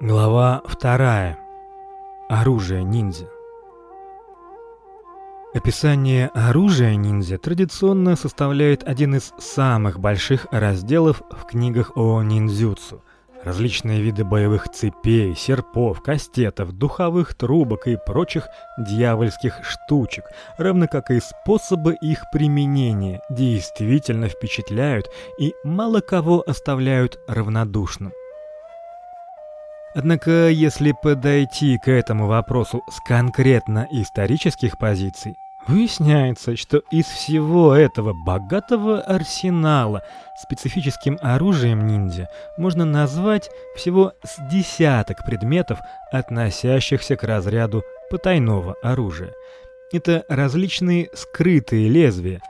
Глава вторая. Оружие ниндзя. Описание оружия ниндзя традиционно составляет один из самых больших разделов в книгах о ниндзюцу. Различные виды боевых цепей, серпов, кастетов, духовых трубок и прочих дьявольских штучек, равно как и способы их применения, действительно впечатляют и мало кого оставляют равнодушным. Однако, если подойти к этому вопросу с конкретно исторических позиций, выясняется, что из всего этого богатого арсенала специфическим оружием ниндзя можно назвать всего с десяток предметов, относящихся к разряду потайного оружия. Это различные скрытые лезвия,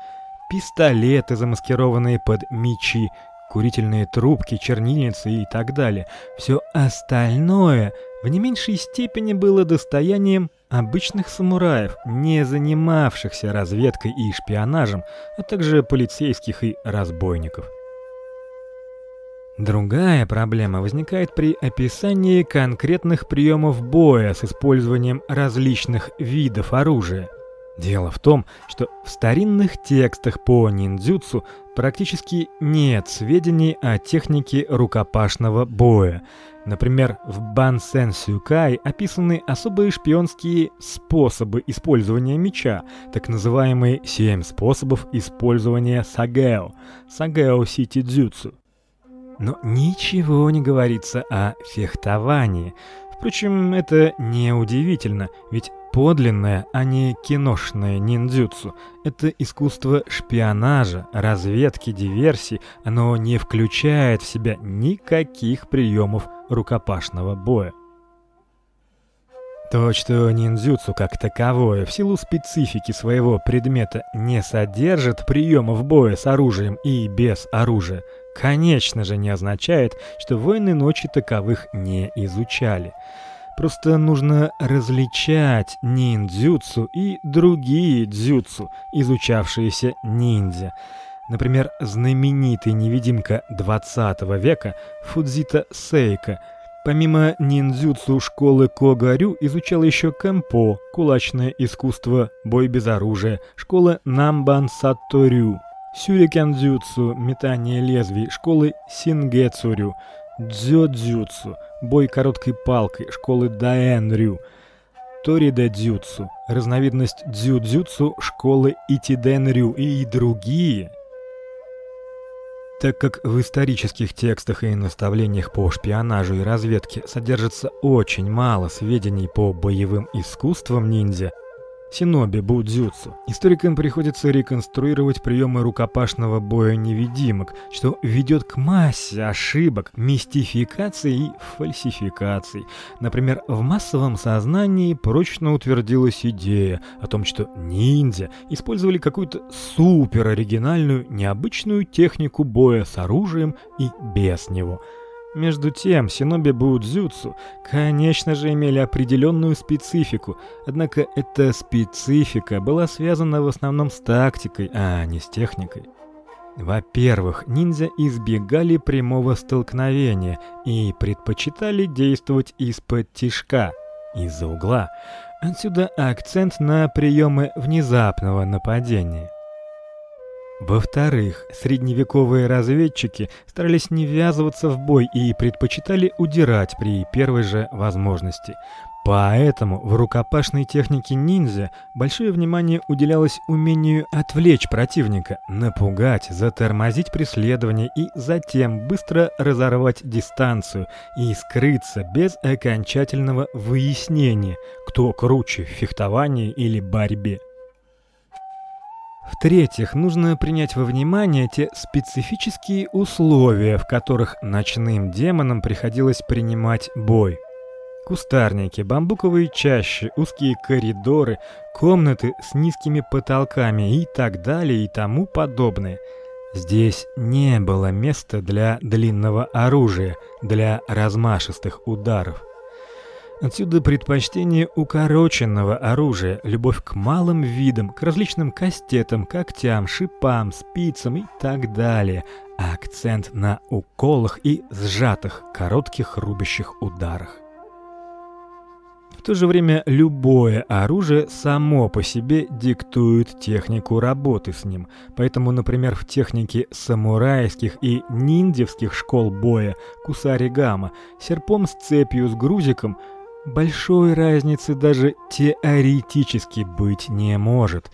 пистолеты, замаскированные под мечи, курительные трубки, чернильницы и так далее. Все остальное в не меньшей степени было достоянием обычных самураев, не занимавшихся разведкой и шпионажем, а также полицейских и разбойников. Другая проблема возникает при описании конкретных приемов боя с использованием различных видов оружия. Дело в том, что в старинных текстах по ниндзюцу практически нет сведений о технике рукопашного боя. Например, в Бансен Сюкай описаны особые шпионские способы использования меча, так называемые семь способов использования сагэо, сагэо сити дзюцу. Но ничего не говорится о фехтовании. Впрочем, это не удивительно, ведь Подлинное, а не киношное ниндзюцу это искусство шпионажа, разведки, диверсии. Оно не включает в себя никаких приемов рукопашного боя. То, что ниндзюцу как таковое в силу специфики своего предмета не содержит приемов боя с оружием и без оружия, конечно же не означает, что воины ночи таковых не изучали. Просто нужно различать ниндзюцу и другие дзюцу, изучавшиеся ниндзя. Например, знаменитый невидимка 20 века Фудзита Сейка помимо ниндзюцу школы Когарю изучал еще кэмпо, кулачное искусство, бой без оружия, школа Намбан Саторю, сюрикендзюцу, метание лезвий, школы Сингецурю, дзёдзюцу, бой короткой палкой школы Даэнрю, Торида-дзюцу, разновидность дзюдзюцу школы Итидэнрю и другие. Так как в исторических текстах и наставлениях по шпионажу и разведке содержится очень мало сведений по боевым искусствам ниндзя, синоби будзюцу. Историкам приходится реконструировать приемы рукопашного боя невидимок, что ведет к массе ошибок, мистификаций и фальсификаций. Например, в массовом сознании прочно утвердилась идея о том, что ниндзя использовали какую-то супер оригинальную, необычную технику боя с оружием и без него – между тем, синоби будзюцу, конечно же, имели определенную специфику, однако эта специфика была связана в основном с тактикой, а не с техникой. Во-первых, ниндзя избегали прямого столкновения и предпочитали действовать из-под тишка, из-за угла. Отсюда акцент на приемы внезапного нападения. Во-вторых, средневековые разведчики старались не ввязываться в бой и предпочитали удирать при первой же возможности. Поэтому в рукопашной технике ниндзя большое внимание уделялось умению отвлечь противника, напугать, затормозить преследование и затем быстро разорвать дистанцию и скрыться без окончательного выяснения, кто круче в фехтовании или борьбе. В-третьих, нужно принять во внимание те специфические условия, в которых ночным демонам приходилось принимать бой. Кустарники, бамбуковые чащи, узкие коридоры, комнаты с низкими потолками и так далее и тому подобное. Здесь не было места для длинного оружия, для размашистых ударов. Отсюда предпочтение укороченного оружия, любовь к малым видам, к различным кастетам, когтям, шипам, спицам и так далее, а акцент на уколах и сжатых, коротких рубящих ударах. В то же время любое оружие само по себе диктует технику работы с ним. Поэтому, например, в технике самурайских и ниндзевских школ боя кусаригама серпом с цепью с грузиком большой разницы даже теоретически быть не может.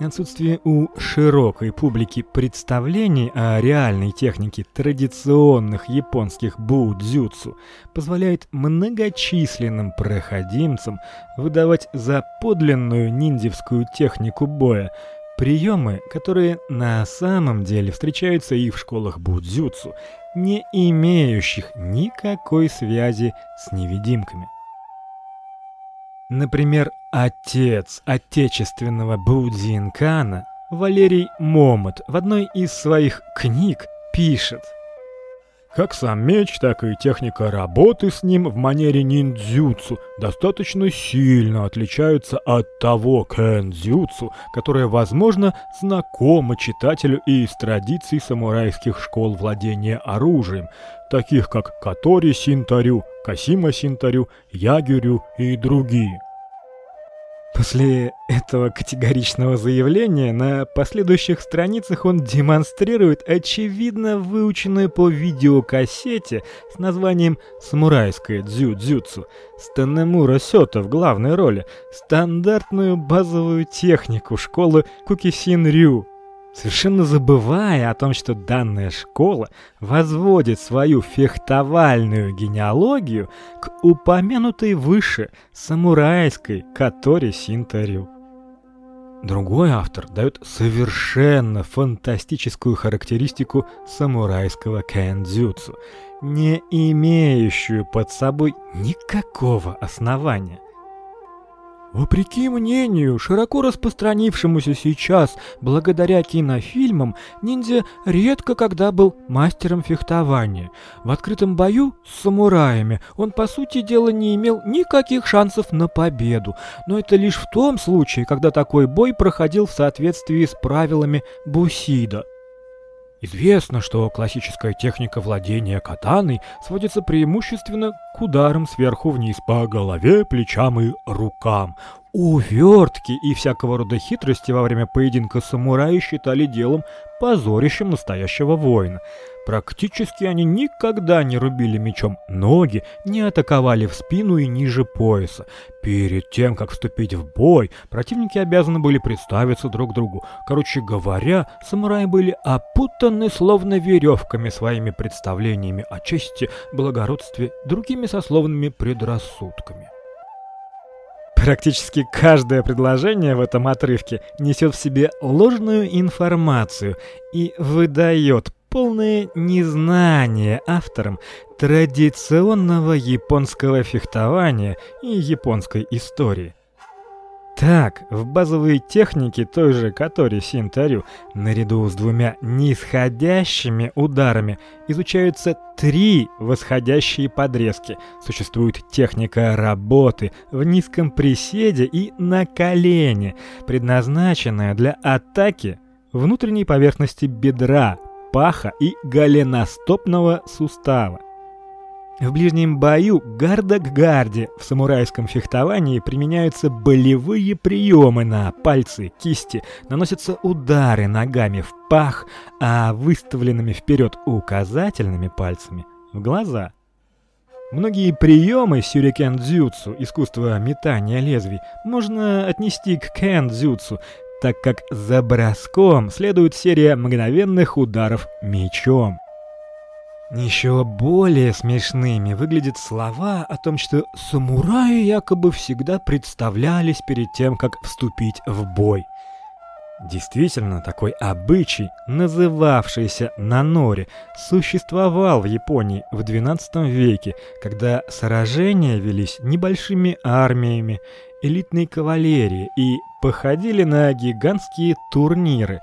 Отсутствие у широкой публики представлений о реальной технике традиционных японских бу-дзюцу позволяет многочисленным проходимцам выдавать за подлинную ниндзевскую технику боя приемы, которые на самом деле встречаются и в школах бу-дзюцу, не имеющих никакой связи с невидимками. Например, отец отечественного будзинкана Валерий Момот в одной из своих книг пишет: как сам меч, так и техника работы с ним в манере ниндзюцу достаточно сильно отличаются от того кэндзюцу, которое, возможно, знакомо читателю и из традиций самурайских школ владения оружием, таких как Катори Синтарю, Касима Синтарю, Ягюрю и другие. После этого категоричного заявления на последующих страницах он демонстрирует очевидно выученную по видеокассете с названием «Самурайское дзю-дзюцу» с Танемура Сёто в главной роли стандартную базовую технику школы Кукисин-рю совершенно забывая о том, что данная школа возводит свою фехтовальную генеалогию к упомянутой выше самурайской Катори Синтарю. Другой автор дает совершенно фантастическую характеристику самурайского кэндзюцу, не имеющую под собой никакого основания – Вопреки мнению, широко распространившемуся сейчас благодаря кинофильмам, ниндзя редко когда был мастером фехтования. В открытом бою с самураями он по сути дела не имел никаких шансов на победу, но это лишь в том случае, когда такой бой проходил в соответствии с правилами бусидо. Известно, что классическая техника владения катаной сводится преимущественно к ударам сверху вниз по голове, плечам и рукам. Увертки и всякого рода хитрости во время поединка самураи считали делом позорищем настоящего воина. Практически они никогда не рубили мечом ноги, не атаковали в спину и ниже пояса. Перед тем, как вступить в бой, противники обязаны были представиться друг другу. Короче говоря, самураи были опутаны словно веревками своими представлениями о чести, благородстве, другими сословными предрассудками. Практически каждое предложение в этом отрывке несет в себе ложную информацию и выдает полное незнание автором традиционного японского фехтования и японской истории. Так, в базовой технике той же Катори Синтарю, наряду с двумя нисходящими ударами, изучаются три восходящие подрезки. Существует техника работы в низком приседе и на колене, предназначенная для атаки внутренней поверхности бедра, паха и голеностопного сустава. В ближнем бою гарда к гарде в самурайском фехтовании применяются болевые приемы на пальцы, кисти, наносятся удары ногами в пах, а выставленными вперед указательными пальцами в глаза. Многие приемы сюрикен-дзюцу, искусство метания лезвий, можно отнести к кен-дзюцу, так как за броском следует серия мгновенных ударов мечом. Еще более смешными выглядят слова о том, что самураи якобы всегда представлялись перед тем, как вступить в бой. Действительно, такой обычай, называвшийся нанори, существовал в Японии в XII веке, когда сражения велись небольшими армиями элитной кавалерии и походили на гигантские турниры.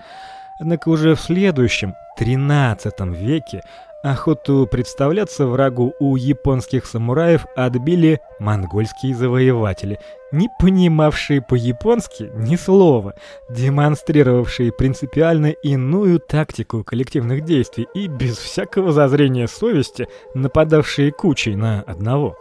Однако уже в следующем, XIII веке, Охоту представляться врагу у японских самураев отбили монгольские завоеватели, не понимавшие по-японски ни слова, демонстрировавшие принципиально иную тактику коллективных действий и без всякого зазрения совести нападавшие кучей на одного.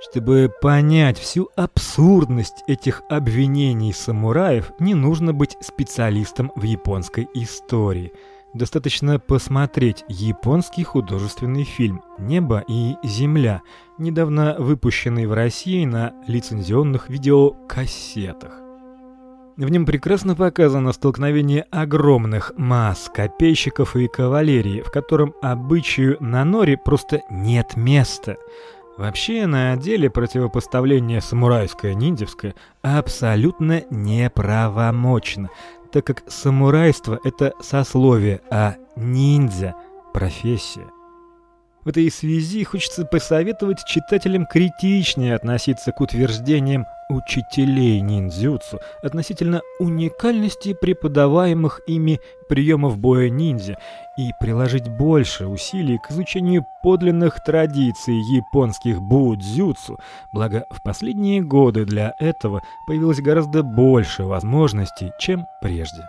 Чтобы понять всю абсурдность этих обвинений самураев, не нужно быть специалистом в японской истории – Достаточно посмотреть японский художественный фильм Небо и земля, недавно выпущенный в России на лицензионных видеокассетах. В нем прекрасно показано столкновение огромных масс копейщиков и кавалерии, в котором обычаю на норе просто нет места. Вообще, на деле противопоставление самурайское-ниндзевское абсолютно неправомочно, так как самурайство это сословие, а ниндзя профессия. В этой связи хочется посоветовать читателям критичнее относиться к утверждениям учителей ниндзюцу относительно уникальности преподаваемых ими приемов боя ниндзя и приложить больше усилий к изучению подлинных традиций японских будзюцу, благо в последние годы для этого появилось гораздо больше возможностей, чем прежде.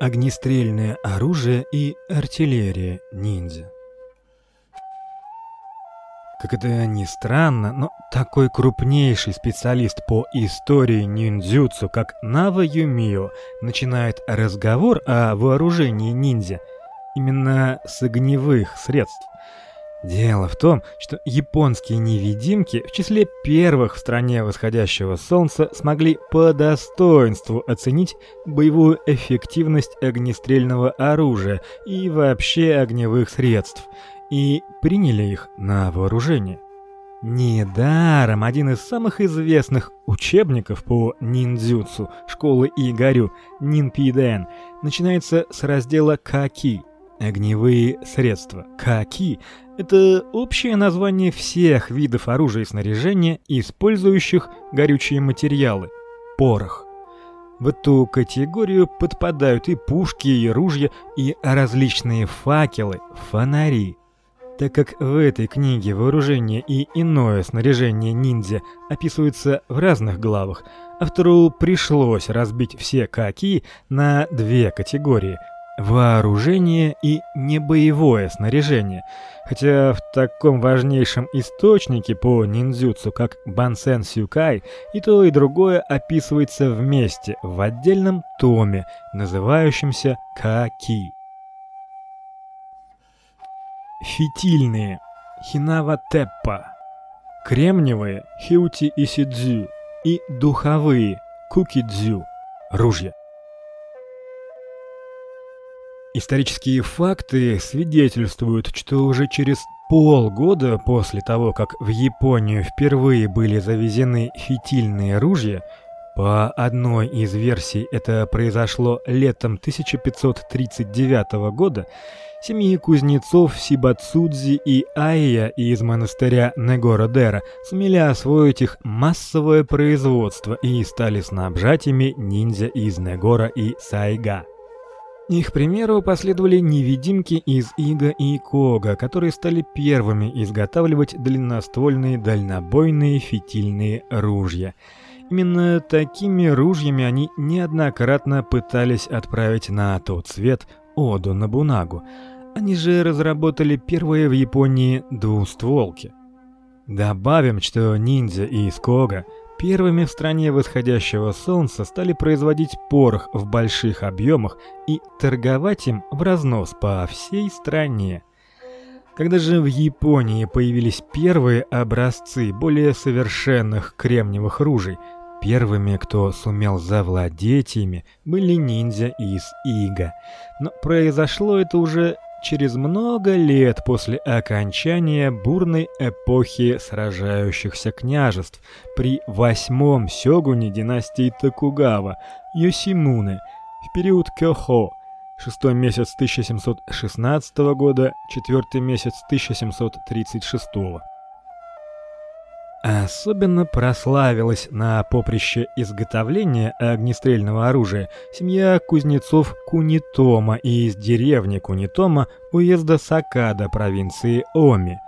Огнестрельное оружие и артиллерия ниндзя как это ни странно, но такой крупнейший специалист по истории ниндзюцу, как Нава Юмио, начинает разговор о вооружении ниндзя именно с огневых средств. Дело в том, что японские невидимки в числе первых в стране восходящего солнца смогли по достоинству оценить боевую эффективность огнестрельного оружия и вообще огневых средств и приняли их на вооружение. Недаром один из самых известных учебников по ниндзюцу школы Игарю Нинпиден начинается с раздела каки огневые средства. Каки это общее название всех видов оружия и снаряжения, использующих горючие материалы порох. В эту категорию подпадают и пушки, и ружья, и различные факелы, фонари. Так как в этой книге вооружение и иное снаряжение ниндзя описываются в разных главах, автору пришлось разбить все каки на две категории: вооружение и небоевое снаряжение. Хотя в таком важнейшем источнике по ниндзюцу, как Бансен Сюкай, и то и другое описывается вместе в отдельном томе, называющемся Каки фитильные хинава теппа, кремниевые хиути исидзю и духовые кукидзю ружья. Исторические факты свидетельствуют, что уже через полгода после того, как в Японию впервые были завезены фитильные ружья, по одной из версий это произошло летом 1539 года, Семьи кузнецов Сибацудзи и Айя из монастыря Негородера сумели освоить их массовое производство и стали снабжать ими ниндзя из Негора и Сайга. Их примеру последовали невидимки из Ига и Кога, которые стали первыми изготавливать длинноствольные дальнобойные фитильные ружья. Именно такими ружьями они неоднократно пытались отправить на тот свет Оду Набунагу. Они же разработали первые в Японии двустволки. Добавим, что ниндзя и Скога первыми в стране восходящего солнца стали производить порох в больших объемах и торговать им в разнос по всей стране. Когда же в Японии появились первые образцы более совершенных кремниевых ружей, Первыми, кто сумел завладеть ими, были ниндзя из Ига. Но произошло это уже через много лет после окончания бурной эпохи сражающихся княжеств при восьмом сёгуне династии Токугава Йосимуне в период Кёхо, шестой месяц 1716 года, четвертый месяц 1736. Особенно прославилась на поприще изготовления огнестрельного оружия семья кузнецов Кунитома из деревни Кунитома уезда Сакада провинции Оми.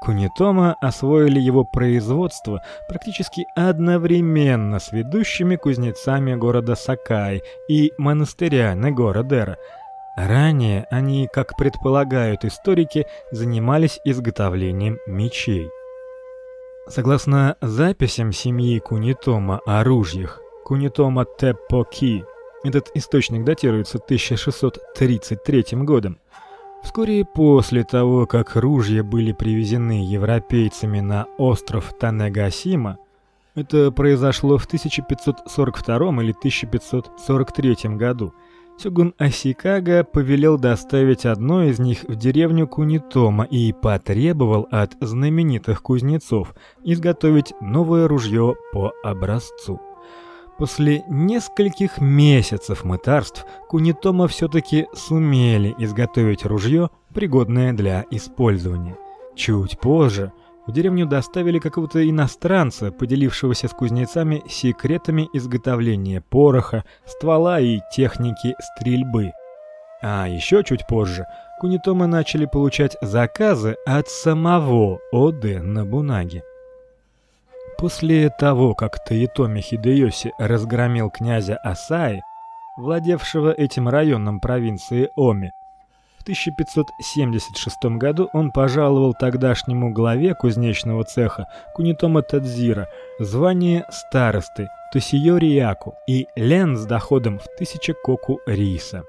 Кунитома освоили его производство практически одновременно с ведущими кузнецами города Сакай и монастыря Негора-Дера. Ранее они, как предполагают историки, занимались изготовлением мечей. Согласно записям семьи Кунитома о ружьях, Кунитома Теппоки, этот источник датируется 1633 годом. Вскоре после того, как ружья были привезены европейцами на остров Танегасима, это произошло в 1542 или 1543 году. Сёгун Асикага повелел доставить одно из них в деревню Кунитома и потребовал от знаменитых кузнецов изготовить новое ружье по образцу. После нескольких месяцев мытарств Кунитома все таки сумели изготовить ружье, пригодное для использования. Чуть позже в деревню доставили какого-то иностранца, поделившегося с кузнецами секретами изготовления пороха, ствола и техники стрельбы. А еще чуть позже кунитомы начали получать заказы от самого Оды Набунаги. После того, как Таитоми Хидэёси разгромил князя Асаи, владевшего этим районом провинции Оми, 1576 году он пожаловал тогдашнему главе кузнечного цеха Кунитома Тадзира звание старосты Тосиёри Яку и лен с доходом в 1000 коку риса.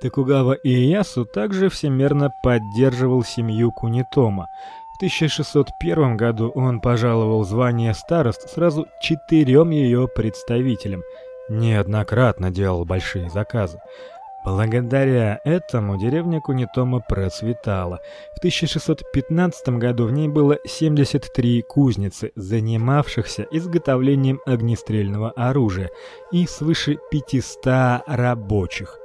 Токугава Иэясу также всемерно поддерживал семью Кунитома. В 1601 году он пожаловал звание старост сразу четырем ее представителям. Неоднократно делал большие заказы. Благодаря этому деревня Кунитома процветала. В 1615 году в ней было 73 кузницы, занимавшихся изготовлением огнестрельного оружия, и свыше 500 рабочих.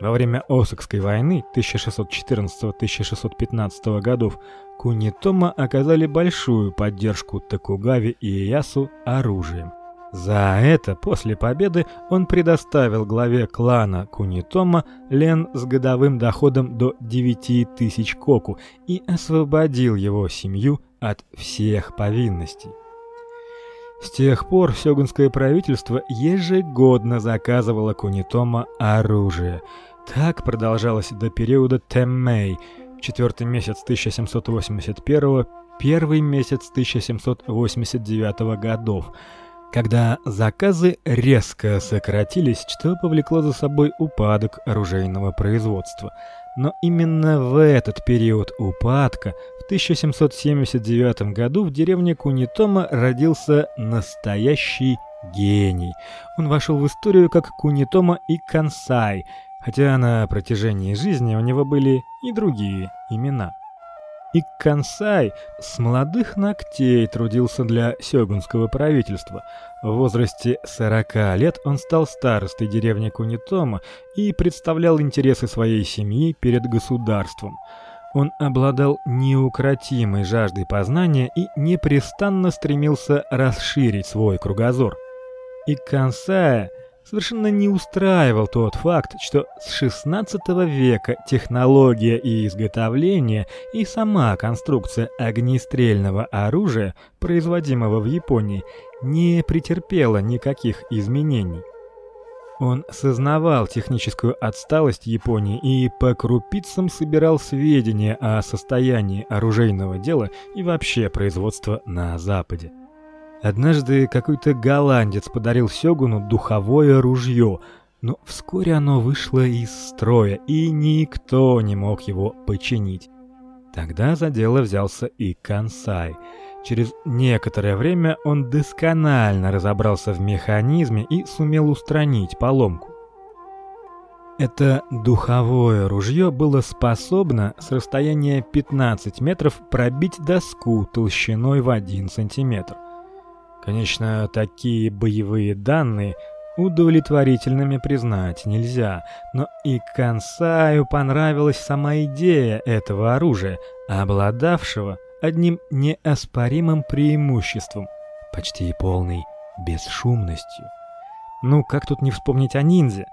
Во время Осокской войны 1614-1615 годов Кунитома оказали большую поддержку Токугаве и Иясу оружием. За это после победы он предоставил главе клана Кунитома лен с годовым доходом до 9000 коку и освободил его семью от всех повинностей. С тех пор сёгунское правительство ежегодно заказывало Кунитома оружие. Так продолжалось до периода Тэммэй, четвертый месяц 1781, первый месяц 1789 годов когда заказы резко сократились, что повлекло за собой упадок оружейного производства. Но именно в этот период упадка, в 1779 году в деревне Кунитома родился настоящий гений. Он вошел в историю как Кунитома и Кансай, хотя на протяжении жизни у него были и другие имена и Кансай с молодых ногтей трудился для сёгунского правительства. В возрасте 40 лет он стал старостой деревни Кунитома и представлял интересы своей семьи перед государством. Он обладал неукротимой жаждой познания и непрестанно стремился расширить свой кругозор. И Кансая совершенно не устраивал тот факт, что с XVI века технология и изготовление и сама конструкция огнестрельного оружия, производимого в Японии, не претерпела никаких изменений. Он сознавал техническую отсталость Японии и по крупицам собирал сведения о состоянии оружейного дела и вообще производства на западе. Однажды какой-то голландец подарил сёгуну духовое ружье, но вскоре оно вышло из строя, и никто не мог его починить. Тогда за дело взялся и Кансай. Через некоторое время он досконально разобрался в механизме и сумел устранить поломку. Это духовое ружье было способно с расстояния 15 метров пробить доску толщиной в 1 сантиметр. Конечно, такие боевые данные удовлетворительными признать нельзя, но и Кансаю понравилась сама идея этого оружия, обладавшего одним неоспоримым преимуществом почти полной бесшумностью. Ну, как тут не вспомнить о ниндзя?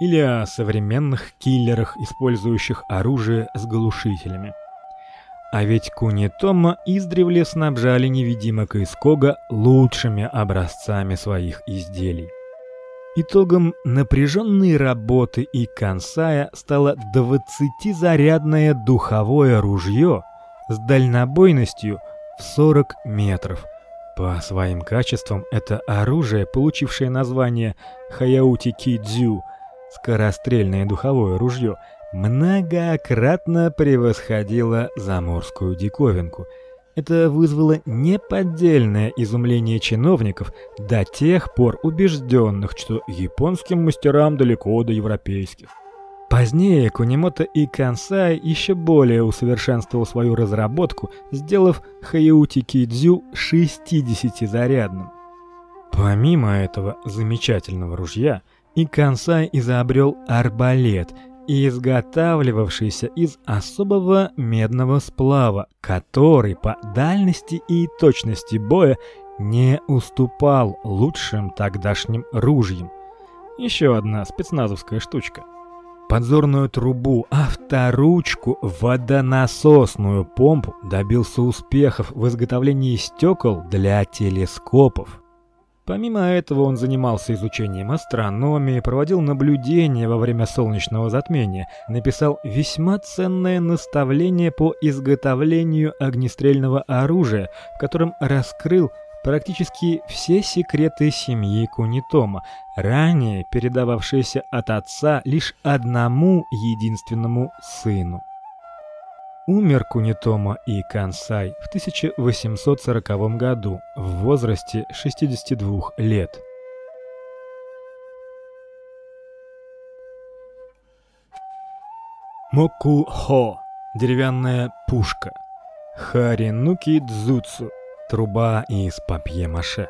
Или о современных киллерах, использующих оружие с глушителями. А ведь Кунитома издревле снабжали невидимок из Кога лучшими образцами своих изделий. Итогом напряженной работы и Кансая стало 20-зарядное духовое ружье с дальнобойностью в 40 метров. По своим качествам это оружие, получившее название Хаяути Кидзю, скорострельное духовое ружье, многократно превосходило заморскую диковинку. Это вызвало неподдельное изумление чиновников, до тех пор убежденных, что японским мастерам далеко до европейских. Позднее Кунемото и Кансай еще более усовершенствовал свою разработку, сделав Хаяути Кидзю 60-зарядным. Помимо этого замечательного ружья, и Кансай изобрел арбалет, изготавливавшийся из особого медного сплава, который по дальности и точности боя не уступал лучшим тогдашним ружьям. Еще одна спецназовская штучка. Подзорную трубу, авторучку, водонасосную помпу добился успехов в изготовлении стекол для телескопов. Помимо этого он занимался изучением астрономии, проводил наблюдения во время солнечного затмения, написал весьма ценное наставление по изготовлению огнестрельного оружия, в котором раскрыл практически все секреты семьи Кунитома, ранее передававшиеся от отца лишь одному единственному сыну. Умер Кунитома и Кансай в 1840 году в возрасте 62 лет. Моку-хо деревянная пушка. Харинуки дзуцу труба из папье-маше.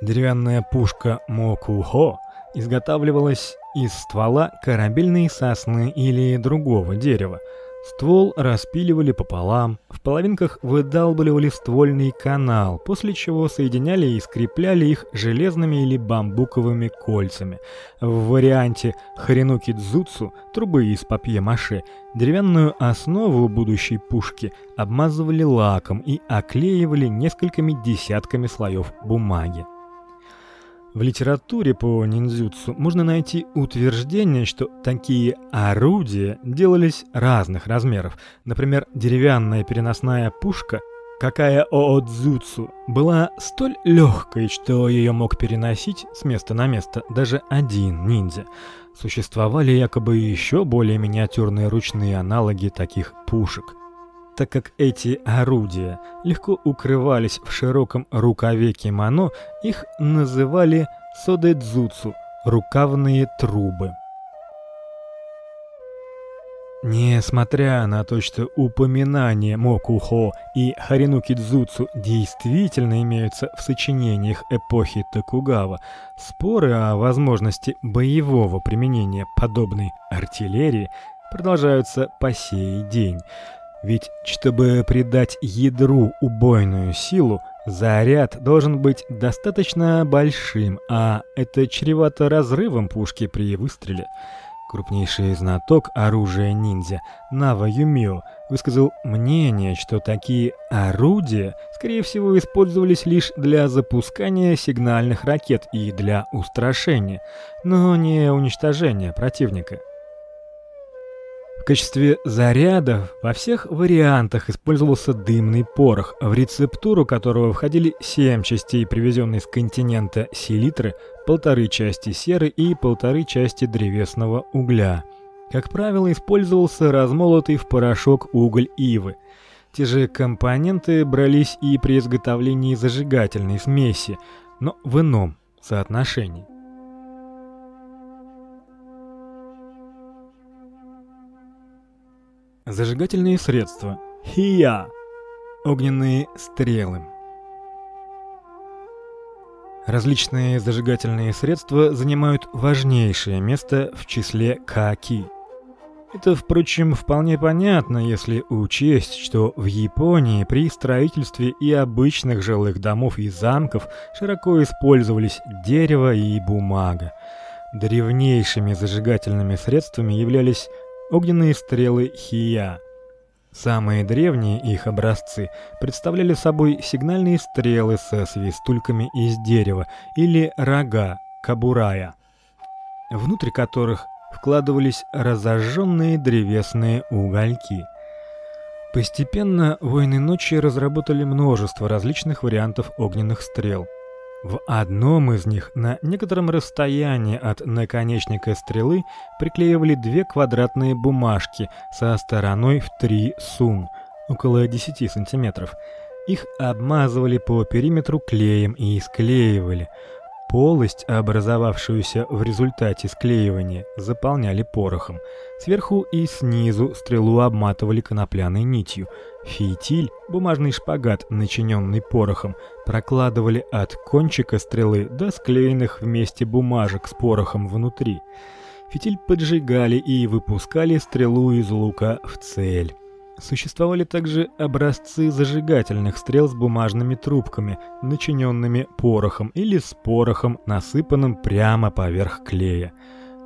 Деревянная пушка Моку-хо изготавливалась из ствола корабельной сосны или другого дерева, Ствол распиливали пополам, в половинках выдалбливали ствольный канал, после чего соединяли и скрепляли их железными или бамбуковыми кольцами. В варианте харинуки дзуцу, трубы из папье-маше, деревянную основу будущей пушки обмазывали лаком и оклеивали несколькими десятками слоев бумаги. В литературе по ниндзюцу можно найти утверждение, что такие орудия делались разных размеров. Например, деревянная переносная пушка какая оодзуцу была столь легкой, что ее мог переносить с места на место даже один ниндзя. Существовали якобы еще более миниатюрные ручные аналоги таких пушек так как эти орудия легко укрывались в широком рукаве кимоно, их называли содэдзуцу рукавные трубы. Несмотря на то, что упоминания Мокухо и Харинуки-дзуцу действительно имеются в сочинениях эпохи Токугава, споры о возможности боевого применения подобной артиллерии продолжаются по сей день. Ведь чтобы придать ядру убойную силу, заряд должен быть достаточно большим, а это чревато разрывом пушки при выстреле. Крупнейший знаток оружия ниндзя Нава Юмио высказал мнение, что такие орудия, скорее всего, использовались лишь для запускания сигнальных ракет и для устрашения, но не уничтожения противника. Качестве зарядов во всех вариантах использовался дымный порох, в рецептуру которого входили 7 частей привезенной с континента селитры, полторы части серы и полторы части древесного угля. Как правило, использовался размолотый в порошок уголь ивы. Те же компоненты брались и при изготовлении зажигательной смеси, но в ином соотношении. Зажигательные средства. Хия. Огненные стрелы. Различные зажигательные средства занимают важнейшее место в числе каки. Это, впрочем, вполне понятно, если учесть, что в Японии при строительстве и обычных жилых домов и замков широко использовались дерево и бумага. Древнейшими зажигательными средствами являлись огненные стрелы хия. Самые древние их образцы представляли собой сигнальные стрелы со свистульками из дерева или рога кабурая, внутрь которых вкладывались разожженные древесные угольки. Постепенно воины ночи разработали множество различных вариантов огненных стрел. В одном из них на некотором расстоянии от наконечника стрелы приклеивали две квадратные бумажки со стороной в 3 сун, около 10 сантиметров. Их обмазывали по периметру клеем и склеивали. Полость, образовавшуюся в результате склеивания, заполняли порохом. Сверху и снизу стрелу обматывали конопляной нитью. Фитиль, бумажный шпагат, начиненный порохом, прокладывали от кончика стрелы до склеенных вместе бумажек с порохом внутри. Фитиль поджигали и выпускали стрелу из лука в цель. Существовали также образцы зажигательных стрел с бумажными трубками, начиненными порохом или с порохом, насыпанным прямо поверх клея.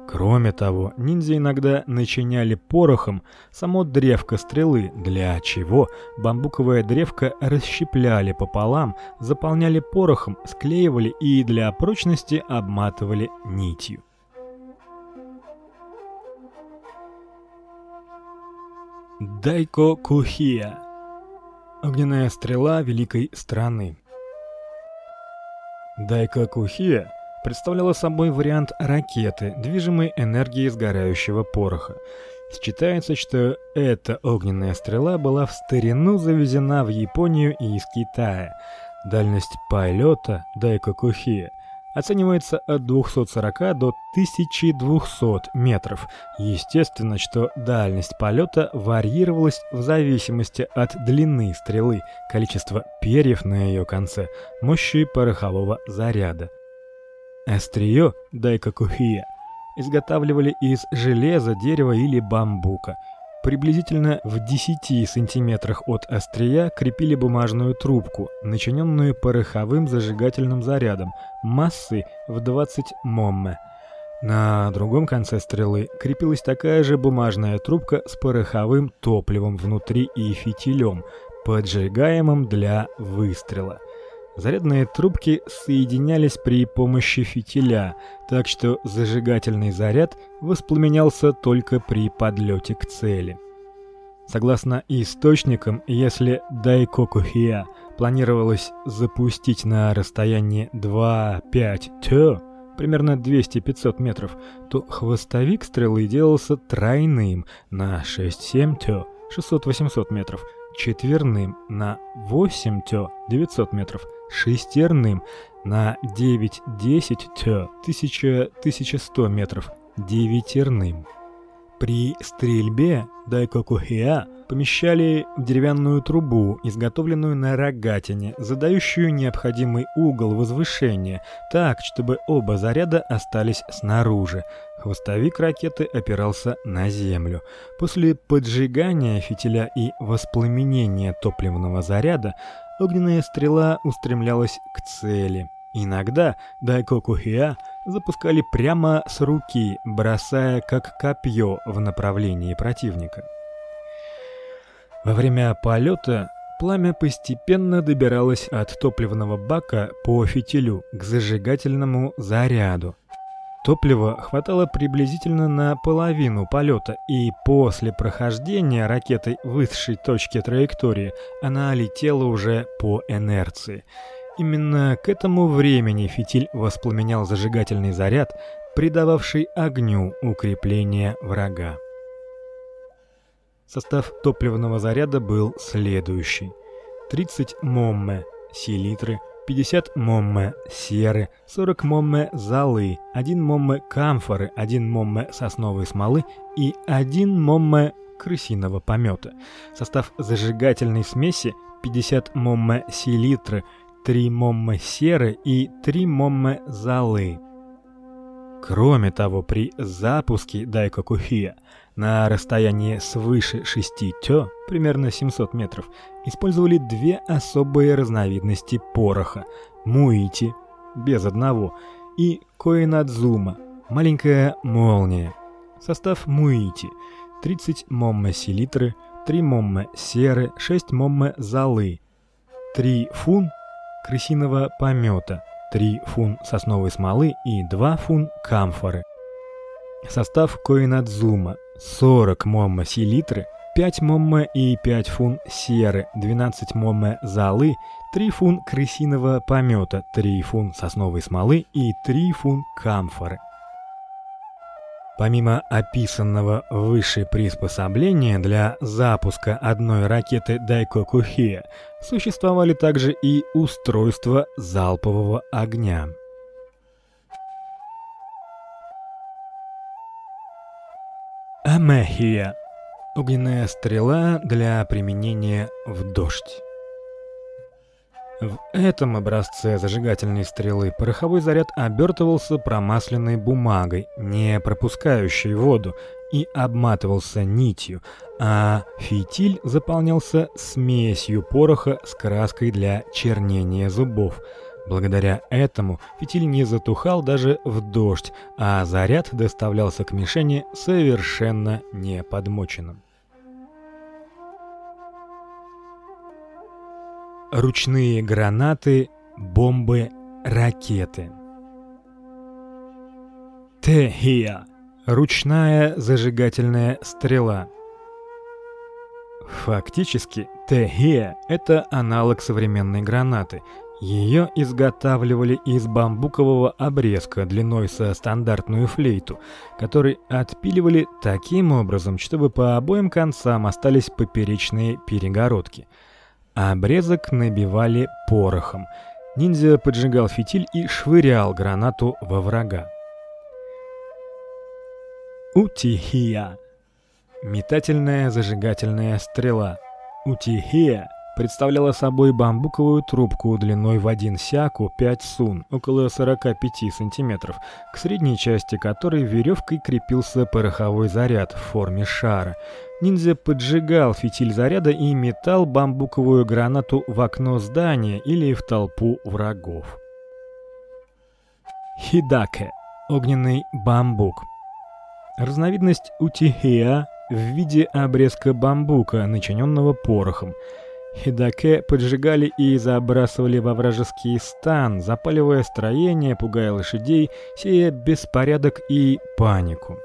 Кроме того, ниндзя иногда начиняли порохом само древко стрелы, для чего бамбуковое древко расщепляли пополам, заполняли порохом, склеивали и для прочности обматывали нитью. Дайко Кухия. Огненная стрела великой страны. Дайко Кухия представляла собой вариант ракеты, движимой энергией сгорающего пороха. Считается, что эта огненная стрела была в старину завезена в Японию из Китая. Дальность полета Дайко Кухия – оценивается от 240 до 1200 метров. Естественно, что дальность полета варьировалась в зависимости от длины стрелы, количества перьев на ее конце, мощи порохового заряда. Острие дайкокухия изготавливали из железа, дерева или бамбука – Приблизительно в 10 сантиметрах от острия крепили бумажную трубку, начиненную пороховым зажигательным зарядом, массой в 20 момме. На другом конце стрелы крепилась такая же бумажная трубка с пороховым топливом внутри и фитилем, поджигаемым для выстрела. Зарядные трубки соединялись при помощи фитиля, так что зажигательный заряд воспламенялся только при подлете к цели. Согласно источникам, если Дайкокухия планировалось запустить на расстоянии 2-5 тё, примерно 200-500 метров, то хвостовик стрелы делался тройным на 6-7 тё, 600-800 метров, четверным на 8 тё, 900 метров, шестерным на 9-10 тё 1000-1100 метров, девятерным. При стрельбе дайкокухия помещали в деревянную трубу, изготовленную на рогатине, задающую необходимый угол возвышения, так, чтобы оба заряда остались снаружи. Хвостовик ракеты опирался на землю. После поджигания фитиля и воспламенения топливного заряда огненная стрела устремлялась к цели. Иногда дайкокухия запускали прямо с руки, бросая как копье в направлении противника. Во время полета пламя постепенно добиралось от топливного бака по фитилю к зажигательному заряду. Топлива хватало приблизительно на половину полета, и после прохождения ракетой высшей точки траектории она летела уже по инерции. Именно к этому времени фитиль воспламенял зажигательный заряд, придававший огню укрепление врага. Состав топливного заряда был следующий: 30 момме селитры, 50 момме серы, 40 момме золы, 1 момме камфоры, 1 момме сосновой смолы и 1 момме крысиного помета. Состав зажигательной смеси 50 момме селитры, 3 момме серы и 3 момме золы. Кроме того, при запуске Дайкокухия на расстоянии свыше 6 тё, примерно 700 метров, использовали две особые разновидности пороха: муити без одного и коинадзума маленькая молния. Состав муити: 30 момме селитры, 3 момме серы, 6 момме золы, 3 фун крысиного помета, 3 фун сосновой смолы и 2 фун камфоры. Состав коинадзума: 40 момме селитры, 5 момме и 5 фун серы, 12 момме золы, 3 фун крысиного помета, 3 фун сосновой смолы и 3 фун камфоры. Помимо описанного выше приспособления для запуска одной ракеты Дайкокухия, существовали также и устройства залпового огня. Амехия огненная стрела для применения в дождь. В этом образце зажигательной стрелы пороховой заряд обертывался промасленной бумагой, не пропускающей воду, и обматывался нитью, а фитиль заполнялся смесью пороха с краской для чернения зубов. Благодаря этому фитиль не затухал даже в дождь, а заряд доставлялся к мишени совершенно не подмоченным. ручные гранаты, бомбы, ракеты. Техия ручная зажигательная стрела. Фактически, техия это аналог современной гранаты. Ее изготавливали из бамбукового обрезка длиной со стандартную флейту, который отпиливали таким образом, чтобы по обоим концам остались поперечные перегородки обрезок набивали порохом. Ниндзя поджигал фитиль и швырял гранату во врага. Утихия. Метательная зажигательная стрела. Утихия представляла собой бамбуковую трубку длиной в один сяку 5 сун, около 45 сантиметров, к средней части которой веревкой крепился пороховой заряд в форме шара. Ниндзя поджигал фитиль заряда и метал бамбуковую гранату в окно здания или в толпу врагов. Хидаке огненный бамбук. Разновидность утихия в виде обрезка бамбука, начиненного порохом. Хидаке поджигали и забрасывали во вражеский стан, запаливая строения, пугая лошадей, сея беспорядок и панику.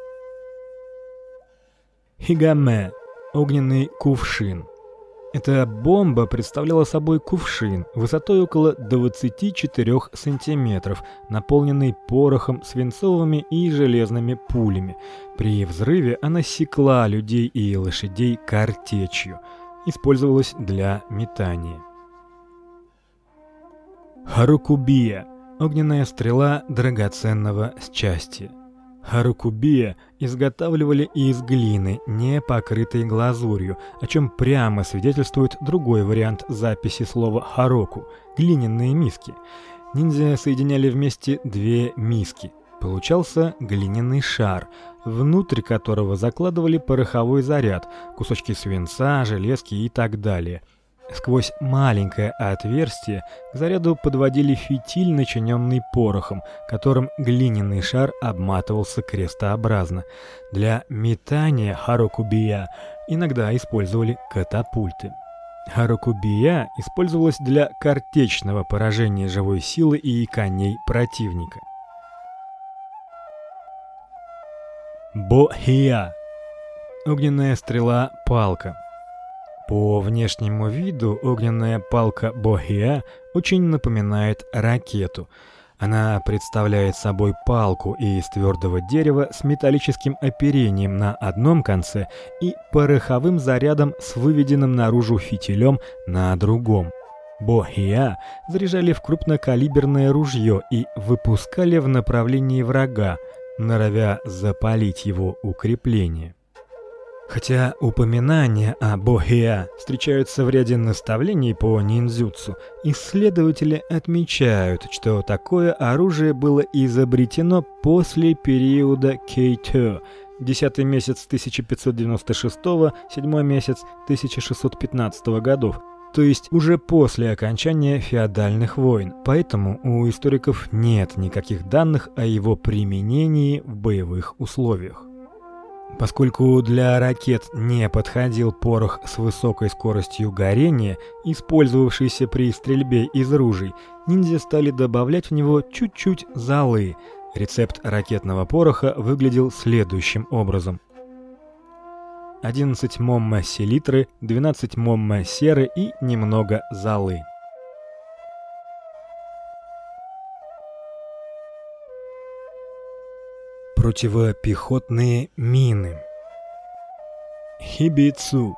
Хигаме огненный кувшин. Эта бомба представляла собой кувшин высотой около 24 сантиметров, наполненный порохом, свинцовыми и железными пулями. При взрыве она секла людей и лошадей картечью использовалась для метания. Харукубия огненная стрела драгоценного счастья. Харукубия изготавливали из глины, не покрытой глазурью, о чем прямо свидетельствует другой вариант записи слова хароку глиняные миски. Ниндзя соединяли вместе две миски. Получался глиняный шар, внутрь которого закладывали пороховой заряд, кусочки свинца, железки и так далее. Сквозь маленькое отверстие к заряду подводили фитиль, начиненный порохом, которым глиняный шар обматывался крестообразно. Для метания харокубия иногда использовали катапульты. Харокубия использовалась для картечного поражения живой силы и коней противника. Бохия. Огненная стрела палка. По внешнему виду огненная палка Бохия очень напоминает ракету. Она представляет собой палку из твердого дерева с металлическим оперением на одном конце и пороховым зарядом с выведенным наружу фитилем на другом. Бохия заряжали в крупнокалиберное ружье и выпускали в направлении врага норовя запалить его укрепление. Хотя упоминания о бохиа встречаются в ряде наставлений по ниндзюцу, исследователи отмечают, что такое оружие было изобретено после периода Кейтё, 10 месяц 1596, 7 месяц 1615 годов, то есть уже после окончания феодальных войн. Поэтому у историков нет никаких данных о его применении в боевых условиях. Поскольку для ракет не подходил порох с высокой скоростью горения, использовавшийся при стрельбе из ружей, ниндзя стали добавлять в него чуть-чуть золы. Рецепт ракетного пороха выглядел следующим образом: 11 момма селитры, 12 момма серы и немного золы. Противопехотные мины. Хибицу.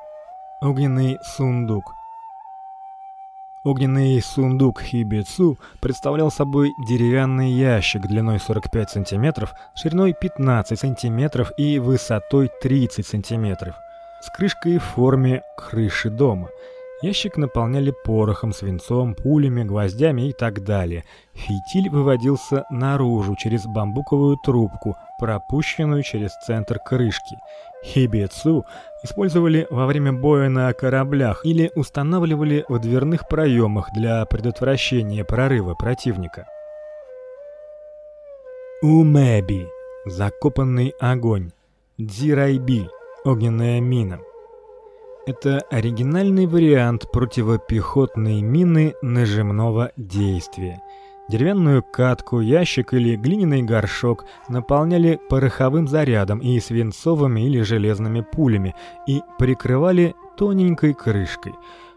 Огненный сундук. Огненный сундук Хибицу представлял собой деревянный ящик длиной 45 см, шириной 15 см и высотой 30 см, с крышкой в форме крыши дома – Ящик наполняли порохом, свинцом, пулями, гвоздями и так далее. Фитиль выводился наружу через бамбуковую трубку, пропущенную через центр крышки. Хибецу использовали во время боя на кораблях или устанавливали в дверных проемах для предотвращения прорыва противника. Умеби закопанный огонь. Дзирайби огненная мина. Это оригинальный вариант противопехотной мины нажимного действия. Деревянную катку, ящик или глиняный горшок наполняли пороховым зарядом и свинцовыми или железными пулями и прикрывали тоненькой крышкой.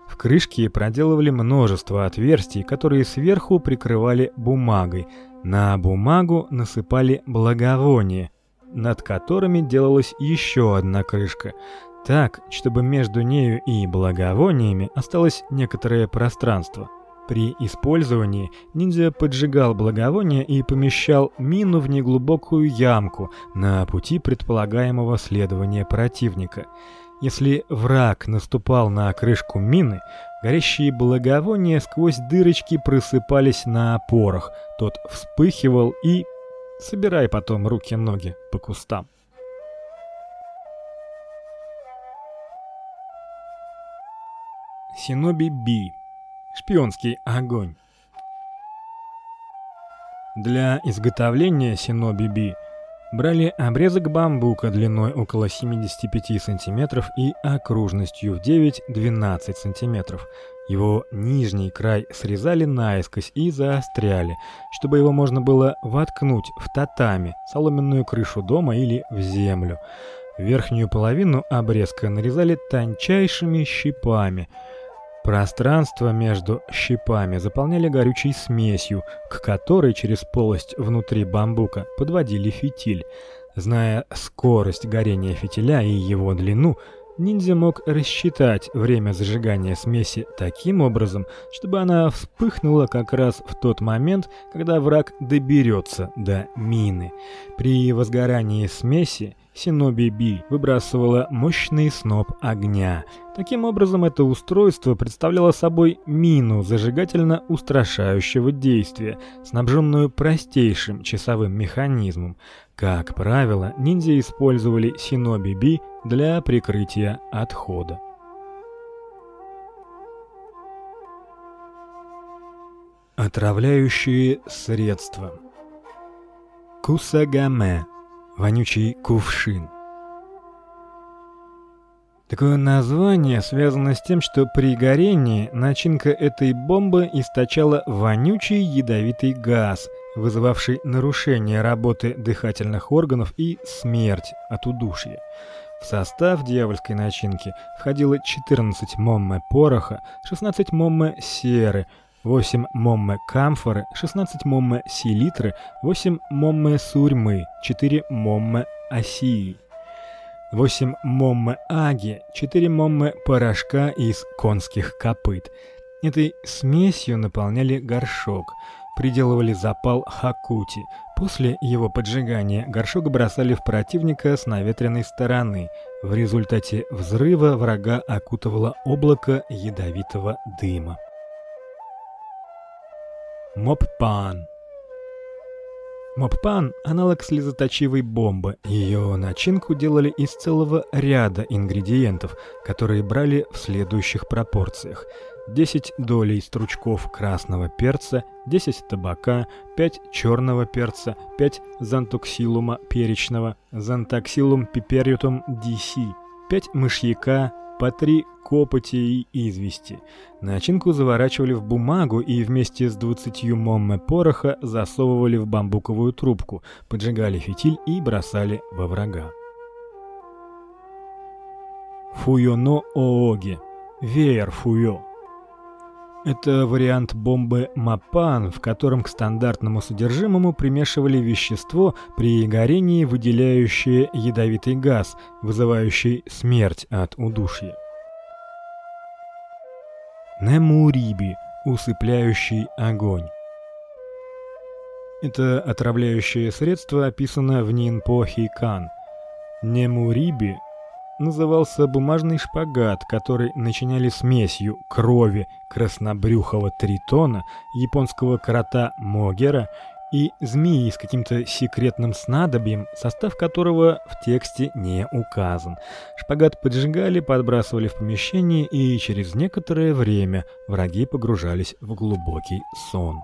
В крышке проделывали множество отверстий, которые сверху прикрывали бумагой. На бумагу насыпали благовония, над которыми делалась еще одна крышка так, чтобы между нею и благовониями осталось некоторое пространство. При использовании ниндзя поджигал благовоние и помещал мину в неглубокую ямку на пути предполагаемого следования противника. Если враг наступал на крышку мины, горящие благовония сквозь дырочки просыпались на порох. Тот вспыхивал и собирай потом руки-ноги по кустам. Синоби Би. Шпионский огонь. Для изготовления Синоби Би брали обрезок бамбука длиной около 75 см и окружностью в 9-12 см. Его нижний край срезали наискось и заостряли, чтобы его можно было воткнуть в татами, соломенную крышу дома или в землю. Верхнюю половину обрезка нарезали тончайшими щипами – Пространство между щипами заполняли горючей смесью, к которой через полость внутри бамбука подводили фитиль. Зная скорость горения фитиля и его длину, ниндзя мог рассчитать время зажигания смеси таким образом, чтобы она вспыхнула как раз в тот момент, когда враг доберется до мины. При возгорании смеси Синоби Би выбрасывала мощный сноп огня. Таким образом, это устройство представляло собой мину зажигательно устрашающего действия, снабженную простейшим часовым механизмом. Как правило, ниндзя использовали Синоби Би для прикрытия отхода. Отравляющие средства. Кусагаме вонючий кувшин. Такое название связано с тем, что при горении начинка этой бомбы источала вонючий ядовитый газ, вызывавший нарушение работы дыхательных органов и смерть от удушья. В состав дьявольской начинки входило 14 момме пороха, 16 момме серы, 8 момме камфоры, 16 момме селитры, 8 момме сурьмы, 4 момме осии, 8 момме аги, 4 момме порошка из конских копыт. Этой смесью наполняли горшок. приделывали запал хакути. После его поджигания горшок бросали в противника с наветренной стороны. В результате взрыва врага окутывало облако ядовитого дыма. Моппан Моппан – аналог слезоточивой бомбы. Ее начинку делали из целого ряда ингредиентов, которые брали в следующих пропорциях. 10 долей стручков красного перца, 10 табака, 5 черного перца, 5 зантоксилума перечного, зантоксилум пиперютум DC, 5 мышьяка, по 3 копоти и извести. Начинку заворачивали в бумагу и вместе с 20 момме пороха засовывали в бамбуковую трубку, поджигали фитиль и бросали во врага. Фуйоно ооги. Веер фуйо. Это вариант бомбы Мапан, в котором к стандартному содержимому примешивали вещество при горении, выделяющее ядовитый газ, вызывающий смерть от удушья. Немуриби, усыпляющий огонь. Это отравляющее средство описано в Нинпо Хикан. Немуриби назывался бумажный шпагат, который начиняли смесью крови краснобрюхого тритона, японского крота могера и змеи с каким-то секретным снадобьем, состав которого в тексте не указан. Шпагат поджигали, подбрасывали в помещение, и через некоторое время враги погружались в глубокий сон.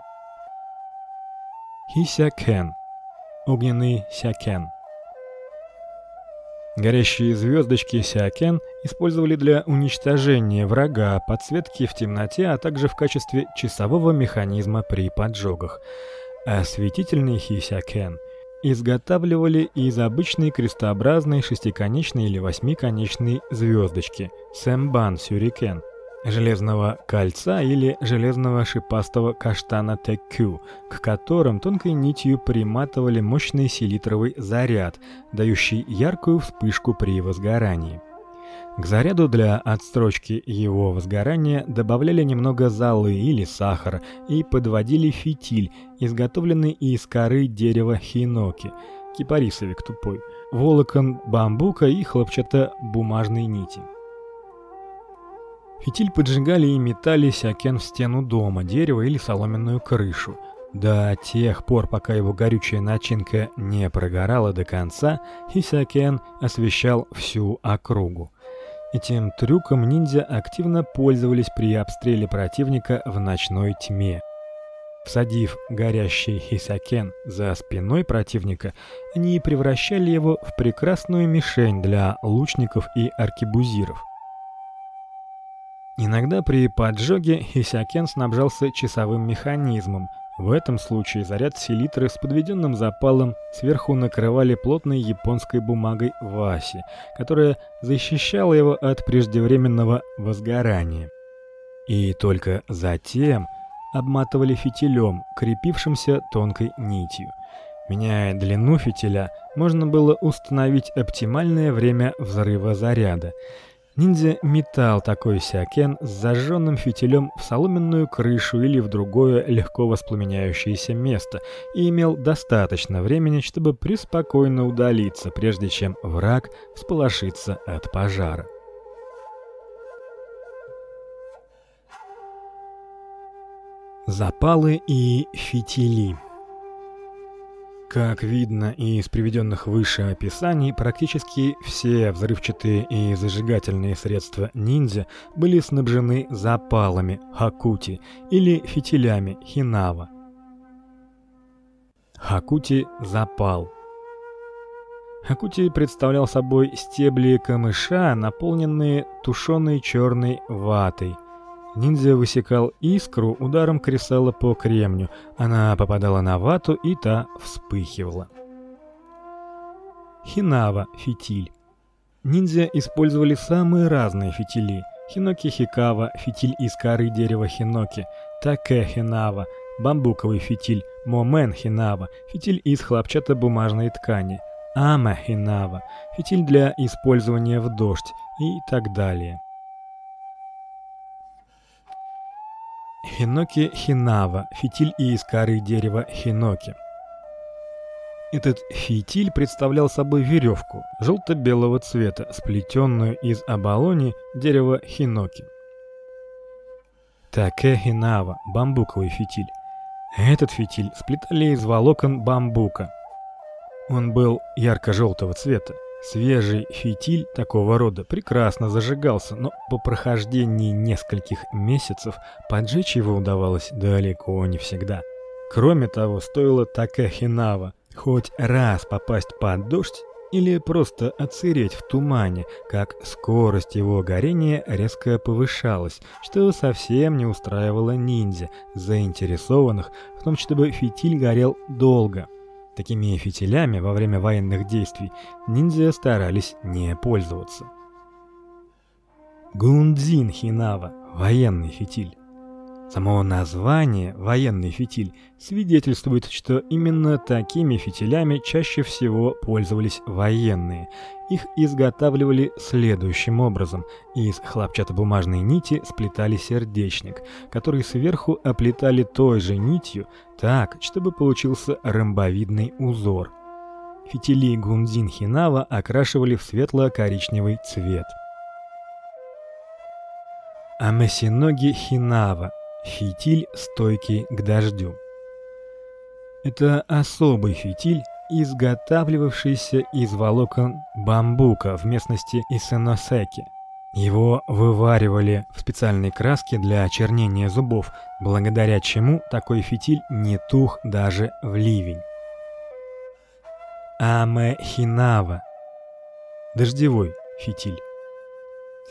Хисякен. Огненный сякен. Горящие звездочки сякен использовали для уничтожения врага, подсветки в темноте, а также в качестве часового механизма при поджогах. Осветительный хисякен изготавливали из обычной крестообразной шестиконечной или восьмиконечной звездочки сэмбан сюрикен железного кольца или железного шипастого каштана теккю, к которым тонкой нитью приматывали мощный селитровый заряд, дающий яркую вспышку при возгорании. К заряду для отстрочки его возгорания добавляли немного золы или сахара и подводили фитиль, изготовленный из коры дерева хиноки, кипарисовик тупой, волокон бамбука и хлопчатобумажной нити. Фитиль поджигали и метали сякен в стену дома, дерево или соломенную крышу. До тех пор, пока его горючая начинка не прогорала до конца, Хисакен освещал всю округу. Этим трюком ниндзя активно пользовались при обстреле противника в ночной тьме. Всадив горящий хисакен за спиной противника, они превращали его в прекрасную мишень для лучников и аркебузиров. Иногда при поджоге Хисякен снабжался часовым механизмом. В этом случае заряд селитры с подведенным запалом сверху накрывали плотной японской бумагой васи, которая защищала его от преждевременного возгорания. И только затем обматывали фитилем, крепившимся тонкой нитью. Меняя длину фитиля, можно было установить оптимальное время взрыва заряда. Ниндзя метал такой сякен с зажженным фитилем в соломенную крышу или в другое легко воспламеняющееся место и имел достаточно времени, чтобы преспокойно удалиться, прежде чем враг всполошится от пожара. Запалы и фитили как видно из приведенных выше описаний, практически все взрывчатые и зажигательные средства ниндзя были снабжены запалами хакути или фитилями хинава. Хакути запал. Хакути представлял собой стебли камыша, наполненные тушеной черной ватой – Ниндзя высекал искру ударом кресала по кремню. Она попадала на вату, и та вспыхивала. Хинава фитиль. Ниндзя использовали самые разные фитили. Хиноки хикава фитиль из коры дерева хиноки, таке хинава бамбуковый фитиль, момен хинава фитиль из хлопчатобумажной ткани, ама хинава фитиль для использования в дождь и так далее. Хиноки хинава фитиль из коры дерева хиноки. Этот фитиль представлял собой веревку желто белого цвета, сплетенную из оболони дерева хиноки. Таке хинава бамбуковый фитиль. Этот фитиль сплетали из волокон бамбука. Он был ярко желтого цвета. Свежий фитиль такого рода прекрасно зажигался, но по прохождении нескольких месяцев поджечь его удавалось далеко не всегда. Кроме того, стоило Такахинава хоть раз попасть под дождь или просто отсыреть в тумане, как скорость его горения резко повышалась, что совсем не устраивало ниндзя, заинтересованных в том, чтобы фитиль горел долго. Такими фитилями во время военных действий ниндзя старались не пользоваться. Гундзин Хинава военный фитиль. Само название военный фитиль свидетельствует, что именно такими фитилями чаще всего пользовались военные. Их изготавливали следующим образом: из хлопчатобумажной нити сплетали сердечник, который сверху оплетали той же нитью, так, чтобы получился ромбовидный узор. Фитили гунзин хинава окрашивали в светло-коричневый цвет. Амесиноги хинава Фитиль, стойкий к дождю. Это особый фитиль, изготавливавшийся из волокон бамбука в местности Исеносеки. Его вываривали в специальной краске для очернения зубов, благодаря чему такой фитиль не тух даже в ливень. Амехинава. Дождевой фитиль.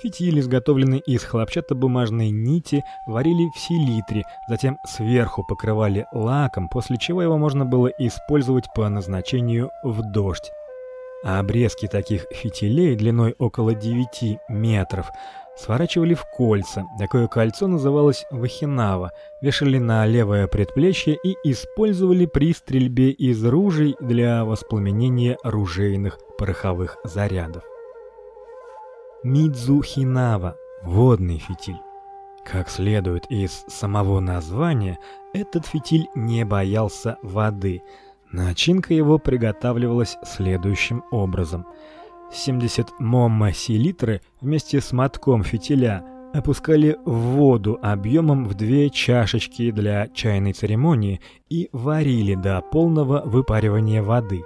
Фитиль, изготовленный из хлопчатобумажной нити, варили в селитре, затем сверху покрывали лаком, после чего его можно было использовать по назначению в дождь. А обрезки таких фитилей длиной около 9 метров сворачивали в кольца. Такое кольцо называлось вахинава, вешали на левое предплечье и использовали при стрельбе из ружей для воспламенения ружейных пороховых зарядов. Мидзухинава водный фитиль. Как следует из самого названия, этот фитиль не боялся воды. Начинка его приготавливалась следующим образом: 70 момма селитры вместе с мотком фитиля опускали в воду объемом в две чашечки для чайной церемонии и варили до полного выпаривания воды.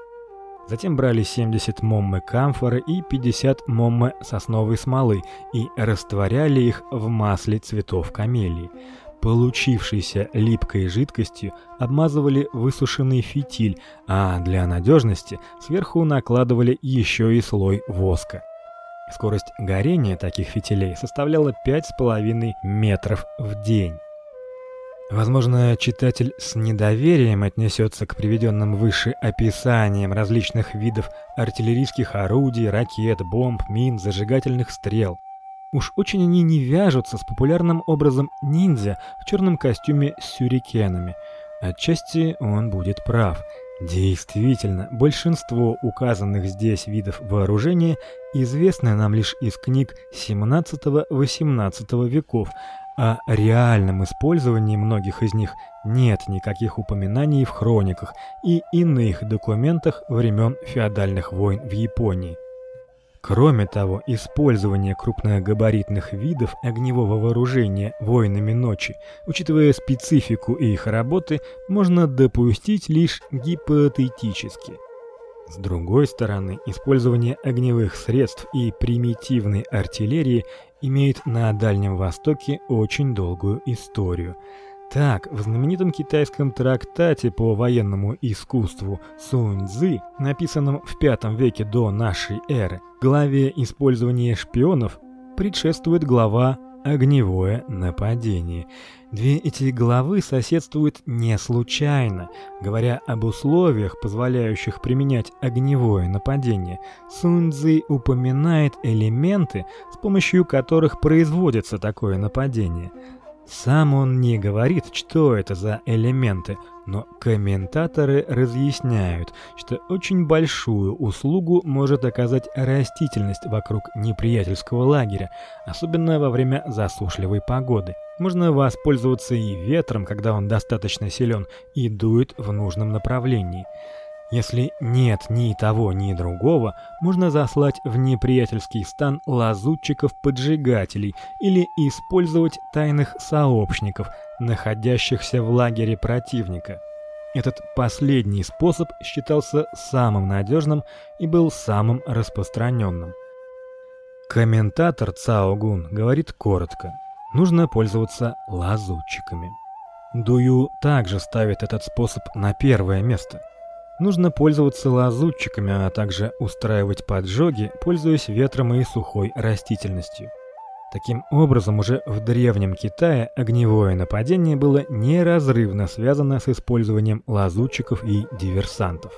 Затем брали 70 моммы камфоры и 50 моммы сосновой смолы и растворяли их в масле цветов камелии. Получившейся липкой жидкостью обмазывали высушенный фитиль, а для надежности сверху накладывали еще и слой воска. Скорость горения таких фитилей составляла 5,5 метров в день. Возможно, читатель с недоверием отнесется к приведенным выше описаниям различных видов артиллерийских орудий, ракет, бомб, мин, зажигательных стрел. Уж очень они не вяжутся с популярным образом ниндзя в черном костюме с сюрикенами. Отчасти он будет прав. Действительно, большинство указанных здесь видов вооружения известны нам лишь из книг XVII-XVIII веков, о реальном использовании многих из них нет никаких упоминаний в хрониках и иных документах времен феодальных войн в Японии. Кроме того, использование крупногабаритных видов огневого вооружения воинами ночи, учитывая специфику их работы, можно допустить лишь гипотетически. С другой стороны, использование огневых средств и примитивной артиллерии имеет на Дальнем Востоке очень долгую историю. Так, в знаменитом китайском трактате по военному искусству Сунь Цзы, написанном в V веке до нашей эры, главе использования шпионов предшествует глава огневое нападение. Две эти главы соседствуют не случайно. Говоря об условиях, позволяющих применять огневое нападение, Сунь упоминает элементы, с помощью которых производится такое нападение. Сам он не говорит, что это за элементы, но комментаторы разъясняют, что очень большую услугу может оказать растительность вокруг неприятельского лагеря, особенно во время засушливой погоды. Можно воспользоваться и ветром, когда он достаточно силен и дует в нужном направлении. Если нет ни того, ни другого, можно заслать в неприятельский стан лазутчиков-поджигателей или использовать тайных сообщников, находящихся в лагере противника. Этот последний способ считался самым надежным и был самым распространенным. Комментатор Цао Гун говорит коротко: нужно пользоваться лазутчиками. Дую также ставит этот способ на первое место. Нужно пользоваться лазутчиками, а также устраивать поджоги, пользуясь ветром и сухой растительностью. Таким образом, уже в древнем Китае огневое нападение было неразрывно связано с использованием лазутчиков и диверсантов.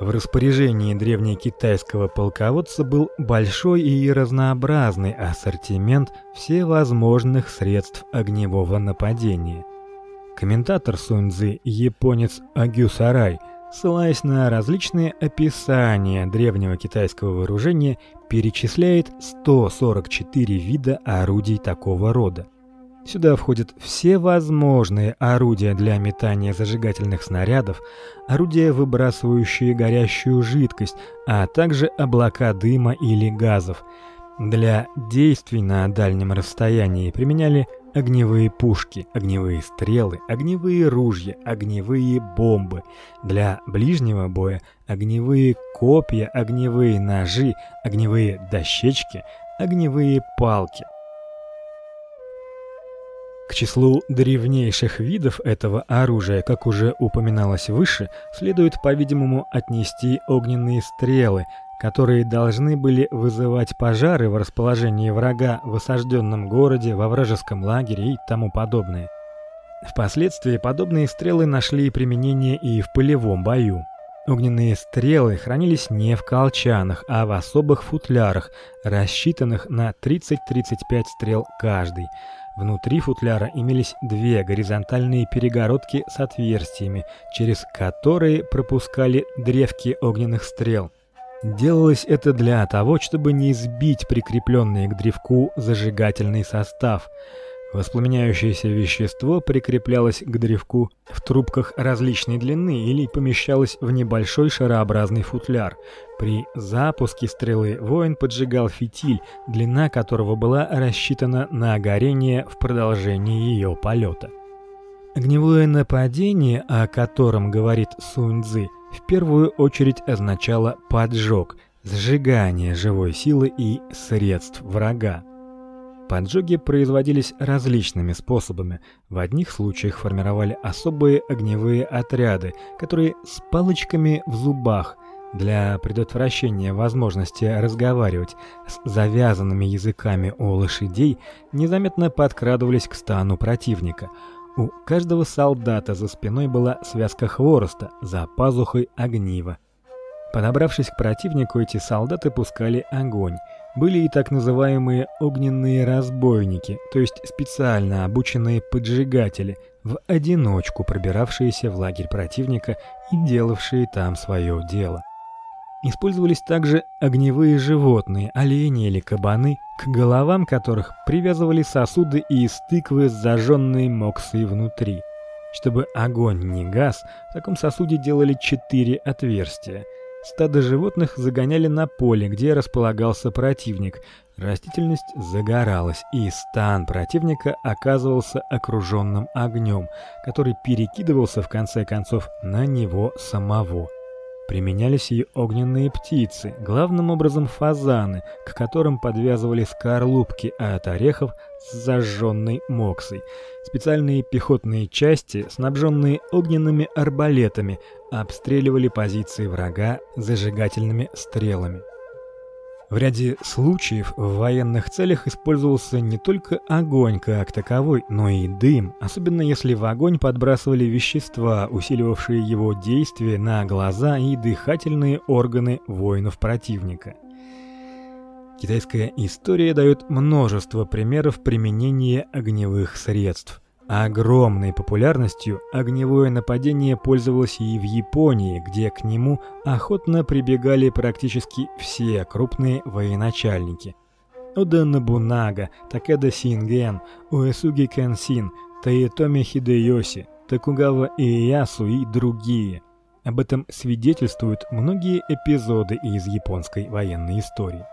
В распоряжении древнекитайского полководца был большой и разнообразный ассортимент всевозможных средств огневого нападения – Комментатор Суньцзы, японец Агю Сарай, ссылаясь на различные описания древнего китайского вооружения, перечисляет 144 вида орудий такого рода. Сюда входят все возможные орудия для метания зажигательных снарядов, орудия, выбрасывающие горящую жидкость, а также облака дыма или газов. Для действий на дальнем расстоянии применяли огневые пушки, огневые стрелы, огневые ружья, огневые бомбы. Для ближнего боя огневые копья, огневые ножи, огневые дощечки, огневые палки. К числу древнейших видов этого оружия, как уже упоминалось выше, следует, по-видимому, отнести огненные стрелы, которые должны были вызывать пожары в расположении врага в осажденном городе, во вражеском лагере и тому подобное. Впоследствии подобные стрелы нашли применение и в полевом бою. Огненные стрелы хранились не в колчанах, а в особых футлярах, рассчитанных на 30-35 стрел каждый. Внутри футляра имелись две горизонтальные перегородки с отверстиями, через которые пропускали древки огненных стрел. Делалось это для того, чтобы не сбить прикрепленный к древку зажигательный состав. Воспламеняющееся вещество прикреплялось к древку в трубках различной длины или помещалось в небольшой шарообразный футляр. При запуске стрелы воин поджигал фитиль, длина которого была рассчитана на горение в продолжении ее полета. Огневое нападение, о котором говорит Сунь Цзы, в первую очередь означало поджог, сжигание живой силы и средств врага. Поджоги производились различными способами. В одних случаях формировали особые огневые отряды, которые с палочками в зубах для предотвращения возможности разговаривать с завязанными языками у лошадей незаметно подкрадывались к стану противника – у каждого солдата за спиной была связка хвороста, за пазухой огнива. Подобравшись к противнику, эти солдаты пускали огонь. Были и так называемые огненные разбойники, то есть специально обученные поджигатели, в одиночку пробиравшиеся в лагерь противника и делавшие там свое дело. Использовались также огневые животные, олени или кабаны, к головам которых привязывали сосуды из тыквы с зажженной моксой внутри. Чтобы огонь не гас, в таком сосуде делали четыре отверстия. Стадо животных загоняли на поле, где располагался противник. Растительность загоралась, и стан противника оказывался окруженным огнем, который перекидывался в конце концов на него самого. Применялись и огненные птицы, главным образом фазаны, к которым подвязывали скорлупки от орехов с зажженной моксой. Специальные пехотные части, снабженные огненными арбалетами, обстреливали позиции врага зажигательными стрелами. В ряде случаев в военных целях использовался не только огонь как таковой, но и дым, особенно если в огонь подбрасывали вещества, усиливавшие его действие на глаза и дыхательные органы воинов противника. Китайская история дает множество примеров применения огневых средств. Огромной популярностью огневое нападение пользовалось и в Японии, где к нему охотно прибегали практически все крупные военачальники. Ода Нобунага, Такеда Синген, Уэсуги Кэнсин, Таэтоми Хидеёси, Токугава Иэясу и другие. Об этом свидетельствуют многие эпизоды из японской военной истории.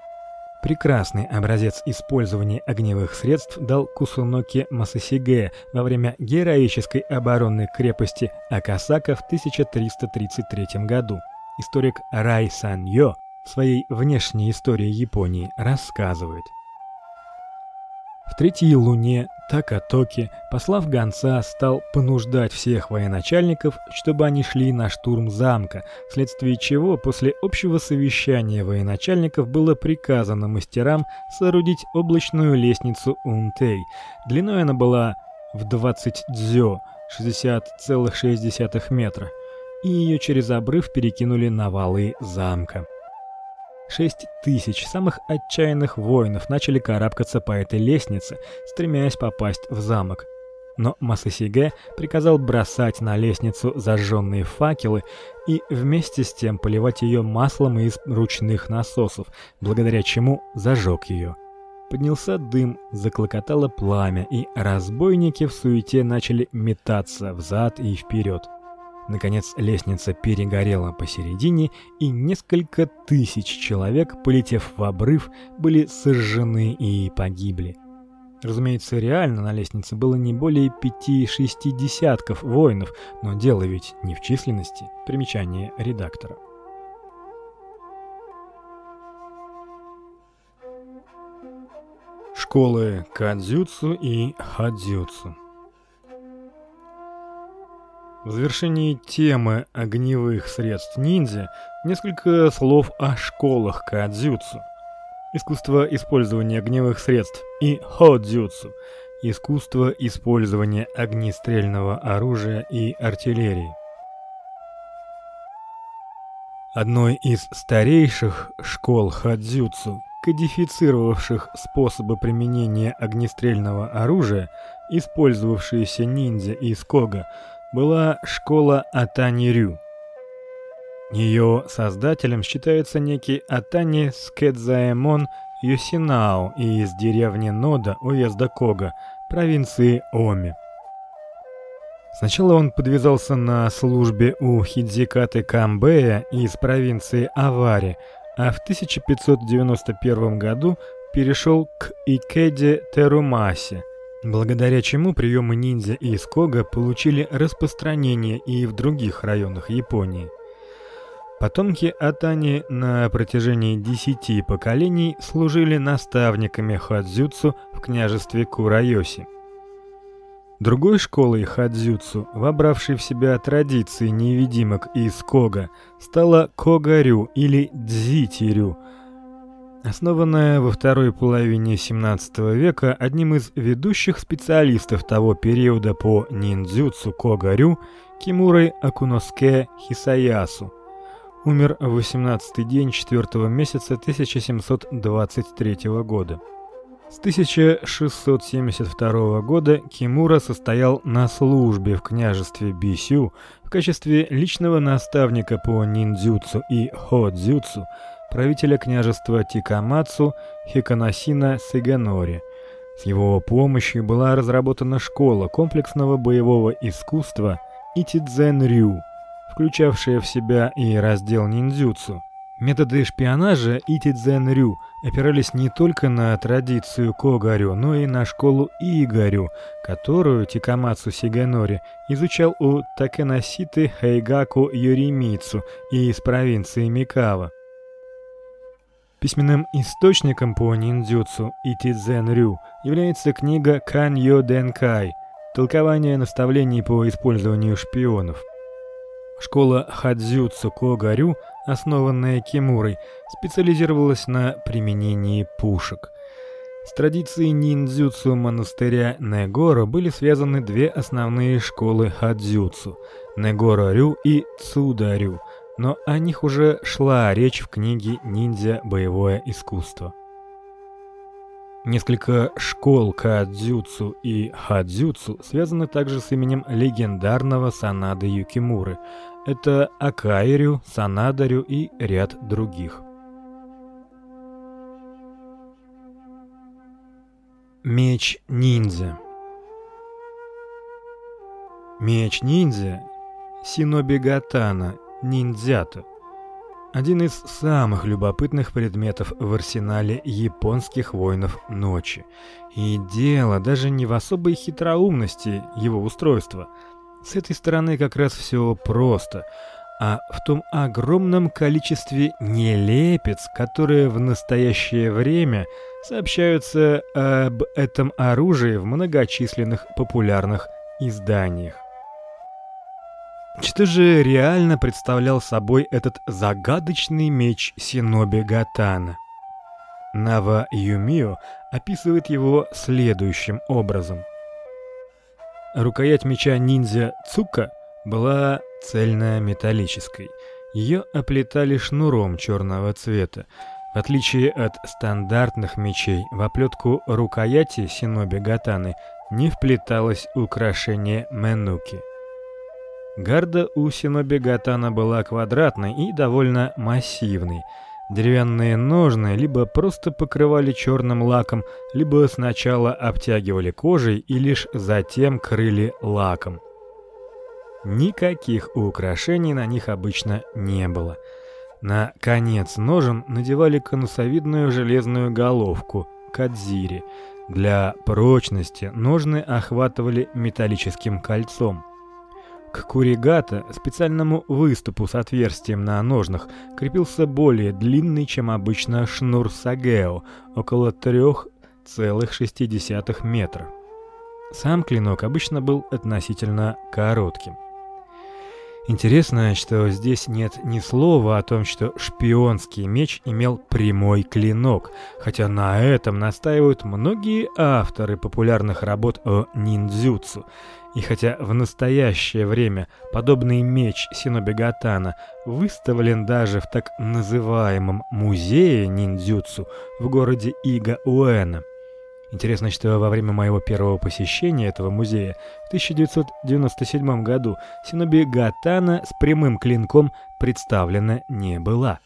Прекрасный образец использования огневых средств дал Кусуноки Масасиге во время героической обороны крепости Акасака в 1333 году. Историк Рай Саньё в своей внешней истории Японии рассказывает: в третьей луне Такатоки, послав гонца, стал понуждать всех военачальников, чтобы они шли на штурм замка, вследствие чего после общего совещания военачальников было приказано мастерам соорудить облачную лестницу Унтей. Длиной она была в 20 дзё, 60,6 метра, и ее через обрыв перекинули на валы замка. Шесть тысяч самых отчаянных воинов начали карабкаться по этой лестнице, стремясь попасть в замок. Но Масасиге приказал бросать на лестницу зажженные факелы и вместе с тем поливать ее маслом из ручных насосов, благодаря чему зажег ее. Поднялся дым, заклокотало пламя, и разбойники в суете начали метаться взад и вперед. Наконец лестница перегорела посередине, и несколько тысяч человек, полетев в обрыв, были сожжены и погибли. Разумеется, реально на лестнице было не более пяти-шести десятков воинов, но дело ведь не в численности. Примечание редактора. Школы кадзюцу и хадзюцу в завершении темы огневых средств ниндзя несколько слов о школах кадзюцу. Искусство использования огневых средств и ходзюцу искусство использования огнестрельного оружия и артиллерии. Одной из старейших школ ходзюцу, кодифицировавших способы применения огнестрельного оружия, использовавшиеся ниндзя из Кога, была школа Атани-рю. Ее создателем считается некий Атани Скэдзаэмон Юсинао из деревни Нода уезда Кога, провинции Оми. Сначала он подвязался на службе у Хидзикаты Камбея из провинции Авари, а в 1591 году перешел к Икеде Терумаси – благодаря чему приемы ниндзя и скога получили распространение и в других районах Японии. Потомки Атани на протяжении десяти поколений служили наставниками хадзюцу в княжестве Курайоси. Другой школой хадзюцу, вобравшей в себя традиции невидимок из кога, стала когарю или дзитирю – Основанная во второй половине 17 века одним из ведущих специалистов того периода по ниндзюцу Когарю Кимурой Акуноске Хисаясу. Умер в 18-й день 4 месяца 1723 года. С 1672 года Кимура состоял на службе в княжестве Бисю в качестве личного наставника по ниндзюцу и ходзюцу правителя княжества Тикамацу Хиканасина Сыганори. С его помощью была разработана школа комплексного боевого искусства Итидзен-рю, включавшая в себя и раздел ниндзюцу. Методы шпионажа Итидзен-рю опирались не только на традицию Когарю, но и на школу Игарю, которую Тикамацу Сиганори изучал у Такенаситы Хайгаку Юримицу из провинции Микава. Письменным источником по ниндзюцу Итидзен-рю является книга Каньо Денкай Толкование наставлений по использованию шпионов. Школа Хадзюцу Когарю, основанная Кимурой, специализировалась на применении пушек. С традицией ниндзюцу монастыря Негоро были связаны две основные школы хадзюцу: Негоро-рю и Цуда-рю – но о них уже шла речь в книге Ниндзя боевое искусство. Несколько школ кадзюцу и хадзюцу связаны также с именем легендарного Санады Юкимуры. Это Акаирю, Санадарю и ряд других. Меч ниндзя. Меч ниндзя Синоби Гатана, ниндзято один из самых любопытных предметов в арсенале японских воинов ночи. И дело даже не в особой хитроумности его устройства. С этой стороны как раз все просто, а в том огромном количестве нелепец, которые в настоящее время сообщаются об этом оружии в многочисленных популярных изданиях. Что же реально представлял собой этот загадочный меч Синоби Гатана? Нава Юмио описывает его следующим образом. Рукоять меча ниндзя Цука была цельно-металлической. Ее оплетали шнуром черного цвета. В отличие от стандартных мечей, в оплетку рукояти синоби гатаны не вплеталось украшение менуки. Гарда у синоби Гатана была квадратной и довольно массивной. Деревянные ножны либо просто покрывали черным лаком, либо сначала обтягивали кожей и лишь затем крыли лаком. Никаких украшений на них обычно не было. На конец ножен надевали конусовидную железную головку кадзири. Для прочности ножны охватывали металлическим кольцом. К куригата, специальному выступу с отверстием на ножнах, крепился более длинный, чем обычно шнур сагео, около 3,6 метра. Сам клинок обычно был относительно коротким. Интересно, что здесь нет ни слова о том, что шпионский меч имел прямой клинок, хотя на этом настаивают многие авторы популярных работ о ниндзюцу. И хотя в настоящее время подобный меч Синоби Гатана выставлен даже в так называемом музее ниндзюцу в городе Ига-Уэна. Интересно, что во время моего первого посещения этого музея в 1997 году Синоби Гатана с прямым клинком представлена не была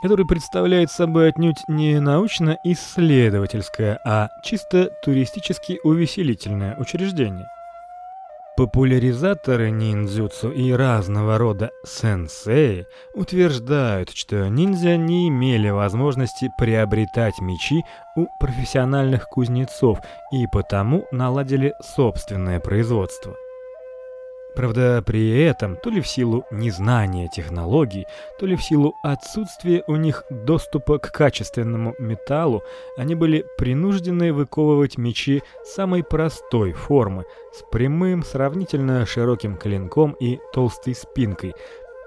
который представляет собой отнюдь не научно-исследовательское, а чисто туристически увеселительное учреждение. Популяризаторы ниндзюцу и разного рода сенсеи утверждают, что ниндзя не имели возможности приобретать мечи у профессиональных кузнецов и потому наладили собственное производство. Правда, при этом, то ли в силу незнания технологий, то ли в силу отсутствия у них доступа к качественному металлу, они были принуждены выковывать мечи самой простой формы, с прямым, сравнительно широким клинком и толстой спинкой,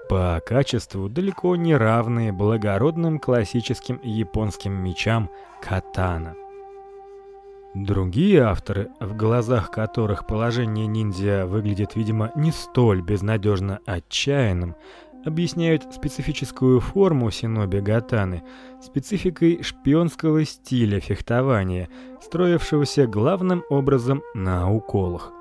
по качеству далеко не равные благородным классическим японским мечам катана. Другие авторы, в глазах которых положение ниндзя выглядит, видимо, не столь безнадежно отчаянным, объясняют специфическую форму синоби гатаны спецификой шпионского стиля фехтования, строившегося главным образом на уколах.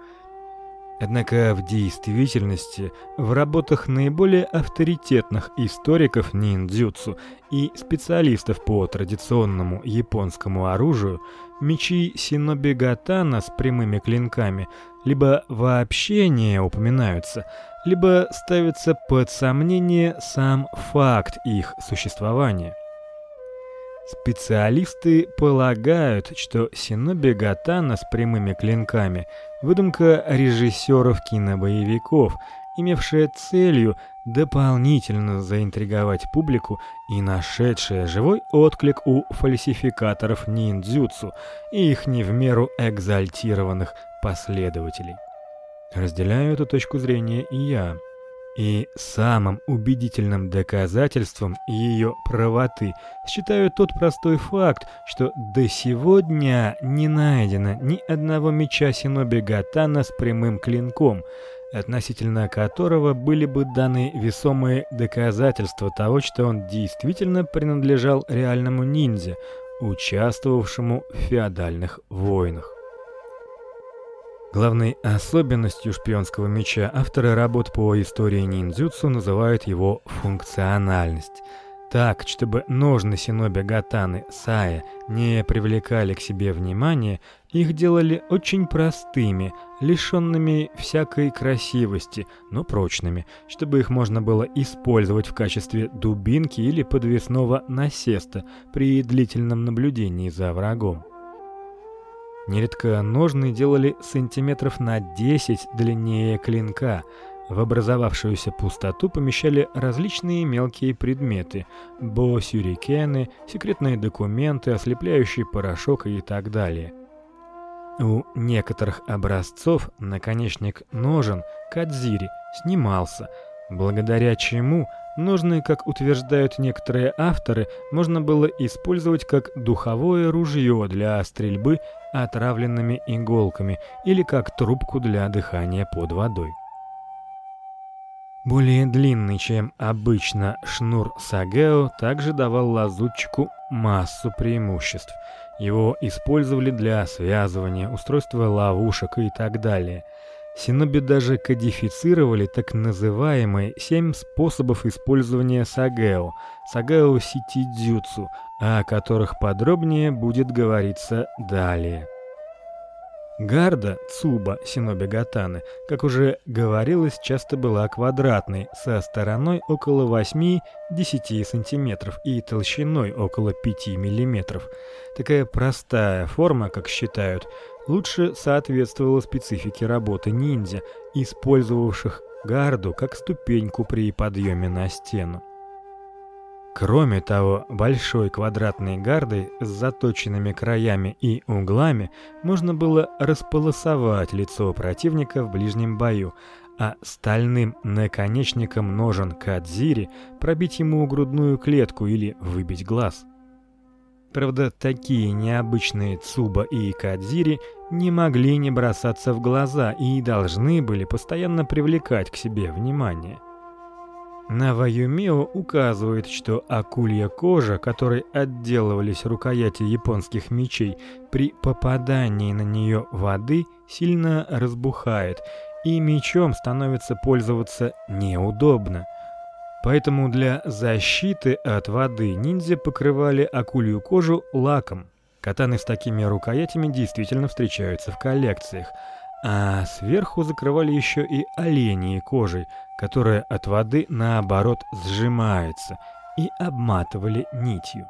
Однако в действительности в работах наиболее авторитетных историков ниндзюцу и специалистов по традиционному японскому оружию мечи синоби гатана с прямыми клинками либо вообще не упоминаются, либо ставится под сомнение сам факт их существования. Специалисты полагают, что синоби гатана с прямыми клинками выдумка режиссеров кинобоевиков, имевшая целью дополнительно заинтриговать публику и нашедшая живой отклик у фальсификаторов ниндзюцу и их не в меру экзальтированных последователей. Разделяю эту точку зрения и я. И самым убедительным доказательством ее правоты считаю тот простой факт, что до сегодня не найдено ни одного меча синоби Гатана с прямым клинком, относительно которого были бы даны весомые доказательства того, что он действительно принадлежал реальному ниндзя, участвовавшему в феодальных войнах. Главной особенностью шпионского меча авторы работ по истории ниндзюцу называют его функциональность – так, чтобы ножны синоби Гатаны Сая не привлекали к себе внимания, их делали очень простыми, лишенными всякой красивости, но прочными, чтобы их можно было использовать в качестве дубинки или подвесного насеста при длительном наблюдении за врагом. Нередко ножны делали сантиметров на 10 длиннее клинка, в образовавшуюся пустоту помещали различные мелкие предметы: бо-сюрикены, секретные документы, ослепляющий порошок и так далее. У некоторых образцов наконечник ножен кадзири снимался, благодаря чему ножны, как утверждают некоторые авторы, можно было использовать как духовое ружье для стрельбы отравленными иголками или как трубку для дыхания под водой. Более длинный, чем обычно, шнур сагео также давал лазутчику массу преимуществ. Его использовали для связывания, устройства ловушек и так далее. Синоби даже кодифицировали так называемые семь способов использования сагео, сагео ситидзюцу, о которых подробнее будет говориться далее. Гарда Цуба Синоби Гатаны, как уже говорилось, часто была квадратной, со стороной около 8-10 см и толщиной около 5 мм. Такая простая форма, как считают, лучше соответствовала специфике работы ниндзя, использовавших гарду как ступеньку при подъеме на стену. Кроме того, большой квадратной гардой с заточенными краями и углами можно было располосовать лицо противника в ближнем бою, а стальным наконечником ножен кадзири пробить ему грудную клетку или выбить глаз. Правда, такие необычные цуба и кадзири не могли не бросаться в глаза и должны были постоянно привлекать к себе внимание. Наваюмео указывает, что акулья кожа, которой отделывались рукояти японских мечей, при попадании на нее воды сильно разбухает, и мечом становится пользоваться неудобно. Поэтому для защиты от воды ниндзя покрывали акулью кожу лаком. Катаны с такими рукоятями действительно встречаются в коллекциях – а сверху закрывали еще и оленьей кожей, которая от воды наоборот сжимается, и обматывали нитью.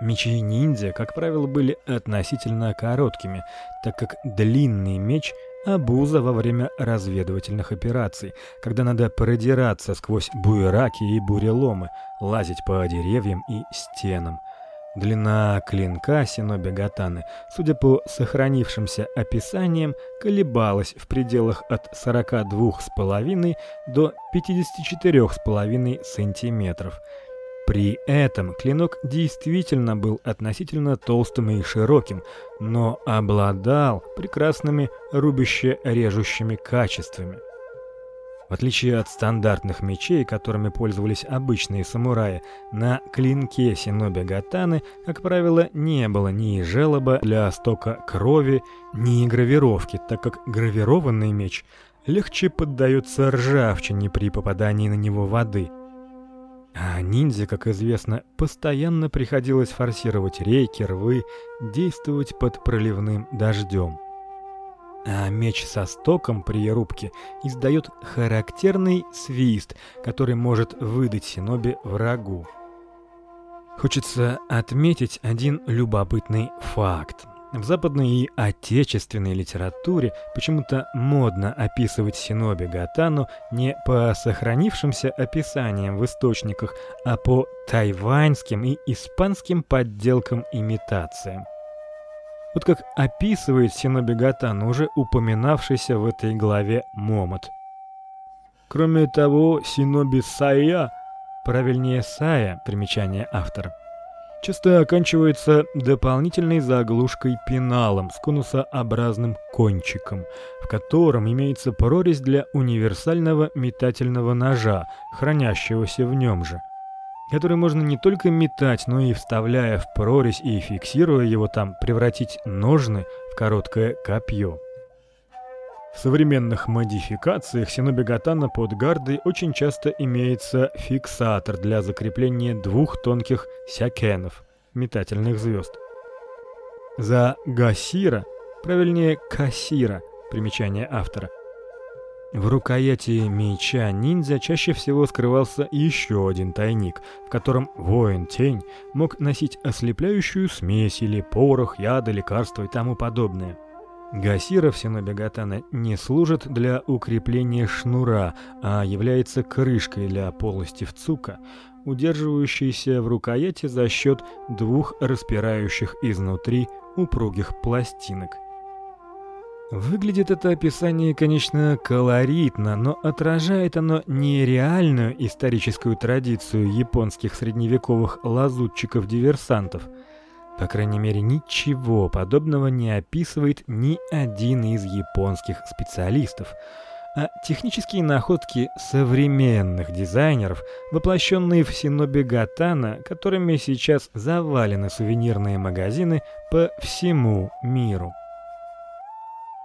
Мечи ниндзя, как правило, были относительно короткими, так как длинный меч обуза во время разведывательных операций, когда надо продираться сквозь буераки и буреломы, лазить по деревьям и стенам. Длина клинка синоби гатаны, судя по сохранившимся описаниям, колебалась в пределах от 42,5 до 54,5 сантиметров. При этом клинок действительно был относительно толстым и широким, но обладал прекрасными рубяще-режущими качествами. В отличие от стандартных мечей, которыми пользовались обычные самураи, на клинке синоби гатаны, как правило, не было ни желоба для стока крови, ни гравировки, так как гравированный меч легче поддается ржавчине при попадании на него воды. А ниндзя, как известно, постоянно приходилось форсировать реки, рвы, действовать под проливным дождем а меч со стоком при рубке издает характерный свист, который может выдать синоби врагу. Хочется отметить один любопытный факт. В западной и отечественной литературе почему-то модно описывать синоби гатану не по сохранившимся описаниям в источниках, а по тайваньским и испанским подделкам-имитациям. Вот как описывает Синоби Гатан, уже упоминавшийся в этой главе Момот. Кроме того, Синоби Сая, правильнее Сая, примечание автора, часто оканчивается дополнительной заглушкой пеналом с конусообразным кончиком, в котором имеется прорезь для универсального метательного ножа, хранящегося в нем же. Который можно не только метать, но и вставляя в прорезь и фиксируя его там, превратить ножны в короткое копье. В современных модификациях синобигатана под гардой очень часто имеется фиксатор для закрепления двух тонких сякенов, метательных звезд. За гасира, правильнее касира, примечание автора, в рукояти меча ниндзя чаще всего скрывался еще один тайник, в котором воин-тень мог носить ослепляющую смесь или порох, яды, лекарства и тому подобное. Гасира в гатана не служит для укрепления шнура, а является крышкой для полости в цука, удерживающейся в рукояти за счет двух распирающих изнутри упругих пластинок. Выглядит это описание, конечно, колоритно, но отражает оно не реальную историческую традицию японских средневековых лазутчиков-диверсантов. По крайней мере, ничего подобного не описывает ни один из японских специалистов. А технические находки современных дизайнеров, воплощенные в синобе гатана, которыми сейчас завалены сувенирные магазины по всему миру.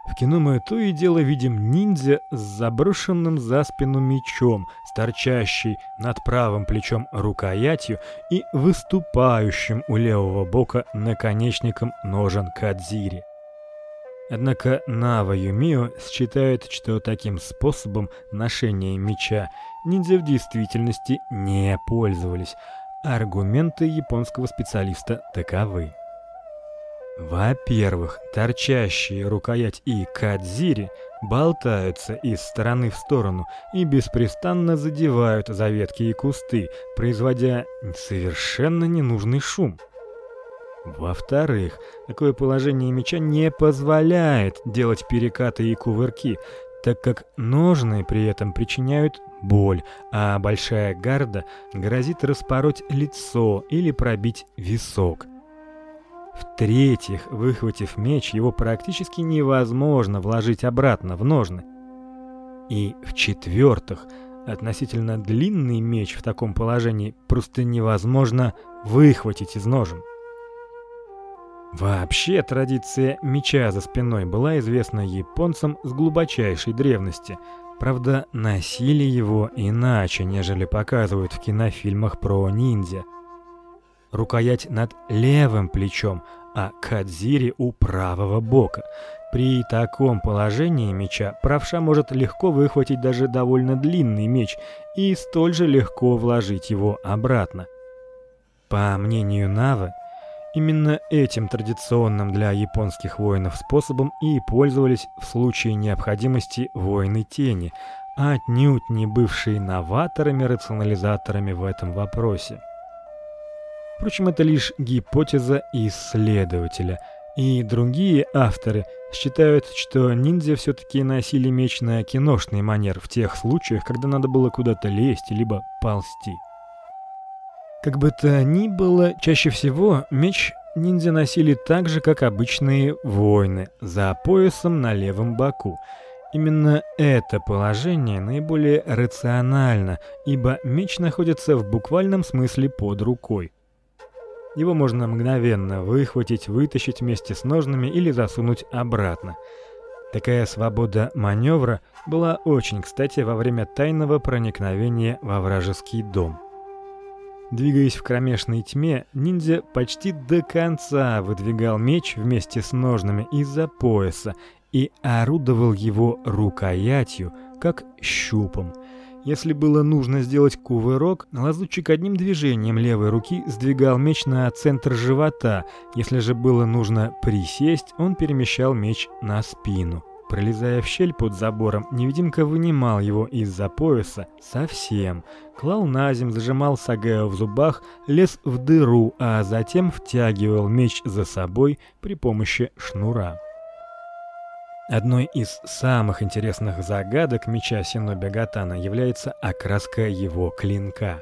В кино мы то и дело видим ниндзя с заброшенным за спину мечом, с торчащей над правым плечом рукоятью и выступающим у левого бока наконечником ножен кадзири. Однако Нава Юмио считает, что таким способом ношения меча ниндзя в действительности не пользовались. Аргументы японского специалиста таковы. Во-первых, торчащие рукоять и кадзири болтаются из стороны в сторону и беспрестанно задевают за ветки и кусты, производя совершенно ненужный шум. Во-вторых, такое положение меча не позволяет делать перекаты и кувырки, так как ножны при этом причиняют боль, а большая гарда грозит распороть лицо или пробить висок. В-третьих, выхватив меч, его практически невозможно вложить обратно в ножны. И в-четвертых, относительно длинный меч в таком положении просто невозможно выхватить из ножен. Вообще традиция меча за спиной была известна японцам с глубочайшей древности. Правда, носили его иначе, нежели показывают в кинофильмах про ниндзя рукоять над левым плечом, а кадзири у правого бока. При таком положении меча правша может легко выхватить даже довольно длинный меч и столь же легко вложить его обратно. По мнению Навы, именно этим традиционным для японских воинов способом и пользовались в случае необходимости воины тени, отнюдь не бывшие новаторами-рационализаторами в этом вопросе. Впрочем, это лишь гипотеза исследователя, и другие авторы считают, что ниндзя все таки носили меч на киношный манер в тех случаях, когда надо было куда-то лезть либо ползти. Как бы то ни было, чаще всего меч ниндзя носили так же, как обычные воины, за поясом на левом боку. Именно это положение наиболее рационально, ибо меч находится в буквальном смысле под рукой. Его можно мгновенно выхватить, вытащить вместе с ножными или засунуть обратно. Такая свобода маневра была очень кстати во время тайного проникновения во вражеский дом. Двигаясь в кромешной тьме, ниндзя почти до конца выдвигал меч вместе с ножными из-за пояса и орудовал его рукоятью, как щупом. Если было нужно сделать кувырок, лазутчик одним движением левой руки сдвигал меч на центр живота. Если же было нужно присесть, он перемещал меч на спину. Пролезая в щель под забором, невидимка вынимал его из-за пояса совсем, клал на землю, зажимал сагэо в зубах, лез в дыру, а затем втягивал меч за собой при помощи шнура. Одной из самых интересных загадок меча Синоби Гатана является окраска его клинка.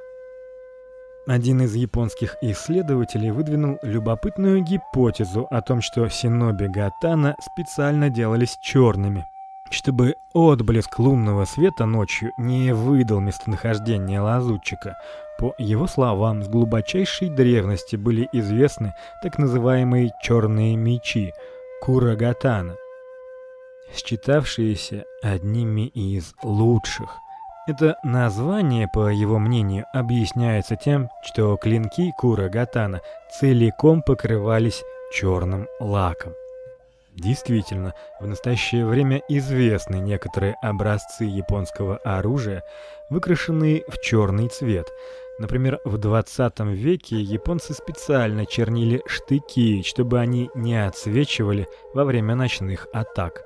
Один из японских исследователей выдвинул любопытную гипотезу о том, что синоби гатана специально делались черными. Чтобы отблеск лунного света ночью не выдал местонахождение лазутчика, по его словам, с глубочайшей древности были известны так называемые черные мечи курагатана, считавшиеся одними из лучших. Это название, по его мнению, объясняется тем, что клинки курагатана целиком покрывались черным лаком. Действительно, в настоящее время известны некоторые образцы японского оружия, выкрашенные в черный цвет. Например, в 20 веке японцы специально чернили штыки, чтобы они не отсвечивали во время ночных атак.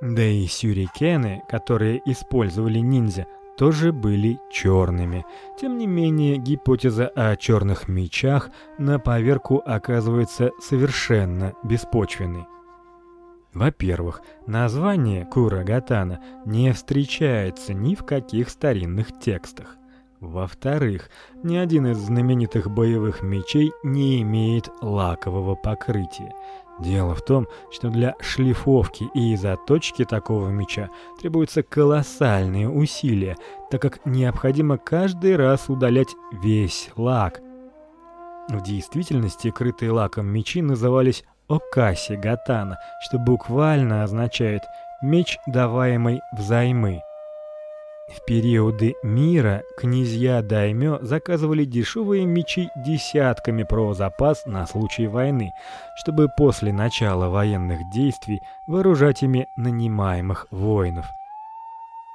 Да и сюрикены, которые использовали ниндзя, тоже были черными. Тем не менее, гипотеза о черных мечах на поверку оказывается совершенно беспочвенной. Во-первых, название Курагатана не встречается ни в каких старинных текстах. Во-вторых, ни один из знаменитых боевых мечей не имеет лакового покрытия. Дело в том, что для шлифовки и заточки такого меча требуются колоссальные усилия, так как необходимо каждый раз удалять весь лак. В действительности крытые лаком мечи назывались окаси гатана, что буквально означает меч, даваемый взаймы. В периоды мира князья даймё заказывали дешевые мечи десятками про запас на случай войны, чтобы после начала военных действий вооружать ими нанимаемых воинов.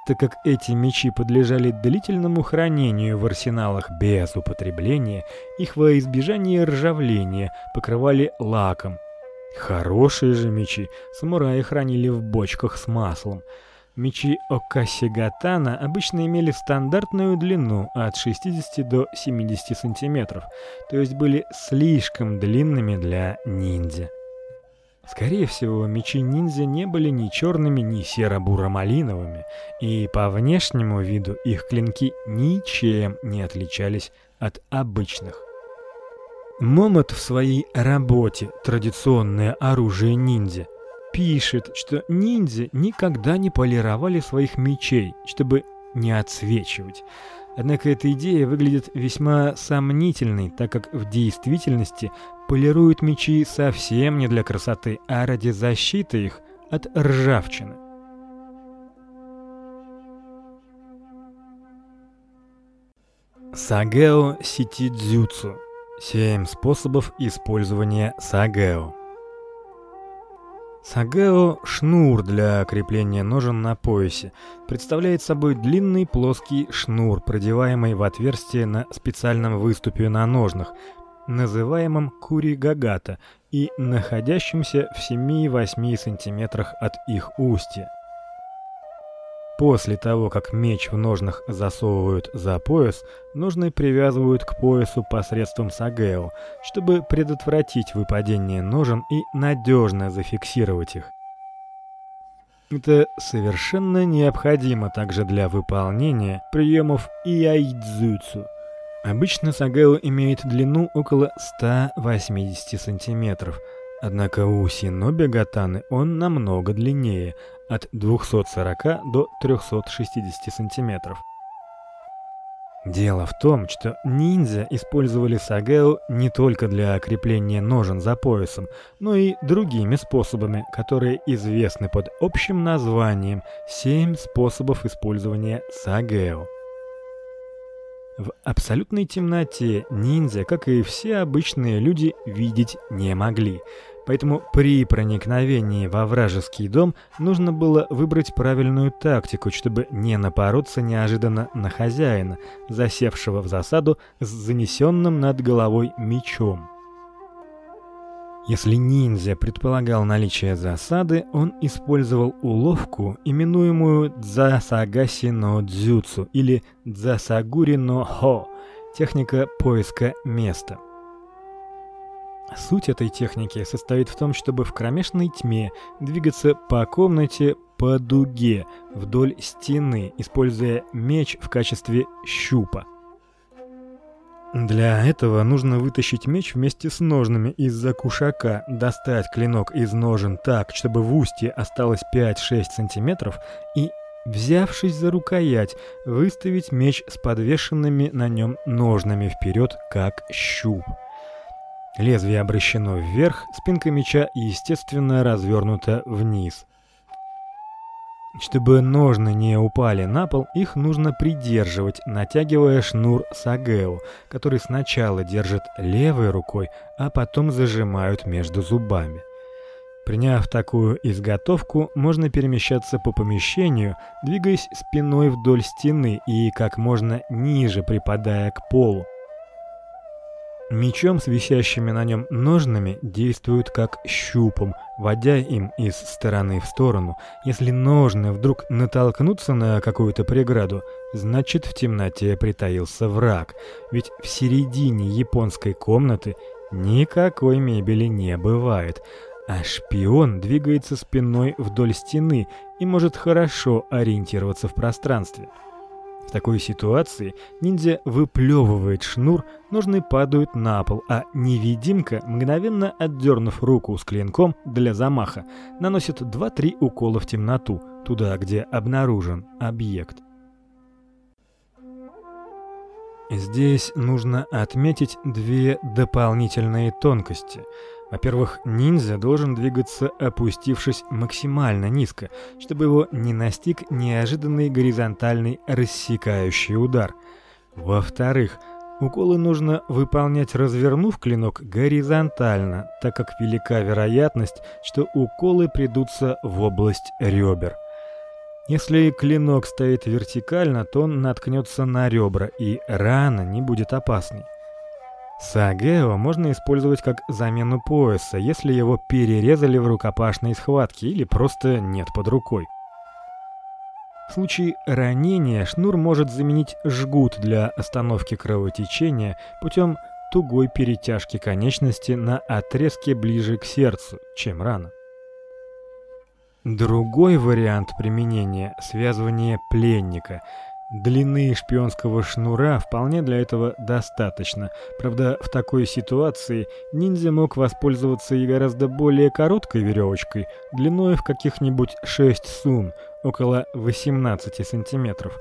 Так как эти мечи подлежали длительному хранению в арсеналах без употребления, их во избежание ржавления покрывали лаком, Хорошие же мечи самураи хранили в бочках с маслом. Мечи окасигатана обычно имели стандартную длину от 60 до 70 сантиметров, то есть были слишком длинными для ниндзя. Скорее всего, мечи ниндзя не были ни черными, ни серо-буро-малиновыми, и по внешнему виду их клинки ничем не отличались от обычных. Момот в своей работе «Традиционное оружие ниндзя» пишет, что ниндзя никогда не полировали своих мечей, чтобы не отсвечивать. Однако эта идея выглядит весьма сомнительной, так как в действительности полируют мечи совсем не для красоты, а ради защиты их от ржавчины. Сагео Ситидзюцу Семь способов использования сагэо. Сагэо – шнур для крепления ножен на поясе. Представляет собой длинный плоский шнур, продеваемый в отверстие на специальном выступе на ножнах, называемом куригагата, и находящимся в 7-8 сантиметрах от их устья. После того, как меч в ножнах засовывают за пояс, ножны привязывают к поясу посредством сагео, чтобы предотвратить выпадение ножен и надежно зафиксировать их. Это совершенно необходимо также для выполнения приемов иайдзуцу. Обычно сагео имеет длину около 180 сантиметров, однако у синоби гатаны он намного длиннее – от 240 до 360 сантиметров. Дело в том, что ниндзя использовали сагэо не только для крепления ножен за поясом, но и другими способами, которые известны под общим названием «Семь способов использования сагэо». В абсолютной темноте ниндзя, как и все обычные люди, видеть не могли. Поэтому при проникновении во вражеский дом нужно было выбрать правильную тактику, чтобы не напороться неожиданно на хозяина, засевшего в засаду с занесенным над головой мечом. Если ниндзя предполагал наличие засады, он использовал уловку, именуемую дзасагаси но дзюцу или дзасагури но хо, техника поиска места. Суть этой техники состоит в том, чтобы в кромешной тьме двигаться по комнате по дуге вдоль стены, используя меч в качестве щупа. Для этого нужно вытащить меч вместе с ножными из-за кушака, достать клинок из ножен так, чтобы в устье осталось 5-6 сантиметров и взявшись за рукоять, выставить меч с подвешенными на нем ножнами вперед, как щуп. Лезвие обращено вверх, спинка меча естественно развернута вниз. Чтобы ножны не упали на пол, их нужно придерживать, натягивая шнур сагео, который сначала держат левой рукой, а потом зажимают между зубами. Приняв такую изготовку, можно перемещаться по помещению, двигаясь спиной вдоль стены и как можно ниже припадая к полу. Мечом с висящими на нем ножнами действуют как щупом, водя им из стороны в сторону. Если ножны вдруг натолкнутся на какую-то преграду, значит в темноте притаился враг. Ведь в середине японской комнаты никакой мебели не бывает а шпион двигается спиной вдоль стены и может хорошо ориентироваться в пространстве. Такой ситуации ниндзя выплевывает шнур, ножны падают на пол, а невидимка, мгновенно отдернув руку с клинком для замаха, наносит 2-3 укола в темноту, туда, где обнаружен объект. Здесь нужно отметить две дополнительные тонкости – во-первых, ниндзя должен двигаться, опустившись максимально низко, чтобы его не настиг неожиданный горизонтальный рассекающий удар. Во-вторых, уколы нужно выполнять, развернув клинок горизонтально, так как велика вероятность, что уколы придутся в область ребер. Если клинок стоит вертикально, то он наткнется на ребра, и рана не будет опасной. Сагео можно использовать как замену пояса, если его перерезали в рукопашной схватке или просто нет под рукой. В случае ранения шнур может заменить жгут для остановки кровотечения путем тугой перетяжки конечности на отрезке ближе к сердцу, чем рана. Другой вариант применения связывание пленника – Длины шпионского шнура вполне для этого достаточно. Правда, в такой ситуации ниндзя мог воспользоваться и гораздо более короткой веревочкой, длиной в каких-нибудь 6 сун, около 18 сантиметров.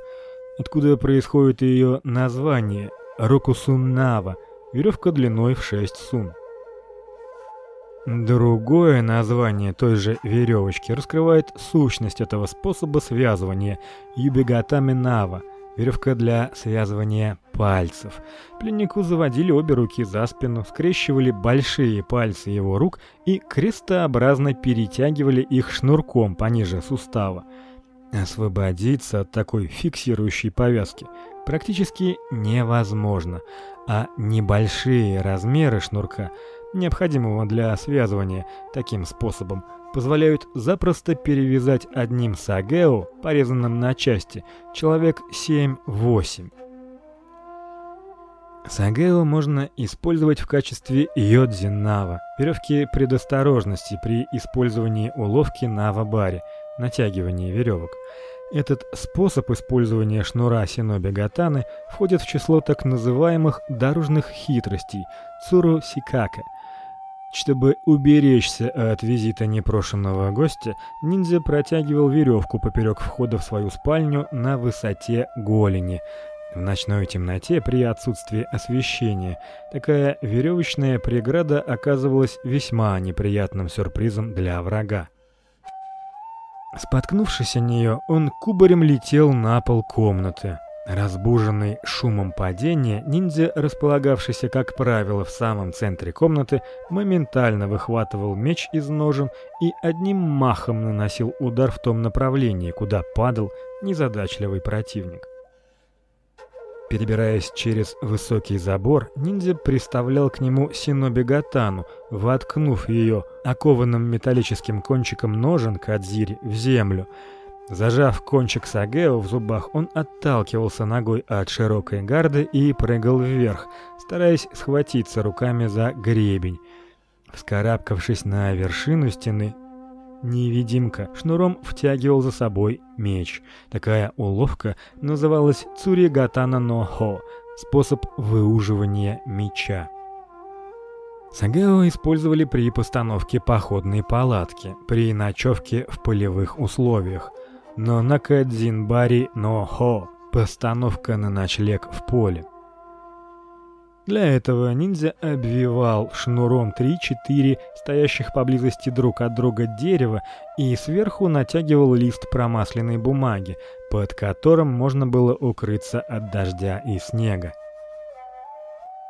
Откуда происходит ее название рокусуннава, веревка длиной в 6 сун. Другое название той же веревочки раскрывает сущность этого способа связывания юбигатами-нава, веревка для связывания пальцев. Пленнику заводили обе руки за спину, скрещивали большие пальцы его рук и крестообразно перетягивали их шнурком пониже сустава. Освободиться от такой фиксирующей повязки практически невозможно, а небольшие размеры шнурка необходимого для связывания таким способом, позволяют запросто перевязать одним сагео, порезанным на части, человек 7-8. Сагео можно использовать в качестве йодзи-нава, веревки предосторожности при использовании уловки нава-бари, натягивании веревок. Этот способ использования шнура синоби-гатаны входит в число так называемых дорожных хитростей цуру-сикака – чтобы уберечься от визита непрошенного гостя, ниндзя протягивал веревку поперек входа в свою спальню на высоте голени. В ночной темноте при отсутствии освещения такая веревочная преграда оказывалась весьма неприятным сюрпризом для врага. Споткнувшись о нее, он кубарем летел на пол комнаты. Разбуженный шумом падения, ниндзя, располагавшийся, как правило, в самом центре комнаты, моментально выхватывал меч из ножен и одним махом наносил удар в том направлении, куда падал незадачливый противник. Перебираясь через высокий забор, ниндзя приставлял к нему синоби-гатану, воткнув ее окованным металлическим кончиком ножен кадзири в землю – Зажав кончик сагео в зубах, он отталкивался ногой от широкой гарды и прыгал вверх, стараясь схватиться руками за гребень. Вскарабкавшись на вершину стены, невидимка шнуром втягивал за собой меч. Такая уловка называлась цуригатана но Способ выуживания меча. Сагао использовали при постановке походной палатки, при ночевке в полевых условиях. Но накадзинбари но хо постановка на ночлег в поле. Для этого ниндзя обвивал шнуром 3-4 стоящих поблизости друг от друга дерева и сверху натягивал лист промасленной бумаги, под которым можно было укрыться от дождя и снега.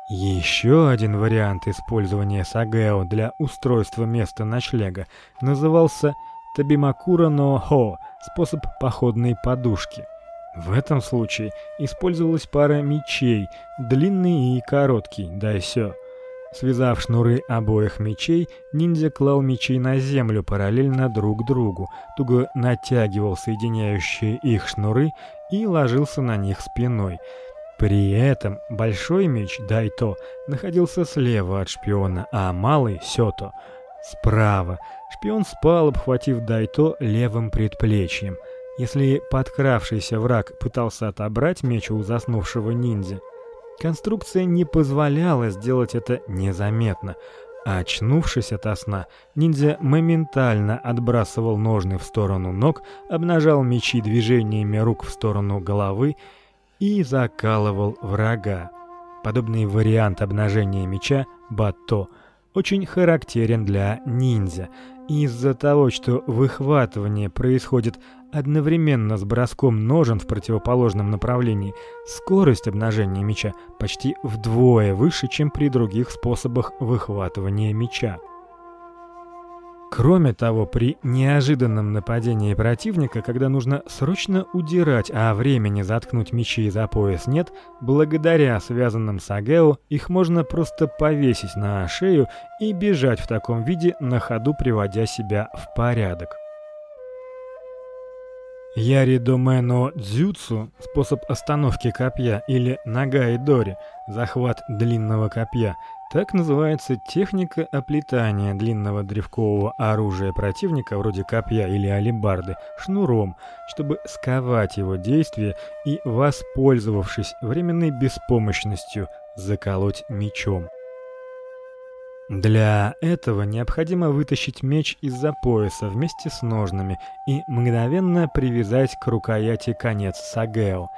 Еще один вариант использования сагэо для устройства места ночлега назывался табимакура но хо, способ походной подушки. В этом случае использовалась пара мечей, длинный и короткий, дайсё. Связав шнуры обоих мечей, ниндзя клал мечи на землю параллельно друг другу, туго натягивал соединяющие их шнуры и ложился на них спиной. При этом большой меч дайто находился слева от шпиона, а малый сёто справа. Шпион спал, обхватив дайто левым предплечьем. Если подкравшийся враг пытался отобрать меч у заснувшего ниндзя, конструкция не позволяла сделать это незаметно. А очнувшись ото сна, ниндзя моментально отбрасывал ножны в сторону ног, обнажал мечи движениями рук в сторону головы и закалывал врага. Подобный вариант обнажения меча батто очень характерен для ниндзя. Из-за того, что выхватывание происходит одновременно с броском ножен в противоположном направлении, скорость обнажения меча почти вдвое выше, чем при других способах выхватывания меча. Кроме того, при неожиданном нападении противника, когда нужно срочно удирать, а времени заткнуть мечи за пояс нет, благодаря связанным сагео их можно просто повесить на шею и бежать в таком виде на ходу, приводя себя в порядок. Яридомено дзюцу способ остановки копья или нагай-дори захват длинного копья так называется техника оплетания длинного древкового оружия противника вроде копья или алебарды шнуром, чтобы сковать его действие и, воспользовавшись временной беспомощностью, заколоть мечом. Для этого необходимо вытащить меч из-за пояса вместе с ножнами и мгновенно привязать к рукояти конец сагео.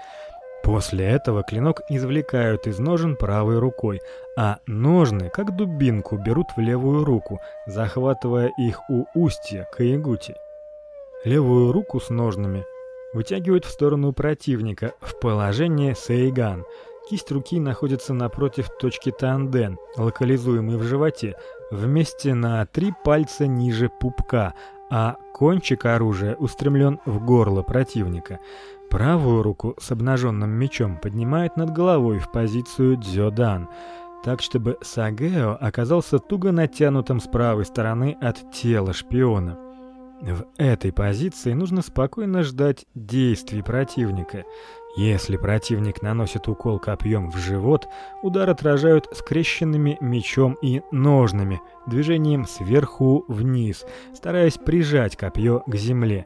После этого клинок извлекают из ножен правой рукой, а ножны, как дубинку, берут в левую руку, захватывая их у устья каигути. Левую руку с ножнами вытягивают в сторону противника в положение сейган. Кисть руки находится напротив точки танден, локализуемой в животе, вместе на три пальца ниже пупка, а кончик оружия устремлен в горло противника. Правую руку с обнаженным мечом поднимает над головой в позицию дзёдан, так чтобы сагео оказался туго натянутым с правой стороны от тела шпиона. В этой позиции нужно спокойно ждать действий противника. Если противник наносит укол копьем в живот, удар отражают скрещенными мечом и ножными, движением сверху вниз, стараясь прижать копье к земле.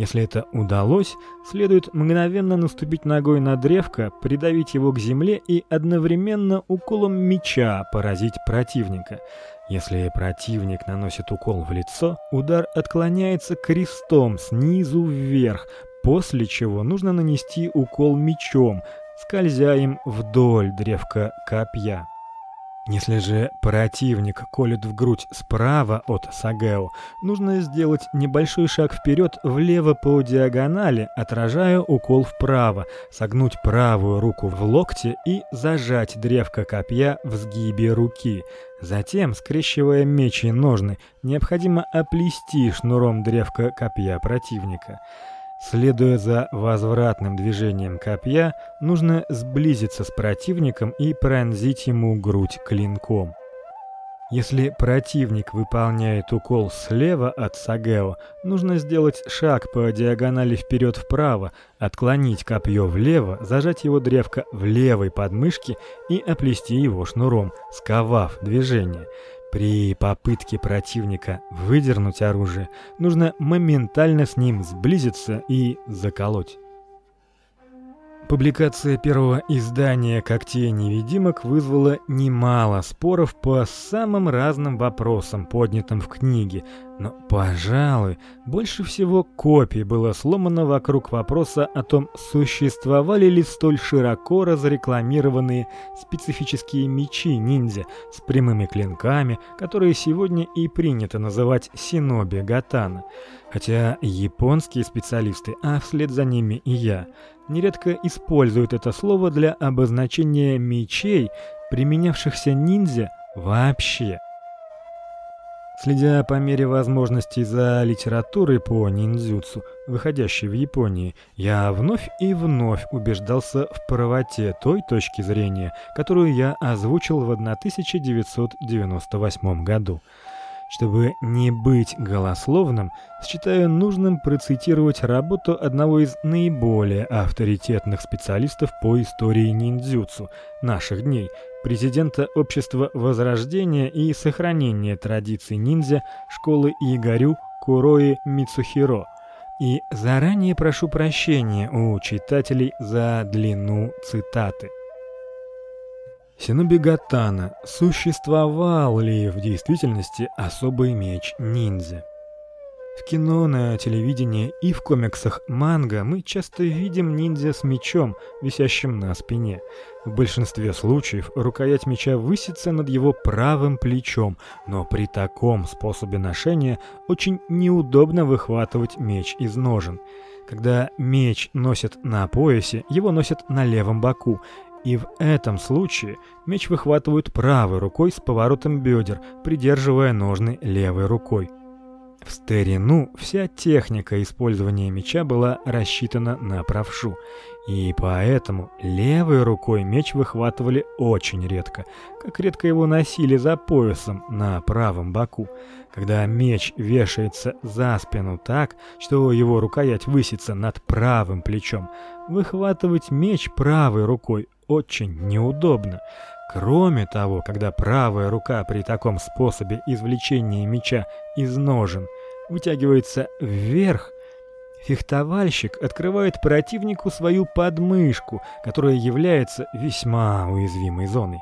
Если это удалось, следует мгновенно наступить ногой на древко, придавить его к земле и одновременно уколом меча поразить противника. Если противник наносит укол в лицо, удар отклоняется крестом снизу вверх, после чего нужно нанести укол мечом, скользя им вдоль древка копья. Если же противник колет в грудь справа от Сагео, нужно сделать небольшой шаг вперед влево по диагонали, отражая укол вправо, согнуть правую руку в локте и зажать древко копья в сгибе руки. Затем, скрещивая меч и ножны, необходимо оплести шнуром древко копья противника. Следуя за возвратным движением копья, нужно сблизиться с противником и пронзить ему грудь клинком. Если противник выполняет укол слева от сагео, нужно сделать шаг по диагонали вперед вправо, отклонить копье влево, зажать его древко в левой подмышке и оплести его шнуром, сковав движение. При попытке противника выдернуть оружие, нужно моментально с ним сблизиться и заколоть. Публикация первого издания Когтей невидимок вызвала немало споров по самым разным вопросам, поднятым в книге, но, пожалуй, больше всего копий было сломано вокруг вопроса о том, существовали ли столь широко разрекламированные специфические мечи ниндзя с прямыми клинками, которые сегодня и принято называть синоби гатана. Хотя японские специалисты, а вслед за ними и я, нередко используют это слово для обозначения мечей, применявшихся ниндзя вообще. Следя по мере возможностей за литературой по ниндзюцу, выходящей в Японии, я вновь и вновь убеждался в правоте той точки зрения, которую я озвучил в 1998 году. Чтобы не быть голословным, считаю нужным процитировать работу одного из наиболее авторитетных специалистов по истории ниндзюцу наших дней, президента Общества Возрождения и сохранения традиций ниндзя школы Игорю Курои Мицухиро. И заранее прошу прощения у читателей за длину цитаты. Синобигатана, существовал ли в действительности особый меч ниндзя? В кино, на телевидении и в комиксах манга мы часто видим ниндзя с мечом, висящим на спине. В большинстве случаев рукоять меча высится над его правым плечом, но при таком способе ношения очень неудобно выхватывать меч из ножен. Когда меч носят на поясе, его носят на левом боку, и в этом случае меч выхватывают правой рукой с поворотом бедер, придерживая ножны левой рукой. В старину вся техника использования меча была рассчитана на правшу, и поэтому левой рукой меч выхватывали очень редко, как редко его носили за поясом на правом боку. Когда меч вешается за спину так, что его рукоять высится над правым плечом, выхватывать меч правой рукой очень неудобно. Кроме того, когда правая рука при таком способе извлечения меча из ножен вытягивается вверх, фехтовальщик открывает противнику свою подмышку, которая является весьма уязвимой зоной.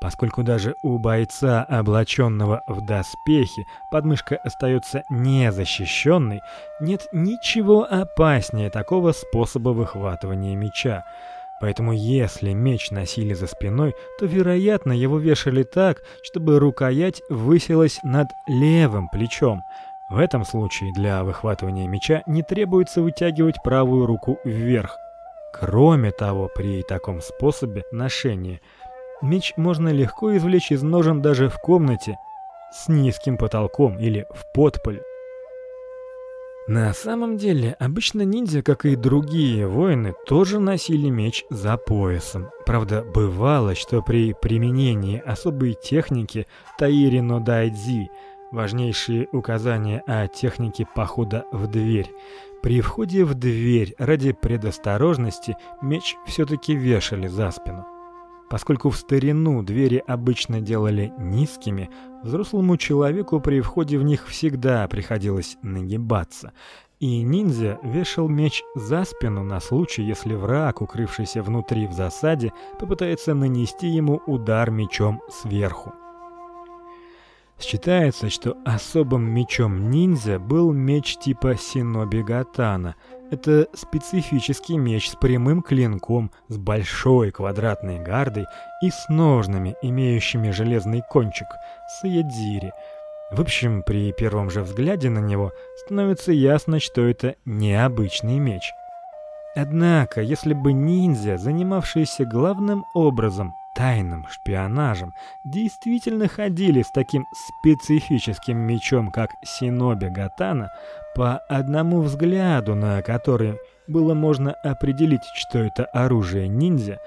Поскольку даже у бойца, облаченного в доспехи, подмышка остается незащищенной, нет ничего опаснее такого способа выхватывания меча. Поэтому если меч носили за спиной, то, вероятно, его вешали так, чтобы рукоять высилась над левым плечом. В этом случае для выхватывания меча не требуется вытягивать правую руку вверх. Кроме того, при таком способе ношения меч можно легко извлечь из ножен даже в комнате с низким потолком или в подполе. На самом деле, обычно ниндзя, как и другие воины, тоже носили меч за поясом. Правда, бывало, что при применении особой техники Таири но Дайдзи, важнейшие указания о технике похода в дверь, при входе в дверь ради предосторожности меч все таки вешали за спину. Поскольку в старину двери обычно делали низкими, взрослому человеку при входе в них всегда приходилось нагибаться. И ниндзя вешал меч за спину на случай, если враг, укрывшийся внутри в засаде, попытается нанести ему удар мечом сверху. Считается, что особым мечом ниндзя был меч типа синоби гатана – это специфический меч с прямым клинком, с большой квадратной гардой и с ножнами, имеющими железный кончик, саядзири. В общем, при первом же взгляде на него становится ясно, что это необычный меч. Однако, если бы ниндзя, занимавшиеся главным образом тайным шпионажем, действительно ходили с таким специфическим мечом, как синоби гатана, по одному взгляду на который было можно определить, что это оружие ниндзя,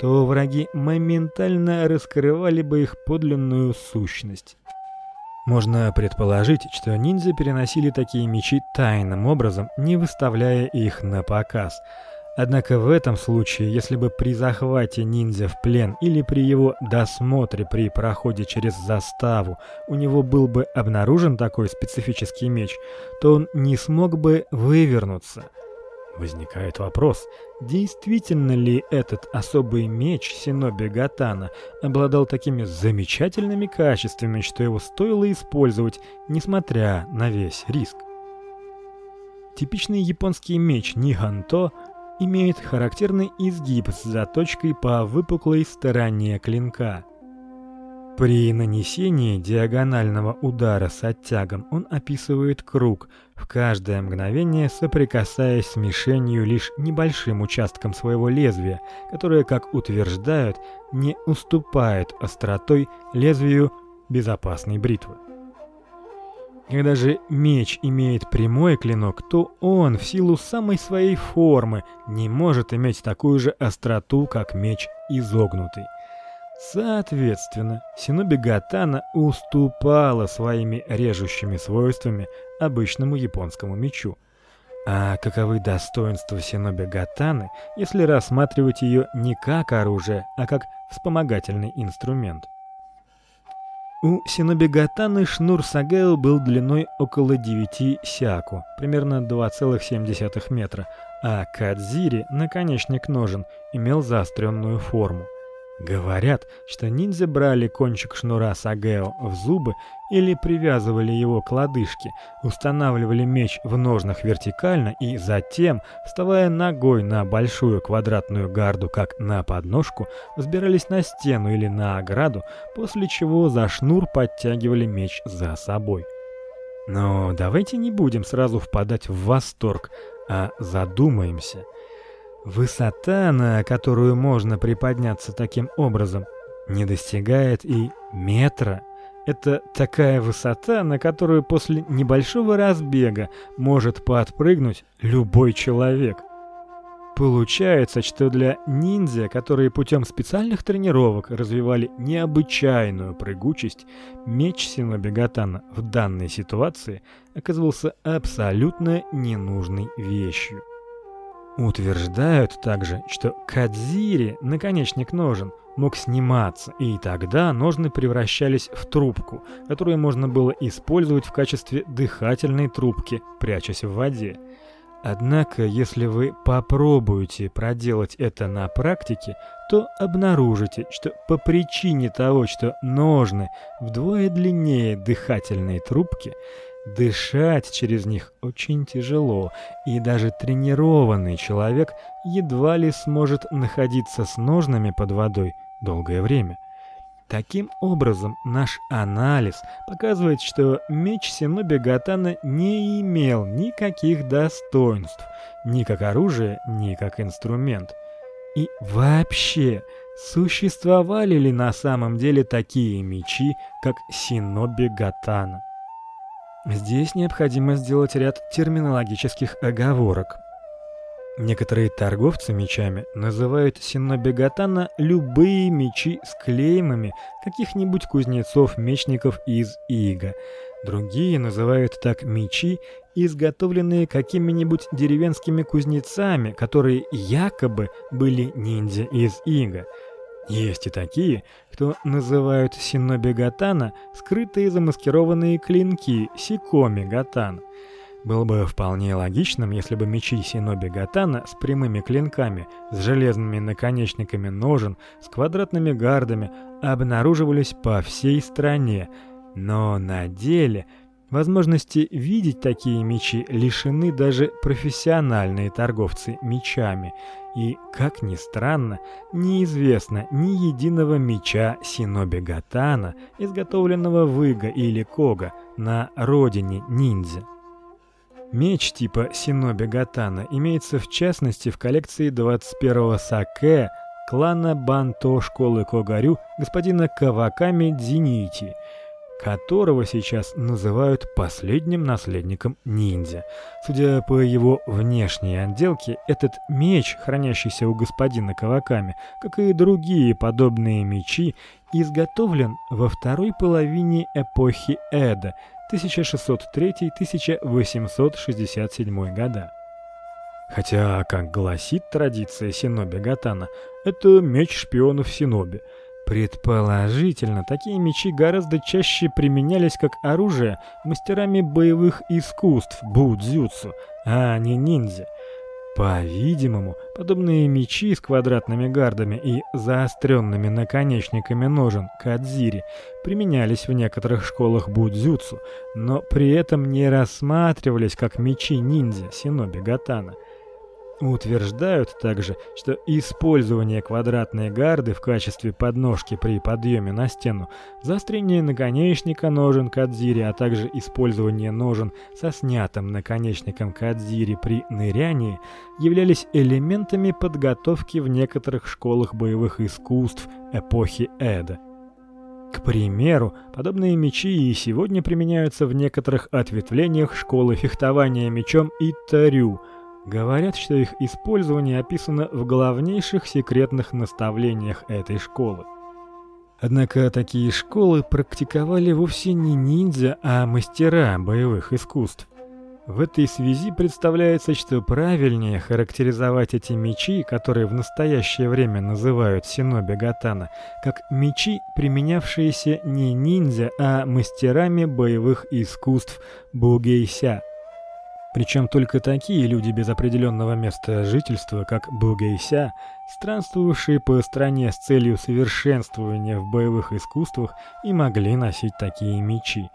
то враги моментально раскрывали бы их подлинную сущность. Можно предположить, что ниндзя переносили такие мечи тайным образом, не выставляя их на показ – Однако в этом случае, если бы при захвате ниндзя в плен или при его досмотре при проходе через заставу у него был бы обнаружен такой специфический меч, то он не смог бы вывернуться. Возникает вопрос, действительно ли этот особый меч Синоби Гатана обладал такими замечательными качествами, что его стоило использовать, несмотря на весь риск. Типичный японский меч Ниганто имеет характерный изгиб с заточкой по выпуклой стороне клинка – при нанесении диагонального удара с оттягом он описывает круг, в каждое мгновение соприкасаясь с мишенью лишь небольшим участком своего лезвия, которое, как утверждают, не уступает остротой лезвию безопасной бритвы. Когда же меч имеет прямой клинок, то он в силу самой своей формы не может иметь такую же остроту, как меч изогнутый. Соответственно, Синоби Гатана уступала своими режущими свойствами обычному японскому мечу. А каковы достоинства Синоби Гатаны, если рассматривать ее не как оружие, а как вспомогательный инструмент? У Синоби Гатаны шнур сагэо был длиной около 9 сяку, примерно 2,7 метра, а кадзири, наконечник ножен, имел заостренную форму. Говорят, что ниндзя брали кончик шнура сагео в зубы или привязывали его к лодыжке, устанавливали меч в ножнах вертикально и затем, вставая ногой на большую квадратную гарду, как на подножку, взбирались на стену или на ограду, после чего за шнур подтягивали меч за собой. Но давайте не будем сразу впадать в восторг, а задумаемся – Высота, на которую можно приподняться таким образом, не достигает и метра. Это такая высота, на которую после небольшого разбега может подпрыгнуть любой человек. Получается, что для ниндзя, которые путем специальных тренировок развивали необычайную прыгучесть, меч Синоби Гатана в данной ситуации оказывался абсолютно ненужной вещью. Утверждают также, что кадзири, наконечник ножен, мог сниматься, и тогда ножны превращались в трубку, которую можно было использовать в качестве дыхательной трубки, прячась в воде. Однако, если вы попробуете проделать это на практике, то обнаружите, что по причине того, что ножны вдвое длиннее дыхательной трубки, Дышать через них очень тяжело, и даже тренированный человек едва ли сможет находиться с ножнами под водой долгое время. Таким образом, наш анализ показывает, что меч Синоби Гатана не имел никаких достоинств, ни как оружие, ни как инструмент. И вообще, существовали ли на самом деле такие мечи, как Синоби Гатана? Здесь необходимо сделать ряд терминологических оговорок. Некоторые торговцы мечами называют синобигатана любые мечи с клеймами каких-нибудь кузнецов-мечников из Ига. Другие называют так мечи, изготовленные какими-нибудь деревенскими кузнецами, которые якобы были ниндзя из Ига. Есть и такие, кто называют синоби гатана скрытые замаскированные клинки сикоми гатан. Было бы вполне логичным, если бы мечи синоби гатана с прямыми клинками, с железными наконечниками ножен, с квадратными гардами обнаруживались по всей стране, но на деле Возможности видеть такие мечи лишены даже профессиональные торговцы мечами, и, как ни странно, неизвестно ни единого меча Синоби Гатана, изготовленного в Ига или Кога на родине ниндзя. Меч типа Синоби Гатана имеется в частности в коллекции 21-го саке клана Банто школы Когарю господина Каваками Дзинити – которого сейчас называют последним наследником ниндзя. Судя по его внешней отделке, этот меч, хранящийся у господина Каваками, как и другие подобные мечи, изготовлен во второй половине эпохи Эда 1603-1867 года. Хотя, как гласит традиция Синоби Гатана, это меч шпионов Синоби – Предположительно, такие мечи гораздо чаще применялись как оружие мастерами боевых искусств будзюцу, а не ниндзя. По-видимому, подобные мечи с квадратными гардами и заостренными наконечниками ножен кадзири применялись в некоторых школах будзюцу, но при этом не рассматривались как мечи ниндзя синоби гатана – Утверждают также, что использование квадратной гарды в качестве подножки при подъеме на стену, заострение наконечника ножен кадзири, а также использование ножен со снятым наконечником кадзири при нырянии являлись элементами подготовки в некоторых школах боевых искусств эпохи Эда. К примеру, подобные мечи и сегодня применяются в некоторых ответвлениях школы фехтования мечом Итарю – Говорят, что их использование описано в главнейших секретных наставлениях этой школы. Однако такие школы практиковали вовсе не ниндзя, а мастера боевых искусств. В этой связи представляется, что правильнее характеризовать эти мечи, которые в настоящее время называют синоби гатана, как мечи, применявшиеся не ниндзя, а мастерами боевых искусств бугейся – причем только такие люди без определенного места жительства, как Бугейся, странствовавшие по стране с целью совершенствования в боевых искусствах, и могли носить такие мечи.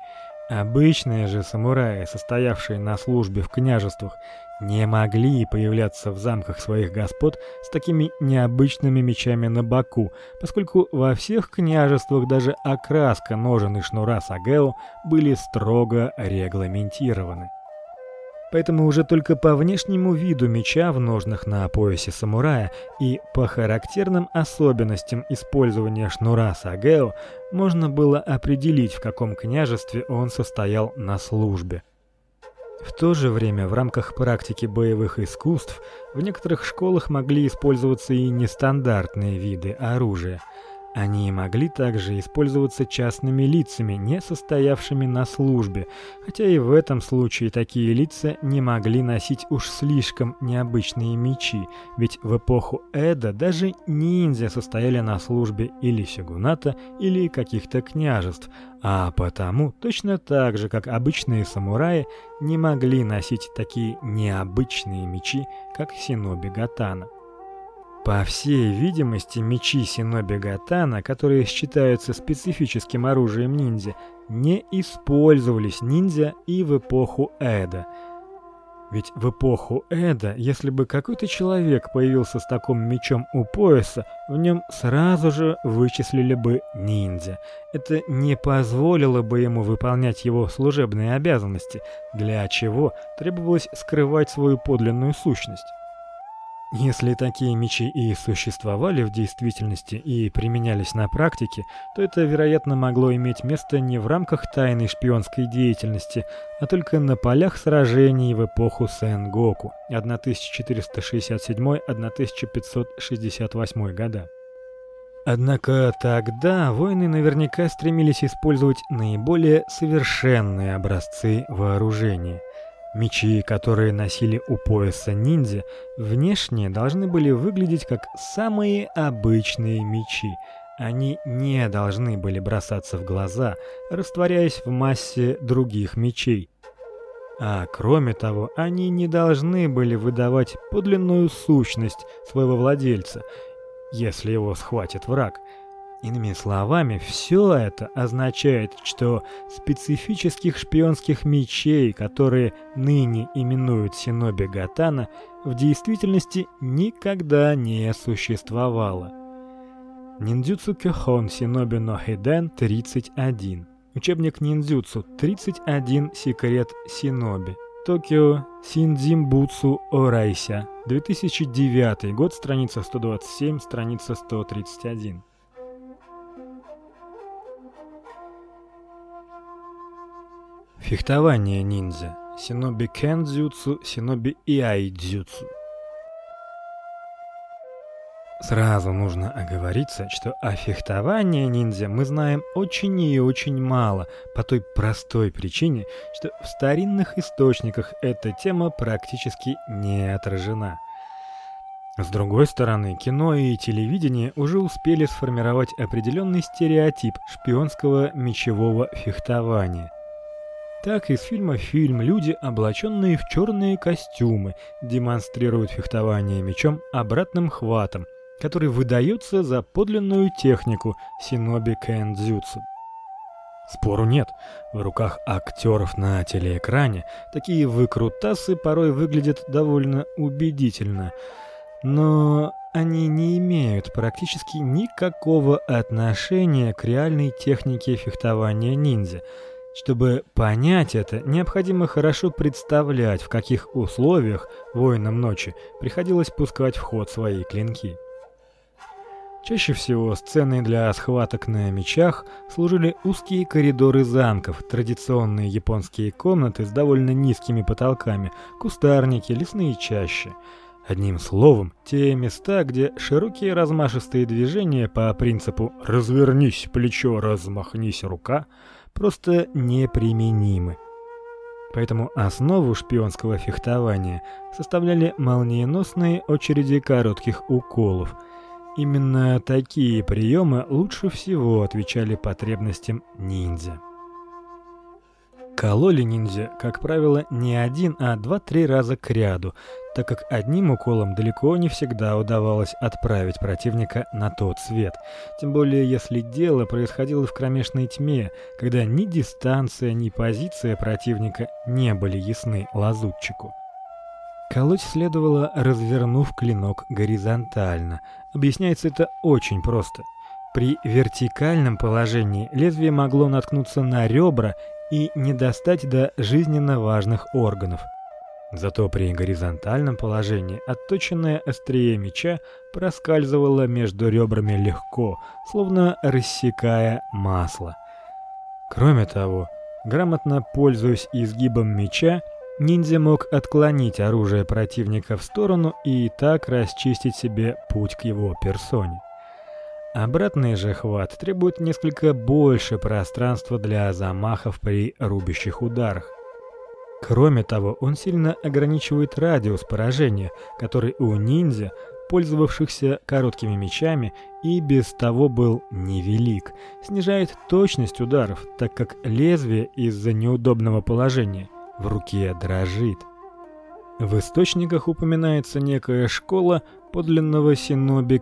Обычные же самураи, состоявшие на службе в княжествах, не могли появляться в замках своих господ с такими необычными мечами на боку, поскольку во всех княжествах даже окраска ножен и шнура сагео были строго регламентированы. Поэтому уже только по внешнему виду меча в ножнах на поясе самурая и по характерным особенностям использования шнура сагео можно было определить, в каком княжестве он состоял на службе. В то же время в рамках практики боевых искусств в некоторых школах могли использоваться и нестандартные виды оружия – они могли также использоваться частными лицами, не состоявшими на службе, хотя и в этом случае такие лица не могли носить уж слишком необычные мечи, ведь в эпоху Эда даже ниндзя состояли на службе или сёгуната, или каких-то княжеств, а потому точно так же, как обычные самураи, не могли носить такие необычные мечи, как синоби гатана. По всей видимости, мечи синоби гатана, которые считаются специфическим оружием ниндзя, не использовались ниндзя и в эпоху Эда. Ведь в эпоху Эда, если бы какой-то человек появился с таким мечом у пояса, в нем сразу же вычислили бы ниндзя. Это не позволило бы ему выполнять его служебные обязанности, для чего требовалось скрывать свою подлинную сущность. Если такие мечи и существовали в действительности и применялись на практике, то это, вероятно, могло иметь место не в рамках тайной шпионской деятельности, а только на полях сражений в эпоху Сэнгоку 1467-1568 года. Однако тогда воины наверняка стремились использовать наиболее совершенные образцы вооружения – Мечи, которые носили у пояса ниндзя, внешне должны были выглядеть как самые обычные мечи. Они не должны были бросаться в глаза, растворяясь в массе других мечей. А кроме того, они не должны были выдавать подлинную сущность своего владельца, если его схватит враг. Иными словами, все это означает, что специфических шпионских мечей, которые ныне именуют синоби гатана, в действительности никогда не существовало. Ниндзюцу Кёхон Синоби но Хиден 31. Учебник ниндзюцу 31 секрет синоби. Токио Синдзимбуцу Орайся. 2009 год, страница 127, страница 131. Фехтование ниндзя. Синоби кендзюцу, синоби иайдзюцу. Сразу нужно оговориться, что о фехтовании ниндзя мы знаем очень и очень мало, по той простой причине, что в старинных источниках эта тема практически не отражена. С другой стороны, кино и телевидение уже успели сформировать определенный стереотип шпионского мечевого фехтования – Так из фильма фильм люди, облаченные в черные костюмы, демонстрируют фехтование мечом обратным хватом, который выдается за подлинную технику синоби кэндзюцу. Спору нет. В руках актеров на телеэкране такие выкрутасы порой выглядят довольно убедительно, но они не имеют практически никакого отношения к реальной технике фехтования ниндзя. Чтобы понять это, необходимо хорошо представлять, в каких условиях воинам ночи приходилось пускать в ход свои клинки. Чаще всего сценой для схваток на мечах служили узкие коридоры замков, традиционные японские комнаты с довольно низкими потолками, кустарники, лесные чащи. Одним словом, те места, где широкие размашистые движения по принципу «развернись плечо, размахнись рука» просто неприменимы. Поэтому основу шпионского фехтования составляли молниеносные очереди коротких уколов – Именно такие приемы лучше всего отвечали потребностям ниндзя. Кололи ниндзя, как правило, не один, а два-три раза к ряду, так как одним уколом далеко не всегда удавалось отправить противника на тот свет, тем более если дело происходило в кромешной тьме, когда ни дистанция, ни позиция противника не были ясны лазутчику. Колоть следовало, развернув клинок горизонтально. Объясняется это очень просто. При вертикальном положении лезвие могло наткнуться на ребра и не достать до жизненно важных органов. Зато при горизонтальном положении отточенное острие меча проскальзывало между ребрами легко, словно рассекая масло. Кроме того, грамотно пользуясь изгибом меча, Ниндзя мог отклонить оружие противника в сторону и так расчистить себе путь к его персоне. Обратный же хват требует несколько больше пространства для замахов при рубящих ударах. Кроме того, он сильно ограничивает радиус поражения, который у ниндзя, пользовавшихся короткими мечами, и без того был невелик. Снижает точность ударов, так как лезвие из-за неудобного положения – в руке дрожит. В источниках упоминается некая школа подлинного синоби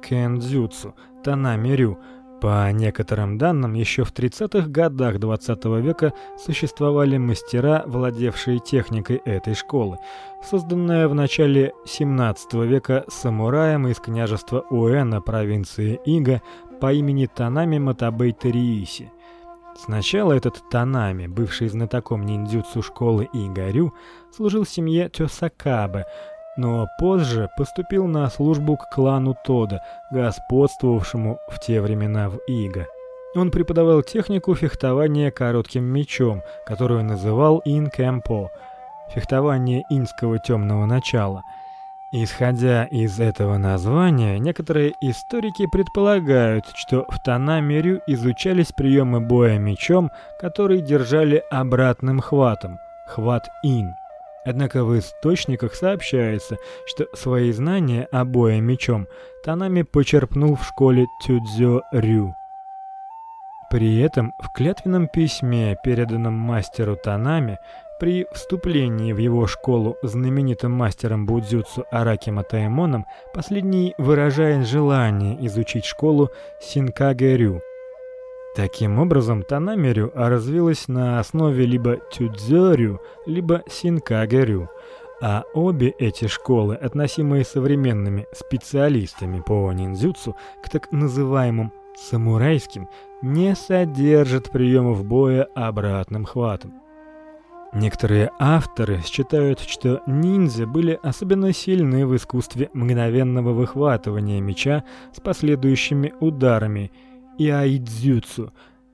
кэндзюцу Танами-рю. По некоторым данным, еще в 30-х годах 20 -го века существовали мастера, владевшие техникой этой школы, созданная в начале 17 века самураем из княжества Уэна провинции Ига по имени Танами Матабей Терииси. Сначала этот Танами, бывший знатоком ниндзюцу школы Игарю, служил семье Тёсакабе, но позже поступил на службу к клану Тода, господствовавшему в те времена в Ига. Он преподавал технику фехтования коротким мечом, которую называл инкэмпо, фехтование инского темного начала – Исходя из этого названия, некоторые историки предполагают, что в Танамерю изучались приемы боя мечом, которые держали обратным хватом хват-ин. Однако в источниках сообщается, что свои знания о бое мечом Танами почерпнул в школе Тюдзё-рю. При этом в клятвенном письме, переданном мастеру Танами, при вступлении в его школу знаменитым мастером будзюцу Араки Матаэмоном последний выражает желание изучить школу Синкагэрю. Таким образом, Танамерю развилась на основе либо Тюдзёрю, либо Синкагэрю, а обе эти школы, относимые современными специалистами по ниндзюцу к так называемым самурайским, не содержат приемов боя обратным хватом. Некоторые авторы считают, что ниндзя были особенно сильны в искусстве мгновенного выхватывания меча с последующими ударами и айдзюцу,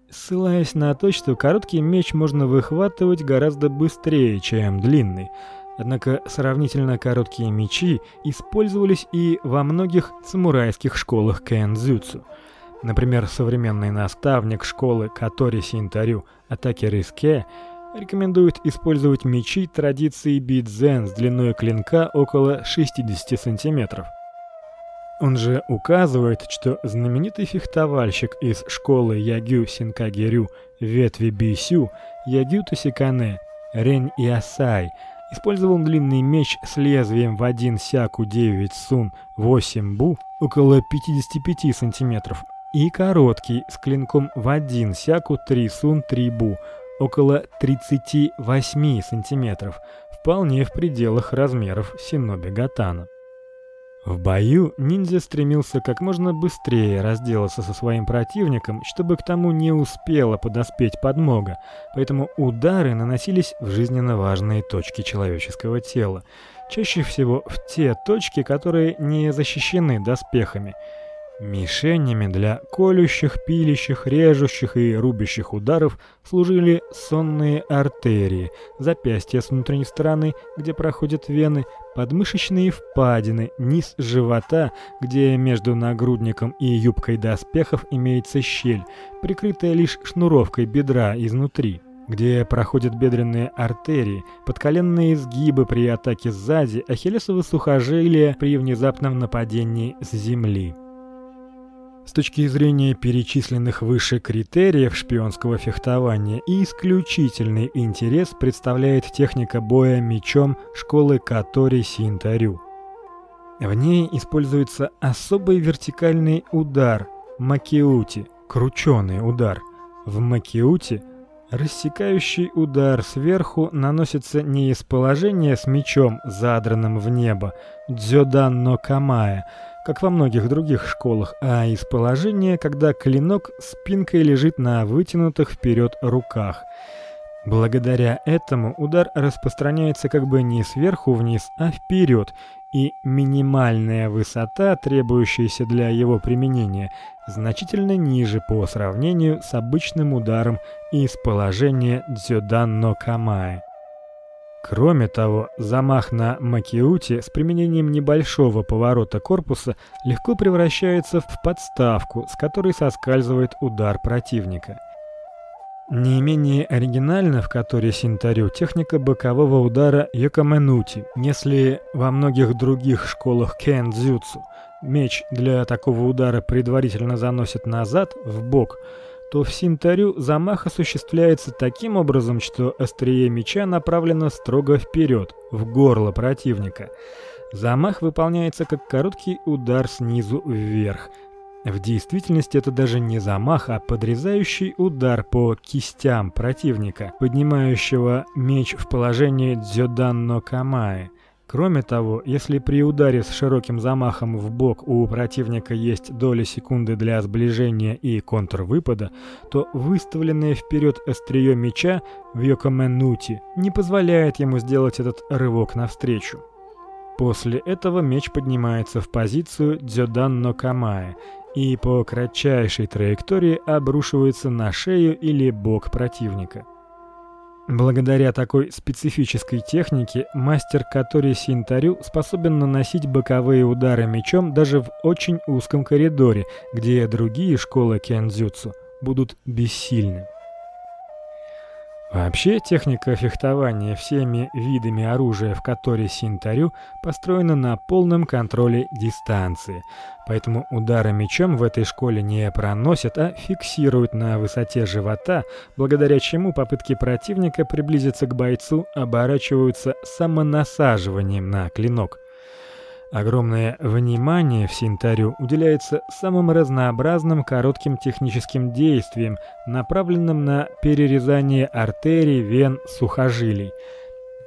ссылаясь на то, что короткий меч можно выхватывать гораздо быстрее, чем длинный. Однако сравнительно короткие мечи использовались и во многих самурайских школах кэндзюцу. Например, современный наставник школы Катори Синтарю Атаки Риске рекомендует использовать мечи традиции бидзен с длиной клинка около 60 сантиметров. Он же указывает, что знаменитый фехтовальщик из школы Ягю Синкагерю ветви Бисю Ягю Тосикане Рень Иасай использовал длинный меч с лезвием в один сяку 9 сун 8 бу, около 55 сантиметров, и короткий с клинком в один сяку 3 сун 3 бу, около 38 сантиметров, вполне в пределах размеров синоби гатана. В бою ниндзя стремился как можно быстрее разделаться со своим противником, чтобы к тому не успела подоспеть подмога, поэтому удары наносились в жизненно важные точки человеческого тела, чаще всего в те точки, которые не защищены доспехами. Мишенями для колющих, пилящих, режущих и рубящих ударов служили сонные артерии, запястья с внутренней стороны, где проходят вены, подмышечные впадины, низ живота, где между нагрудником и юбкой доспехов имеется щель, прикрытая лишь шнуровкой бедра изнутри где проходят бедренные артерии, подколенные изгибы при атаке сзади, ахиллесовы сухожилия при внезапном нападении с земли. С точки зрения перечисленных выше критериев шпионского фехтования, исключительный интерес представляет техника боя мечом школы Катори Синтарю. В ней используется особый вертикальный удар макиути, крученый удар. В макиути рассекающий удар сверху наносится не из положения с мечом задранным в небо, дзёдан но камая, как во многих других школах, а из положения, когда клинок спинкой лежит на вытянутых вперед руках. Благодаря этому удар распространяется как бы не сверху вниз, а вперед, и минимальная высота, требующаяся для его применения, значительно ниже по сравнению с обычным ударом из положения дзёдан но камае. Кроме того, замах на макиути с применением небольшого поворота корпуса легко превращается в подставку, с которой соскальзывает удар противника. Не менее оригинально в которой синтарю техника бокового удара йокаменути. Если во многих других школах кендзюцу меч для такого удара предварительно заносят назад в бок, то в синтарю замах осуществляется таким образом, что острие меча направлено строго вперед, в горло противника. Замах выполняется как короткий удар снизу вверх. В действительности это даже не замах, а подрезающий удар по кистям противника, поднимающего меч в положение дзёдан но камаи. Кроме того, если при ударе с широким замахом в бок у противника есть доля секунды для сближения и контрвыпада, то выставленное вперед острие меча в йокоменути не позволяет ему сделать этот рывок навстречу. После этого меч поднимается в позицию дзёдан но камае и по кратчайшей траектории обрушивается на шею или бок противника. Благодаря такой специфической технике мастер Катори Синтарю способен наносить боковые удары мечом даже в очень узком коридоре, где другие школы кендзюцу будут бессильны. Вообще техника фехтования всеми видами оружия в которой синтарю построена на полном контроле дистанции. Поэтому удары мечом в этой школе не проносят, а фиксируют на высоте живота, благодаря чему попытки противника приблизиться к бойцу оборачиваются самонасаживанием на клинок. Огромное внимание в Синтарю уделяется самым разнообразным коротким техническим действиям, направленным на перерезание артерий, вен, сухожилий.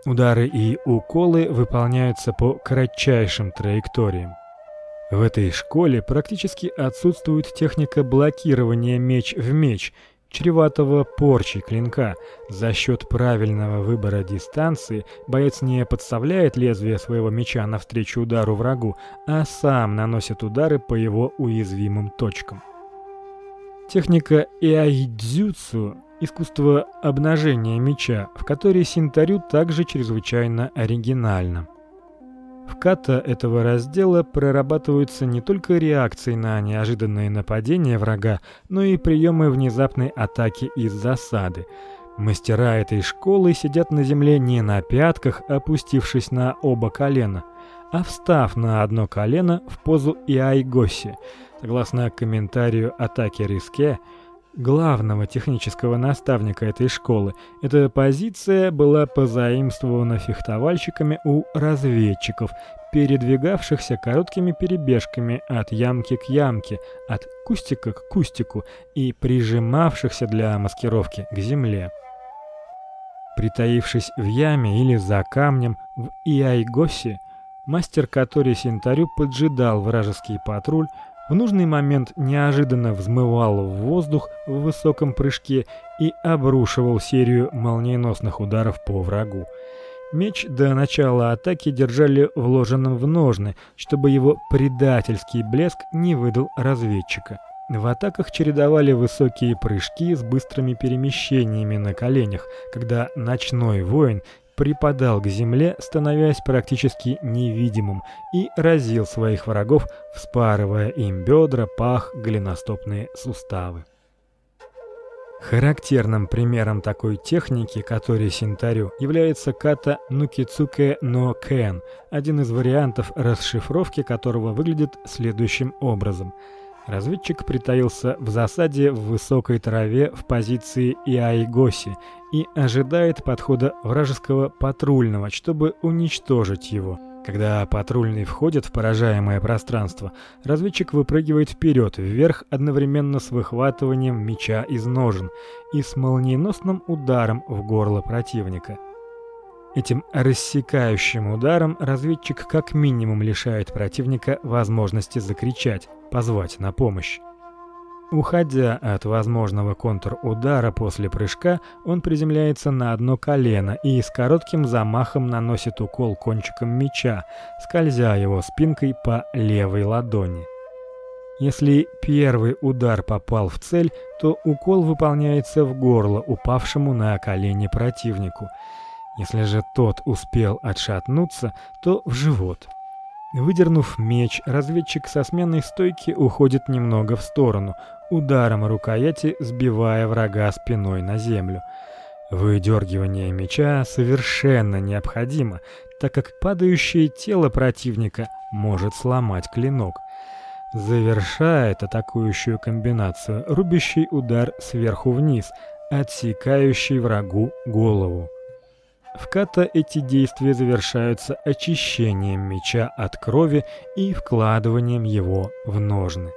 Удары и уколы выполняются по кратчайшим траекториям. В этой школе практически отсутствует техника блокирования меч в меч, чреватого порчей клинка. За счет правильного выбора дистанции боец не подставляет лезвие своего меча навстречу удару врагу, а сам наносит удары по его уязвимым точкам. Техника иайдзюцу искусство обнажения меча, в которой синтарю также чрезвычайно оригинальна. В ката этого раздела прорабатываются не только реакции на неожиданные нападения врага, но и приемы внезапной атаки из засады. Мастера этой школы сидят на земле не на пятках, опустившись на оба колена, а встав на одно колено в позу иайгоси. Согласно комментарию атаки Риске, главного технического наставника этой школы. Эта позиция была позаимствована фехтовальщиками у разведчиков, передвигавшихся короткими перебежками от ямки к ямке, от кустика к кустику и прижимавшихся для маскировки к земле. Притаившись в яме или за камнем в Иайгосе, мастер который Синтарю поджидал вражеский патруль, в нужный момент неожиданно взмывал в воздух в высоком прыжке и обрушивал серию молниеносных ударов по врагу. Меч до начала атаки держали вложенным в ножны, чтобы его предательский блеск не выдал разведчика. В атаках чередовали высокие прыжки с быстрыми перемещениями на коленях, когда ночной воин припадал к земле, становясь практически невидимым, и разил своих врагов, вспарывая им бедра, пах, голеностопные суставы. Характерным примером такой техники, который Синтарю, является ката Нукицуке но Кен, один из вариантов расшифровки которого выглядит следующим образом. Разведчик притаился в засаде в высокой траве в позиции Иайгоси и ожидает подхода вражеского патрульного, чтобы уничтожить его. Когда патрульный входит в поражаемое пространство, разведчик выпрыгивает вперед, вверх одновременно с выхватыванием меча из ножен и с молниеносным ударом в горло противника. Этим рассекающим ударом разведчик как минимум лишает противника возможности закричать, позвать на помощь. Уходя от возможного контрудара после прыжка, он приземляется на одно колено и с коротким замахом наносит укол кончиком меча, скользя его спинкой по левой ладони. Если первый удар попал в цель, то укол выполняется в горло упавшему на колени противнику. Если же тот успел отшатнуться, то в живот. Выдернув меч, разведчик со сменной стойки уходит немного в сторону, ударом рукояти сбивая врага спиной на землю. Выдергивание меча совершенно необходимо, так как падающее тело противника может сломать клинок. Завершает атакующую комбинацию рубящий удар сверху вниз, отсекающий врагу голову. В ката эти действия завершаются очищением меча от крови и вкладыванием его в ножны.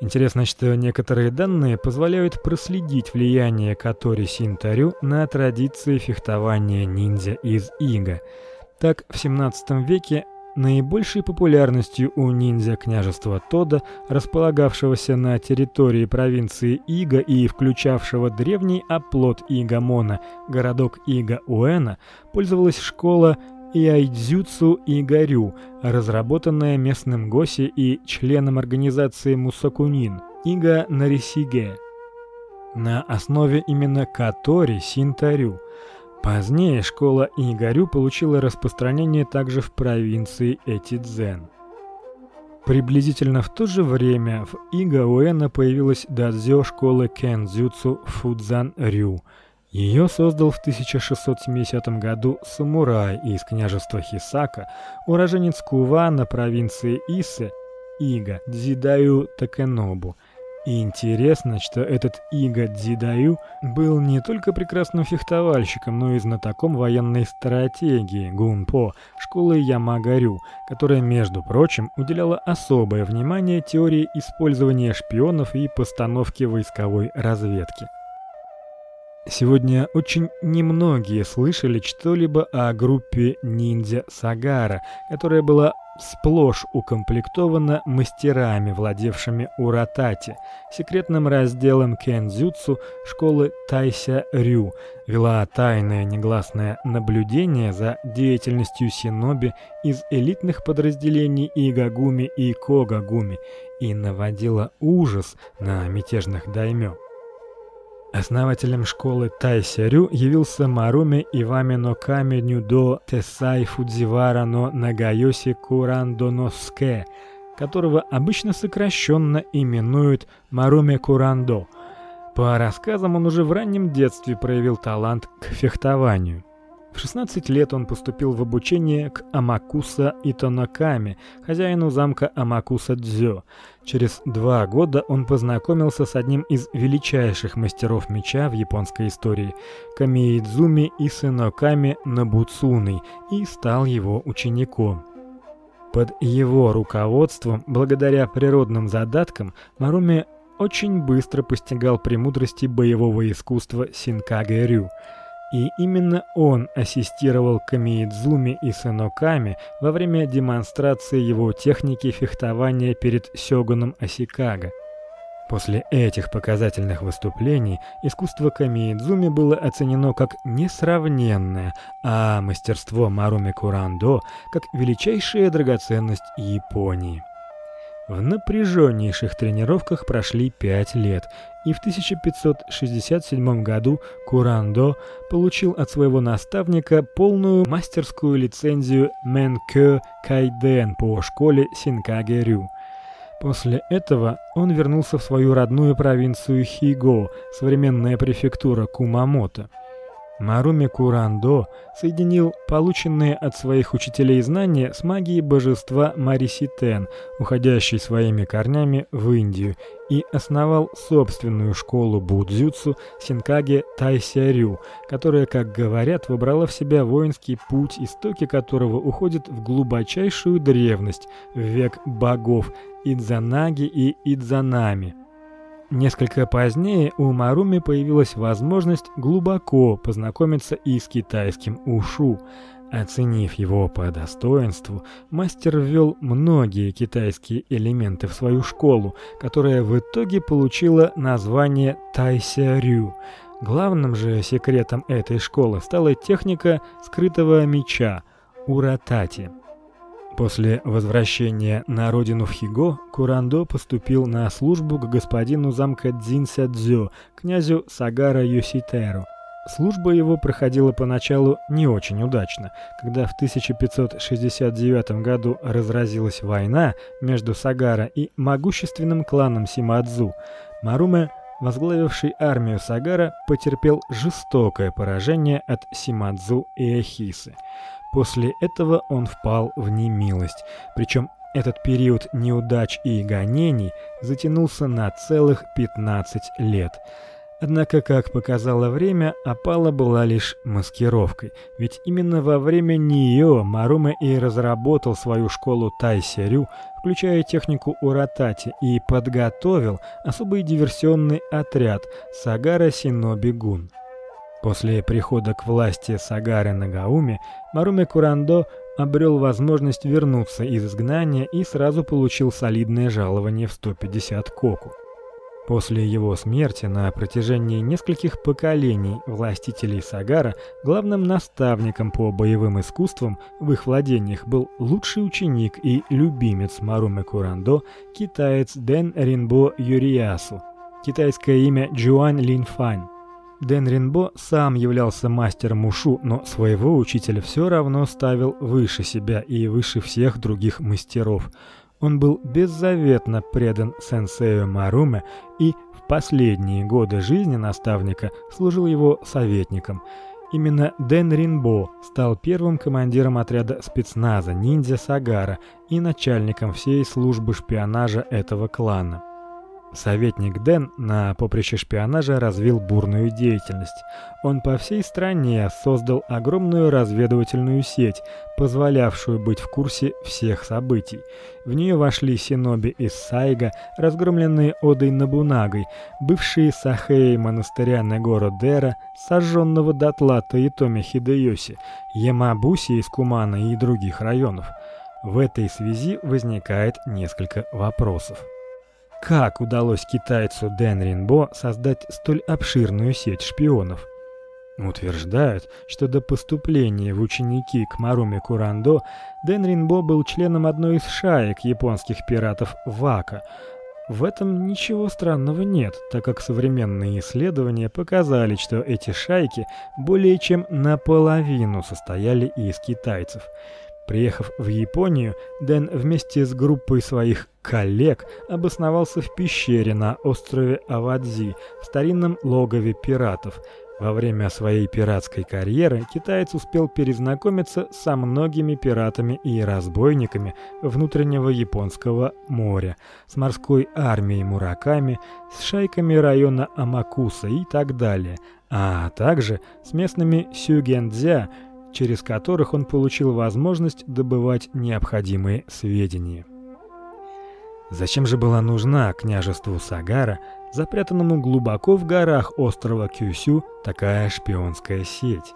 Интересно, что некоторые данные позволяют проследить влияние Катори Синтарю на традиции фехтования ниндзя из Ига. Так, в 17 веке наибольшей популярностью у ниндзя княжества Тода, располагавшегося на территории провинции Ига и включавшего древний оплот Игамона, городок Ига-Уэна, пользовалась школа Иайдзюцу Игарю, разработанная местным госи и членом организации Мусакунин Ига Нарисиге на основе именно Катори Синтарю. Позднее школа Игарю получила распространение также в провинции Этидзен. Приблизительно в то же время в Ига-Уэна появилась дадзё школы Кензюцу Фудзан Рю – ее создал в 1670 году самурай из княжества Хисака, уроженец Кувана провинции Исе, Ига Дзидаю Такенобу. И интересно, что этот Ига Дзидаю был не только прекрасным фехтовальщиком, но и знатоком военной стратегии гунпо школы Ямагарю, которая, между прочим, уделяла особое внимание теории использования шпионов и постановки войсковой разведки. Сегодня очень немногие слышали что-либо о группе ниндзя Сагара, которая была сплошь укомплектована мастерами, владевшими уратати, секретным разделом кензюцу школы Тайся Рю, вела тайное негласное наблюдение за деятельностью синоби из элитных подразделений Игагуми и Когагуми и наводила ужас на мятежных даймё. Основателем школы Тайсярю явился Маруми Ивамино Каменю до Тесай Фудзивара но Нагайоси Курандоноске, которого обычно сокращенно именуют Маруми Курандо. По рассказам, он уже в раннем детстве проявил талант к фехтованию. В 16 лет он поступил в обучение к Амакуса Итоноками, хозяину замка Амакуса Дзё. Через два года он познакомился с одним из величайших мастеров меча в японской истории, Камиидзуми Исеноками Набуцуной, и стал его учеником. Под его руководством, благодаря природным задаткам, Маруми очень быстро постигал премудрости боевого искусства синкагэ-рю. И именно он ассистировал Камиидзуми и Сэноками во время демонстрации его техники фехтования перед сёгуном Асикага. После этих показательных выступлений искусство Камиидзуми было оценено как несравненное, а мастерство Маруми Курандо как величайшая драгоценность Японии. В напряженнейших тренировках прошли пять лет, и в 1567 году Курандо получил от своего наставника полную мастерскую лицензию Менкё Кайден по школе Синкаге-рю. После этого он вернулся в свою родную провинцию Хиго, современная префектура Кумамото. Маруми Курандо соединил полученные от своих учителей знания с магией божества Мариситен, уходящей своими корнями в Индию, и основал собственную школу будзюцу Синкаге Тайсярю, которая, как говорят, вобрала в себя воинский путь, истоки которого уходят в глубочайшую древность, в век богов Идзанаги и Идзанами. Несколько позднее у Маруми появилась возможность глубоко познакомиться и с китайским ушу. Оценив его по достоинству, мастер ввел многие китайские элементы в свою школу, которая в итоге получила название Тайсярю. Главным же секретом этой школы стала техника скрытого меча уратати. После возвращения на родину в Хиго Курандо поступил на службу к господину замка Дзинсядзё, князю Сагара Йоситеру. Служба его проходила поначалу не очень удачно. Когда в 1569 году разразилась война между Сагара и могущественным кланом Симадзу, Маруме, возглавивший армию Сагара, потерпел жестокое поражение от Симадзу и Эхисы. После этого он впал в немилость, причем этот период неудач и гонений затянулся на целых 15 лет. Однако, как показало время, опала была лишь маскировкой, ведь именно во время нее Маруме и разработал свою школу Тайсерю, включая технику уратати, и подготовил особый диверсионный отряд Сагара Синоби Гун. После прихода к власти Сагары Нагауми Маруме Курандо обрел возможность вернуться из изгнания и сразу получил солидное жалование в 150 коку. После его смерти на протяжении нескольких поколений властителей Сагара главным наставником по боевым искусствам в их владениях был лучший ученик и любимец Маруме Курандо, китаец Дэн Ринбо Юриясу. Китайское имя Джуань Линфань. Дэн Ринбо сам являлся мастером ушу, но своего учителя все равно ставил выше себя и выше всех других мастеров. Он был беззаветно предан сенсею Маруме и в последние годы жизни наставника служил его советником. Именно Дэн Ринбо стал первым командиром отряда спецназа ниндзя Сагара и начальником всей службы шпионажа этого клана. Советник Дэн на поприще шпионажа развил бурную деятельность. Он по всей стране создал огромную разведывательную сеть, позволявшую быть в курсе всех событий. В нее вошли синоби из Сайга, разгромленные Одой Набунагой, бывшие сахеи монастыря Негоро-Дера, сожженного дотла Таитоми Хидэёси, Ямабуси из Кумана и других районов. В этой связи возникает несколько вопросов. Как удалось китайцу Дэн Ринбо создать столь обширную сеть шпионов? Утверждают, что до поступления в ученики к Маруме Курандо Дэн Ринбо был членом одной из шаек японских пиратов Вака. В этом ничего странного нет, так как современные исследования показали, что эти шайки более чем наполовину состояли из китайцев. Приехав в Японию, Дэн вместе с группой своих коллег обосновался в пещере на острове Авадзи, в старинном логове пиратов. Во время своей пиратской карьеры китаец успел перезнакомиться со многими пиратами и разбойниками внутреннего японского моря, с морской армией Мураками, с шайками района Амакуса и так далее, а также с местными сюгендзя, через которых он получил возможность добывать необходимые сведения. Зачем же была нужна княжеству Сагара, запрятанному глубоко в горах острова Кюсю, такая шпионская сеть?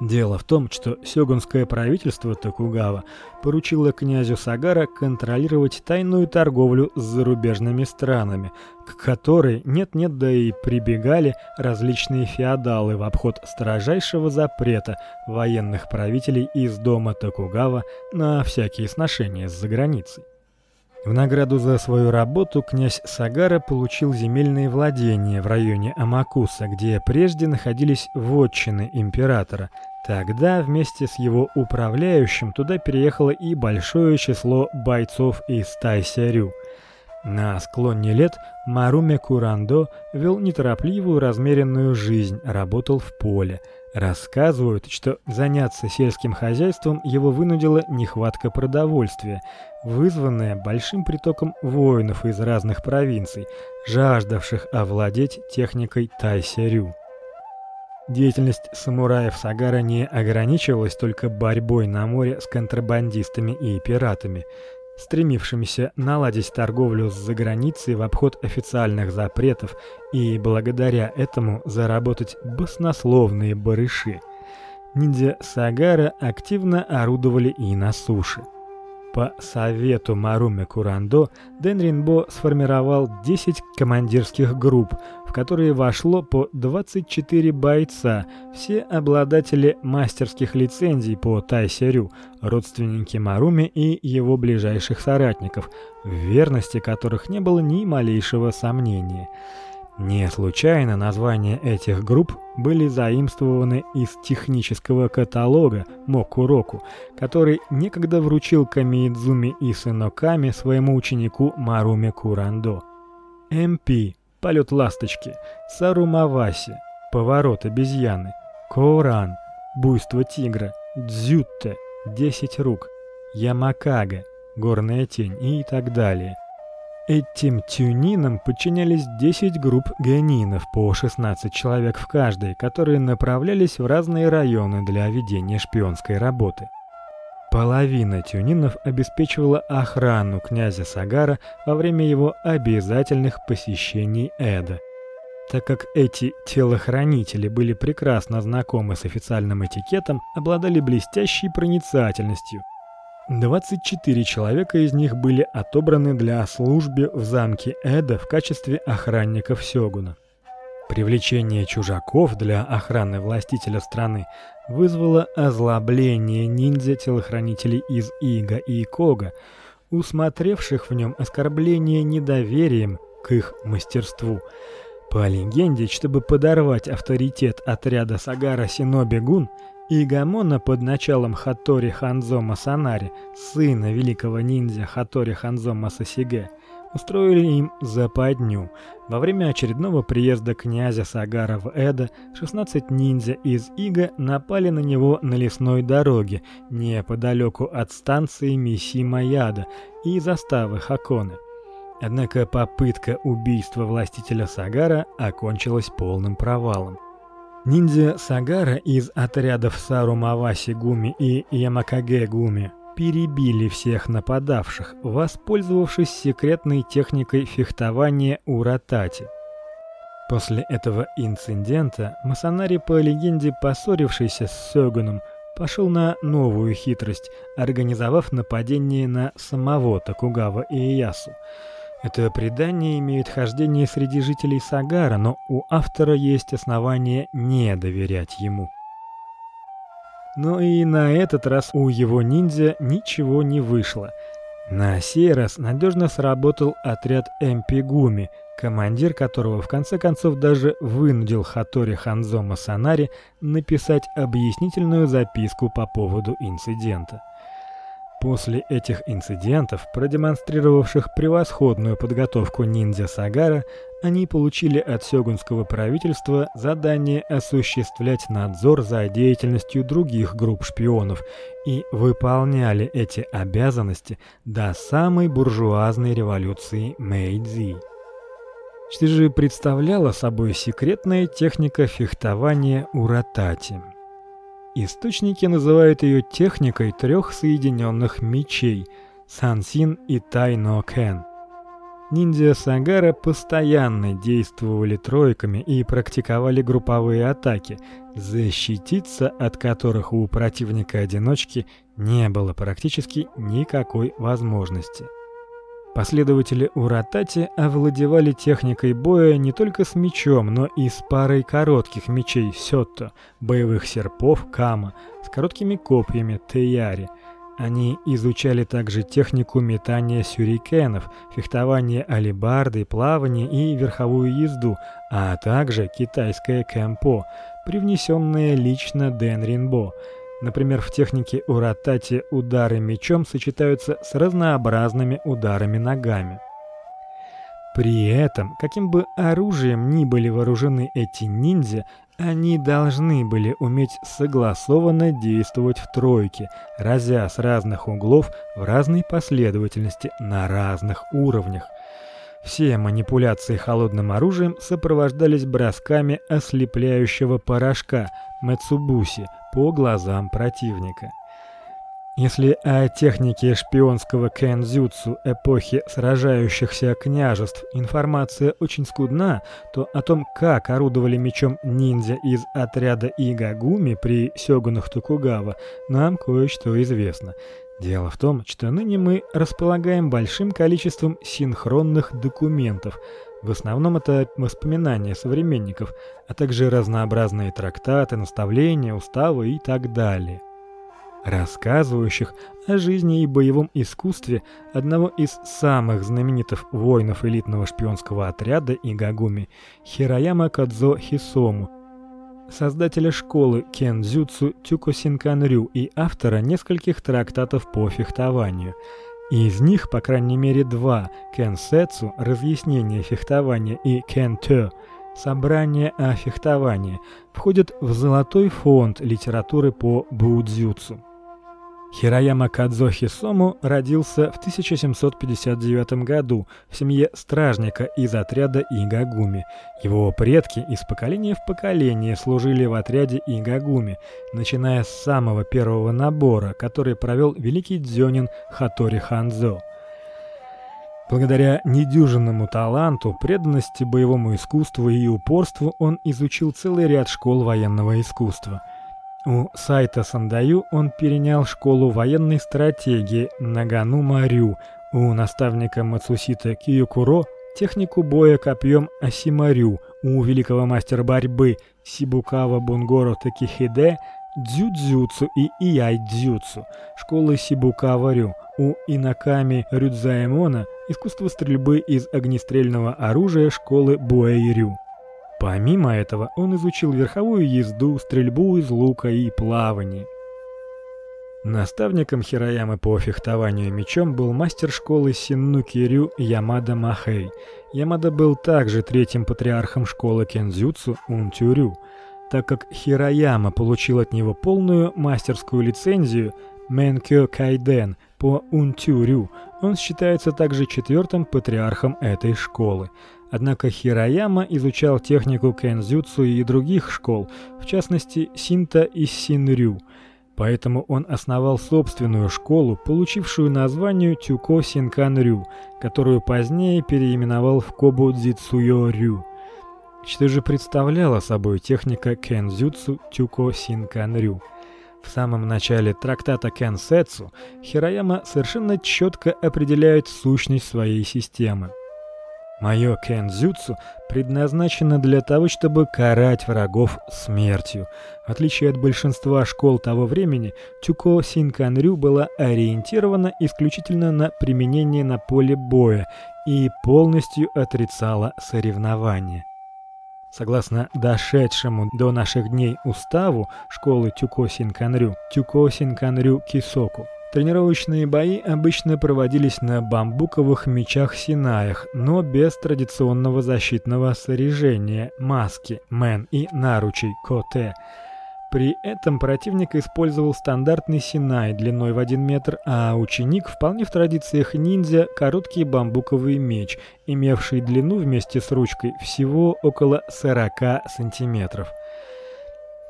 Дело в том, что сёгунское правительство Токугава поручило князю Сагара контролировать тайную торговлю с зарубежными странами, к которой нет-нет да и прибегали различные феодалы в обход строжайшего запрета военных правителей из дома Токугава на всякие сношения с заграницей. В награду за свою работу князь Сагара получил земельные владения в районе Амакуса, где прежде находились вотчины императора. Тогда вместе с его управляющим туда переехало и большое число бойцов из Тайсярю. На склоне лет Маруме Курандо вел неторопливую, размеренную жизнь, работал в поле. Рассказывают, что заняться сельским хозяйством его вынудила нехватка продовольствия, вызванная большим притоком воинов из разных провинций, жаждавших овладеть техникой тайсярю. Деятельность самураев Сагара не ограничивалась только борьбой на море с контрабандистами и пиратами стремившимися наладить торговлю с заграницей в обход официальных запретов и благодаря этому заработать баснословные барыши. Ниндзя Сагара активно орудовали и на суше. По совету Маруме Курандо Дэн Ринбо сформировал 10 командирских групп, в которые вошло по 24 бойца, все обладатели мастерских лицензий по тайсерю, родственники Маруме и его ближайших соратников, в верности которых не было ни малейшего сомнения. Не случайно названия этих групп были заимствованы из технического каталога Мокуроку, который некогда вручил Камиидзуми Исэноками своему ученику Маруме Курандо. МП полет ласточки, Сарумаваси поворот обезьяны, Коуран буйство тигра, Дзютте десять рук, Ямакага горная тень и так далее. Этим тюнинам подчинялись 10 групп генинов по 16 человек в каждой, которые направлялись в разные районы для ведения шпионской работы. Половина тюнинов обеспечивала охрану князя Сагара во время его обязательных посещений Эда. Так как эти телохранители были прекрасно знакомы с официальным этикетом, обладали блестящей проницательностью, 24 человека из них были отобраны для службы в замке Эда в качестве охранников сёгуна. Привлечение чужаков для охраны властителя страны вызвало озлобление ниндзя-телохранителей из Ига и Кога, усмотревших в нем оскорбление недоверием к их мастерству. По легенде, чтобы подорвать авторитет отряда Сагара Синоби Гун, и Гамона под началом Хатори Ханзо Масанари, сына великого ниндзя Хатори Ханзо Масасиге, устроили им западню. Во время очередного приезда князя Сагара в Эдо 16 ниндзя из Ига напали на него на лесной дороге, неподалеку от станции Мисимаяда и заставы Хаконы. Однако попытка убийства властителя Сагара окончилась полным провалом. Ниндзя Сагара из отрядов Сарумаваси Гуми и Ямакаге Гуми перебили всех нападавших, воспользовавшись секретной техникой фехтования уратати. После этого инцидента Масанари по легенде поссорившийся с Сёгуном пошел на новую хитрость, организовав нападение на самого Токугава Иэясу. Это предание имеет хождение среди жителей Сагара, но у автора есть основания не доверять ему. Но и на этот раз у его ниндзя ничего не вышло. На сей раз надежно сработал отряд Эмпигуми, командир которого в конце концов даже вынудил Хатори Ханзо Масанари написать объяснительную записку по поводу инцидента. После этих инцидентов, продемонстрировавших превосходную подготовку ниндзя Сагара, они получили от сёгунского правительства задание осуществлять надзор за деятельностью других групп шпионов и выполняли эти обязанности до самой буржуазной революции Мэйдзи. Что же представляла собой секретная техника фехтования уратати? Источники называют ее техникой трех соединенных мечей Сансин и Тайно Кен. Ниндзя Сагара постоянно действовали тройками и практиковали групповые атаки, защититься от которых у противника-одиночки не было практически никакой возможности. Последователи Уратати овладевали техникой боя не только с мечом, но и с парой коротких мечей сётто, боевых серпов кама, с короткими копьями тэяри. Они изучали также технику метания сюрикенов, фехтование алебардой, плавание и верховую езду, а также китайское кэмпо, привнесенное лично Дэн Ринбо – Например, в технике уратати удары мечом сочетаются с разнообразными ударами ногами. При этом, каким бы оружием ни были вооружены эти ниндзя, они должны были уметь согласованно действовать в тройке, разя с разных углов в разной последовательности на разных уровнях. Все манипуляции холодным оружием сопровождались бросками ослепляющего порошка Мэцубуси по глазам противника. Если о технике шпионского кэнзюцу эпохи сражающихся княжеств информация очень скудна, то о том, как орудовали мечом ниндзя из отряда Игагуми при сёгунах Токугава, нам кое-что известно. Дело в том, что ныне мы располагаем большим количеством синхронных документов. В основном это воспоминания современников, а также разнообразные трактаты, наставления, уставы и так далее, рассказывающих о жизни и боевом искусстве одного из самых знаменитых воинов элитного шпионского отряда Игагуми Хирояма Кадзо Хисому создателя школы кендзюцу Тюкосинканрю и автора нескольких трактатов по фехтованию. Из них, по крайней мере, два: Кенсетсу разъяснение фехтования и Кентё собрание о фехтовании входят в золотой фонд литературы по будзюцу. Хирояма Кадзо Хисому родился в 1759 году в семье стражника из отряда Игагуми. Его предки из поколения в поколение служили в отряде Игагуми, начиная с самого первого набора, который провел великий дзёнин Хатори Ханзо. Благодаря недюжинному таланту, преданности боевому искусству и упорству он изучил целый ряд школ военного искусства – у Сайта Сандаю он перенял школу военной стратегии Наганума Рю, у наставника Мацусита Киёкуро технику боя копьем Асимарю, у великого мастера борьбы Сибукава Бунгоро Такихиде дзюдзюцу и ияй-дзюцу, школы Сибукава-рю, у Инаками Рюдзаэмона искусство стрельбы из огнестрельного оружия школы Буэйрю. Помимо этого, он изучил верховую езду, стрельбу из лука и плавание. Наставником Хироямы по фехтованию мечом был мастер школы Синнуки-рю Ямада Махэй. Ямада был также третьим патриархом школы кендзюцу Унтюрю. Так как Хирояма получил от него полную мастерскую лицензию Мэнкё Кайден по Унтюрю, он считается также четвертым патриархом этой школы. Однако Хирояма изучал технику кэнзюцу и других школ, в частности, синта и синрю. Поэтому он основал собственную школу, получившую название Тюко Синкан-рю, которую позднее переименовал в Кобудзицуё-рю. Что же представляла собой техника кэнзюцу Тюко Синкан-рю? В самом начале трактата Кэнсэцу Хирояма совершенно четко определяет сущность своей системы. Мое кензюцу предназначено для того, чтобы карать врагов смертью. В отличие от большинства школ того времени, Тюко Синканрю была ориентирована исключительно на применение на поле боя и полностью отрицала соревнования. Согласно дошедшему до наших дней уставу школы Тюко Синканрю, Тюко Синканрю Кисоку, Тренировочные бои обычно проводились на бамбуковых мечах-синаях, но без традиционного защитного снаряжения, маски, мен и наручей, коте. При этом противник использовал стандартный синай длиной в 1 метр, а ученик вполне в традициях ниндзя короткий бамбуковый меч, имевший длину вместе с ручкой всего около 40 сантиметров.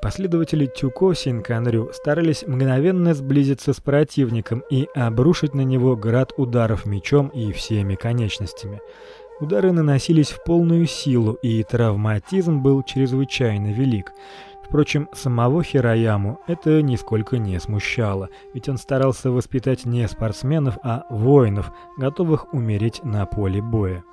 Последователи Тюко Синканрю старались мгновенно сблизиться с противником и обрушить на него град ударов мечом и всеми конечностями. Удары наносились в полную силу, и травматизм был чрезвычайно велик. Впрочем, самого Хирояму это нисколько не смущало, ведь он старался воспитать не спортсменов, а воинов, готовых умереть на поле боя.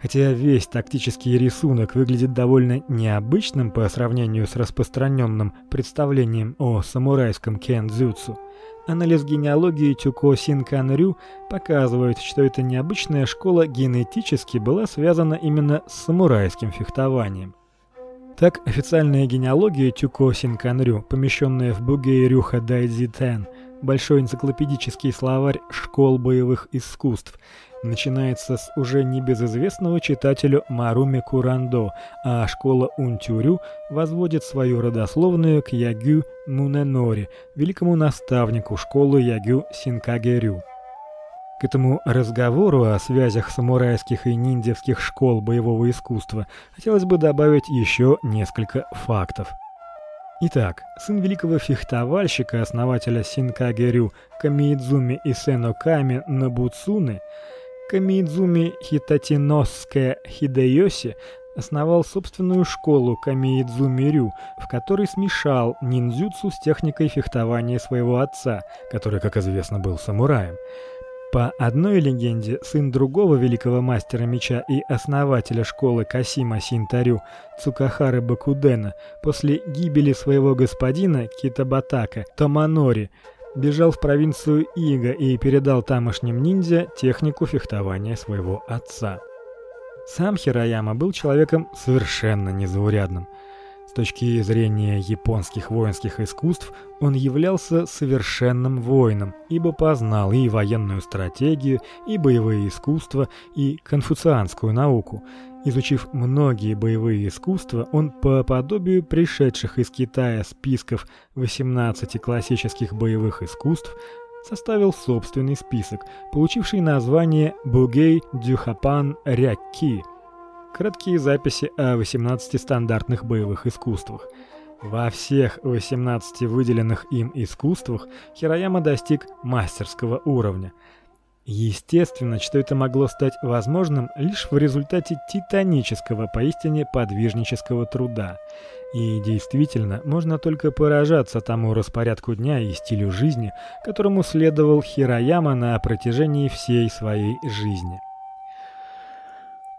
Хотя весь тактический рисунок выглядит довольно необычным по сравнению с распространенным представлением о самурайском кендзюцу, анализ генеалогии Тюко Синканрю показывает, что эта необычная школа генетически была связана именно с самурайским фехтованием. Так, официальная генеалогия Тюко Синканрю, помещенная в Бугейрюха Дайдзитен, большой энциклопедический словарь школ боевых искусств, начинается с уже небезызвестного читателю Маруми Курандо, а школа Унтюрю возводит свою родословную к Ягю Муненори, великому наставнику школы Ягю Синкагерю. К этому разговору о связях самурайских и ниндзевских школ боевого искусства хотелось бы добавить еще несколько фактов. Итак, сын великого фехтовальщика, основателя Синкагерю Камиидзуми Исэно Ками Набуцуны Камиидзуми Хитатиноске Хидеёси основал собственную школу Камиидзуми-рю, в которой смешал ниндзюцу с техникой фехтования своего отца, который, как известно, был самураем. По одной легенде, сын другого великого мастера меча и основателя школы Касима Синтарю, Цукахары Бакудена, после гибели своего господина Китабатака Томанори, бежал в провинцию Ига и передал тамошним ниндзя технику фехтования своего отца. Сам Хирояма был человеком совершенно незаурядным. Точки зрения японских воинских искусств, он являлся совершенным воином, ибо познал и военную стратегию, и боевые искусства, и конфуцианскую науку, Изучив многие боевые искусства, он по подобию пришедших из Китая списков 18 классических боевых искусств составил собственный список, получивший название Бугей Дюхапан Рякки. Краткие записи о 18 стандартных боевых искусствах. Во всех 18 выделенных им искусствах Хирояма достиг мастерского уровня – Естественно, что это могло стать возможным лишь в результате титанического, поистине подвижнического труда. И действительно, можно только поражаться тому распорядку дня и стилю жизни, которому следовал Хирояма на протяжении всей своей жизни.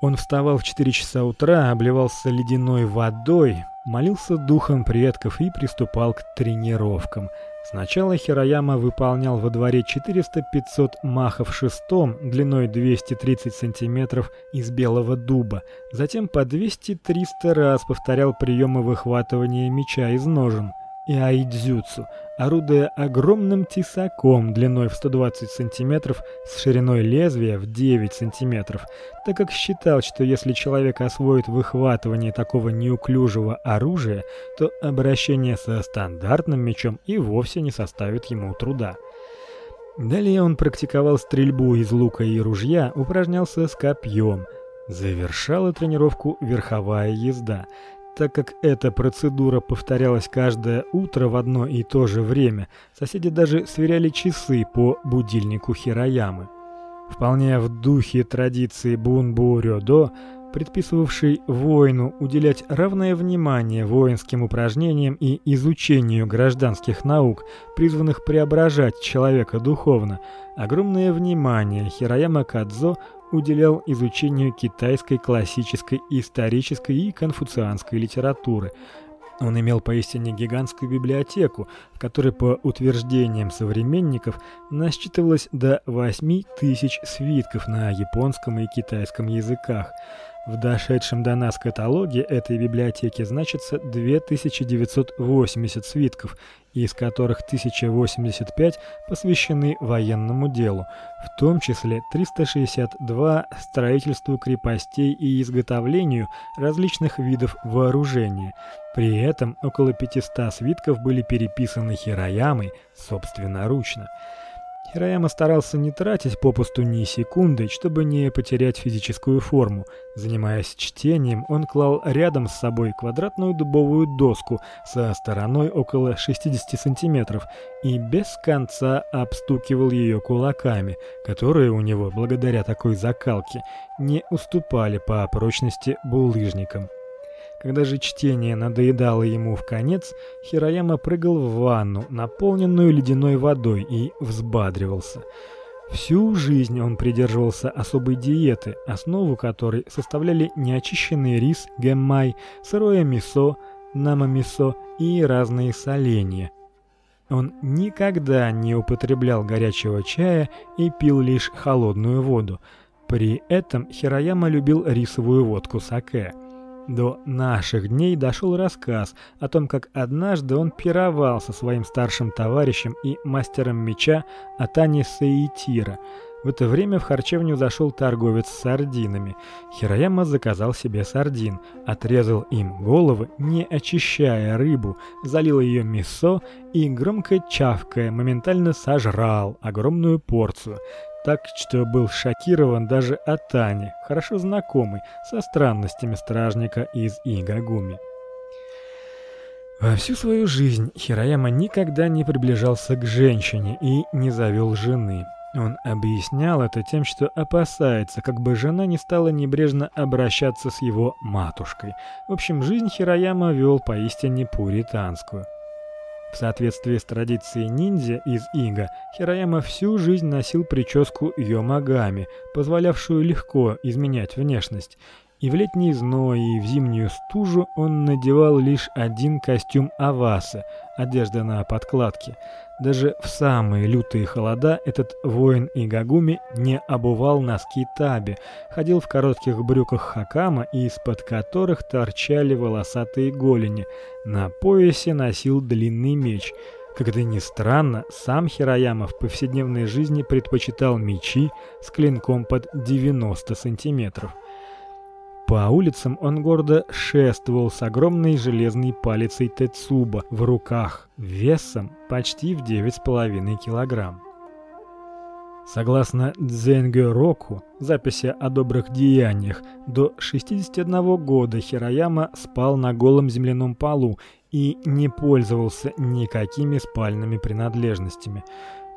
Он вставал в 4 часа утра, обливался ледяной водой, молился духом предков и приступал к тренировкам – Сначала Хирояма выполнял во дворе 400-500 махов шестом длиной 230 сантиметров из белого дуба, затем по 200-300 раз повторял приемы выхватывания меча из ножен – и айдзюцу, орудуя огромным тесаком длиной в 120 сантиметров с шириной лезвия в 9 сантиметров, так как считал, что если человек освоит выхватывание такого неуклюжего оружия, то обращение со стандартным мечом и вовсе не составит ему труда. Далее он практиковал стрельбу из лука и ружья, упражнялся с копьем. Завершала тренировку верховая езда – так как эта процедура повторялась каждое утро в одно и то же время, соседи даже сверяли часы по будильнику Хироямы. Вполне в духе традиции Бунбу-рёдо, предписывавшей воину уделять равное внимание воинским упражнениям и изучению гражданских наук, призванных преображать человека духовно, огромное внимание Хирояма Кадзо уделял изучению китайской классической, исторической и конфуцианской литературы. Он имел поистине гигантскую библиотеку, в которой по утверждениям современников насчитывалось до 8 тысяч свитков на японском и китайском языках. В дошедшем до нас каталоге этой библиотеки значится 2980 свитков, из которых 1085 посвящены военному делу, в том числе 362 строительству крепостей и изготовлению различных видов вооружения. При этом около 500 свитков были переписаны Хироямой собственноручно. Хирояма старался не тратить попусту ни секунды, чтобы не потерять физическую форму. Занимаясь чтением, он клал рядом с собой квадратную дубовую доску со стороной около 60 сантиметров и без конца обстукивал ее кулаками, которые у него, благодаря такой закалке, не уступали по прочности булыжникам. Когда же чтение надоедало ему в конец, Хирояма прыгал в ванну, наполненную ледяной водой, и взбадривался. Всю жизнь он придерживался особой диеты, основу которой составляли неочищенный рис, гэммай, сырое мисо, намамисо и разные соленья. Он никогда не употреблял горячего чая и пил лишь холодную воду. При этом Хирояма любил рисовую водку саке. До наших дней дошел рассказ о том, как однажды он пировал со своим старшим товарищем и мастером меча Атани Саитира. В это время в харчевню зашел торговец с сардинами. Хирояма заказал себе сардин, отрезал им головы, не очищая рыбу, залил ее мисо и громко чавкая моментально сожрал огромную порцию так что был шокирован даже Атани, хорошо знакомый со странностями стражника из Игагуми. Во всю свою жизнь Хирояма никогда не приближался к женщине и не завел жены. Он объяснял это тем, что опасается, как бы жена не стала небрежно обращаться с его матушкой. В общем, жизнь Хирояма вел поистине пуританскую. В соответствии с традицией ниндзя из Ига, Хирояма всю жизнь носил прическу йомагами, позволявшую легко изменять внешность. И в летний зной, и в зимнюю стужу он надевал лишь один костюм авасы, одежда на подкладке. Даже в самые лютые холода этот воин Игагуми не обувал носки таби, ходил в коротких брюках хакама, из-под которых торчали волосатые голени. На поясе носил длинный меч. Как это ни странно, сам Хирояма в повседневной жизни предпочитал мечи с клинком под 90 сантиметров. По улицам он гордо шествовал с огромной железной палицей Тецуба в руках, весом почти в 9,5 килограмм. Согласно Дзенгёроку, записи о добрых деяниях, до 61 года Хирояма спал на голом земляном полу и не пользовался никакими спальными принадлежностями.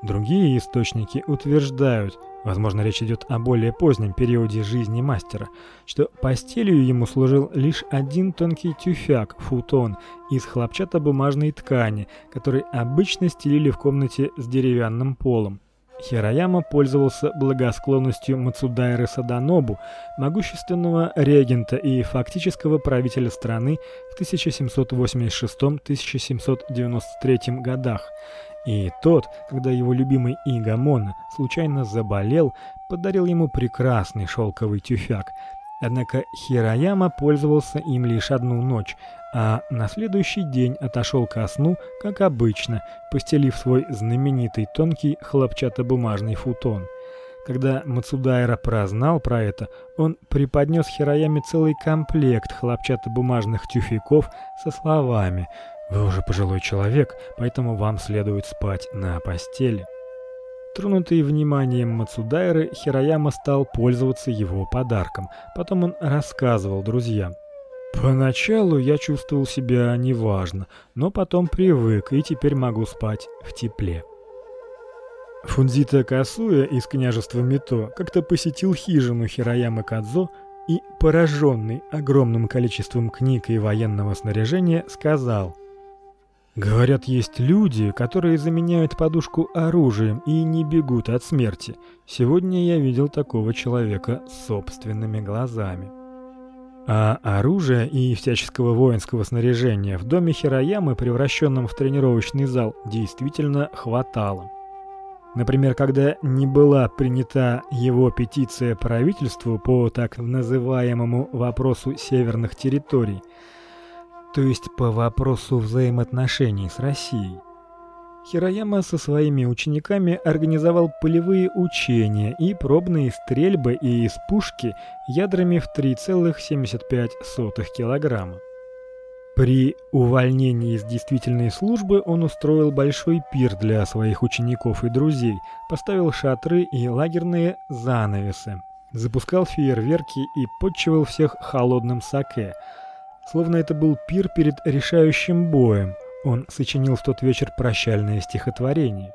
Другие источники утверждают, возможно, речь идет о более позднем периоде жизни мастера, что постелью ему служил лишь один тонкий тюфяк, футон, из хлопчатобумажной ткани, который обычно стелили в комнате с деревянным полом. Хирояма пользовался благосклонностью Мацудайры Саданобу, могущественного регента и фактического правителя страны в 1786-1793 годах. И тот, когда его любимый Игамон случайно заболел, подарил ему прекрасный шелковый тюфяк. Однако Хирояма пользовался им лишь одну ночь, а на следующий день отошел ко сну, как обычно, постелив свой знаменитый тонкий хлопчатобумажный футон. Когда Мацудайра прознал про это, он преподнес Хирояме целый комплект хлопчатобумажных тюфяков со словами: вы уже пожилой человек, поэтому вам следует спать на постели. Тронутый вниманием Мацудайры, Хирояма стал пользоваться его подарком. Потом он рассказывал друзьям: "Поначалу я чувствовал себя неважно, но потом привык и теперь могу спать в тепле". Фунзита Касуя из княжества Мито как-то посетил хижину Хироямы Кадзо и, пораженный огромным количеством книг и военного снаряжения, сказал: Говорят, есть люди, которые заменяют подушку оружием и не бегут от смерти. Сегодня я видел такого человека собственными глазами. А оружия и всяческого воинского снаряжения в доме Хироямы, превращенном в тренировочный зал, действительно хватало. Например, когда не была принята его петиция правительству по так называемому вопросу северных территорий, то есть по вопросу взаимоотношений с Россией. Хирояма со своими учениками организовал полевые учения и пробные стрельбы и из пушки ядрами в 3,75 килограмма. При увольнении из действительной службы он устроил большой пир для своих учеников и друзей, поставил шатры и лагерные занавесы, запускал фейерверки и подчивал всех холодным саке, словно это был пир перед решающим боем. Он сочинил в тот вечер прощальное стихотворение.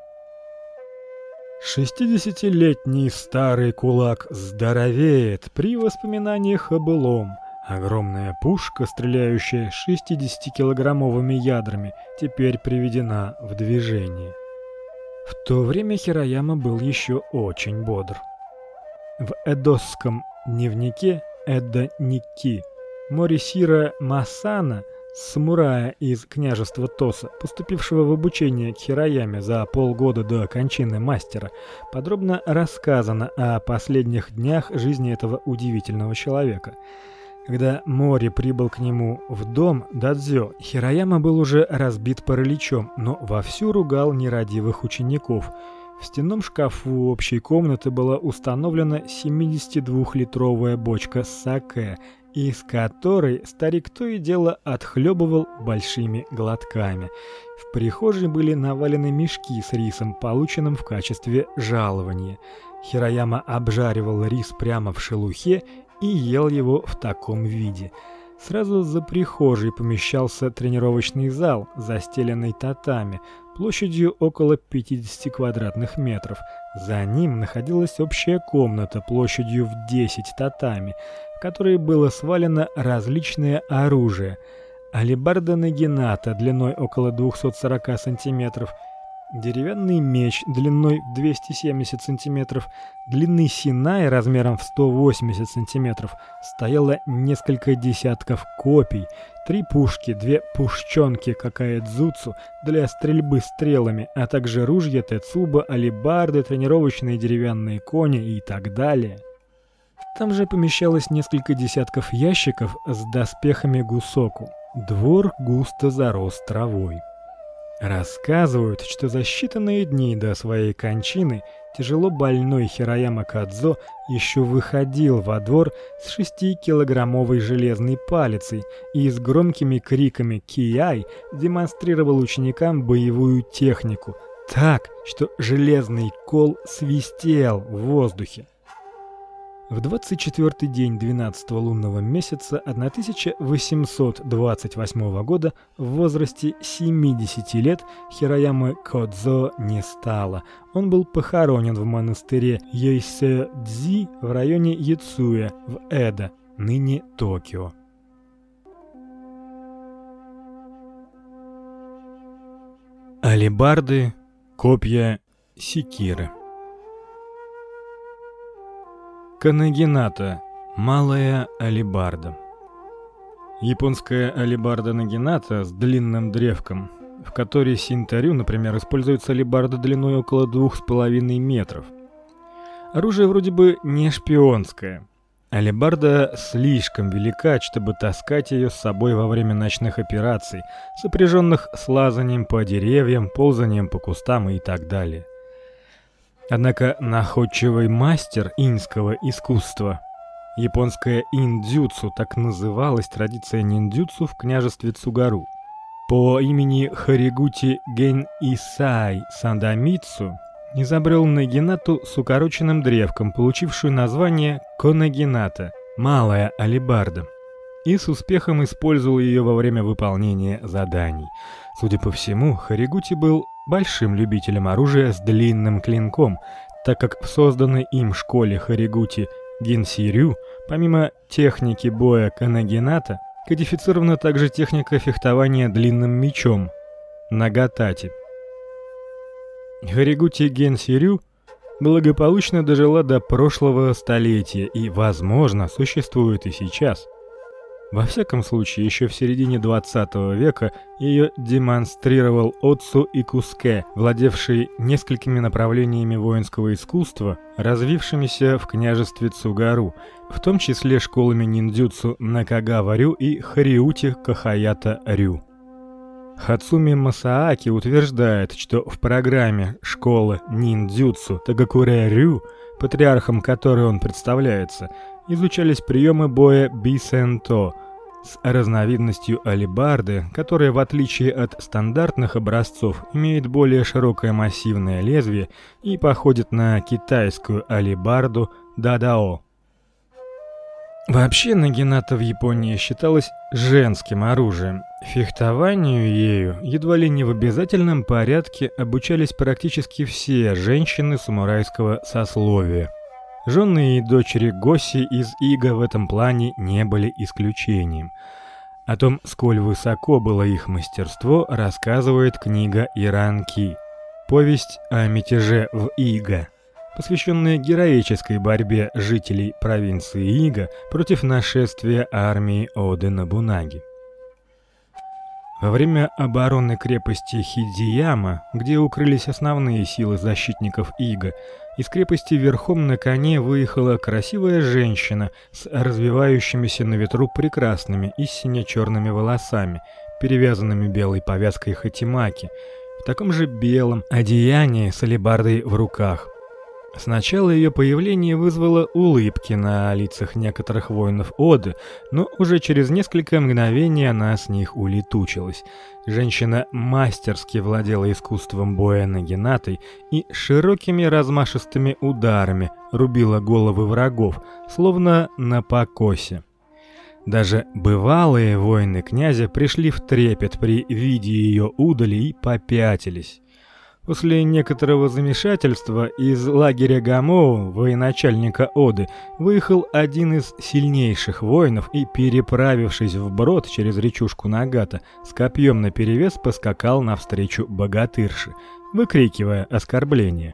Шестидесятилетний старый кулак здоровеет при воспоминаниях о былом. Огромная пушка, стреляющая 60-килограммовыми ядрами, теперь приведена в движение. В то время Хирояма был еще очень бодр. В эдосском дневнике Эдда Ники Морисира Масана, самурая из княжества Тоса, поступившего в обучение к Хирояме за полгода до кончины мастера, подробно рассказано о последних днях жизни этого удивительного человека – когда Мори прибыл к нему в дом Дадзё, Хирояма был уже разбит параличом, но вовсю ругал нерадивых учеников. В стенном шкафу общей комнаты была установлена 72-литровая бочка саке, из которой старик то и дело отхлебывал большими глотками. В прихожей были навалены мешки с рисом, полученным в качестве жалования. Хирояма обжаривал рис прямо в шелухе и ел его в таком виде. Сразу за прихожей помещался тренировочный зал, застеленный татами, площадью около 50 квадратных метров. За ним находилась общая комната площадью в 10 татами, в которой было свалено различное оружие: алебарда нагината длиной около 240 сантиметров, Деревянный меч длиной в 270 сантиметров, длины синай размером в 180 сантиметров, стояло несколько десятков копий, три пушки, две пушчонки какая-дзуцу для стрельбы стрелами, а также ружья тецуба, алебарды, тренировочные деревянные кони и так далее. Там же помещалось несколько десятков ящиков с доспехами гусоку. Двор густо зарос травой. Рассказывают, что за считанные дни до своей кончины тяжело больной Хирояма Кадзо еще выходил во двор с шестикилограммовой железной палицей и с громкими криками «Кияй» демонстрировал ученикам боевую технику так, что железный кол свистел в воздухе. В 24-й день 12-го лунного месяца 1828 года в возрасте 70 лет Хироямы Кодзо не стало. Он был похоронен в монастыре Йойсэ-дзи в районе Яцуя в Эдо, ныне Токио. Алибарды, копья, секиры. Канагината малая алебарда. Японская алебарда нагината с длинным древком, в которой синтарю, например, используется алебарда длиной около двух с половиной метров. Оружие вроде бы не шпионское. Алебарда слишком велика, чтобы таскать ее с собой во время ночных операций, сопряженных с лазанием по деревьям, ползанием по кустам и так далее. Однако находчивый мастер инского искусства, японское индзюцу, так называлась традиция ниндзюцу в княжестве Цугару, по имени Харигути Ген Исай Сандамицу, изобрел нагинату с укороченным древком, получившую название конагината малая алебарда, и с успехом использовал ее во время выполнения заданий. Судя по всему, Харигути был большим любителем оружия с длинным клинком, так как в созданной им школе Харигути Гинсирю, помимо техники боя канагината, кодифицирована также техника фехтования длинным мечом нагатати. Харигути Генсирю благополучно дожила до прошлого столетия и, возможно, существует и сейчас. Во всяком случае, еще в середине 20 века ее демонстрировал Отцу Икуске, владевший несколькими направлениями воинского искусства, развившимися в княжестве Цугару, в том числе школами ниндзюцу Накагава-рю и Хариути Кахаята-рю. Хацуми Масааки утверждает, что в программе школы ниндзюцу Тагакуре-рю, патриархом которой он представляется, изучались приемы боя бисенто с разновидностью алебарды, которая в отличие от стандартных образцов имеет более широкое массивное лезвие и походит на китайскую алебарду дадао. Вообще нагината в Японии считалась женским оружием. Фехтованию ею едва ли не в обязательном порядке обучались практически все женщины самурайского сословия. Жены и дочери Госи из Ига в этом плане не были исключением. О том, сколь высоко было их мастерство, рассказывает книга Иранки. Повесть о мятеже в Ига, посвященная героической борьбе жителей провинции Ига против нашествия армии Оды Набунаги. Во время обороны крепости Хидзияма, где укрылись основные силы защитников Ига, из крепости верхом на коне выехала красивая женщина с развивающимися на ветру прекрасными и сине-черными волосами, перевязанными белой повязкой хатимаки, в таком же белом одеянии с алебардой в руках. Сначала ее появление вызвало улыбки на лицах некоторых воинов Оды, но уже через несколько мгновений она с них улетучилась. Женщина мастерски владела искусством боя нагинатой и широкими размашистыми ударами рубила головы врагов, словно на покосе. Даже бывалые воины князя пришли в трепет при виде ее удали и попятились. После некоторого замешательства из лагеря Гамоу, военачальника Оды, выехал один из сильнейших воинов и, переправившись вброд через речушку Нагата, с копьем наперевес поскакал навстречу богатырше, выкрикивая оскорбления.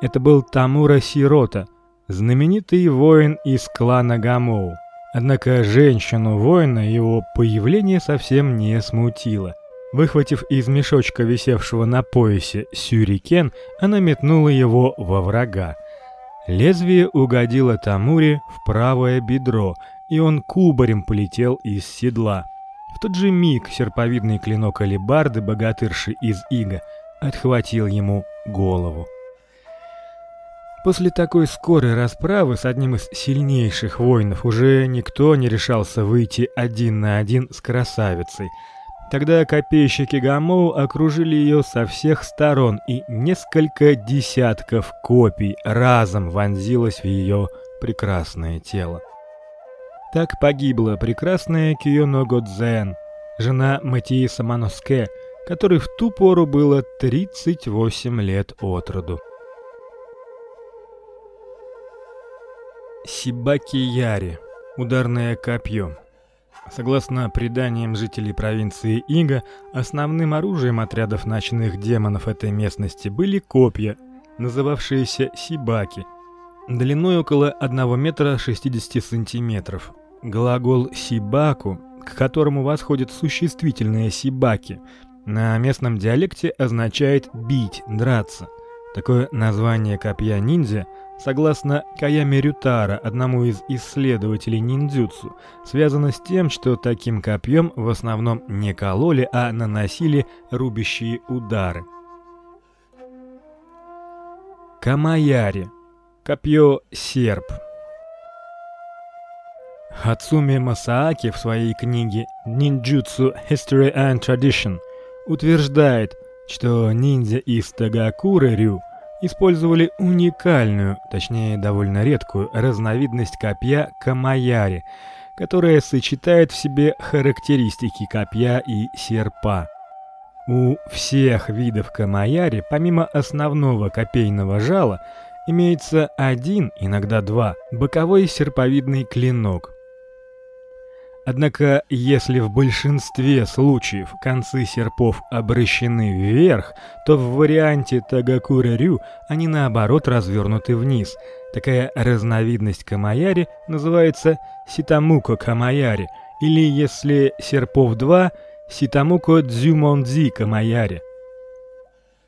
Это был Тамура Сирота, знаменитый воин из клана Гамоу. Однако женщину-воина его появление совсем не смутило. Выхватив из мешочка, висевшего на поясе, сюрикен, она метнула его во врага. Лезвие угодило Тамуре в правое бедро, и он кубарем полетел из седла. В тот же миг серповидный клинок алебарды богатырши из Ига отхватил ему голову. После такой скорой расправы с одним из сильнейших воинов уже никто не решался выйти один на один с красавицей – Тогда копейщики Гамоу окружили ее со всех сторон, и несколько десятков копий разом вонзилось в ее прекрасное тело. Так погибла прекрасная Киёно Годзен, жена Матии Саманоске, которой в ту пору было 38 лет от роду. Сибаки Яри. Ударное копье. Согласно преданиям жителей провинции Ига, основным оружием отрядов ночных демонов этой местности были копья, называвшиеся сибаки, длиной около 1 метра 60 сантиметров. Глагол сибаку, к которому восходит существительное сибаки, на местном диалекте означает бить, драться. Такое название копья ниндзя – согласно Каяме Рютара, одному из исследователей ниндзюцу, связано с тем, что таким копьем в основном не кололи, а наносили рубящие удары. Камаяри. Копье серп. Хацуми Масааки в своей книге Ninjutsu History and Tradition утверждает, что ниндзя из Тагакуры-рю – использовали уникальную, точнее довольно редкую разновидность копья камаяри, которая сочетает в себе характеристики копья и серпа. У всех видов камаяри, помимо основного копейного жала, имеется один, иногда два, боковой серповидный клинок, Однако, если в большинстве случаев концы серпов обращены вверх, то в варианте Тагакура-рю они наоборот развернуты вниз. Такая разновидность камаяри называется ситамуко камаяри или если серпов два, ситамуко дзюмондзи камаяри.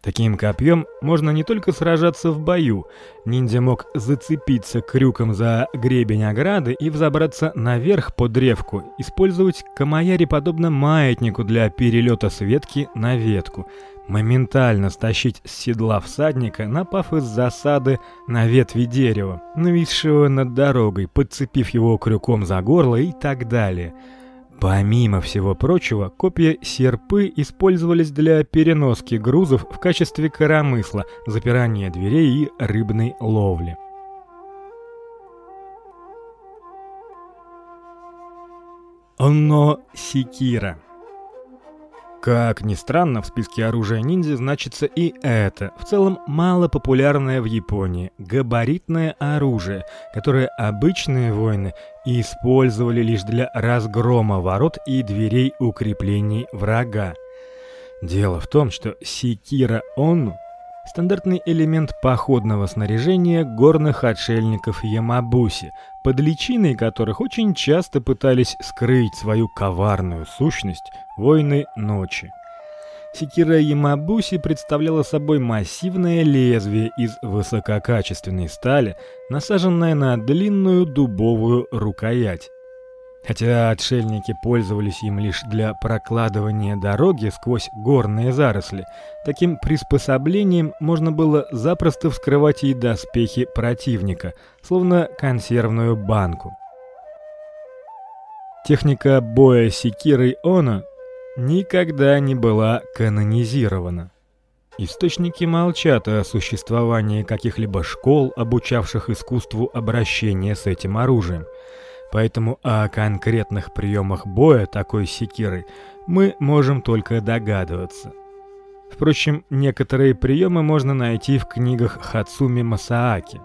Таким копьем можно не только сражаться в бою, ниндзя мог зацепиться крюком за гребень ограды и взобраться наверх по древку, использовать камаяри подобно маятнику для перелета с ветки на ветку, моментально стащить с седла всадника, напав из засады на ветви дерева, нависшего над дорогой, подцепив его крюком за горло и так далее – Помимо всего прочего, копья серпы использовались для переноски грузов в качестве коромысла, запирания дверей и рыбной ловли. Оно Сикира как ни странно, в списке оружия ниндзя значится и это, в целом мало популярное в Японии, габаритное оружие, которое обычные воины использовали лишь для разгрома ворот и дверей укреплений врага. Дело в том, что секира Онну стандартный элемент походного снаряжения горных отшельников Ямабуси, под личиной которых очень часто пытались скрыть свою коварную сущность воины ночи. Секира Ямабуси представляла собой массивное лезвие из высококачественной стали, насаженное на длинную дубовую рукоять. Хотя отшельники пользовались им лишь для прокладывания дороги сквозь горные заросли, таким приспособлением можно было запросто вскрывать и доспехи противника, словно консервную банку. Техника боя секирой Оно никогда не была канонизирована. Источники молчат о существовании каких-либо школ, обучавших искусству обращения с этим оружием. Поэтому о конкретных приемах боя такой секиры мы можем только догадываться. Впрочем, некоторые приемы можно найти в книгах Хацуми Масааки.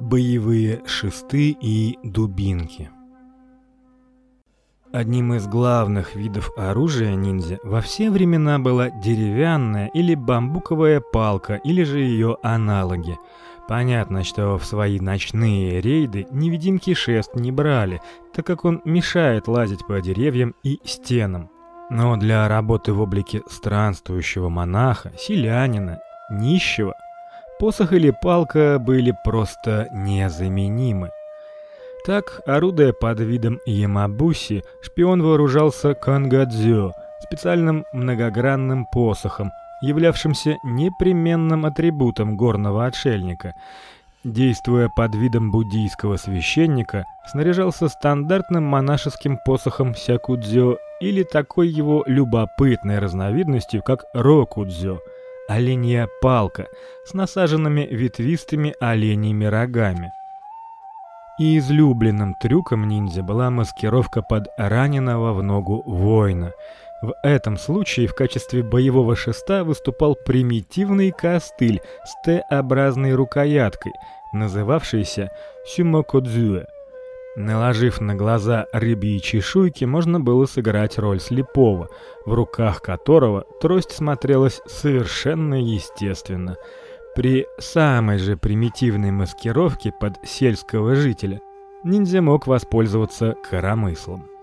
Боевые шесты и дубинки. Одним из главных видов оружия ниндзя во все времена была деревянная или бамбуковая палка, или же ее аналоги. Понятно, что в свои ночные рейды невидимки шест не брали, так как он мешает лазить по деревьям и стенам. Но для работы в облике странствующего монаха, селянина, нищего, посох или палка были просто незаменимы. Так, орудуя под видом ямабуси, шпион вооружался кангадзё, специальным многогранным посохом, являвшимся непременным атрибутом горного отшельника. Действуя под видом буддийского священника, снаряжался стандартным монашеским посохом сякудзё или такой его любопытной разновидностью, как рокудзё оленья палка с насаженными ветвистыми оленьими рогами. И излюбленным трюком ниндзя была маскировка под раненого в ногу воина – в этом случае в качестве боевого шеста выступал примитивный костыль с Т-образной рукояткой, называвшийся сюмокодзюэ. Наложив на глаза рыбьи чешуйки, можно было сыграть роль слепого, в руках которого трость смотрелась совершенно естественно. При самой же примитивной маскировке под сельского жителя ниндзя мог воспользоваться коромыслом.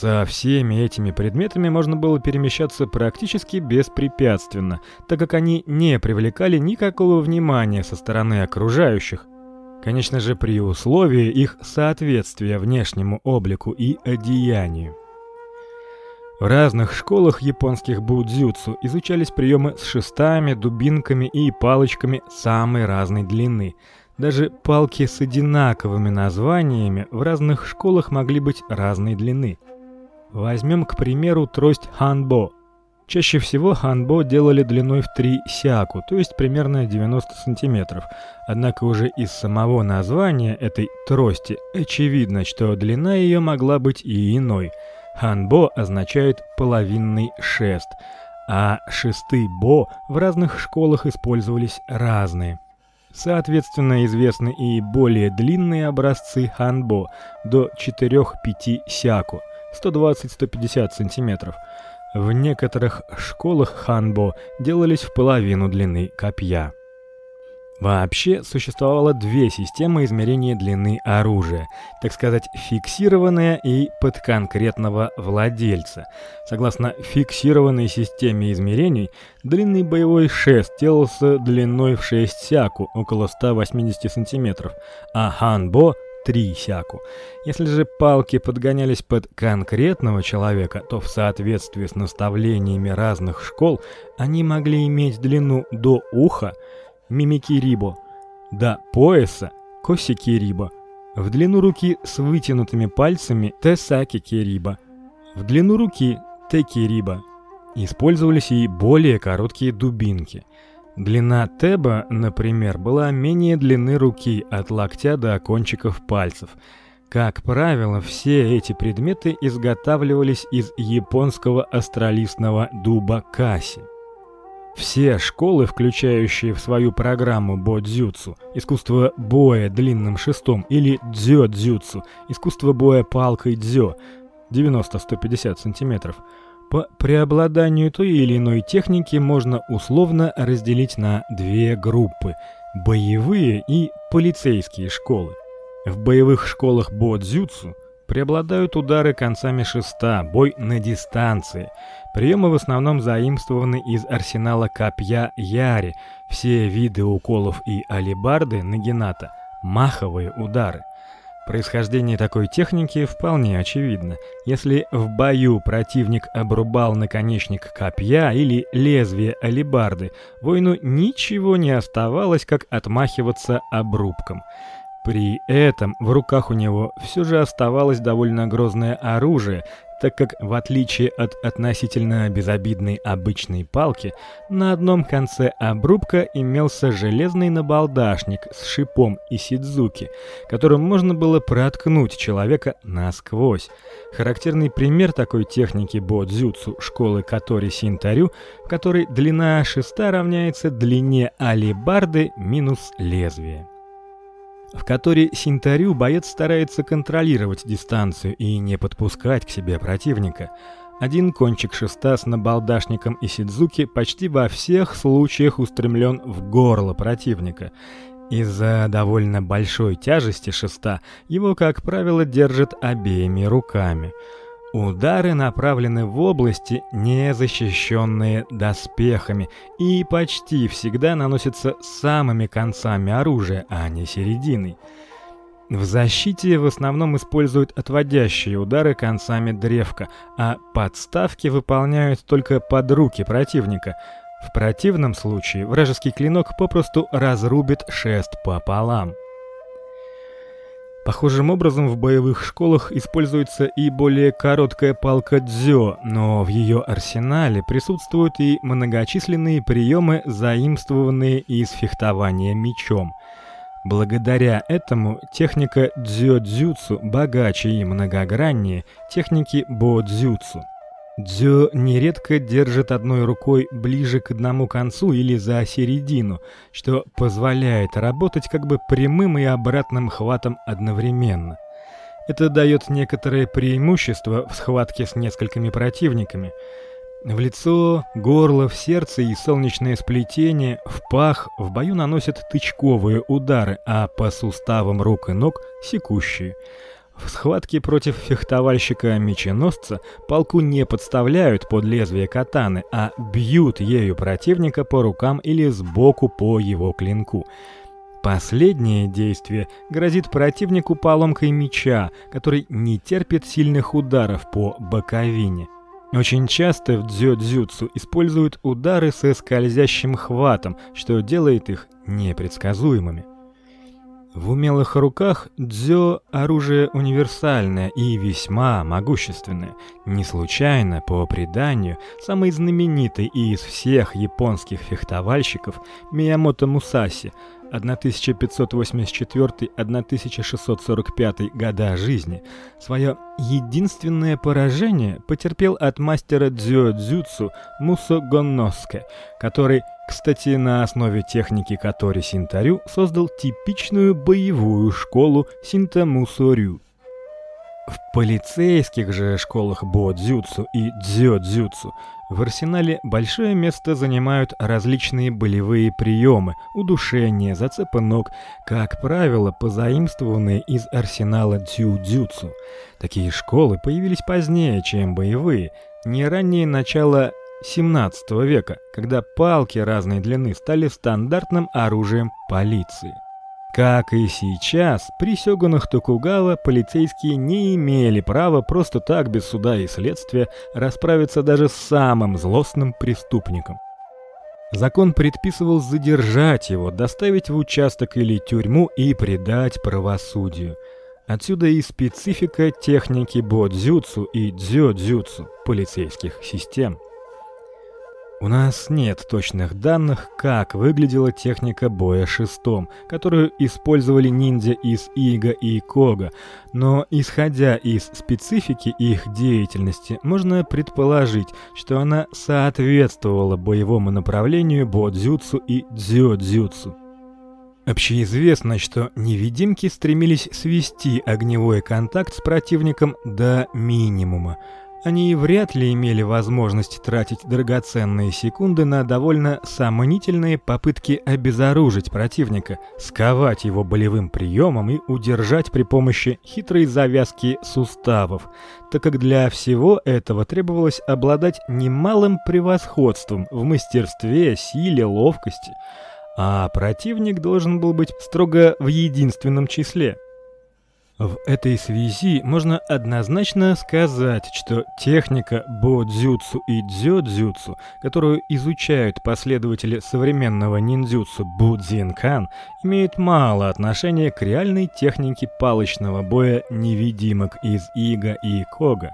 Со всеми этими предметами можно было перемещаться практически беспрепятственно, так как они не привлекали никакого внимания со стороны окружающих. Конечно же, при условии их соответствия внешнему облику и одеянию. В разных школах японских будзюцу изучались приемы с шестами, дубинками и палочками самой разной длины. Даже палки с одинаковыми названиями в разных школах могли быть разной длины. Возьмем, к примеру, трость ханбо. Чаще всего ханбо делали длиной в 3 сяку, то есть примерно 90 сантиметров. Однако уже из самого названия этой трости очевидно, что длина ее могла быть и иной. Ханбо означает половинный шест, а шесты бо в разных школах использовались разные. Соответственно, известны и более длинные образцы ханбо до 4-5 сяку – 120-150 сантиметров. В некоторых школах ханбо делались в половину длины копья. Вообще существовало две системы измерения длины оружия, так сказать, фиксированная и под конкретного владельца. Согласно фиксированной системе измерений, длинный боевой шест делался длиной в 6 сяку, около 180 сантиметров, а ханбо 3 сяку. Если же палки подгонялись под конкретного человека, то в соответствии с наставлениями разных школ они могли иметь длину до уха мимикирибо, до пояса косикирибо, в длину руки с вытянутыми пальцами тесакикирибо, в длину руки текирибо. Использовались и более короткие дубинки. Длина теба, например, была менее длины руки от локтя до кончиков пальцев. Как правило, все эти предметы изготавливались из японского остролистного дуба каси. Все школы, включающие в свою программу бодзюцу, искусство боя длинным шестом или дзё-дзюцу, искусство боя палкой дзё 90-150 сантиметров, по преобладанию той или иной техники можно условно разделить на две группы: боевые и полицейские школы. В боевых школах бодзюцу преобладают удары концами шеста, бой на дистанции. Приемы в основном заимствованы из арсенала копья Яри. Все виды уколов и алебарды нагината маховые удары. Происхождение такой техники вполне очевидно. Если в бою противник обрубал наконечник копья или лезвие алебарды, воину ничего не оставалось, как отмахиваться обрубком. При этом в руках у него все же оставалось довольно грозное оружие, так как в отличие от относительно безобидной обычной палки, на одном конце обрубка имелся железный набалдашник с шипом и сидзуки, которым можно было проткнуть человека насквозь. Характерный пример такой техники бодзюцу школы Катори Синтарю, в которой длина шеста равняется длине алебарды минус лезвие в которой Синтарю боец старается контролировать дистанцию и не подпускать к себе противника. Один кончик шеста с набалдашником и сидзуки почти во всех случаях устремлен в горло противника. Из-за довольно большой тяжести шеста его, как правило, держат обеими руками. Удары направлены в области, не защищенные доспехами, и почти всегда наносятся самыми концами оружия, а не серединой. В защите в основном используют отводящие удары концами древка, а подставки выполняют только под руки противника. В противном случае вражеский клинок попросту разрубит шест пополам. Похожим образом в боевых школах используется и более короткая палка дзё, но в ее арсенале присутствуют и многочисленные приемы, заимствованные из фехтования мечом. Благодаря этому техника дзё-дзюцу богаче и многограннее техники бо-дзюцу. Дзё нередко держит одной рукой ближе к одному концу или за середину, что позволяет работать как бы прямым и обратным хватом одновременно. Это дает некоторое преимущество в схватке с несколькими противниками. В лицо, горло, в сердце и солнечное сплетение, в пах в бою наносят тычковые удары, а по суставам рук и ног секущие. В схватке против фехтовальщика-меченосца палку не подставляют под лезвие катаны, а бьют ею противника по рукам или сбоку по его клинку. Последнее действие грозит противнику поломкой меча, который не терпит сильных ударов по боковине. Очень часто в дзё-дзюцу используют удары со скользящим хватом, что делает их непредсказуемыми. В умелых руках дзё оружие универсальное и весьма могущественное. Не случайно, по преданию, самый знаменитый из всех японских фехтовальщиков Миямото Мусаси 1584-1645 года жизни, свое единственное поражение потерпел от мастера дзё-дзюцу Мусо Гонноске, который, кстати, на основе техники Катори Синтарю создал типичную боевую школу Синтамусо-рю. В полицейских же школах бодзюцу и дзёдзюцу в арсенале большое место занимают различные болевые приемы, удушение, зацепы ног, как правило, позаимствованные из арсенала дзюдзюцу. Такие школы появились позднее, чем боевые, не ранее начала 17 века, когда палки разной длины стали стандартным оружием полиции. Как и сейчас, при сёгунах Токугава полицейские не имели права просто так без суда и следствия расправиться даже с самым злостным преступником. Закон предписывал задержать его, доставить в участок или тюрьму и предать правосудию. Отсюда и специфика техники бодзюцу и дзёдзюцу полицейских систем. У нас нет точных данных, как выглядела техника боя шестом, которую использовали ниндзя из Ига и Кога, но исходя из специфики их деятельности, можно предположить, что она соответствовала боевому направлению бодзюцу и дзёдзюцу. Общеизвестно, что невидимки стремились свести огневой контакт с противником до минимума. Они вряд ли имели возможность тратить драгоценные секунды на довольно сомнительные попытки обезоружить противника, сковать его болевым приемом и удержать при помощи хитрой завязки суставов, так как для всего этого требовалось обладать немалым превосходством в мастерстве, силе, ловкости, а противник должен был быть строго в единственном числе. В этой связи можно однозначно сказать, что техника бодзюцу и дзёдзюцу, которую изучают последователи современного ниндзюцу будзинкан, имеет мало отношения к реальной технике палочного боя невидимок из Ига и Кога.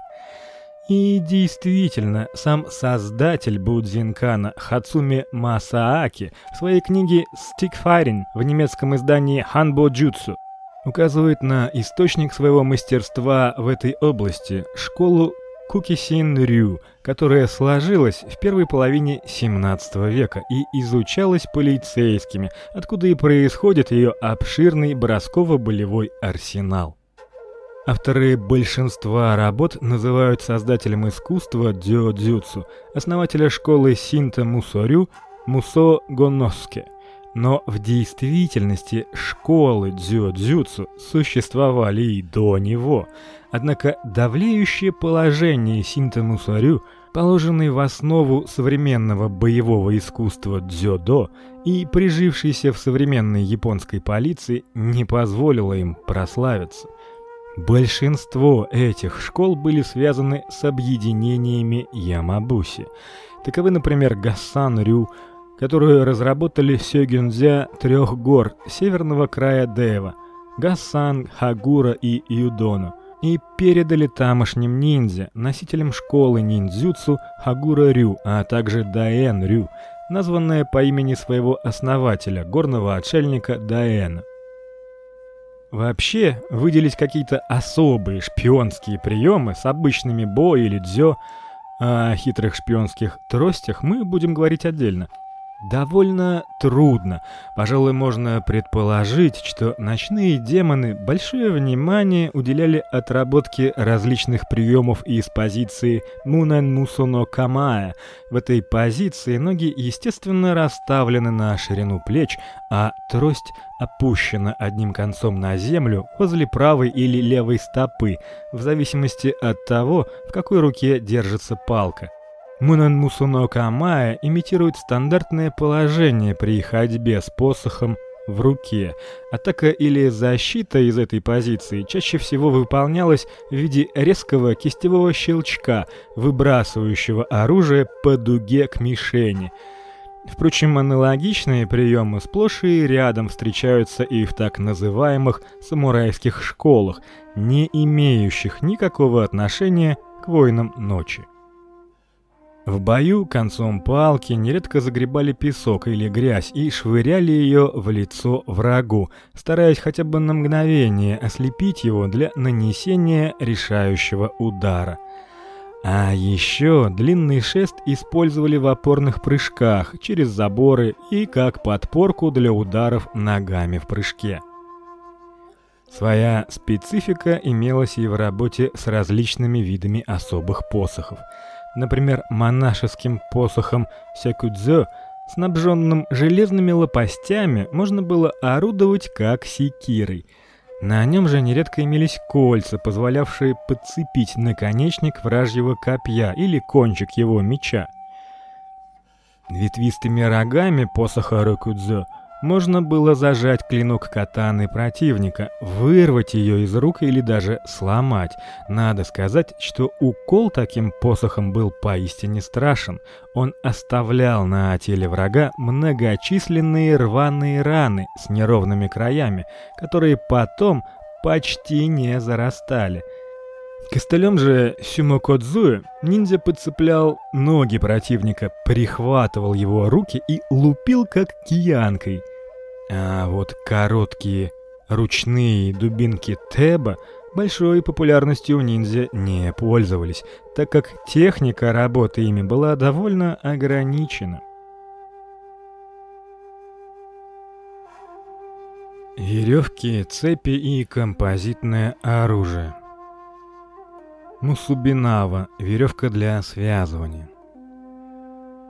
И действительно, сам создатель Будзинкана Хацуми Масааки в своей книге Fighting в немецком издании Hanbo Jutsu указывает на источник своего мастерства в этой области школу Кукисин-рю, которая сложилась в первой половине 17 века и изучалась полицейскими, откуда и происходит ее обширный бросково-болевой арсенал. Авторы большинства работ называют создателем искусства дзюдзюцу, основателя школы Синта Мусорю Мусо Гонноске – но в действительности школы дзюдзюцу существовали и до него. Однако давлеющее положение Синта Мусарю, положенный в основу современного боевого искусства дзюдо и прижившийся в современной японской полиции, не позволило им прославиться. Большинство этих школ были связаны с объединениями Ямабуси. Таковы, например, Гасан-рю, которую разработали сёгюнзя трех гор северного края Дэва – Гасан, Хагура и Юдоно, и передали тамошним ниндзя, носителям школы ниндзюцу Хагура-рю, а также Даэн-рю, названная по имени своего основателя, горного отшельника Даэна. Вообще, выделить какие-то особые шпионские приемы с обычными бо или дзё, о хитрых шпионских тростях мы будем говорить отдельно – довольно трудно. Пожалуй, можно предположить, что ночные демоны большое внимание уделяли отработке различных приемов из позиции Мунэн Мусоно Камая. В этой позиции ноги, естественно, расставлены на ширину плеч, а трость опущена одним концом на землю возле правой или левой стопы, в зависимости от того, в какой руке держится палка. Мунан Мусуно Камая имитирует стандартное положение при ходьбе с посохом в руке. Атака или защита из этой позиции чаще всего выполнялась в виде резкого кистевого щелчка, выбрасывающего оружие по дуге к мишени. Впрочем, аналогичные приемы сплошь и рядом встречаются и в так называемых самурайских школах, не имеющих никакого отношения к воинам ночи. В бою концом палки нередко загребали песок или грязь и швыряли ее в лицо врагу, стараясь хотя бы на мгновение ослепить его для нанесения решающего удара. А еще длинный шест использовали в опорных прыжках через заборы и как подпорку для ударов ногами в прыжке. Своя специфика имелась и в работе с различными видами особых посохов. Например, монашеским посохом сякудзё, снабженным железными лопастями, можно было орудовать как секирой. На нем же нередко имелись кольца, позволявшие подцепить наконечник вражьего копья или кончик его меча. Ветвистыми рогами посоха рокудзё можно было зажать клинок катаны противника, вырвать ее из рук или даже сломать. Надо сказать, что укол таким посохом был поистине страшен. Он оставлял на теле врага многочисленные рваные раны с неровными краями, которые потом почти не зарастали. Костылем же Сюмокодзуэ ниндзя подцеплял ноги противника, прихватывал его руки и лупил как киянкой. А вот короткие ручные дубинки Теба большой популярностью у ниндзя не пользовались, так как техника работы ими была довольно ограничена. Веревки, цепи и композитное оружие. Мусубинава веревка для связывания.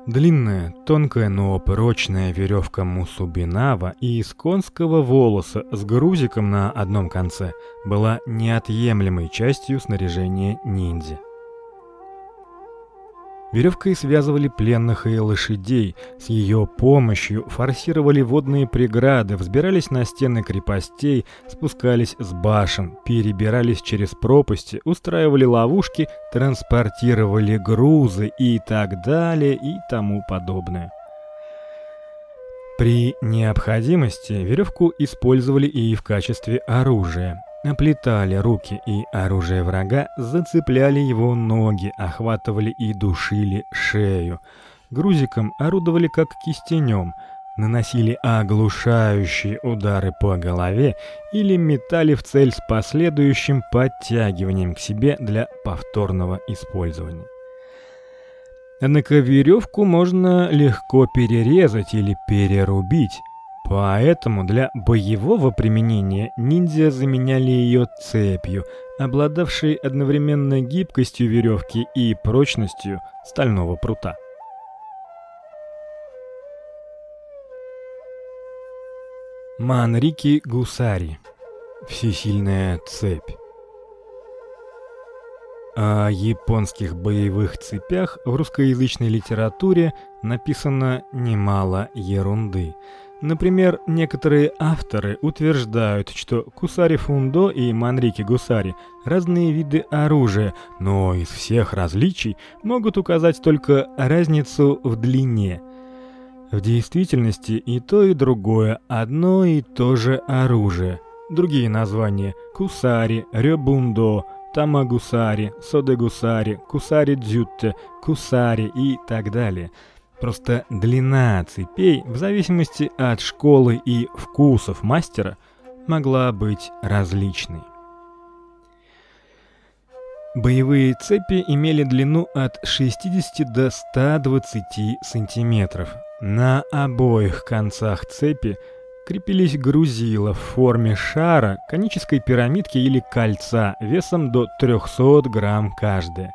Длинная, тонкая, но прочная веревка мусубинава и из конского волоса с грузиком на одном конце была неотъемлемой частью снаряжения ниндзя. Веревкой связывали пленных и лошадей, с ее помощью форсировали водные преграды, взбирались на стены крепостей, спускались с башен, перебирались через пропасти, устраивали ловушки, транспортировали грузы и так далее и тому подобное. При необходимости веревку использовали и в качестве оружия оплетали руки и оружие врага, зацепляли его ноги, охватывали и душили шею. Грузиком орудовали как кистенем, наносили оглушающие удары по голове или метали в цель с последующим подтягиванием к себе для повторного использования. Однако веревку можно легко перерезать или перерубить, Поэтому для боевого применения ниндзя заменяли ее цепью, обладавшей одновременно гибкостью веревки и прочностью стального прута. Манрики Гусари. Всесильная цепь. О японских боевых цепях в русскоязычной литературе написано немало ерунды. Например, некоторые авторы утверждают, что кусари фундо и манрики гусари разные виды оружия, но из всех различий могут указать только разницу в длине. В действительности и то, и другое одно и то же оружие. Другие названия: кусари, рёбундо, тамагусари, содегусари, кусари-дзютте, кусари и так далее. Просто длина цепей, в зависимости от школы и вкусов мастера, могла быть различной. Боевые цепи имели длину от 60 до 120 сантиметров. На обоих концах цепи крепились грузила в форме шара, конической пирамидки или кольца весом до 300 грамм каждое.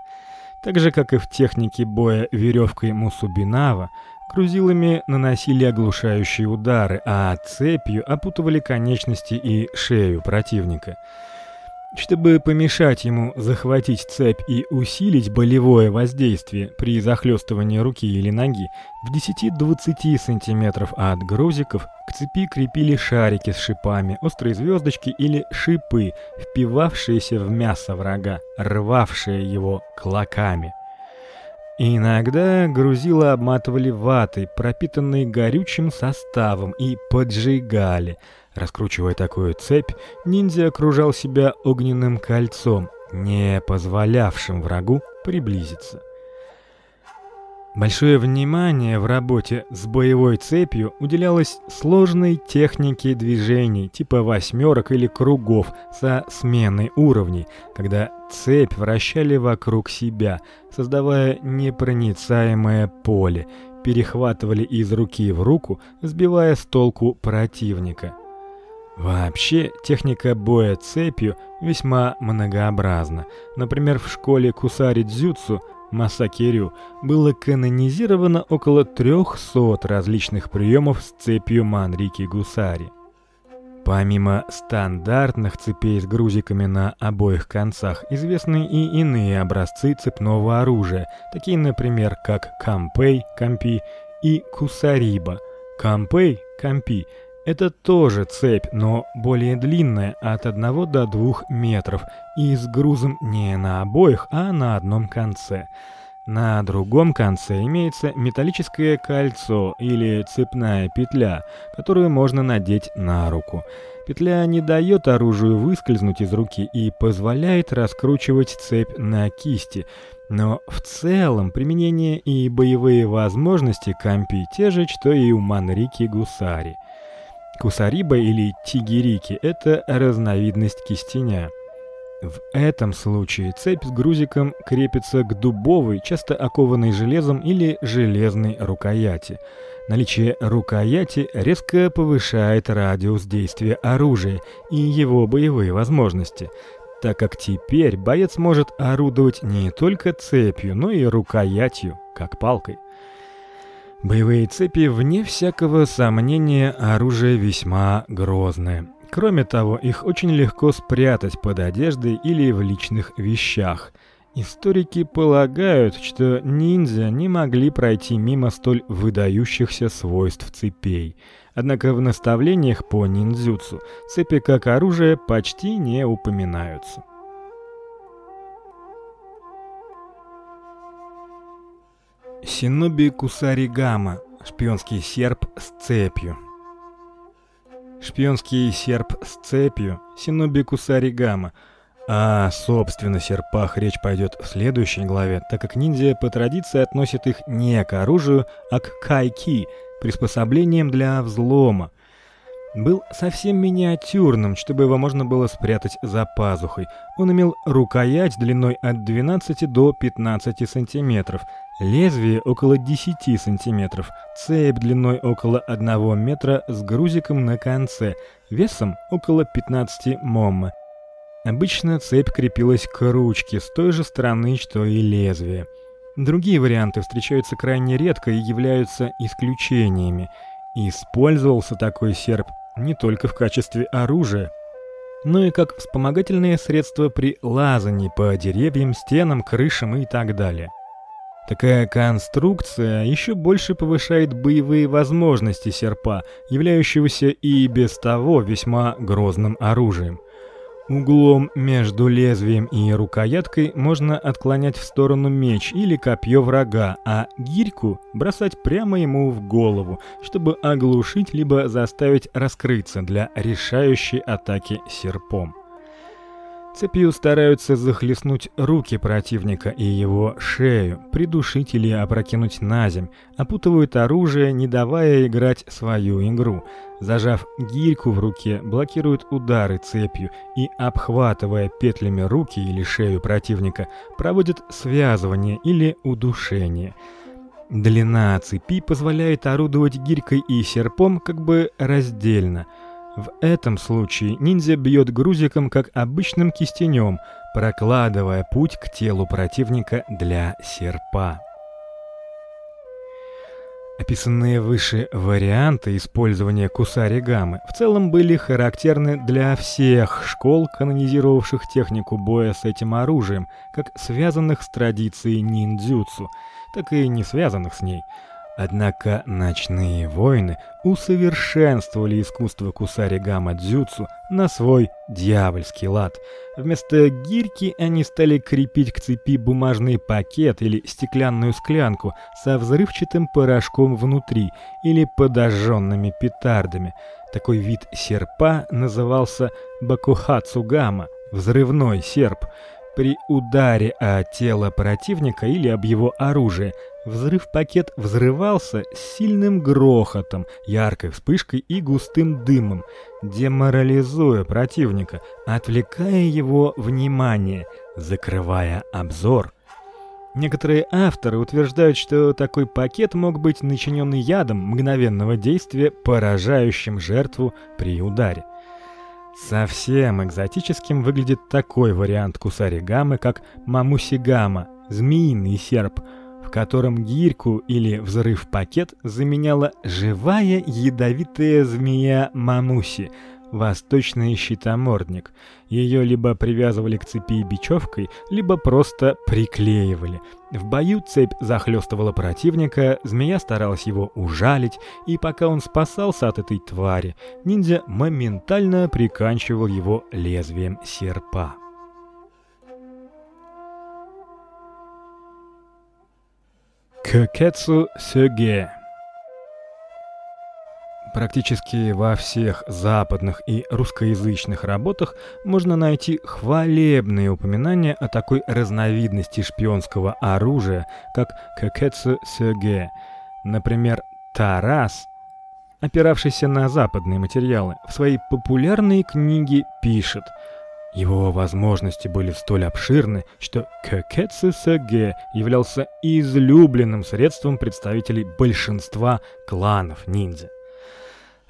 Так же, как и в технике боя веревкой Мусубинава, грузилами наносили оглушающие удары, а цепью опутывали конечности и шею противника. Чтобы помешать ему захватить цепь и усилить болевое воздействие при захлестывании руки или ноги, в 10-20 сантиметров от грузиков к цепи крепили шарики с шипами, острые звездочки или шипы, впивавшиеся в мясо врага, рвавшие его клоками. Иногда грузила обматывали ватой, пропитанной горючим составом, и поджигали – Раскручивая такую цепь, ниндзя окружал себя огненным кольцом, не позволявшим врагу приблизиться. Большое внимание в работе с боевой цепью уделялось сложной технике движений, типа восьмерок или кругов со сменой уровней, когда цепь вращали вокруг себя, создавая непроницаемое поле, перехватывали из руки в руку, сбивая с толку противника. Вообще, техника боя цепью весьма многообразна. Например, в школе кусари-дзюцу Масакирю было канонизировано около 300 различных приемов с цепью манрики гусари. Помимо стандартных цепей с грузиками на обоих концах, известны и иные образцы цепного оружия, такие, например, как кампей, кампи и кусариба. Кампей, кампи это тоже цепь, но более длинная, от 1 до 2 метров, и с грузом не на обоих, а на одном конце. На другом конце имеется металлическое кольцо или цепная петля, которую можно надеть на руку. Петля не дает оружию выскользнуть из руки и позволяет раскручивать цепь на кисти. Но в целом применение и боевые возможности кампи те же, что и у манрики гусари. Кусариба или тигирики это разновидность кистеня. В этом случае цепь с грузиком крепится к дубовой, часто окованной железом или железной рукояти. Наличие рукояти резко повышает радиус действия оружия и его боевые возможности, так как теперь боец может орудовать не только цепью, но и рукоятью, как палкой. Боевые цепи, вне всякого сомнения, оружие весьма грозное. Кроме того, их очень легко спрятать под одеждой или в личных вещах. Историки полагают, что ниндзя не могли пройти мимо столь выдающихся свойств цепей. Однако в наставлениях по ниндзюцу цепи как оружие почти не упоминаются. Синоби Кусаригама, шпионский серп с цепью. Шпионский серп с цепью, Синоби Кусаригама. А, собственно, серпах речь пойдет в следующей главе, так как ниндзя по традиции относят их не к оружию, а к кайки, приспособлением для взлома был совсем миниатюрным, чтобы его можно было спрятать за пазухой. Он имел рукоять длиной от 12 до 15 сантиметров, лезвие около 10 сантиметров, цепь длиной около 1 метра с грузиком на конце, весом около 15 момма. Обычно цепь крепилась к ручке с той же стороны, что и лезвие. Другие варианты встречаются крайне редко и являются исключениями. Использовался такой серп не только в качестве оружия, но и как вспомогательное средство при лазании по деревьям, стенам, крышам и так далее. Такая конструкция еще больше повышает боевые возможности серпа, являющегося и без того весьма грозным оружием. Углом между лезвием и рукояткой можно отклонять в сторону меч или копье врага, а гирьку бросать прямо ему в голову, чтобы оглушить либо заставить раскрыться для решающей атаки серпом. Цепью стараются захлестнуть руки противника и его шею, придушить или опрокинуть на земь, опутывают оружие, не давая играть свою игру. Зажав гирьку в руке, блокируют удары цепью и, обхватывая петлями руки или шею противника, проводят связывание или удушение. Длина цепи позволяет орудовать гирькой и серпом как бы раздельно – в этом случае ниндзя бьет грузиком как обычным кистенем, прокладывая путь к телу противника для серпа. Описанные выше варианты использования кусаригамы в целом были характерны для всех школ, канонизировавших технику боя с этим оружием, как связанных с традицией ниндзюцу, так и не связанных с ней – Однако ночные воины усовершенствовали искусство кусаригама дзюцу на свой дьявольский лад. Вместо гирьки они стали крепить к цепи бумажный пакет или стеклянную склянку со взрывчатым порошком внутри или подожженными петардами. Такой вид серпа назывался бакухацугама, взрывной серп. При ударе о тело противника или об его оружие взрыв-пакет взрывался с сильным грохотом, яркой вспышкой и густым дымом, деморализуя противника, отвлекая его внимание, закрывая обзор. Некоторые авторы утверждают, что такой пакет мог быть начиненный ядом мгновенного действия, поражающим жертву при ударе. Совсем экзотическим выглядит такой вариант кусаригамы, как мамусигама, змеиный серп, котором гирьку или взрыв-пакет заменяла живая ядовитая змея мамуси – восточный щитомордник. Ее либо привязывали к цепи бечевкой, либо просто приклеивали. В бою цепь захлестывала противника, змея старалась его ужалить, и пока он спасался от этой твари, ниндзя моментально приканчивал его лезвием серпа. Кокетсу сёге Практически во всех западных и русскоязычных работах можно найти хвалебные упоминания о такой разновидности шпионского оружия, как кэкэцу сёге. Например, Тарас, опиравшийся на западные материалы, в своей популярной книге пишет: его возможности были столь обширны, что кэкэцу сёге являлся излюбленным средством представителей большинства кланов ниндзя.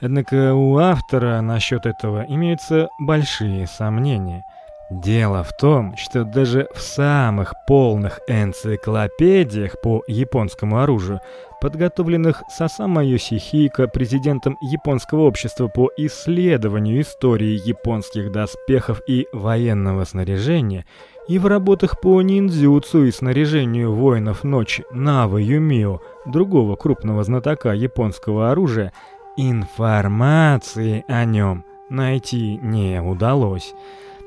Однако у автора насчет этого имеются большие сомнения. Дело в том, что даже в самых полных энциклопедиях по японскому оружию, подготовленных Сасама Йосихико, президентом японского общества по исследованию истории японских доспехов и военного снаряжения, и в работах по ниндзюцу и снаряжению воинов ночи Навы Юмио, другого крупного знатока японского оружия, Информации о нем найти не удалось.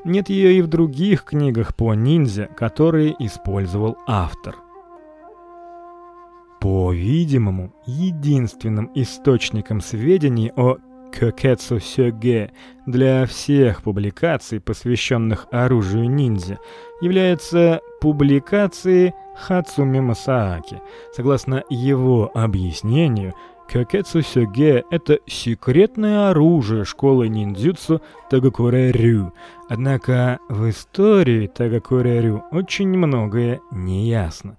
Нет ее и в других книгах по ниндзя, которые использовал автор. По-видимому, единственным источником сведений о Кокетсу Сёге для всех публикаций, посвященных оружию ниндзя, является публикации Хацуми Масааки. Согласно его объяснению, Кёкэцу сёге — это секретное оружие школы ниндзюцу Тагакурэ-рю. Однако в истории Тагакурэ-рю очень многое неясно.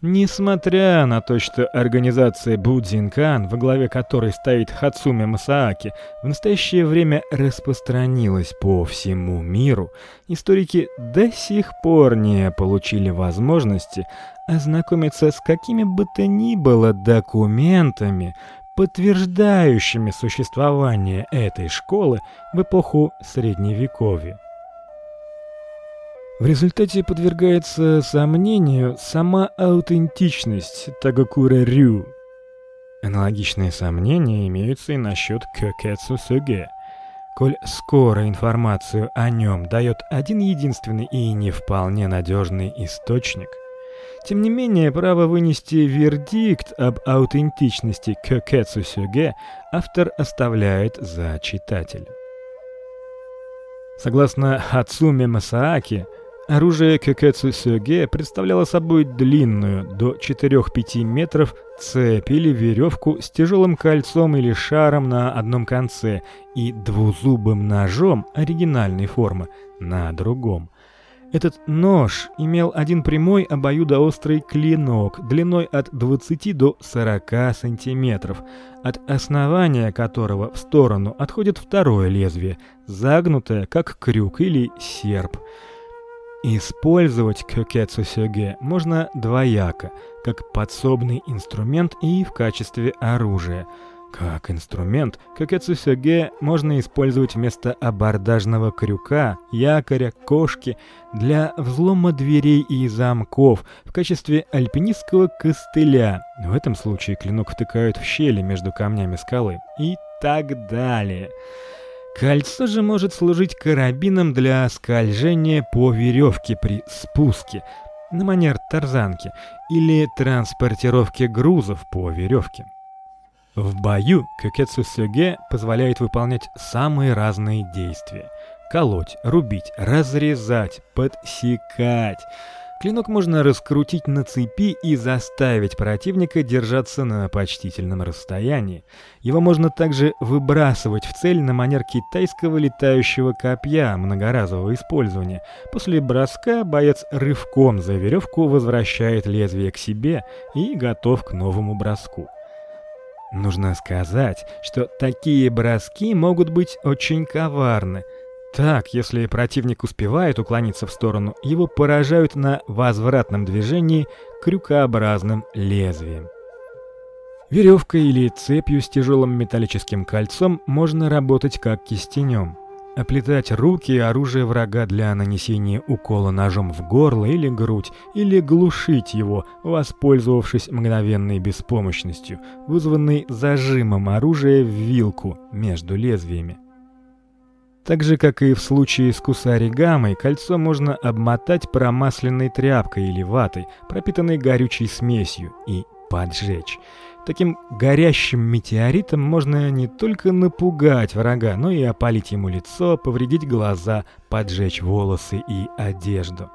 Несмотря на то, что организация Будзинкан, во главе которой стоит Хацуми Масааки, в настоящее время распространилась по всему миру, историки до сих пор не получили возможности ознакомиться с какими бы то ни было документами, подтверждающими существование этой школы в эпоху Средневековья. В результате подвергается сомнению сама аутентичность Тагакура-рю. Аналогичные сомнения имеются и насчет Кёкэцу Суге. Коль скоро информацию о нем дает один единственный и не вполне надежный источник, тем не менее, право вынести вердикт об аутентичности Кёкэцу Сёге автор оставляет за читателем. Согласно Хацуме Масааки, Оружие Кэкэцу Сёге представляло собой длинную, до 4-5 метров, цепь или веревку с тяжелым кольцом или шаром на одном конце и двузубым ножом оригинальной формы на другом. Этот нож имел один прямой обоюдоострый клинок длиной от 20 до 40 сантиметров, от основания которого в сторону отходит второе лезвие, загнутое как крюк или серп. Использовать кёкэцу сёге можно двояко, как подсобный инструмент и в качестве оружия. Как инструмент кёкэцу сёге можно использовать вместо абордажного крюка, якоря, кошки для взлома дверей и замков, в качестве альпинистского костыля. В этом случае клинок втыкают в щели между камнями скалы и так далее. Кольцо же может служить карабином для скольжения по веревке при спуске, на манер тарзанки, или транспортировки грузов по веревке. В бою кёкэцу сёге позволяет выполнять самые разные действия: колоть, рубить, разрезать, подсекать. Клинок можно раскрутить на цепи и заставить противника держаться на почтительном расстоянии. Его можно также выбрасывать в цель на манер китайского летающего копья многоразового использования. После броска боец рывком за веревку возвращает лезвие к себе и готов к новому броску. Нужно сказать, что такие броски могут быть очень коварны – Так, если противник успевает уклониться в сторону, его поражают на возвратном движении крюкообразным лезвием. Веревкой или цепью с тяжелым металлическим кольцом можно работать как кистенем оплетать руки и оружие врага для нанесения укола ножом в горло или грудь, или глушить его, воспользовавшись мгновенной беспомощностью, вызванной зажимом оружия в вилку между лезвиями. Так же, как и в случае с кусаригамой, кольцо можно обмотать промасленной тряпкой или ватой, пропитанной горючей смесью, и поджечь. Таким горящим метеоритом можно не только напугать врага, но и опалить ему лицо, повредить глаза, поджечь волосы и одежду.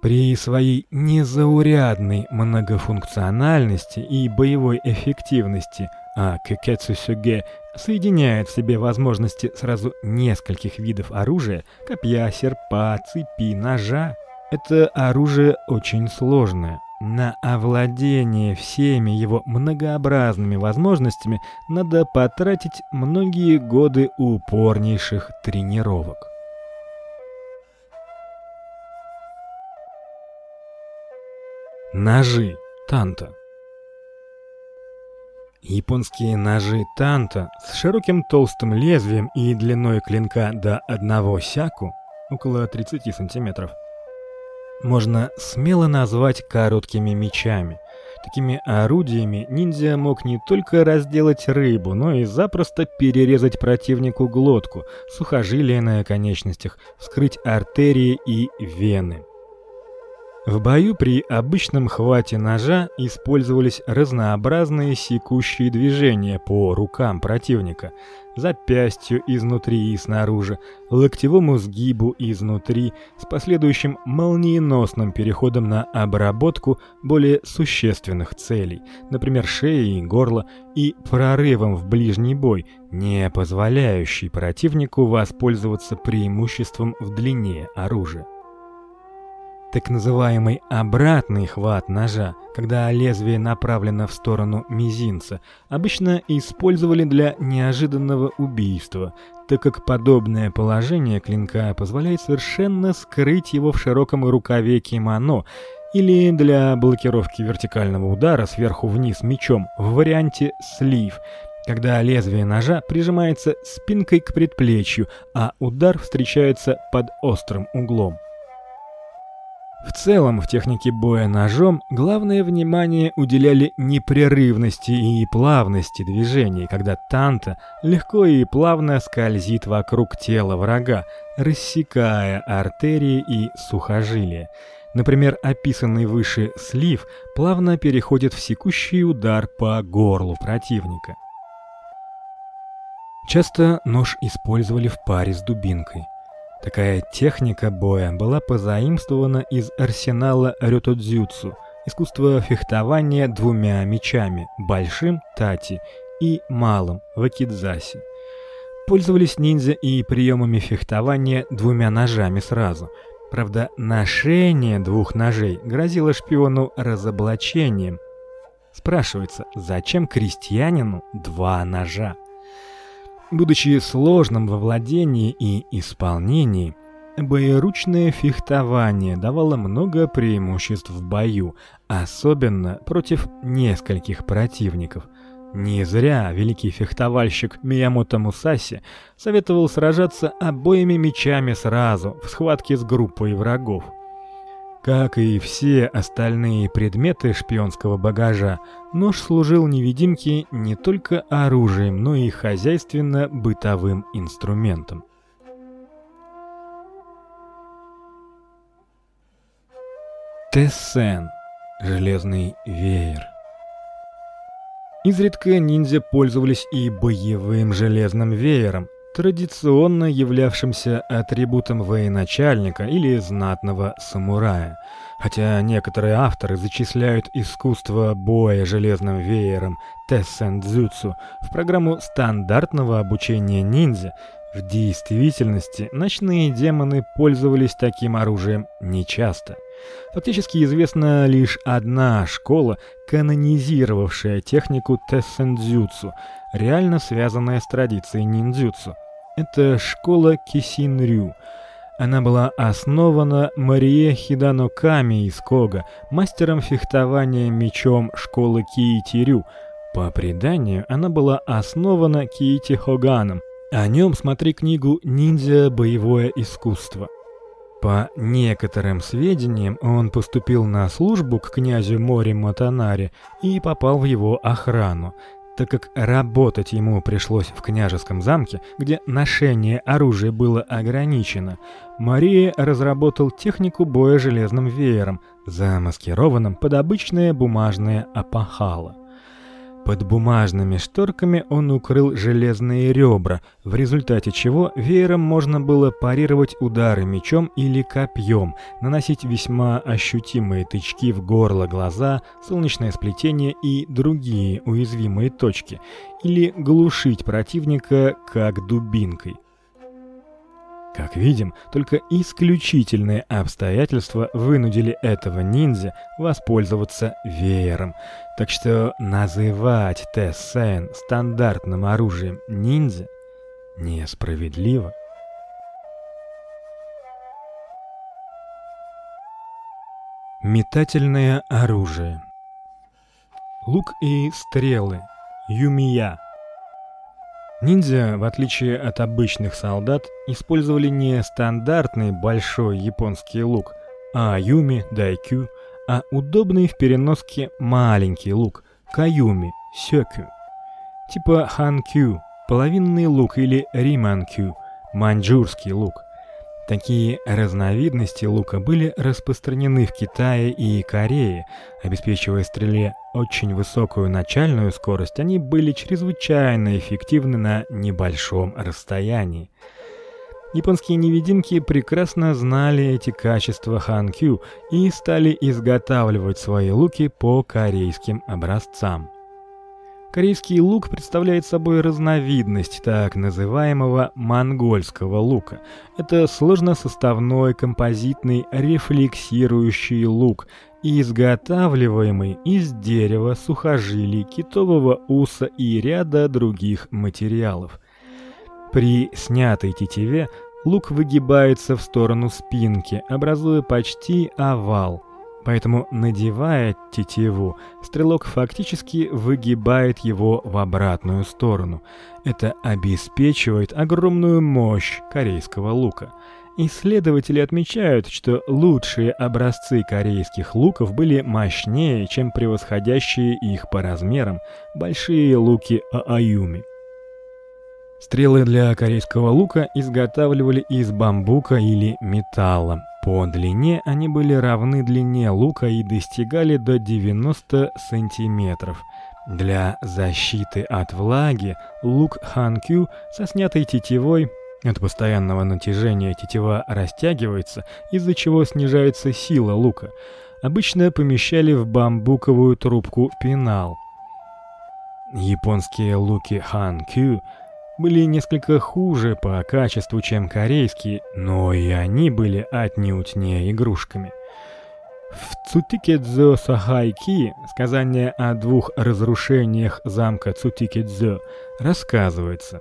При своей незаурядной многофункциональности и боевой эффективности а Кекетсусюге соединяет в себе возможности сразу нескольких видов оружия: копья, серпа, цепи, ножа. Это оружие очень сложное, на овладение всеми его многообразными возможностями надо потратить многие годы упорнейших тренировок. Ножи танта. Японские ножи танта с широким толстым лезвием и длиной клинка до одного сяку, около 30 сантиметров, можно смело назвать короткими мечами. Такими орудиями ниндзя мог не только разделать рыбу, но и запросто перерезать противнику глотку, сухожилия на конечностях, вскрыть артерии и вены. В бою при обычном хвате ножа использовались разнообразные секущие движения по рукам противника, запястью изнутри и снаружи, локтевому сгибу изнутри с последующим молниеносным переходом на обработку более существенных целей, например, шеи и горла, и прорывом в ближний бой, не позволяющий противнику воспользоваться преимуществом в длине оружия. Так называемый обратный хват ножа, когда лезвие направлено в сторону мизинца, обычно использовали для неожиданного убийства, так как подобное положение клинка позволяет совершенно скрыть его в широком рукаве кимоно или для блокировки вертикального удара сверху вниз мечом в варианте слив, когда лезвие ножа прижимается спинкой к предплечью, а удар встречается под острым углом. В целом, в технике боя ножом главное внимание уделяли непрерывности и плавности движений, когда танта легко и плавно скользит вокруг тела врага, рассекая артерии и сухожилия. Например, описанный выше слив плавно переходит в секущий удар по горлу противника. Часто нож использовали в паре с дубинкой. Такая техника боя была позаимствована из арсенала рётодзюцу, искусства фехтования двумя мечами, большим тати и малым вакидзаси. Пользовались ниндзя и приемами фехтования двумя ножами сразу. Правда, ношение двух ножей грозило шпиону разоблачением. Спрашивается, зачем крестьянину два ножа? Будучи сложным во владении и исполнении, боеручное фехтование давало много преимуществ в бою, особенно против нескольких противников. Не зря великий фехтовальщик Миямото Мусаси советовал сражаться обоими мечами сразу в схватке с группой врагов. Как и все остальные предметы шпионского багажа, нож служил невидимке не только оружием, но и хозяйственно-бытовым инструментом. Тессен железный веер. Изредка ниндзя пользовались и боевым железным веером, традиционно являвшимся атрибутом военачальника или знатного самурая. Хотя некоторые авторы зачисляют искусство боя железным веером тессендзюцу в программу стандартного обучения ниндзя, в действительности ночные демоны пользовались таким оружием нечасто. Фактически известна лишь одна школа, канонизировавшая технику тессендзюцу, реально связанная с традицией ниндзюцу. это школа Кисинрю. Она была основана Марие Хидано Ками из Кога, мастером фехтования мечом школы Киитирю. По преданию, она была основана Киити Хоганом. О нем смотри книгу Ниндзя боевое искусство. По некоторым сведениям, он поступил на службу к князю Мори Матанари и попал в его охрану так как работать ему пришлось в княжеском замке, где ношение оружия было ограничено, Мария разработал технику боя железным веером, замаскированным под обычное бумажное опахало. Под бумажными шторками он укрыл железные ребра, в результате чего веером можно было парировать удары мечом или копьем, наносить весьма ощутимые тычки в горло, глаза, солнечное сплетение и другие уязвимые точки, или глушить противника как дубинкой. Как видим, только исключительные обстоятельства вынудили этого ниндзя воспользоваться веером. Так что называть Тессен стандартным оружием ниндзя несправедливо. Метательное оружие. Лук и стрелы. Юмия. Ниндзя, в отличие от обычных солдат, использовали не стандартный большой японский лук, а юми, дайкю, а удобный в переноске маленький лук, каюми, сёкю. Типа ханкю, половинный лук или риманкю, маньчжурский лук. Такие разновидности лука были распространены в Китае и Корее, обеспечивая стреле очень высокую начальную скорость. Они были чрезвычайно эффективны на небольшом расстоянии. Японские невидимки прекрасно знали эти качества ханкю и стали изготавливать свои луки по корейским образцам. Корейский лук представляет собой разновидность так называемого монгольского лука. Это сложносоставной композитный рефлексирующий лук, изготавливаемый из дерева, сухожилий, китового уса и ряда других материалов. При снятой тетиве лук выгибается в сторону спинки, образуя почти овал. Поэтому, надевая тетиву, стрелок фактически выгибает его в обратную сторону. Это обеспечивает огромную мощь корейского лука. Исследователи отмечают, что лучшие образцы корейских луков были мощнее, чем превосходящие их по размерам большие луки Ааюми. Стрелы для корейского лука изготавливали из бамбука или металла. По длине они были равны длине лука и достигали до 90 сантиметров. Для защиты от влаги лук Ханкю со снятой тетивой от постоянного натяжения тетива растягивается, из-за чего снижается сила лука. Обычно помещали в бамбуковую трубку пенал. Японские луки Ханкю были несколько хуже по качеству, чем корейские, но и они были отнюдь не игрушками. В Цутикедзо Сахайки, сказание о двух разрушениях замка Цутикедзо, рассказывается.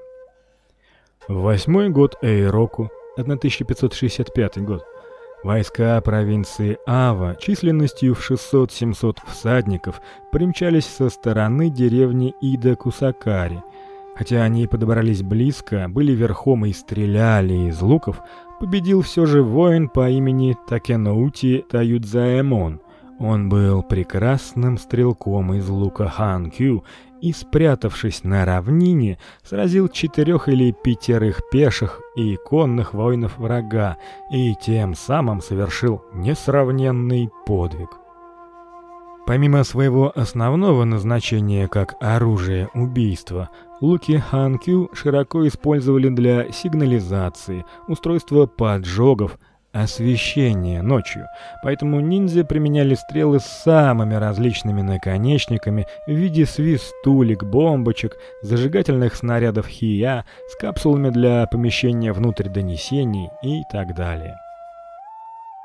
Восьмой год Эйроку, 1565 год, войска провинции Ава численностью в 600-700 всадников примчались со стороны деревни Ида-Кусакари – Хотя они подобрались близко, были верхом и стреляли из луков, победил все же воин по имени Такеноути Таюдзаэмон. Он был прекрасным стрелком из лука Ханкю и, спрятавшись на равнине, сразил четырех или пятерых пеших и конных воинов врага и тем самым совершил несравненный подвиг. Помимо своего основного назначения как оружие убийства, луки Ханкю широко использовали для сигнализации, устройства поджогов, освещения ночью. Поэтому ниндзя применяли стрелы с самыми различными наконечниками в виде свистулек, бомбочек, зажигательных снарядов хия, с капсулами для помещения внутрь донесений и так далее.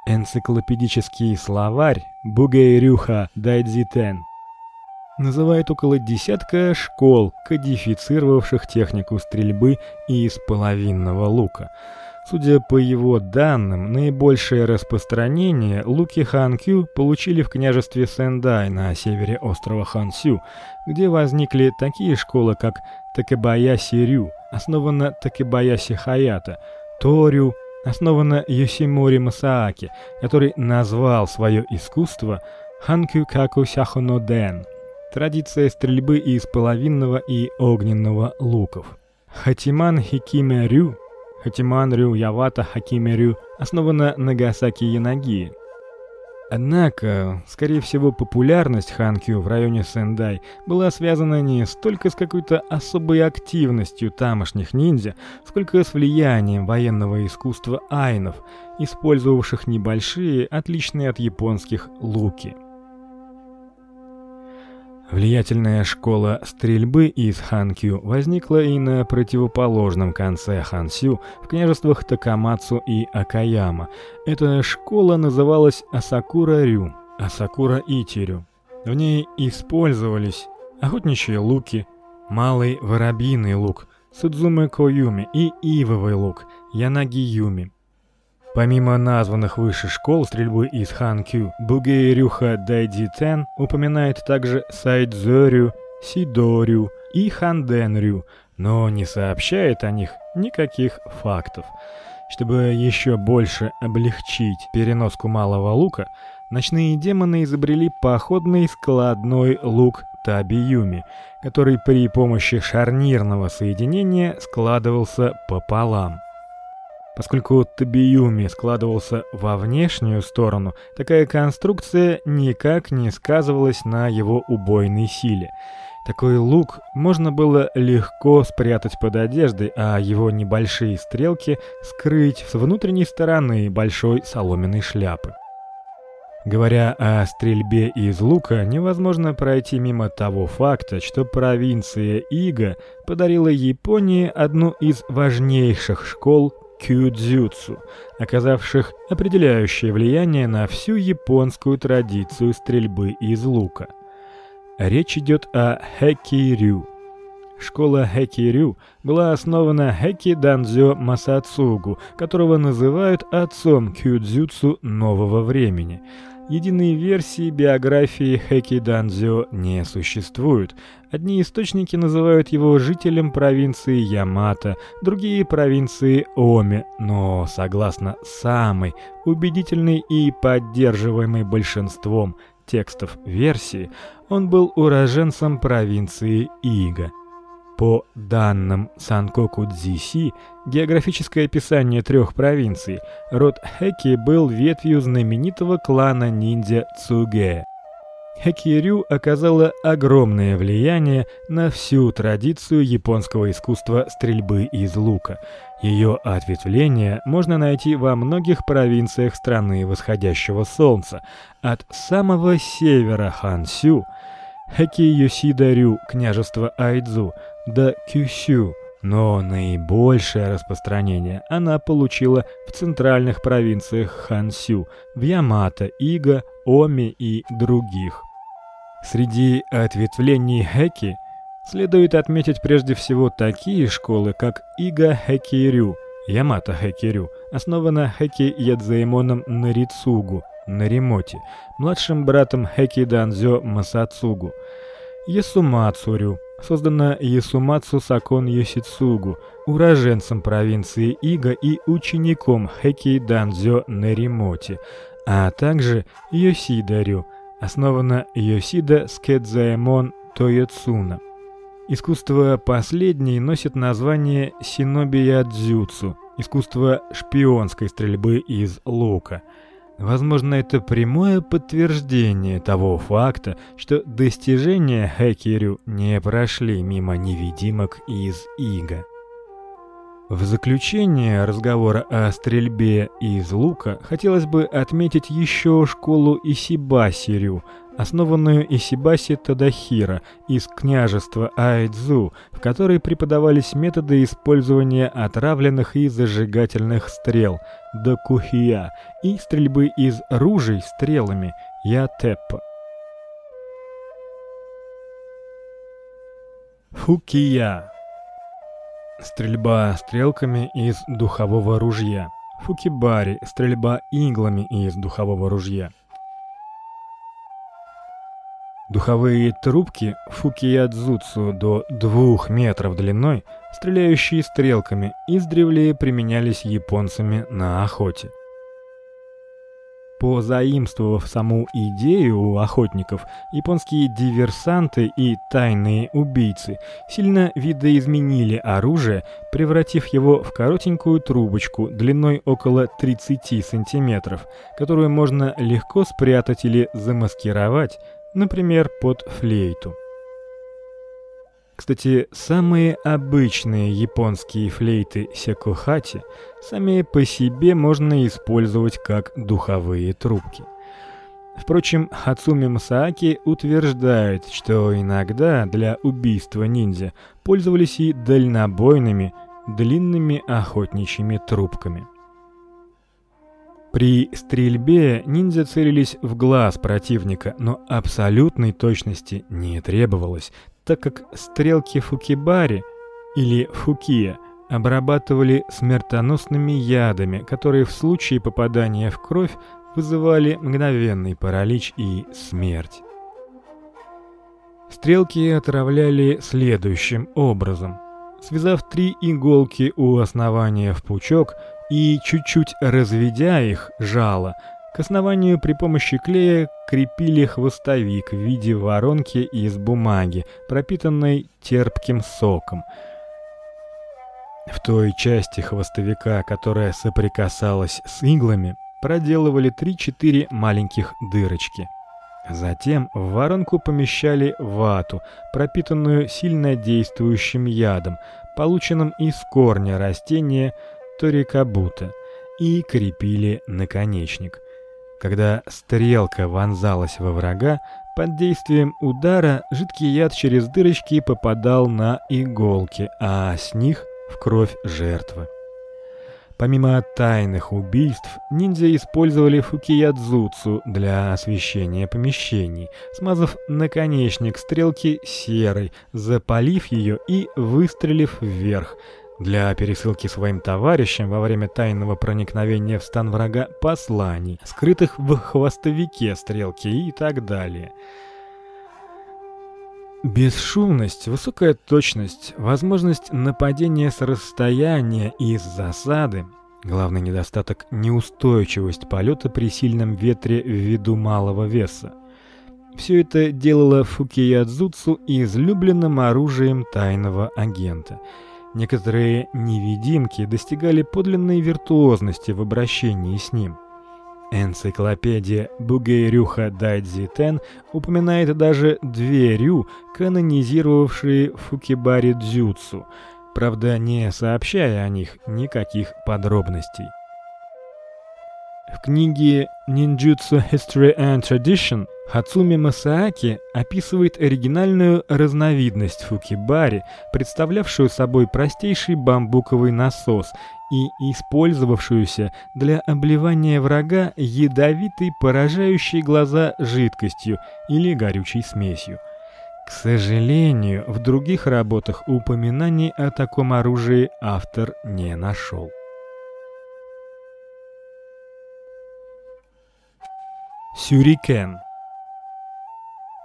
Энциклопедический словарь Бугейрюха Дайдзитен называет около десятка школ, кодифицировавших технику стрельбы из половинного лука. Судя по его данным, наибольшее распространение луки Ханкю получили в княжестве Сендай на севере острова Хансю, где возникли такие школы, как Такебаяси-рю, основана Такебаяси Хаята, Торю, основана Йосимори Масааки, который назвал свое искусство Ханкю Каку Сяхоно Дэн. Традиция стрельбы из половинного и огненного луков. Хатиман Хикиме Рю Хатиман-рю Явата Хакиме-рю основана на Нагасаки Янаги. Однако, скорее всего, популярность Ханкю в районе Сендай была связана не столько с какой-то особой активностью тамошних ниндзя, сколько с влиянием военного искусства айнов, использовавших небольшие, отличные от японских луки. Влиятельная школа стрельбы из Ханкю возникла и на противоположном конце Хансю, в княжествах Такамацу и Акаяма. Эта школа называлась Асакура-рю, Асакура-итирю. В ней использовались охотничьи луки, малый воробьиный лук, Судзуме-коюми и ивовый лук, Янаги-юми. Помимо названных выше школ стрельбы из Ханкю, Бугейрюха Дайдитен упоминает также Сайдзорю, Сидорю и Ханденрю, но не сообщает о них никаких фактов. Чтобы еще больше облегчить переноску малого лука, ночные демоны изобрели походный складной лук Табиюми, который при помощи шарнирного соединения складывался пополам. Поскольку Табиюми складывался во внешнюю сторону, такая конструкция никак не сказывалась на его убойной силе. Такой лук можно было легко спрятать под одеждой, а его небольшие стрелки скрыть с внутренней стороны большой соломенной шляпы. Говоря о стрельбе из лука, невозможно пройти мимо того факта, что провинция Ига подарила Японии одну из важнейших школ кюдзюцу, оказавших определяющее влияние на всю японскую традицию стрельбы из лука. Речь идет о хэкирю. Школа хэкирю была основана Хэки Данзё Масацугу, которого называют отцом кюдзюцу нового времени – Единой версии биографии Хэки Данзё не существует. Одни источники называют его жителем провинции Ямато, другие провинции Оми, но согласно самой убедительной и поддерживаемой большинством текстов версии, он был уроженцем провинции Ига. По данным Санкоку Дзиси, географическое описание трех провинций, род Хэки был ветвью знаменитого клана ниндзя Цуге. Хэкирю оказала огромное влияние на всю традицию японского искусства стрельбы из лука. Ее ответвления можно найти во многих провинциях страны восходящего солнца, от самого севера Хансю, Хэки-Йосида-рю, княжество Айдзу, до Кюсю, но наибольшее распространение она получила в центральных провинциях Хансю, в Ямато, Ига, Оми и других. Среди ответвлений Хэки следует отметить прежде всего такие школы, как Ига Хэкирю, Ямато Хэкирю, основана Хэки Ядзаимоном Нарицугу, Наримоти, младшим братом Хэки Данзё Масацугу, Ясумацурю, создана Ясумацу Сакон Йосицугу, уроженцем провинции Ига и учеником Хэки Данзё Неримоти, а также Йосидарю, основана Йосида Скедзаэмон Тоёцуна. Искусство последней носит название синобия дзюцу, искусство шпионской стрельбы из лука – Возможно, это прямое подтверждение того факта, что достижения Хэкерю не прошли мимо невидимок из Ига. В заключение разговора о стрельбе из лука хотелось бы отметить еще школу Исибасирю, основанную Исибаси Тадахира из княжества Айдзу, в которой преподавались методы использования отравленных и зажигательных стрел докухия и стрельбы из ружей стрелами ятеппа. Фукия. Стрельба стрелками из духового ружья. Фукибари стрельба иглами из духового ружья. Духовые трубки фукиядзуцу до 2 метров длиной, стреляющие стрелками, издревле применялись японцами на охоте. Позаимствовав саму идею у охотников, японские диверсанты и тайные убийцы сильно видоизменили оружие, превратив его в коротенькую трубочку длиной около 30 сантиметров, которую можно легко спрятать или замаскировать, например, под флейту. Кстати, самые обычные японские флейты сякухати сами по себе можно использовать как духовые трубки. Впрочем, Хацуми Масааки утверждает, что иногда для убийства ниндзя пользовались и дальнобойными длинными охотничьими трубками. При стрельбе ниндзя целились в глаз противника, но абсолютной точности не требовалось, так как стрелки фукибари или фукия обрабатывали смертоносными ядами, которые в случае попадания в кровь вызывали мгновенный паралич и смерть. Стрелки отравляли следующим образом: связав три иголки у основания в пучок и чуть-чуть разведя их жало, к основанию при помощи клея крепили хвостовик в виде воронки из бумаги, пропитанной терпким соком. В той части хвостовика, которая соприкасалась с иглами, проделывали 3-4 маленьких дырочки. Затем в воронку помещали вату, пропитанную сильно действующим ядом, полученным из корня растения торикабута, и крепили наконечник. Когда стрелка вонзалась во врага, под действием удара жидкий яд через дырочки попадал на иголки, а с них в кровь жертвы. Помимо тайных убийств, ниндзя использовали фукиядзуцу для освещения помещений, смазав наконечник стрелки серой, запалив ее и выстрелив вверх, для пересылки своим товарищам во время тайного проникновения в стан врага посланий, скрытых в хвостовике стрелки и так далее. Бесшумность, высокая точность, возможность нападения с расстояния и из засады, главный недостаток неустойчивость полета при сильном ветре ввиду малого веса. Все это делало Фукиядзуцу излюбленным оружием тайного агента – Некоторые невидимки достигали подлинной виртуозности в обращении с ним. Энциклопедия Бугейрюха Дайдзи упоминает даже две рю, канонизировавшие фукибари дзюцу, правда, не сообщая о них никаких подробностей. В книге Ninjutsu History and Tradition Хацуми Масааки описывает оригинальную разновидность фукибари, представлявшую собой простейший бамбуковый насос и использовавшуюся для обливания врага ядовитой, поражающей глаза жидкостью или горючей смесью. К сожалению, в других работах упоминаний о таком оружии автор не нашел. Сюрикен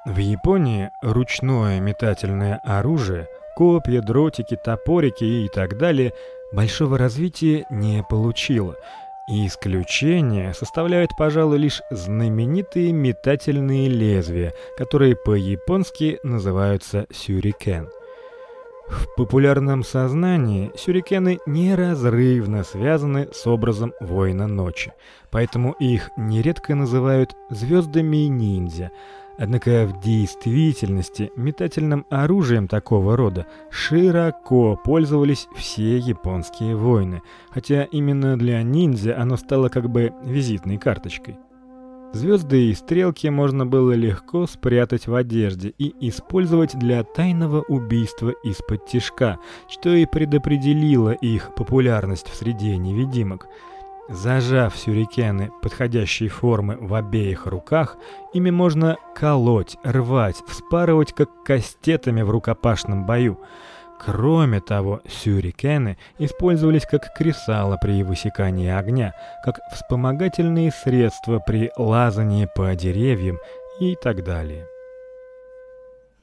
В Японии ручное метательное оружие, копья, дротики, топорики и так далее большого развития не получило. И исключение составляют, пожалуй, лишь знаменитые метательные лезвия, которые по-японски называются сюрикен. В популярном сознании сюрикены неразрывно связаны с образом воина ночи, поэтому их нередко называют звездами ниндзя. Однако в действительности метательным оружием такого рода широко пользовались все японские воины, хотя именно для ниндзя оно стало как бы визитной карточкой. Звезды и стрелки можно было легко спрятать в одежде и использовать для тайного убийства из-под тишка, что и предопределило их популярность в среде невидимок. Зажав сюрикены подходящей формы в обеих руках, ими можно колоть, рвать, вспарывать как кастетами в рукопашном бою. Кроме того, сюрикены использовались как кресало при высекании огня, как вспомогательные средства при лазании по деревьям и так далее.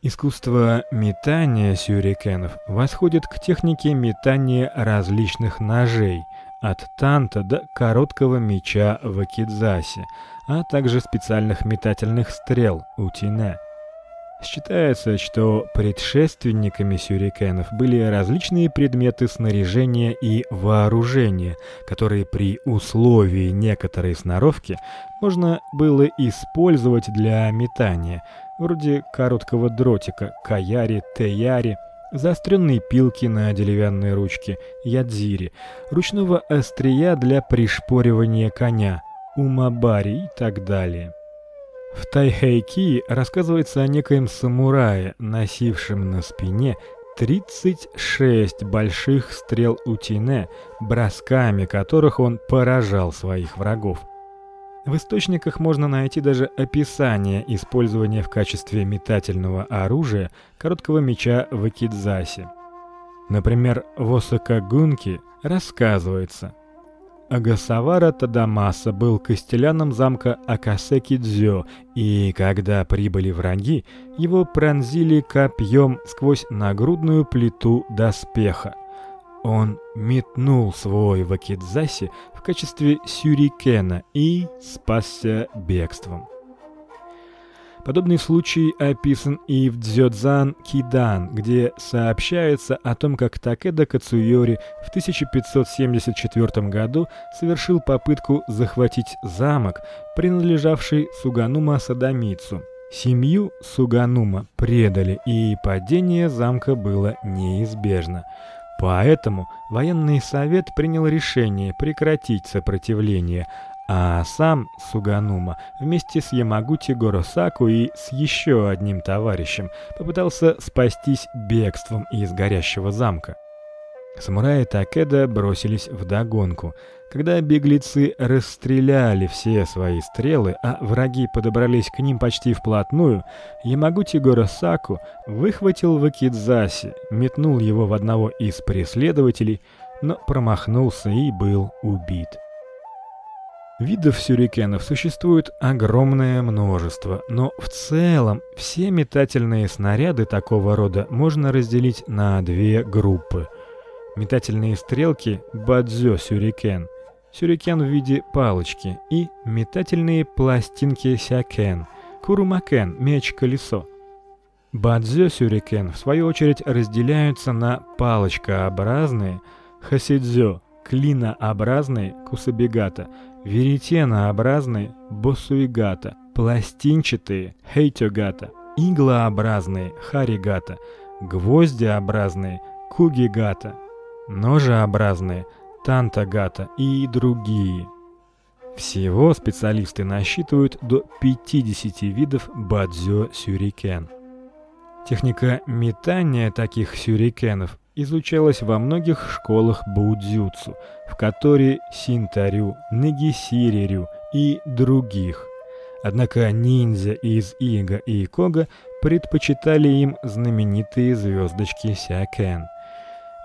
Искусство метания сюрикенов восходит к технике метания различных ножей, от танта до короткого меча в акидзасе, а также специальных метательных стрел утине. Считается, что предшественниками сюрикенов были различные предметы снаряжения и вооружения, которые при условии некоторой сноровки можно было использовать для метания, вроде короткого дротика, каяри, теяри, заостренной пилки на деревянной ручке, ядзири, ручного острия для пришпоривания коня, умабари и так далее. В Тайхэйки рассказывается о некоем самурае, носившем на спине 36 больших стрел утине, бросками которых он поражал своих врагов. В источниках можно найти даже описание использования в качестве метательного оружия короткого меча в акидзасе. Например, в Осакагунке рассказывается: Агасавара Тадамаса был костеляном замка Акасеки-дзё, и когда прибыли враги, его пронзили копьем сквозь нагрудную плиту доспеха. Он метнул свой вакидзаси в качестве сюрикена и спасся бегством. Подобный случай описан и в Дзёдзан Кидан, где сообщается о том, как Такеда Кацуёри в 1574 году совершил попытку захватить замок, принадлежавший Суганума Садамицу. Семью Суганума предали, и падение замка было неизбежно. Поэтому военный совет принял решение прекратить сопротивление, а сам Суганума вместе с Ямагути Горосаку и с еще одним товарищем попытался спастись бегством из горящего замка. Самураи Такеда бросились в догонку. Когда беглецы расстреляли все свои стрелы, а враги подобрались к ним почти вплотную, Ямагути Горосаку выхватил вакидзаси, метнул его в одного из преследователей, но промахнулся и был убит. Видов сюрикенов существует огромное множество, но в целом все метательные снаряды такого рода можно разделить на две группы. Метательные стрелки бадзё сюрикен, сюрикен в виде палочки и метательные пластинки сякен, курумакен, меч-колесо. Бадзё сюрикен в свою очередь разделяются на палочкообразные хасидзё, клинообразные кусабигата, веретенообразные босуигата, пластинчатые хейтёгата, иглообразные харигата, гвоздеобразные кугигата, ножеобразные тантагата и другие. Всего специалисты насчитывают до 50 видов бадзё сюрикен. Техника метания таких сюрикенов изучалась во многих школах будзюцу, в которой синтарю, нагисирирю и других. Однако ниндзя из Ига и Кога предпочитали им знаменитые звездочки сякен.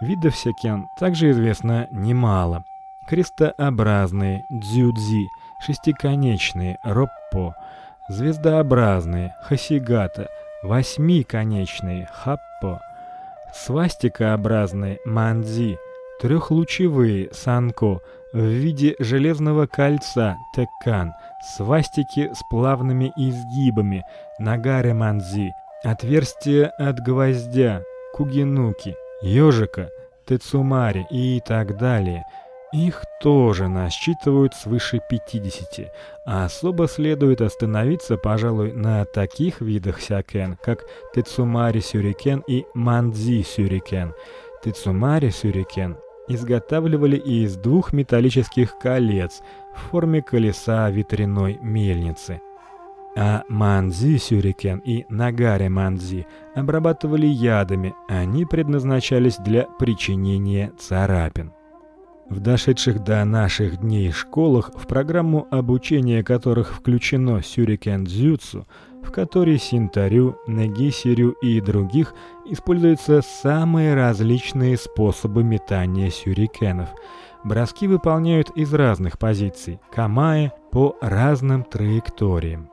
Видов сякен также известно немало. Крестообразные дзюдзи, шестиконечные роппо, звездообразные хасигата, восьмиконечные хаппо, свастикообразные мандзи, трехлучевые санко в виде железного кольца теккан, свастики с плавными изгибами нагаре манзи, отверстия от гвоздя кугинуки, ёжика, тецумари и так далее – их тоже насчитывают свыше 50, а особо следует остановиться, пожалуй, на таких видах сякен, как тецумари сюрикен и мандзи сюрикен. Тецумари сюрикен изготавливали из двух металлических колец в форме колеса ветряной мельницы. А манзи сюрикен и нагаре манзи обрабатывали ядами, они предназначались для причинения царапин. в дошедших до наших дней школах, в программу обучения которых включено сюрикен дзюцу, в которой синтарю, нагисирю и других используются самые различные способы метания сюрикенов. Броски выполняют из разных позиций, камаe по разным траекториям.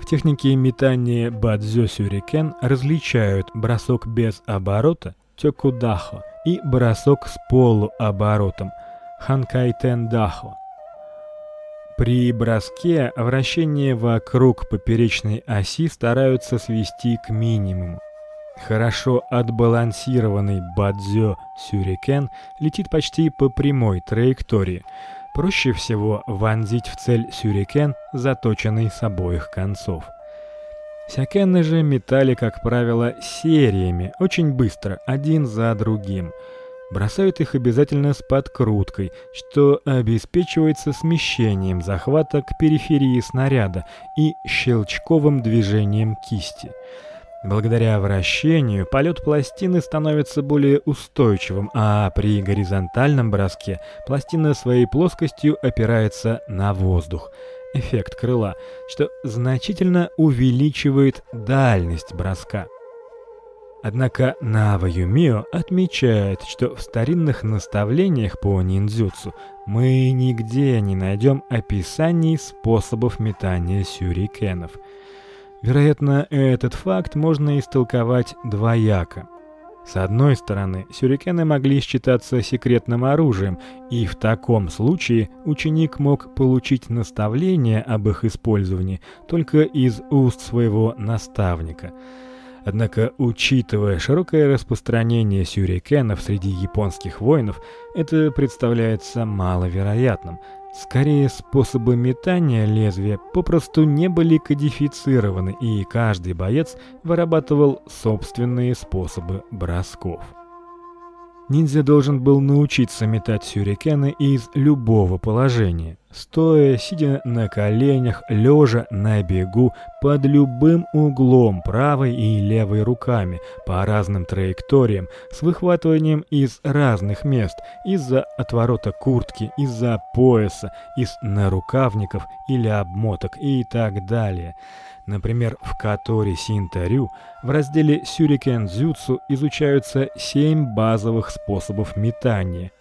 В технике метания бадзё сюрикен различают бросок без оборота тёкудахо и бросок с полуоборотом ханкайтен дахо. При броске вращение вокруг поперечной оси стараются свести к минимуму. Хорошо отбалансированный бадзё сюрикен летит почти по прямой траектории. Проще всего вонзить в цель сюрикен, заточенный с обоих концов. Сякены же метали, как правило, сериями, очень быстро, один за другим. Бросают их обязательно с подкруткой, что обеспечивается смещением захвата к периферии снаряда и щелчковым движением кисти. Благодаря вращению полет пластины становится более устойчивым, а при горизонтальном броске пластина своей плоскостью опирается на воздух эффект крыла, что значительно увеличивает дальность броска. Однако Нава Юмио отмечает, что в старинных наставлениях по ниндзюцу мы нигде не найдем описаний способов метания сюрикенов. Вероятно, этот факт можно истолковать двояко. С одной стороны, сюрикены могли считаться секретным оружием, и в таком случае ученик мог получить наставление об их использовании только из уст своего наставника. Однако, учитывая широкое распространение сюрикенов среди японских воинов, это представляется маловероятным. Скорее, способы метания лезвия попросту не были кодифицированы, и каждый боец вырабатывал собственные способы бросков. Ниндзя должен был научиться метать сюрикены из любого положения, стоя, сидя на коленях, лежа на бегу, под любым углом правой и левой руками, по разным траекториям, с выхватыванием из разных мест, из-за отворота куртки, из-за пояса, из нарукавников или обмоток и так далее. Например, в Катори Синтарю в разделе Сюрикен Дзюцу изучаются семь базовых способов метания.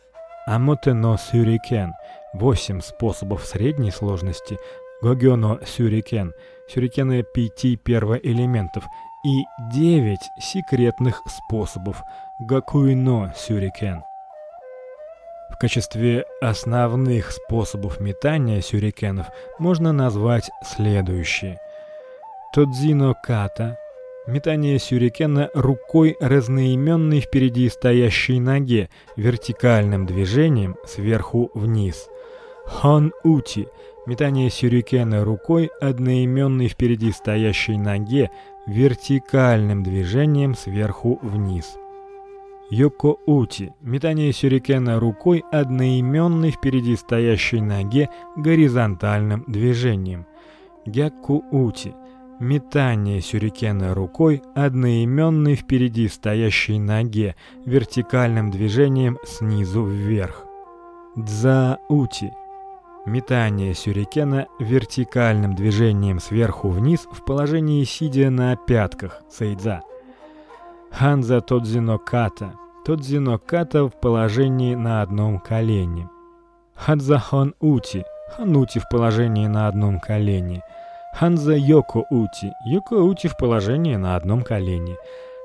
Амотено Сюрикен – восемь способов средней сложности, Гогёно Сюрикен – сюрикены пяти первоэлементов и девять секретных способов Гакуино Сюрикен. В качестве основных способов метания сюрикенов можно назвать следующие – Тодзино ката метание сюрикена рукой разноименной впереди стоящей ноге вертикальным движением сверху вниз. Хон ути метание сюрикена рукой одноименной впереди стоящей ноге вертикальным движением сверху вниз. Йоко ути метание сюрикена рукой одноименной впереди стоящей ноге горизонтальным движением. Гякку ути Метание сюрикена рукой одноименной впереди стоящей ноге вертикальным движением снизу вверх. Дзаути. Метание сюрикена вертикальным движением сверху вниз в положении сидя на пятках. Сейдза. Ханза тодзино ката. Тодзино ката в положении на одном колене. Хадзахон ути. Ханути в положении на одном колене. Ханза Йоко Ути. Йоко Ути в положении на одном колене.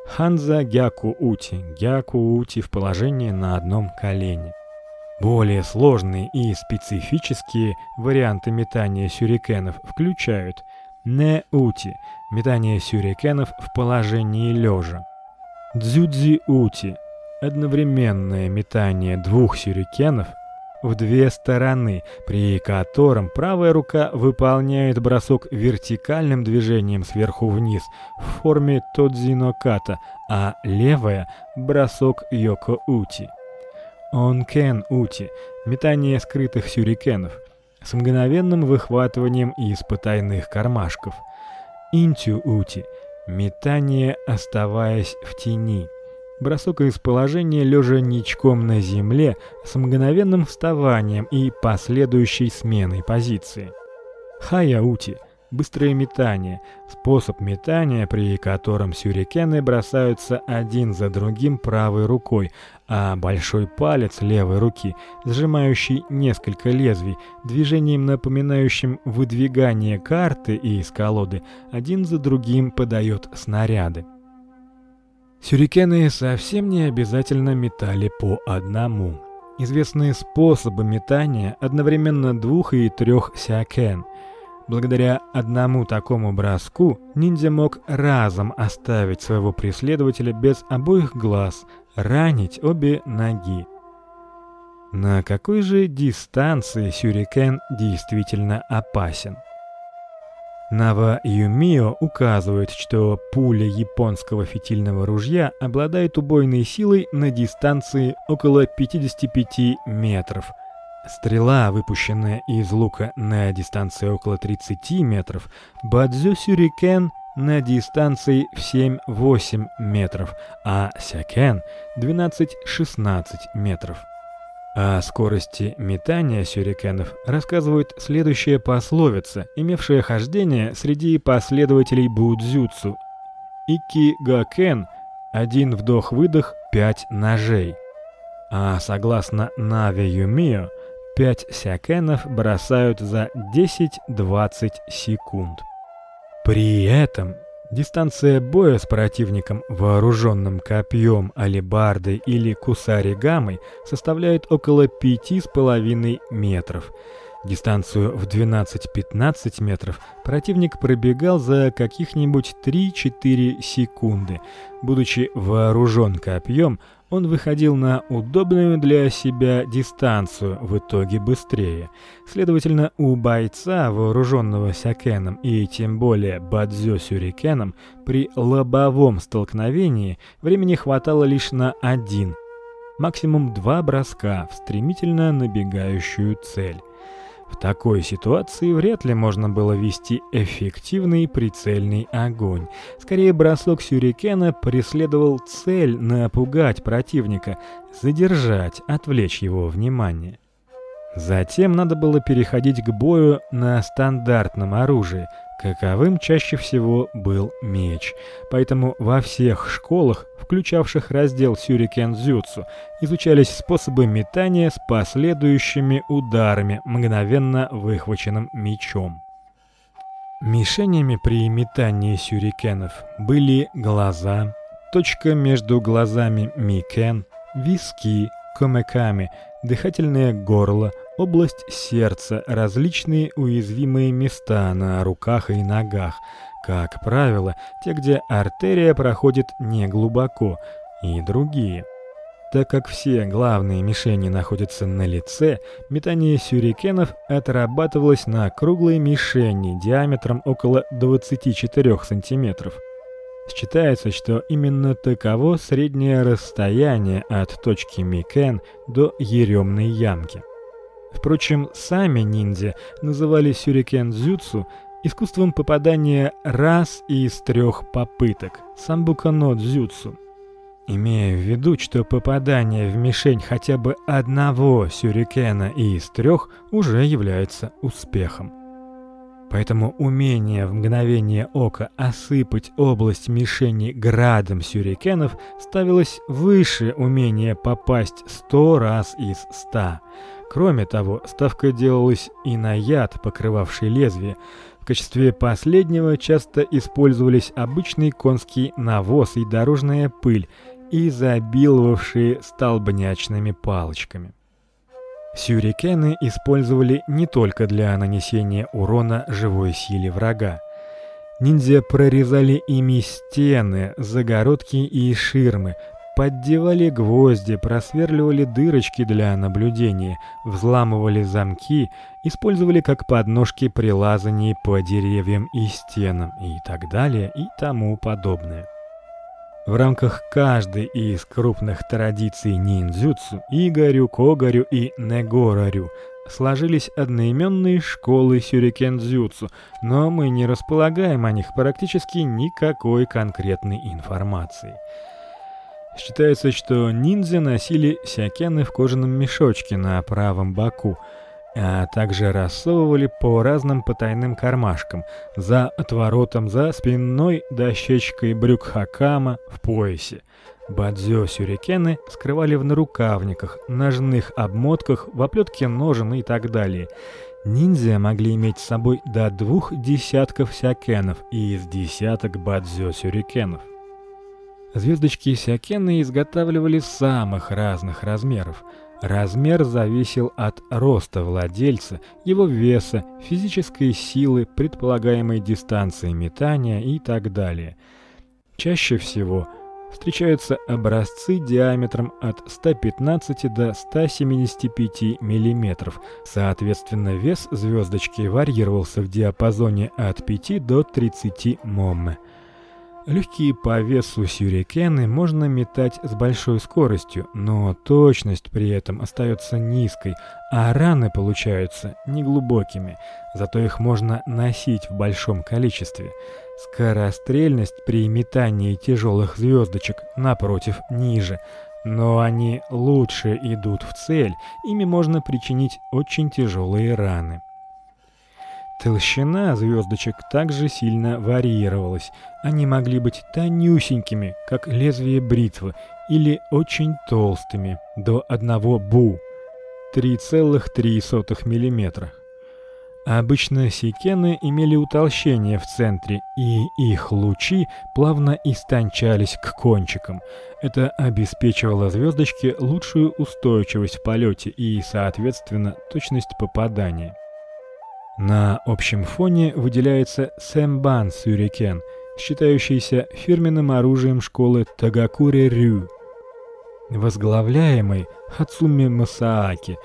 Ханза Гяку Ути. Гяку Ути в положении на одном колене. Более сложные и специфические варианты метания сюрикенов включают Не Ути метание сюрикенов в положении лежа. Дзюдзи Ути одновременное метание двух сюрикенов в две стороны, при котором правая рука выполняет бросок вертикальным движением сверху вниз в форме тодзиноката, а левая бросок йоко-ути. Онкен-ути метание скрытых сюрикенов с мгновенным выхватыванием из потайных кармашков. Интю-ути метание, оставаясь в тени. Бросок из положения лежа ничком на земле с мгновенным вставанием и последующей сменой позиции. Хаяути быстрое метание, способ метания, при котором сюрикены бросаются один за другим правой рукой, а большой палец левой руки, сжимающий несколько лезвий, движением напоминающим выдвигание карты из колоды, один за другим подает снаряды. Сюрикены совсем не обязательно метали по одному. Известны способы метания одновременно двух и трех сякен. Благодаря одному такому броску ниндзя мог разом оставить своего преследователя без обоих глаз, ранить обе ноги. На какой же дистанции сюрикен действительно опасен? Нава Юмио указывает, что пуля японского фитильного ружья обладает убойной силой на дистанции около 55 метров. Стрела, выпущенная из лука на дистанции около 30 метров, бадзё сюрикен на дистанции в 7-8 метров, а сякен 12-16 метров. О скорости метания сюрикенов рассказывает следующая пословица, имевшая хождение среди последователей будзюцу. Икки-гакен один вдох-выдох пять ножей. А согласно Нави Юмио, пять сякенов бросают за 10-20 секунд. При этом Дистанция боя с противником, вооруженным копьем, алебардой или кусаригамой, составляет около пяти с половиной метров. Дистанцию в 12-15 метров противник пробегал за каких-нибудь 3-4 секунды. Будучи вооружен копьем, он выходил на удобную для себя дистанцию, в итоге быстрее. Следовательно, у бойца, вооруженного сякеном и тем более бадзё сюрикеном, при лобовом столкновении времени хватало лишь на один, максимум два броска в стремительно набегающую цель. В такой ситуации вряд ли можно было вести эффективный прицельный огонь. Скорее бросок сюрикена преследовал цель напугать противника, задержать, отвлечь его внимание. Затем надо было переходить к бою на стандартном оружии, каковым чаще всего был меч. Поэтому во всех школах, включавших раздел сюрикен-дзюцу, изучались способы метания с последующими ударами, мгновенно выхваченным мечом. Мишенями при метании сюрикенов были глаза, точка между глазами микен, виски, комеками, дыхательное горло, область сердца, различные уязвимые места на руках и ногах, как правило, те, где артерия проходит не глубоко, и другие. Так как все главные мишени находятся на лице, метание сюрикенов отрабатывалось на круглой мишени диаметром около 24 сантиметров. Считается, что именно таково среднее расстояние от точки Микен до еремной ямки. Впрочем, сами ниндзя называли сюрикен-дзюцу искусством попадания раз из трех попыток самбукано-дзюцу. Имея в виду, что попадание в мишень хотя бы одного сюрикена из трех уже является успехом. Поэтому умение в мгновение ока осыпать область мишени градом сюрикенов ставилось выше умения попасть сто раз из ста. Кроме того, ставка делалась и на яд, покрывавший лезвие. В качестве последнего часто использовались обычный конский навоз и дорожная пыль, изобиловавшие столбнячными палочками. Сюрикены использовали не только для нанесения урона живой силе врага. Ниндзя прорезали ими стены, загородки и ширмы, поддевали гвозди, просверливали дырочки для наблюдения, взламывали замки, использовали как подножки при лазании по деревьям и стенам и так далее и тому подобное. В рамках каждой из крупных традиций ниндзюцу, игорю, когорю и негорарю, сложились одноименные школы сюрикендзюцу, но мы не располагаем о них практически никакой конкретной информации. Считается, что ниндзя носили сякены в кожаном мешочке на правом боку, а также рассовывали по разным потайным кармашкам: за отворотом, за спинной дощечкой брюк хакама, в поясе. Бадзё сюрикены скрывали в нарукавниках, ножных обмотках, в оплетке ножен и так далее. Ниндзя могли иметь с собой до двух десятков сякенов и из десяток бадзё сюрикенов. Звездочки сякены изготавливали самых разных размеров. Размер зависел от роста владельца, его веса, физической силы, предполагаемой дистанции метания и так далее. Чаще всего встречаются образцы диаметром от 115 до 175 мм. Соответственно, вес звездочки варьировался в диапазоне от 5 до 30 мм. Легкие по весу сюрикены можно метать с большой скоростью, но точность при этом остается низкой, а раны получаются неглубокими. Зато их можно носить в большом количестве. Скорострельность при метании тяжелых звездочек напротив ниже, но они лучше идут в цель. Ими можно причинить очень тяжелые раны. Толщина звездочек также сильно варьировалась. Они могли быть тонюсенькими, как лезвие бритвы, или очень толстыми, до 1 бу, 3,3 мм. Обычно сикены имели утолщение в центре, и их лучи плавно истончались к кончикам. Это обеспечивало звездочке лучшую устойчивость в полете и, соответственно, точность попадания. На общем фоне выделяется сэмбан сюрикен, считающийся фирменным оружием школы Тагакуре-рю, возглавляемый Хацуми Масааки.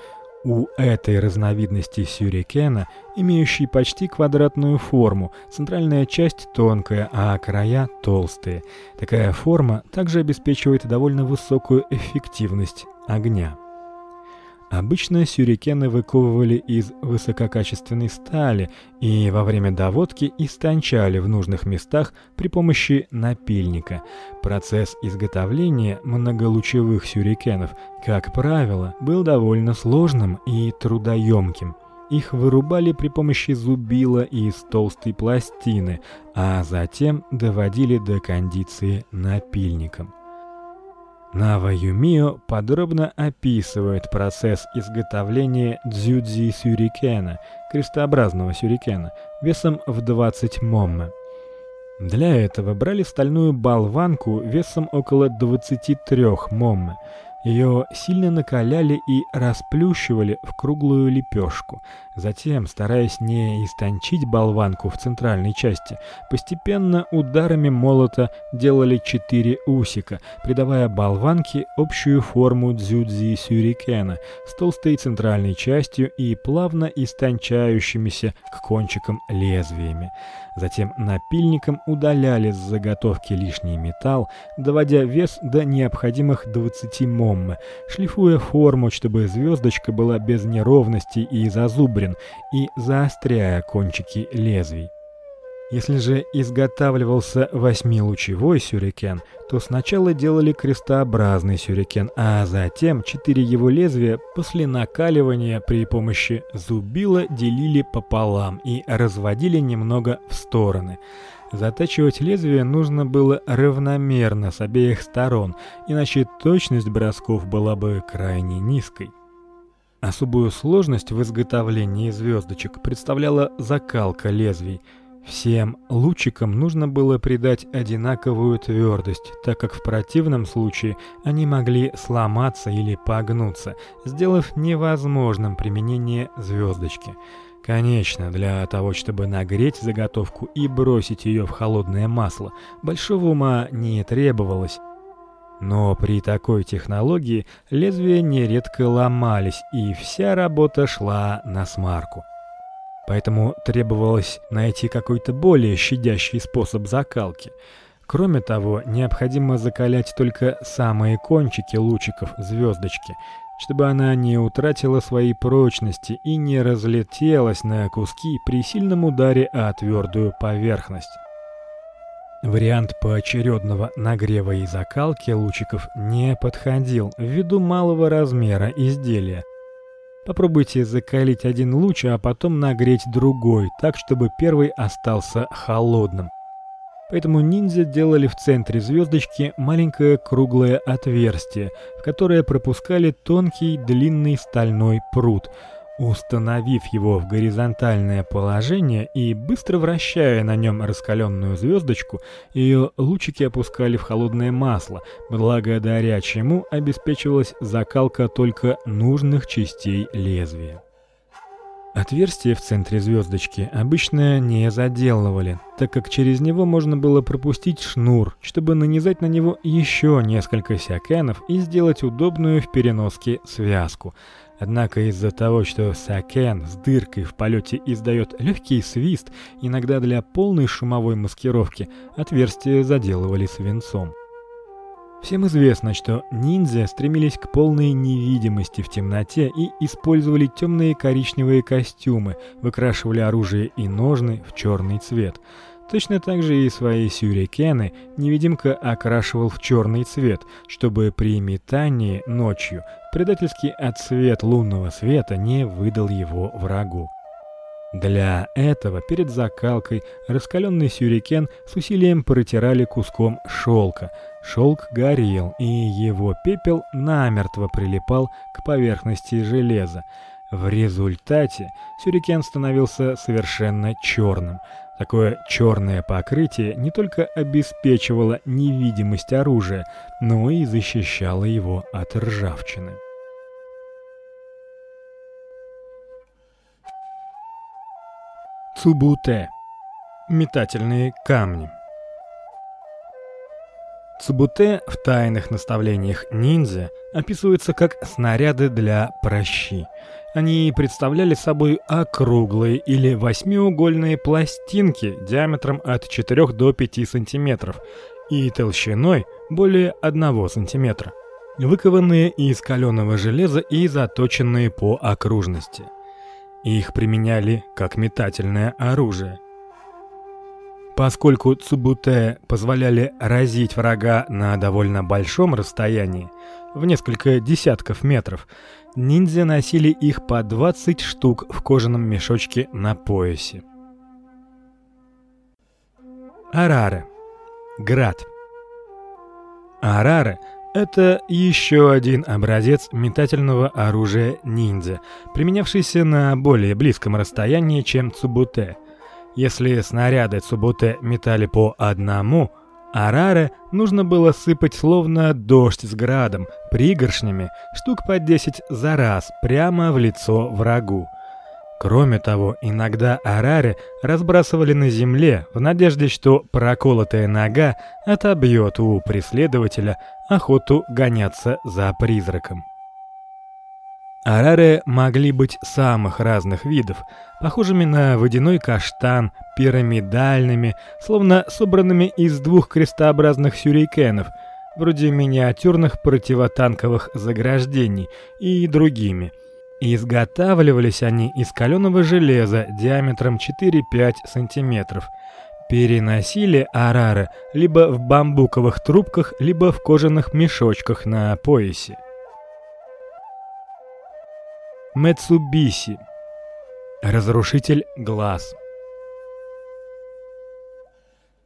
У этой разновидности сюрикена, имеющей почти квадратную форму, центральная часть тонкая, а края толстые. Такая форма также обеспечивает довольно высокую эффективность огня. Обычно сюрикены выковывали из высококачественной стали и во время доводки истончали в нужных местах при помощи напильника. Процесс изготовления многолучевых сюрикенов, как правило, был довольно сложным и трудоемким. Их вырубали при помощи зубила из толстой пластины, а затем доводили до кондиции напильником. Нава Юмио подробно описывает процесс изготовления дзюдзи сюрикена, крестообразного сюрикена, весом в 20 момме. Для этого брали стальную болванку весом около 23 момме. Ее сильно накаляли и расплющивали в круглую лепешку. Затем, стараясь не истончить болванку в центральной части, постепенно ударами молота делали четыре усика, придавая болванке общую форму дзюдзи сюрикена с толстой центральной частью и плавно истончающимися к кончикам лезвиями. Затем напильником удаляли с заготовки лишний металл, доводя вес до необходимых 20 моммы, шлифуя форму, чтобы звездочка была без неровностей и зазубрин, и заостряя кончики лезвий. Если же изготавливался восьмилучевой сюрикен, то сначала делали крестообразный сюрикен, а затем четыре его лезвия после накаливания при помощи зубила делили пополам и разводили немного в стороны. Затачивать лезвие нужно было равномерно с обеих сторон, иначе точность бросков была бы крайне низкой. Особую сложность в изготовлении звездочек представляла закалка лезвий. Всем лучикам нужно было придать одинаковую твердость, так как в противном случае они могли сломаться или погнуться, сделав невозможным применение звездочки. Конечно, для того, чтобы нагреть заготовку и бросить ее в холодное масло, большого ума не требовалось. Но при такой технологии лезвия нередко ломались, и вся работа шла на смарку. Поэтому требовалось найти какой-то более щадящий способ закалки. Кроме того, необходимо закалять только самые кончики лучиков звездочки, чтобы она не утратила своей прочности и не разлетелась на куски при сильном ударе о твердую поверхность. Вариант поочередного нагрева и закалки лучиков не подходил ввиду малого размера изделия. Попробуйте закалить один луч, а потом нагреть другой, так чтобы первый остался холодным. Поэтому ниндзя делали в центре звездочки маленькое круглое отверстие, в которое пропускали тонкий длинный стальной прут. Установив его в горизонтальное положение и быстро вращая на нем раскаленную звездочку, ее лучики опускали в холодное масло, благодаря чему обеспечивалась закалка только нужных частей лезвия. Отверстие в центре звездочки обычно не заделывали, так как через него можно было пропустить шнур, чтобы нанизать на него еще несколько сякенов и сделать удобную в переноске связку. Однако из-за того, что сакен с дыркой в полете издает легкий свист, иногда для полной шумовой маскировки отверстие заделывали свинцом. Всем известно, что ниндзя стремились к полной невидимости в темноте и использовали темные коричневые костюмы, выкрашивали оружие и ножны в черный цвет. Точно так же и свои сюрикены невидимка окрашивал в черный цвет, чтобы при метании ночью предательский отсвет лунного света не выдал его врагу. Для этого перед закалкой раскаленный сюрикен с усилием протирали куском шелка. Шелк горел, и его пепел намертво прилипал к поверхности железа. В результате сюрикен становился совершенно черным. Такое черное покрытие не только обеспечивало невидимость оружия, но и защищало его от ржавчины. Цубуте. Метательные камни. Цубуте в тайных наставлениях ниндзя описываются как снаряды для прощи. Они представляли собой округлые или восьмиугольные пластинки диаметром от 4 до 5 сантиметров и толщиной более 1 сантиметра, выкованные из каленого железа и заточенные по окружности. Их применяли как метательное оружие. Поскольку цубуте позволяли разить врага на довольно большом расстоянии, в несколько десятков метров, ниндзя носили их по 20 штук в кожаном мешочке на поясе. Араре. Град. Араре это еще один образец метательного оружия ниндзя, применявшийся на более близком расстоянии, чем цубуте. Если снаряды цубуте метали по одному, араре нужно было сыпать словно дождь с градом, пригоршнями, штук по 10 за раз, прямо в лицо врагу. Кроме того, иногда арари разбрасывали на земле в надежде, что проколотая нога отобьет у преследователя охоту гоняться за призраком. Арари могли быть самых разных видов, похожими на водяной каштан, пирамидальными, словно собранными из двух крестообразных сюрикенов, вроде миниатюрных противотанковых заграждений и другими – изготавливались они из каленого железа диаметром 4-5 сантиметров. Переносили арары либо в бамбуковых трубках, либо в кожаных мешочках на поясе. Мецубиси. Разрушитель глаз.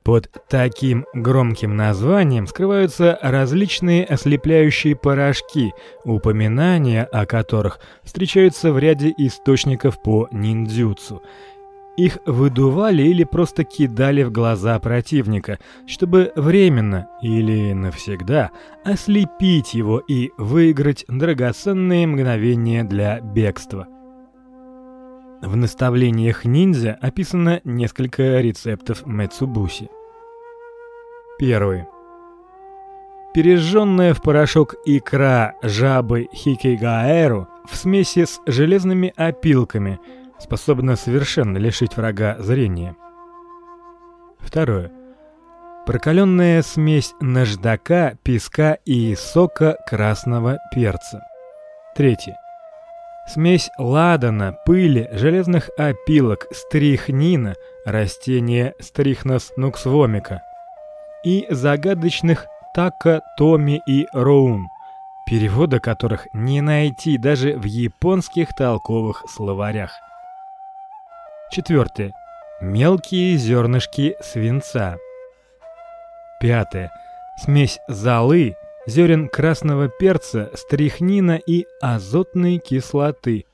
Под таким громким названием скрываются различные ослепляющие порошки, упоминания о которых встречаются в ряде источников по ниндзюцу. Их выдували или просто кидали в глаза противника, чтобы временно или навсегда ослепить его и выиграть драгоценные мгновения для бегства. В наставлениях ниндзя описано несколько рецептов мэцубуси. Первый. Пережженная в порошок икра жабы хикигаэру в смеси с железными опилками способна совершенно лишить врага зрения. Второе. Прокаленная смесь наждака, песка и сока красного перца. Третье. Смесь ладана, пыли, железных опилок, стрихнина, растения Strychnos nuxvomica. и загадочных Така, Томи и Роун, перевода которых не найти даже в японских толковых словарях. Четвертое. Мелкие зернышки свинца. Пятое. Смесь золы, зерен красного перца, стрихнина и азотной кислоты.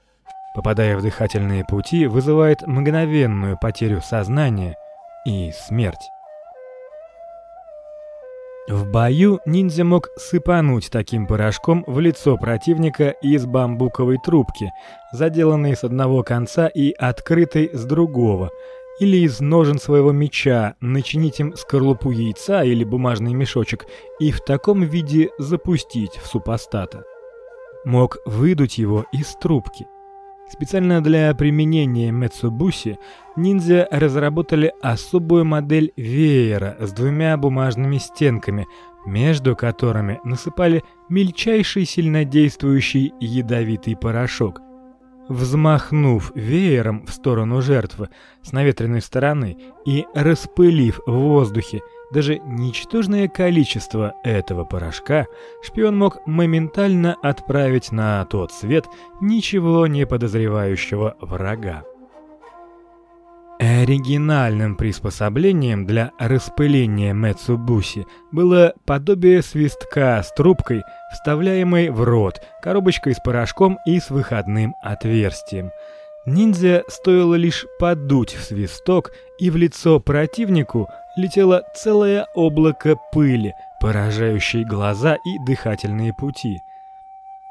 Попадая в дыхательные пути, вызывает мгновенную потерю сознания и смерть. В бою ниндзя мог сыпануть таким порошком в лицо противника из бамбуковой трубки, заделанной с одного конца и открытой с другого, или из ножен своего меча начинить им скорлупу яйца или бумажный мешочек и в таком виде запустить в супостата. Мог выдуть его из трубки – Специально для применения Мецубуси ниндзя разработали особую модель веера с двумя бумажными стенками, между которыми насыпали мельчайший сильнодействующий ядовитый порошок. Взмахнув веером в сторону жертвы с наветренной стороны и распылив в воздухе даже ничтожное количество этого порошка шпион мог моментально отправить на тот свет ничего не подозревающего врага. Оригинальным приспособлением для распыления Мецубуси было подобие свистка с трубкой, вставляемой в рот, коробочкой с порошком и с выходным отверстием. Ниндзя стоило лишь подуть в свисток, и в лицо противнику летело целое облако пыли, поражающей глаза и дыхательные пути.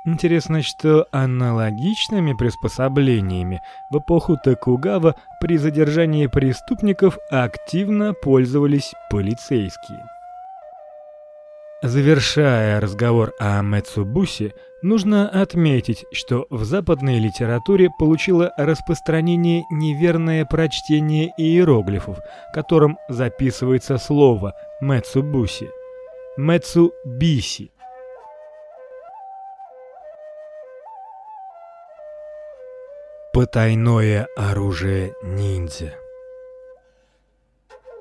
Интересно, что аналогичными приспособлениями в эпоху Токугава при задержании преступников активно пользовались полицейские. Завершая разговор о Мецубуси, нужно отметить, что в западной литературе получило распространение неверное прочтение иероглифов, которым записывается слово Мецубуси. Мецубиси. Потайное оружие ниндзя.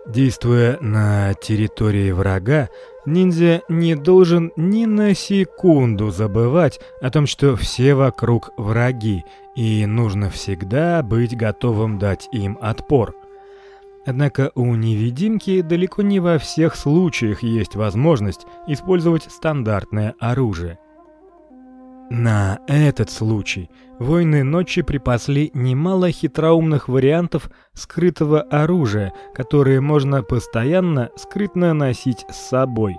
Действуя на территории врага, ниндзя не должен ни на секунду забывать о том, что все вокруг враги, и нужно всегда быть готовым дать им отпор. Однако у невидимки далеко не во всех случаях есть возможность использовать стандартное оружие. На этот случай воины ночи припасли немало хитроумных вариантов скрытого оружия, которые можно постоянно скрытно носить с собой.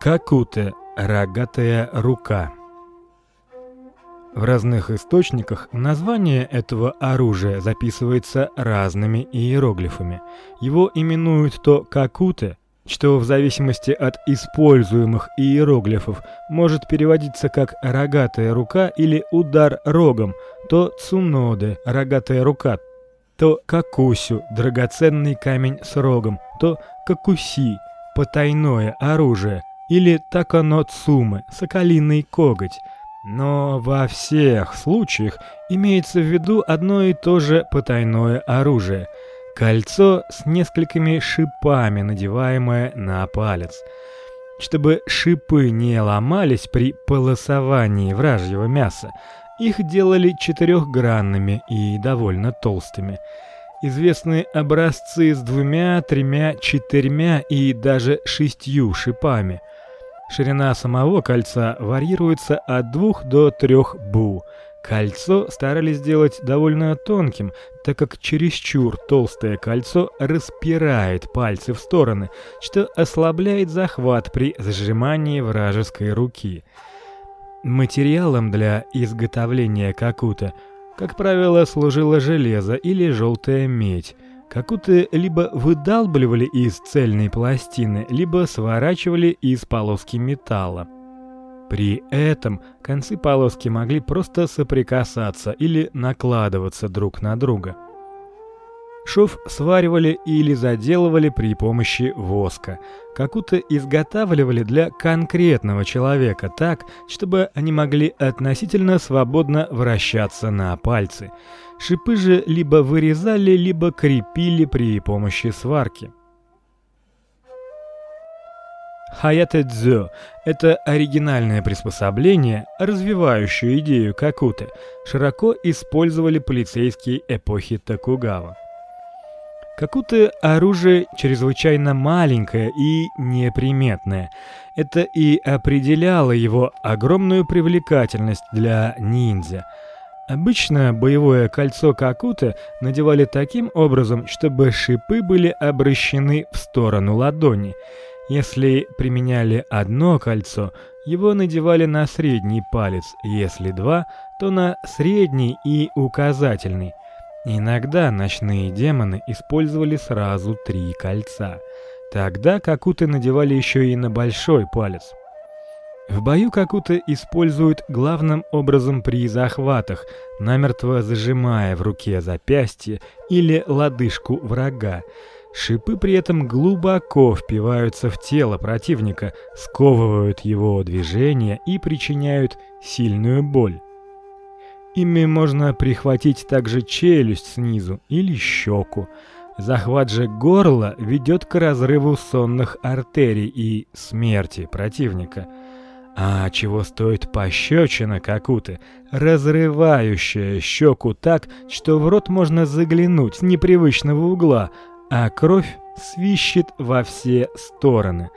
Какуте рогатая рука. В разных источниках название этого оружия записывается разными иероглифами. Его именуют то какуте, что в зависимости от используемых иероглифов может переводиться как рогатая рука или удар рогом, то цуноде рогатая рука, то какусю драгоценный камень с рогом, то какуси потайное оружие или таканоцумы соколиный коготь. Но во всех случаях имеется в виду одно и то же потайное оружие – Кольцо с несколькими шипами, надеваемое на палец. Чтобы шипы не ломались при полосовании вражьего мяса, их делали четырехгранными и довольно толстыми. Известны образцы с двумя, тремя, четырьмя и даже шестью шипами. Ширина самого кольца варьируется от двух до трех бу. Кольцо старались сделать довольно тонким, так как чересчур толстое кольцо распирает пальцы в стороны, что ослабляет захват при сжимании вражеской руки. Материалом для изготовления какута, как правило, служило железо или желтая медь. Какуты либо выдалбливали из цельной пластины, либо сворачивали из полоски металла. При этом концы полоски могли просто соприкасаться или накладываться друг на друга. Шов сваривали или заделывали при помощи воска. Какую-то изготавливали для конкретного человека так, чтобы они могли относительно свободно вращаться на пальцы. Шипы же либо вырезали, либо крепили при помощи сварки. Хаятэ-дзё – это оригинальное приспособление, развивающее идею какуты, широко использовали полицейские эпохи Токугава. Какуты – оружие чрезвычайно маленькое и неприметное. Это и определяло его огромную привлекательность для ниндзя. Обычно боевое кольцо какуты надевали таким образом, чтобы шипы были обращены в сторону ладони – если применяли одно кольцо, его надевали на средний палец, если два, то на средний и указательный. Иногда ночные демоны использовали сразу три кольца. Тогда какуты надевали еще и на большой палец. В бою какуты используют главным образом при захватах, намертво зажимая в руке запястье или лодыжку врага. Шипы при этом глубоко впиваются в тело противника, сковывают его движения и причиняют сильную боль. Ими можно прихватить также челюсть снизу или щеку. Захват же горла ведет к разрыву сонных артерий и смерти противника. А чего стоит пощечина какуты, разрывающая щеку так, что в рот можно заглянуть с непривычного угла, а кровь свищет во все стороны.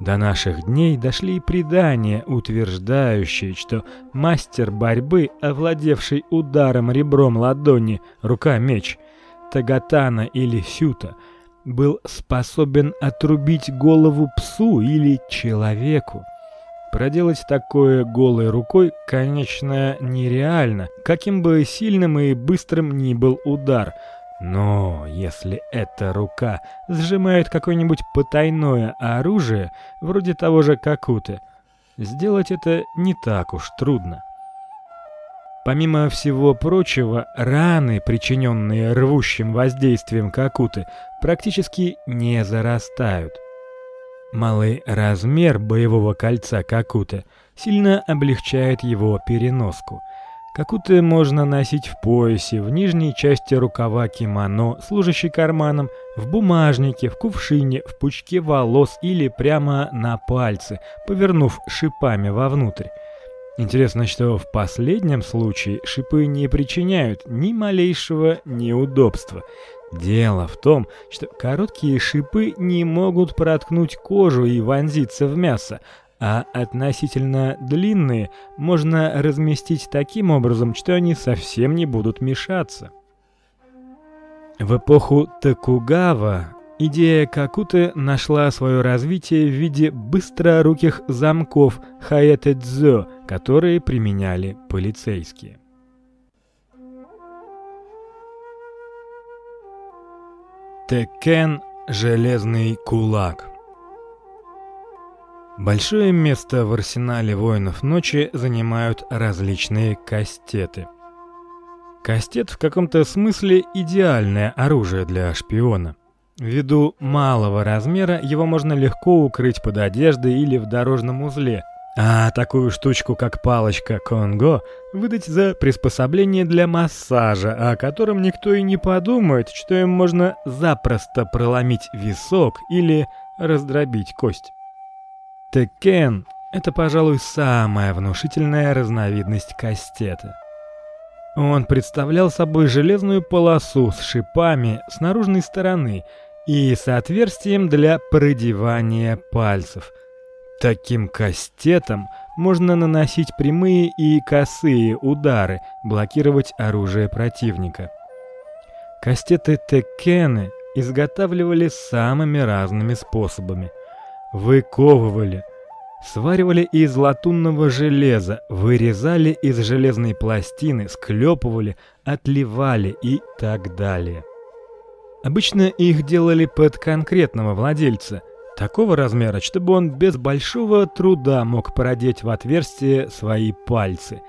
До наших дней дошли предания, утверждающие, что мастер борьбы, овладевший ударом ребром ладони, рука-меч, тагатана или сюта, был способен отрубить голову псу или человеку. Проделать такое голой рукой, конечно, нереально, каким бы сильным и быстрым ни был удар – но если эта рука сжимает какое-нибудь потайное оружие, вроде того же какуты, сделать это не так уж трудно. Помимо всего прочего, раны, причиненные рвущим воздействием какуты, практически не зарастают. Малый размер боевого кольца какуты сильно облегчает его переноску – Какую-то можно носить в поясе, в нижней части рукава кимоно, служащей карманом, в бумажнике, в кувшине, в пучке волос или прямо на пальце, повернув шипами вовнутрь. Интересно, что в последнем случае шипы не причиняют ни малейшего неудобства. Дело в том, что короткие шипы не могут проткнуть кожу и вонзиться в мясо, а относительно длинные можно разместить таким образом, что они совсем не будут мешаться. В эпоху Токугава идея какуты нашла свое развитие в виде быстроруких замков хаэтэдзё, которые применяли полицейские. Текен железный кулак. Большое место в арсенале воинов ночи занимают различные кастеты. Кастет в каком-то смысле идеальное оружие для шпиона. Ввиду малого размера его можно легко укрыть под одеждой или в дорожном узле, а такую штучку, как палочка Конго, выдать за приспособление для массажа, о котором никто и не подумает, что им можно запросто проломить висок или раздробить кость. Текен – это, пожалуй, самая внушительная разновидность кастета. Он представлял собой железную полосу с шипами с наружной стороны и с отверстием для продевания пальцев. Таким кастетом можно наносить прямые и косые удары, блокировать оружие противника. Кастеты Текены изготавливали самыми разными способами – выковывали, сваривали из латунного железа, вырезали из железной пластины, склепывали, отливали и так далее. Обычно их делали под конкретного владельца, такого размера, чтобы он без большого труда мог продеть в отверстие свои пальцы.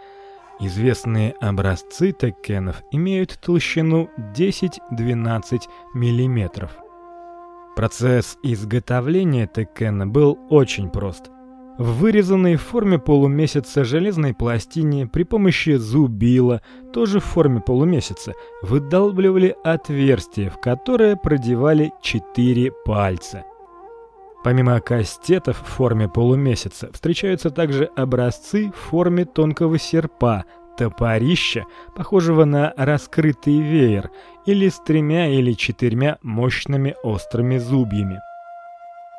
Известные образцы текенов имеют толщину 10-12 миллиметров. Процесс изготовления текена был очень прост. В вырезанной в форме полумесяца железной пластине при помощи зубила, тоже в форме полумесяца, выдалбливали отверстие, в которое продевали четыре пальца. Помимо кастетов в форме полумесяца, встречаются также образцы в форме тонкого серпа, топорища, похожего на раскрытый веер, или с тремя или четырьмя мощными острыми зубьями.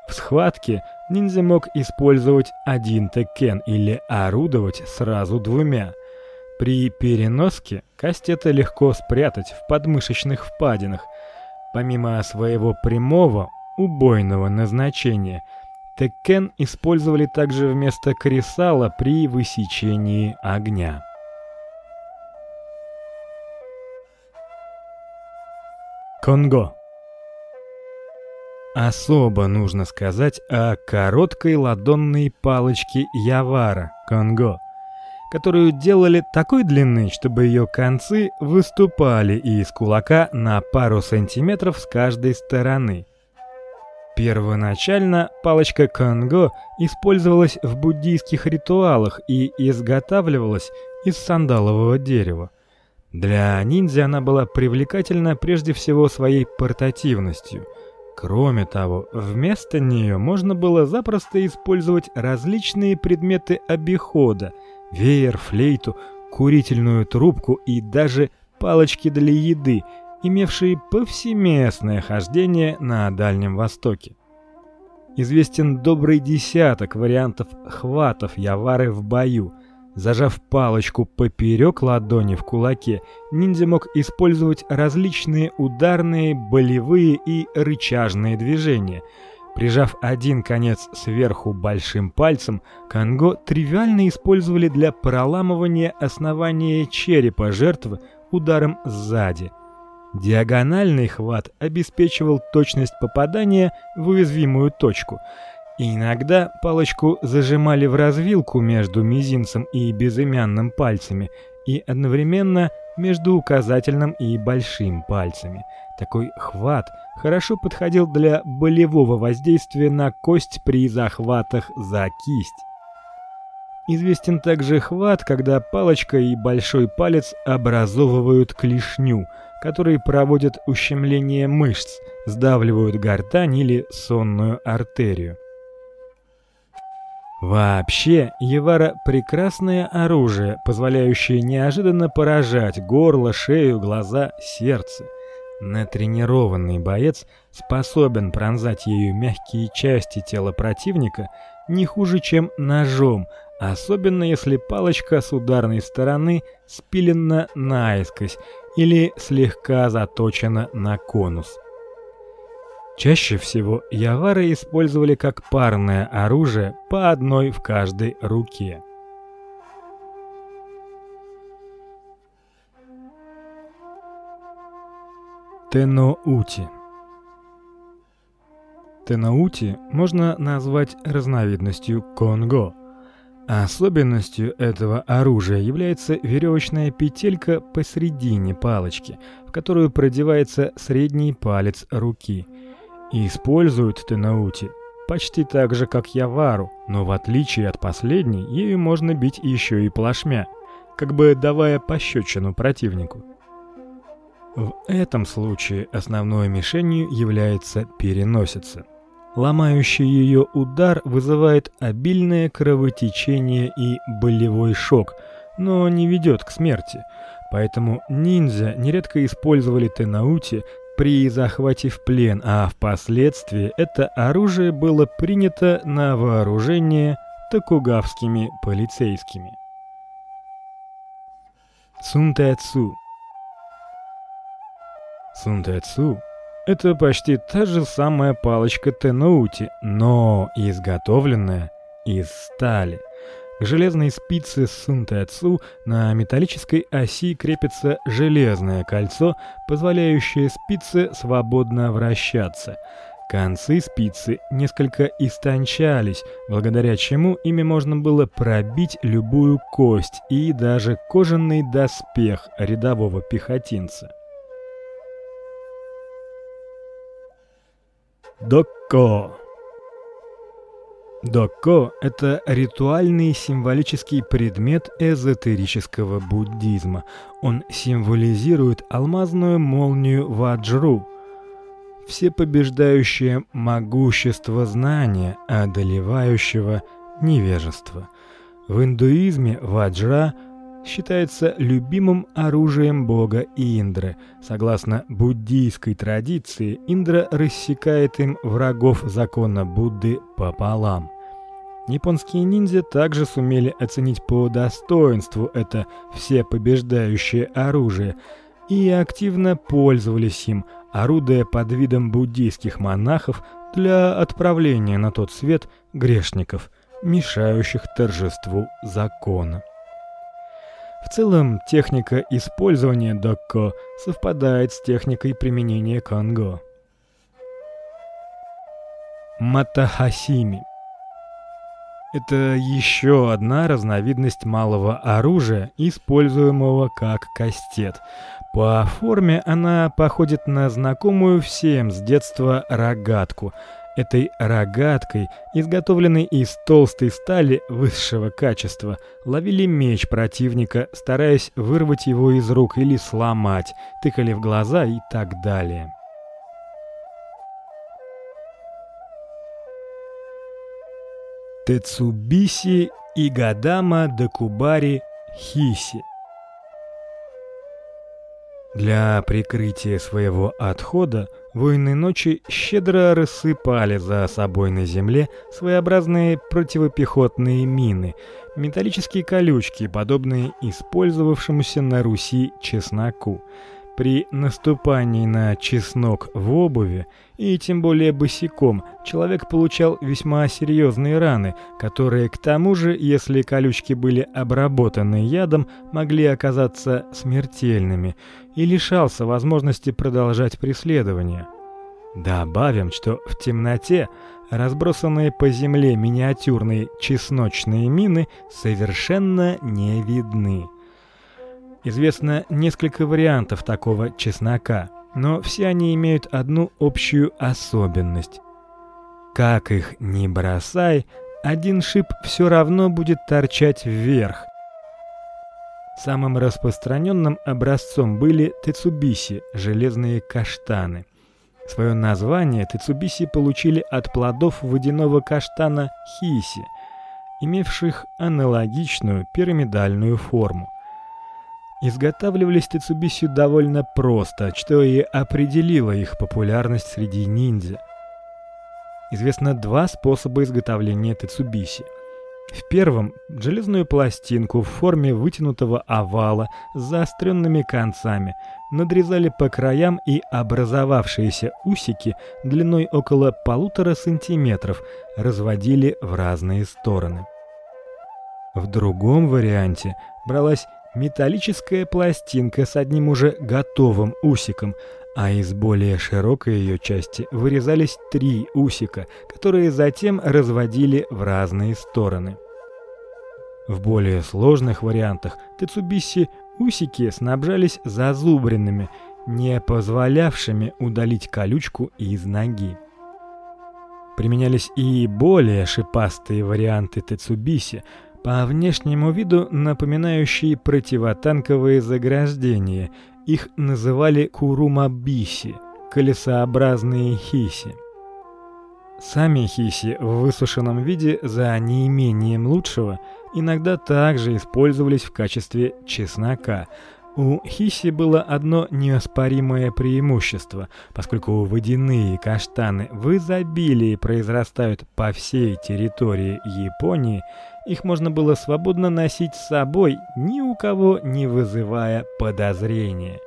В схватке ниндзя мог использовать один текен или орудовать сразу двумя. При переноске кастеты легко спрятать в подмышечных впадинах. Помимо своего прямого убойного назначения, текен использовали также вместо кресала при высечении огня. Конго Особо нужно сказать о короткой ладонной палочке Явара Конго, которую делали такой длины, чтобы ее концы выступали из кулака на пару сантиметров с каждой стороны. Первоначально палочка Конго использовалась в буддийских ритуалах и изготавливалась из сандалового дерева. Для ниндзя она была привлекательна прежде всего своей портативностью – Кроме того, вместо нее можно было запросто использовать различные предметы обихода: веер, флейту, курительную трубку и даже палочки для еды, имевшие повсеместное хождение на Дальнем Востоке. Известен добрый десяток вариантов хватов явары в бою – Зажав палочку поперек ладони в кулаке, ниндзя мог использовать различные ударные, болевые и рычажные движения. Прижав один конец сверху большим пальцем, канго тривиально использовали для проламывания основания черепа жертвы ударом сзади. Диагональный хват обеспечивал точность попадания в уязвимую точку – иногда палочку зажимали в развилку между мизинцем и безымянным пальцами и одновременно между указательным и большим пальцами. Такой хват хорошо подходил для болевого воздействия на кость при захватах за кисть. Известен также хват, когда палочка и большой палец образовывают клешню, который проводит ущемление мышц, сдавливают гортань или сонную артерию. Вообще, Евара прекрасное оружие, позволяющее неожиданно поражать горло, шею, глаза, сердце. Натренированный боец способен пронзать ею мягкие части тела противника не хуже, чем ножом, особенно если палочка с ударной стороны спилена наискось или слегка заточена на конус. Чаще всего явары использовали как парное оружие по одной в каждой руке. Теноути Теноути можно назвать разновидностью конго. Особенностью этого оружия является веревочная петелька посередине палочки, в которую продевается средний палец руки – и используют тенаути почти так же, как явару, но в отличие от последней, ею можно бить еще и плашмя, как бы давая пощечину противнику. В этом случае основной мишенью является переносица. Ломающий ее удар вызывает обильное кровотечение и болевой шок, но не ведет к смерти. Поэтому ниндзя нередко использовали тенаути при захвате в плен, а впоследствии это оружие было принято на вооружение токугавскими полицейскими. Сунтэцу Сунтэцу это почти та же самая палочка теноути, но изготовленная из стали. К железной спице сунтэцу на металлической оси крепится железное кольцо, позволяющее спице свободно вращаться. Концы спицы несколько истончались, благодаря чему ими можно было пробить любую кость и даже кожаный доспех рядового пехотинца. Докко Докко – это ритуальный символический предмет эзотерического буддизма. Он символизирует алмазную молнию Ваджру. всепобеждающее могущество знания, одолевающего невежество. В индуизме ваджра считается любимым оружием бога Индры. Согласно буддийской традиции, Индра рассекает им врагов закона Будды пополам. Японские ниндзя также сумели оценить по достоинству это всепобеждающее оружие и активно пользовались им, орудуя под видом буддийских монахов для отправления на тот свет грешников, мешающих торжеству закона. В целом, техника использования докко совпадает с техникой применения канго. Матахасими это еще одна разновидность малого оружия, используемого как кастет. По форме она походит на знакомую всем с детства рогатку. Этой рогаткой, изготовленной из толстой стали высшего качества, ловили меч противника, стараясь вырвать его из рук или сломать, тыкали в глаза и так далее. Тецубиси и Гадама Дакубари Хиси. Для прикрытия своего отхода воины ночи щедро рассыпали за собой на земле своеобразные противопехотные мины, металлические колючки, подобные использовавшемуся на Руси чесноку. При наступании на чеснок в обуви и тем более босиком человек получал весьма серьезные раны, которые к тому же, если колючки были обработаны ядом, могли оказаться смертельными и лишался возможности продолжать преследование. Добавим, что в темноте разбросанные по земле миниатюрные чесночные мины совершенно не видны. Известно несколько вариантов такого чеснока, но все они имеют одну общую особенность. Как их ни бросай, один шип все равно будет торчать вверх. Самым распространенным образцом были тецубиси, железные каштаны. Свое название тецубиси получили от плодов водяного каштана хиси, имевших аналогичную пирамидальную форму. Изготавливались тецубиси довольно просто, что и определило их популярность среди ниндзя. Известно два способа изготовления тецубиси. В первом железную пластинку в форме вытянутого овала с заостренными концами надрезали по краям и образовавшиеся усики длиной около полутора сантиметров разводили в разные стороны. В другом варианте бралась металлическая пластинка с одним уже готовым усиком, а из более широкой ее части вырезались три усика, которые затем разводили в разные стороны. В более сложных вариантах тецубиси усики снабжались зазубринами, не позволявшими удалить колючку из ноги. Применялись и более шипастые варианты тецубиси, по внешнему виду напоминающие противотанковые заграждения. Их называли курумабиси, колесообразные хиси. Сами хиси в высушенном виде за неимением лучшего иногда также использовались в качестве чеснока, у хиси было одно неоспоримое преимущество, поскольку водяные каштаны в изобилии произрастают по всей территории Японии, их можно было свободно носить с собой, ни у кого не вызывая подозрения.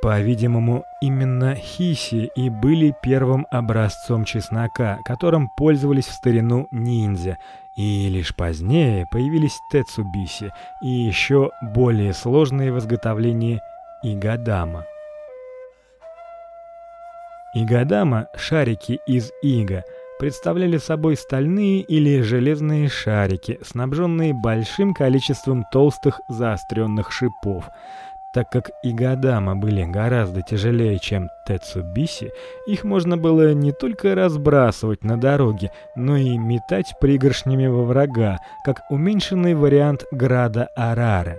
По-видимому, именно хиси и были первым образцом чеснока, которым пользовались в старину ниндзя, и лишь позднее появились тецубиси и еще более сложные в изготовлении игадама. Игадама шарики из ига представляли собой стальные или железные шарики, снабженные большим количеством толстых заостренных шипов. Так как игадама были гораздо тяжелее, чем тецубиси, их можно было не только разбрасывать на дороге, но и метать пригоршнями во врага, как уменьшенный вариант града Арара.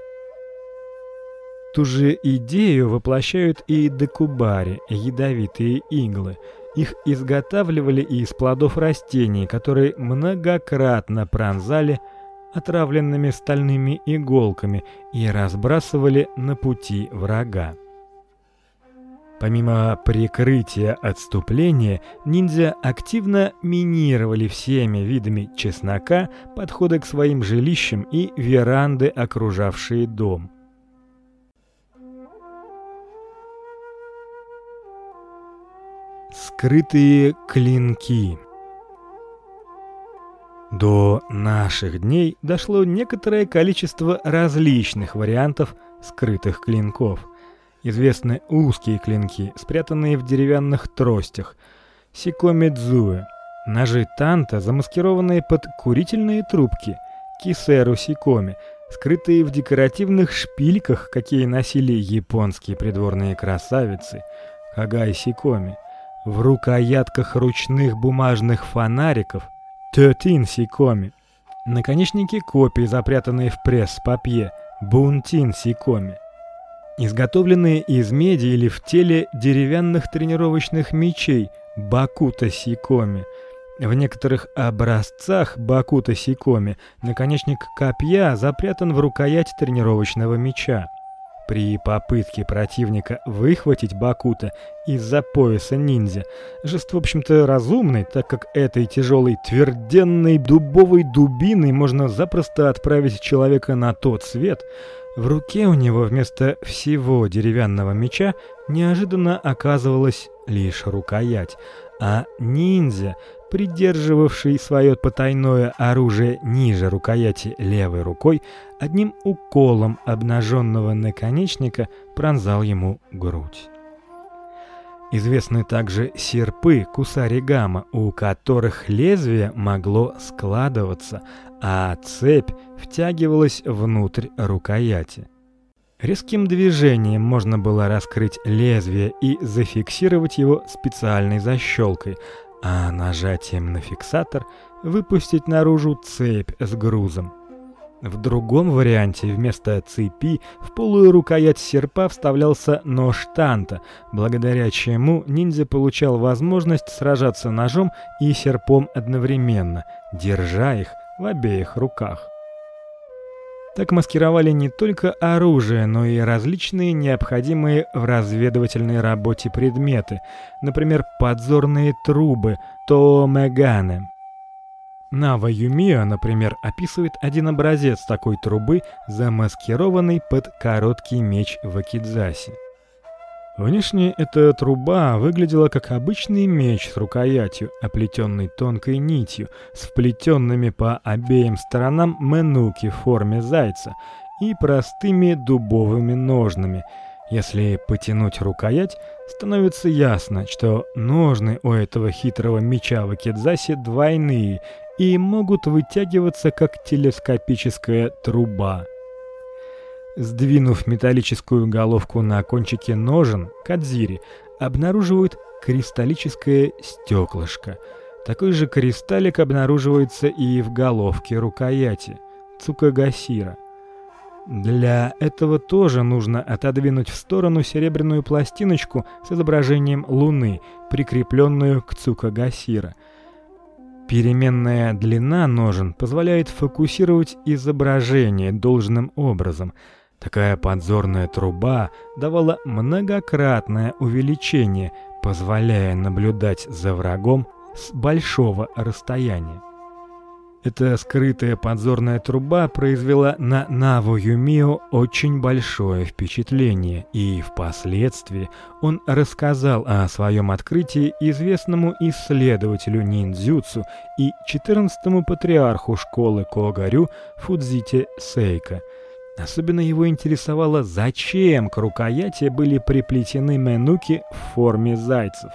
Эту же идею воплощают и декубари, ядовитые иглы. Их изготавливали из плодов растений, которые многократно пронзали отравленными стальными иголками и разбрасывали на пути врага. Помимо прикрытия отступления, ниндзя активно минировали всеми видами чеснока подходы к своим жилищам и веранды, окружавшие дом. Скрытые клинки до наших дней дошло некоторое количество различных вариантов скрытых клинков. Известны узкие клинки, спрятанные в деревянных тростях, сикомедзуэ, ножи танта, замаскированные под курительные трубки, кисеру сикоми, скрытые в декоративных шпильках, какие носили японские придворные красавицы, хагай сикоми, в рукоятках ручных бумажных фонариков, Тётин сикоми. Наконечники копий, запрятанные в пресс-папье, бунтин сикоми. Изготовленные из меди или в теле деревянных тренировочных мечей, бакута сикоми. В некоторых образцах бакута сикоми наконечник копья запрятан в рукоять тренировочного меча. При попытке противника выхватить Бакута из-за пояса ниндзя, жест, в общем-то, разумный, так как этой тяжелой тверденной дубовой дубиной можно запросто отправить человека на тот свет, в руке у него вместо всего деревянного меча неожиданно оказывалась лишь рукоять, а ниндзя придерживавший свое потайное оружие ниже рукояти левой рукой, одним уколом обнаженного наконечника пронзал ему грудь. Известны также серпы кусаригама, у которых лезвие могло складываться, а цепь втягивалась внутрь рукояти. Резким движением можно было раскрыть лезвие и зафиксировать его специальной защелкой, а нажатием на фиксатор выпустить наружу цепь с грузом. В другом варианте вместо цепи в полую рукоять серпа вставлялся нож танта, благодаря чему ниндзя получал возможность сражаться ножом и серпом одновременно, держа их в обеих руках. Так маскировали не только оружие, но и различные необходимые в разведывательной работе предметы, например, подзорные трубы, тоомеганы. Нава Юмио, например, описывает один образец такой трубы, замаскированный под короткий меч вакидзаси. Внешне эта труба выглядела как обычный меч с рукоятью, оплетенной тонкой нитью, с вплетенными по обеим сторонам менуки в форме зайца и простыми дубовыми ножнами. Если потянуть рукоять, становится ясно, что ножны у этого хитрого меча в кидзасе двойные и могут вытягиваться как телескопическая труба. Сдвинув металлическую головку на кончике ножен, кадзири обнаруживают кристаллическое стеклышко. Такой же кристаллик обнаруживается и в головке рукояти цукагасира. Для этого тоже нужно отодвинуть в сторону серебряную пластиночку с изображением луны, прикрепленную к цукагасира. Переменная длина ножен позволяет фокусировать изображение должным образом. Такая подзорная труба давала многократное увеличение, позволяя наблюдать за врагом с большого расстояния. Эта скрытая подзорная труба произвела на Наву Юмио очень большое впечатление, и впоследствии он рассказал о своем открытии известному исследователю ниндзюцу и 14-му патриарху школы Когарю Фудзите Сейка – Особенно его интересовало, зачем к рукояти были приплетены менуки в форме зайцев.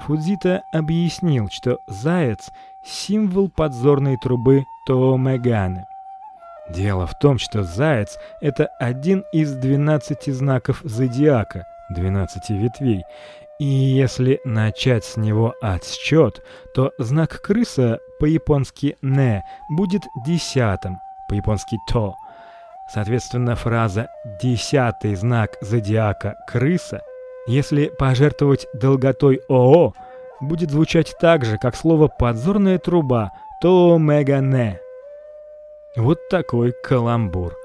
Фудзита объяснил, что заяц символ подзорной трубы Тоомеганы. Дело в том, что заяц это один из 12 знаков зодиака, 12 ветвей. И если начать с него отсчет, то знак крыса по-японски не будет десятым, по-японски то Соответственно, фраза «десятый знак зодиака крыса», если пожертвовать долготой ОО, будет звучать так же, как слово «подзорная труба» то мегане. Вот такой каламбур.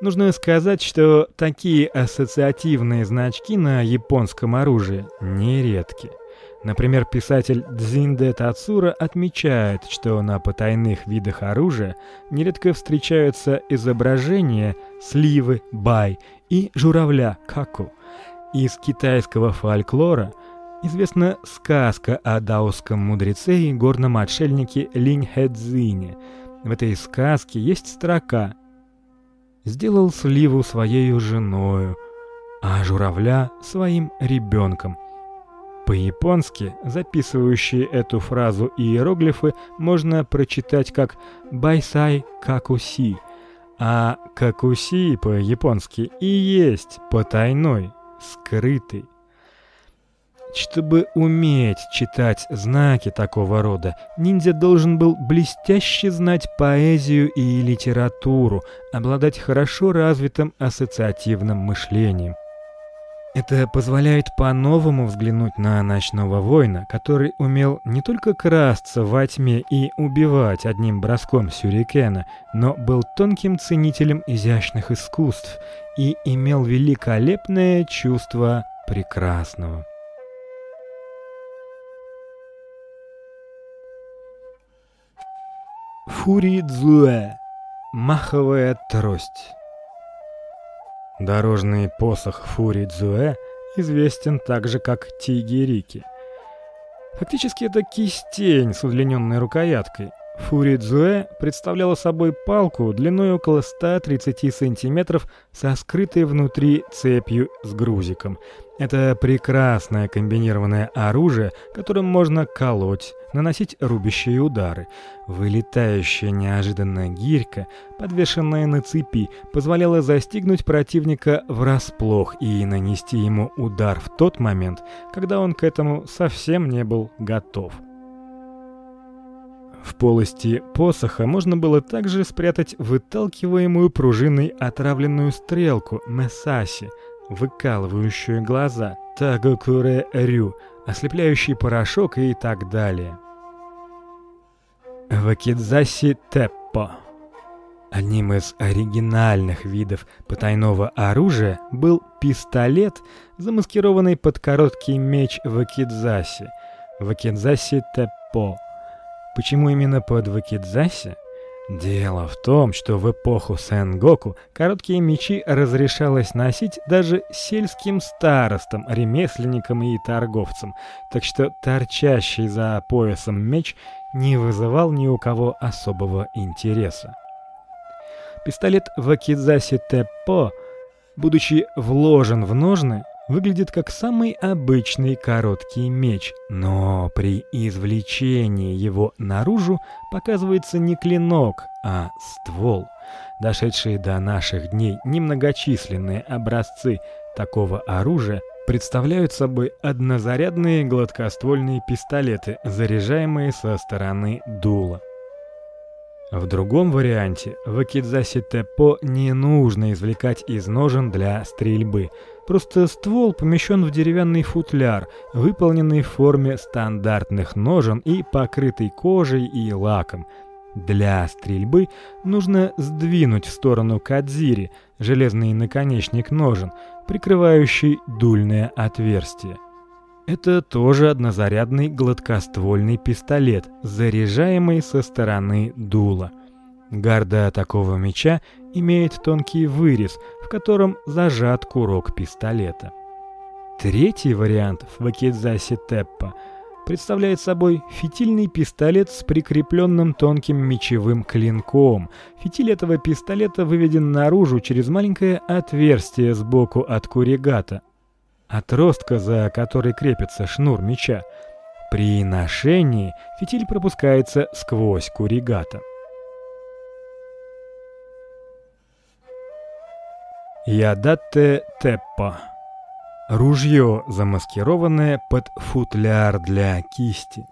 Нужно сказать, что такие ассоциативные значки на японском оружии нередки. Например, писатель Дзинде Тацура отмечает, что на потайных видах оружия нередко встречаются изображения сливы бай и журавля каку. Из китайского фольклора известна сказка о даосском мудреце и горном отшельнике Линь Хэцзине. В этой сказке есть строка: сделал сливу своей женою, а журавля своим ребенком. По-японски записывающие эту фразу иероглифы можно прочитать как байсай какуси, а какуси по-японски и есть потайной, скрытый. Чтобы уметь читать знаки такого рода, ниндзя должен был блестяще знать поэзию и литературу, обладать хорошо развитым ассоциативным мышлением. Это позволяет по-новому взглянуть на ночного воина, который умел не только красться во тьме и убивать одним броском сюрикена, но был тонким ценителем изящных искусств и имел великолепное чувство прекрасного. Фуридзуэ. Маховая трость. Дорожный посох Фуридзуэ известен также как Тигерики. Фактически это кистень с удлиненной рукояткой. Фуридзуэ представляла собой палку длиной около 130 сантиметров со скрытой внутри цепью с грузиком. Это прекрасное комбинированное оружие, которым можно колоть, наносить рубящие удары. Вылетающая неожиданно гирька, подвешенная на цепи, позволяла застигнуть противника врасплох и нанести ему удар в тот момент, когда он к этому совсем не был готов. В полости посоха можно было также спрятать выталкиваемую пружиной отравленную стрелку месаси, выкалывающую глаза, тагокуре-рю, ослепляющий порошок и так далее. Вакидзаси теппо Одним из оригинальных видов потайного оружия был пистолет, замаскированный под короткий меч вакидзаси. Вакидзаси теппо Почему именно под вакидзаси? Дело в том, что в эпоху Сэнгоку короткие мечи разрешалось носить даже сельским старостам, ремесленникам и торговцам, так что торчащий за поясом меч не вызывал ни у кого особого интереса. Пистолет Вакидзаси Теппо, будучи вложен в ножны, выглядит как самый обычный короткий меч, но при извлечении его наружу показывается не клинок, а ствол. Дошедшие до наших дней немногочисленные образцы такого оружия представляют собой однозарядные гладкоствольные пистолеты, заряжаемые со стороны дула. В другом варианте в Акидзаси Теппо не нужно извлекать из ножен для стрельбы. Просто ствол помещен в деревянный футляр, выполненный в форме стандартных ножен и покрытый кожей и лаком. Для стрельбы нужно сдвинуть в сторону кадзири, железный наконечник ножен, прикрывающий дульное отверстие. Это тоже однозарядный гладкоствольный пистолет, заряжаемый со стороны дула. Гарда такого меча имеет тонкий вырез, в котором зажат курок пистолета. Третий вариант Вакидзаси Теппа представляет собой фитильный пистолет с прикрепленным тонким мечевым клинком. Фитиль этого пистолета выведен наружу через маленькое отверстие сбоку от куригата, отростка, за который крепится шнур меча. При ношении фитиль пропускается сквозь куригата. Ядате теппа. Ружье, замаскированное под футляр для кисти.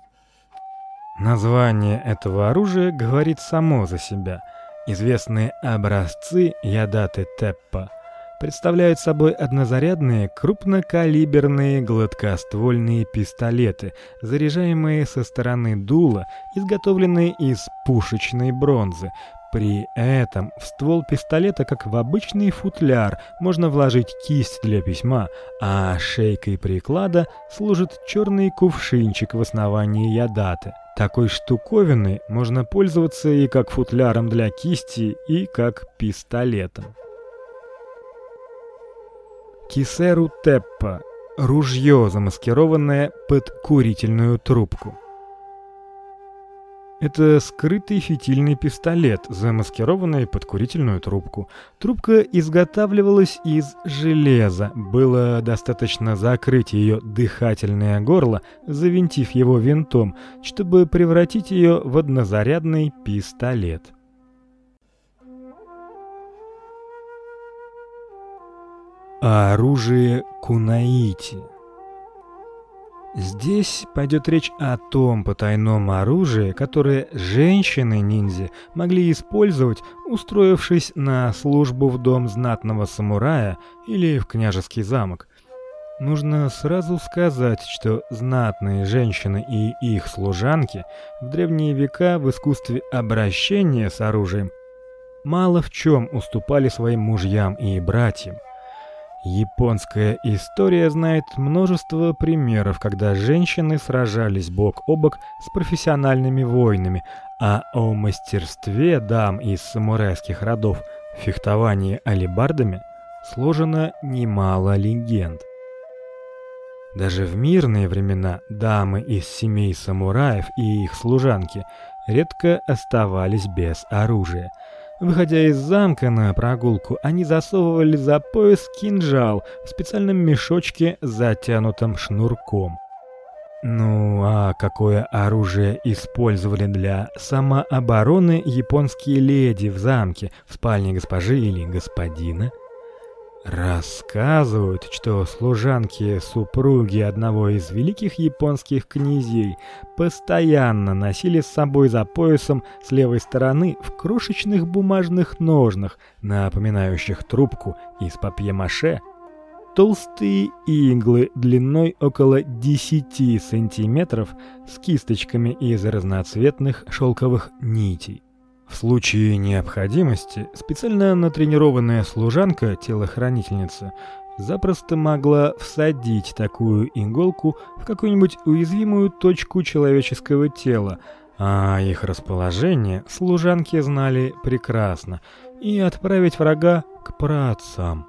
Название этого оружия говорит само за себя. Известные образцы ядаты теппа представляют собой однозарядные крупнокалиберные гладкоствольные пистолеты, заряжаемые со стороны дула, изготовленные из пушечной бронзы, при этом в ствол пистолета, как в обычный футляр, можно вложить кисть для письма, а шейкой приклада служит черный кувшинчик в основании ядаты. Такой штуковиной можно пользоваться и как футляром для кисти, и как пистолетом. Кисеру Теппа ружье, замаскированное под курительную трубку. Это скрытый фитильный пистолет, замаскированный под курительную трубку. Трубка изготавливалась из железа. Было достаточно закрыть ее дыхательное горло, завинтив его винтом, чтобы превратить ее в однозарядный пистолет. Оружие кунаити Здесь пойдет речь о том потайном оружии, которое женщины-ниндзя могли использовать, устроившись на службу в дом знатного самурая или в княжеский замок. Нужно сразу сказать, что знатные женщины и их служанки в древние века в искусстве обращения с оружием мало в чем уступали своим мужьям и братьям. Японская история знает множество примеров, когда женщины сражались бок о бок с профессиональными воинами, а о мастерстве дам из самурайских родов в фехтовании алебардами сложено немало легенд. Даже в мирные времена дамы из семей самураев и их служанки редко оставались без оружия – Выходя из замка на прогулку, они засовывали за пояс кинжал в специальном мешочке, затянутом шнурком. Ну, а какое оружие использовали для самообороны японские леди в замке, в спальне госпожи или господина? Рассказывают, что служанки-супруги одного из великих японских князей постоянно носили с собой за поясом с левой стороны в крошечных бумажных ножнах, напоминающих трубку из папье-маше, толстые иглы длиной около 10 сантиметров с кисточками из разноцветных шелковых нитей. В случае необходимости специально натренированная служанка-телохранительница запросто могла всадить такую иголку в какую-нибудь уязвимую точку человеческого тела, а их расположение служанки знали прекрасно, и отправить врага к праотцам.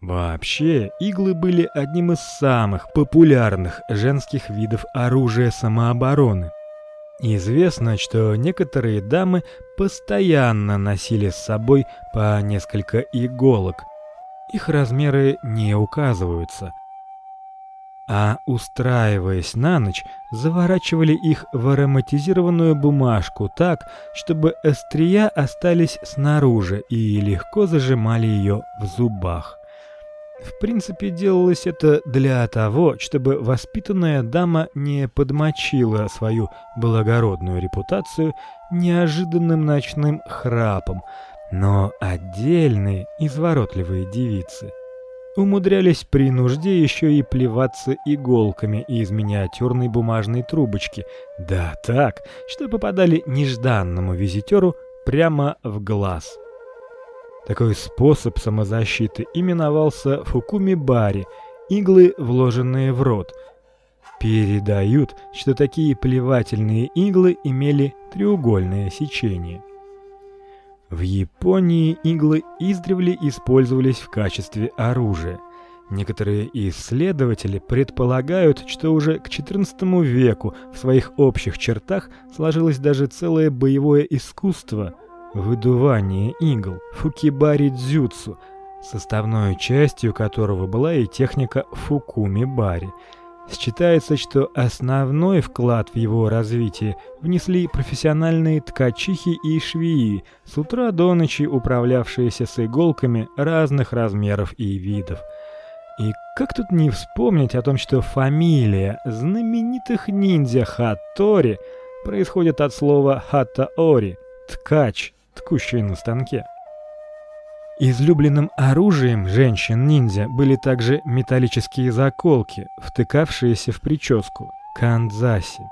Вообще, иглы были одним из самых популярных женских видов оружия самообороны. Известно, что некоторые дамы постоянно носили с собой по несколько иголок. Их размеры не указываются. А устраиваясь на ночь, заворачивали их в ароматизированную бумажку так, чтобы острия остались снаружи и легко зажимали ее в зубах. В принципе, делалось это для того, чтобы воспитанная дама не подмочила свою благородную репутацию неожиданным ночным храпом, но отдельные изворотливые девицы умудрялись при нужде еще и плеваться иголками из миниатюрной бумажной трубочки, да так, что попадали нежданному визитеру прямо в глаз. Такой способ самозащиты именовался фукуми-бари иглы, вложенные в рот. Передают, что такие плевательные иглы имели треугольное сечение. В Японии иглы издревле использовались в качестве оружия. Некоторые исследователи предполагают, что уже к XIV веку в своих общих чертах сложилось даже целое боевое искусство – выдувание игл, фукибари-дзюцу, составной частью которого была и техника фукуми-бари. Считается, что основной вклад в его развитие внесли профессиональные ткачихи и швеи, с утра до ночи управлявшиеся с иголками разных размеров и видов. И как тут не вспомнить о том, что фамилия знаменитых ниндзя Хаттори происходит от слова хаттаори ткач, ткущей на станке. Излюбленным оружием женщин-ниндзя были также металлические заколки, втыкавшиеся в прическу канзаси.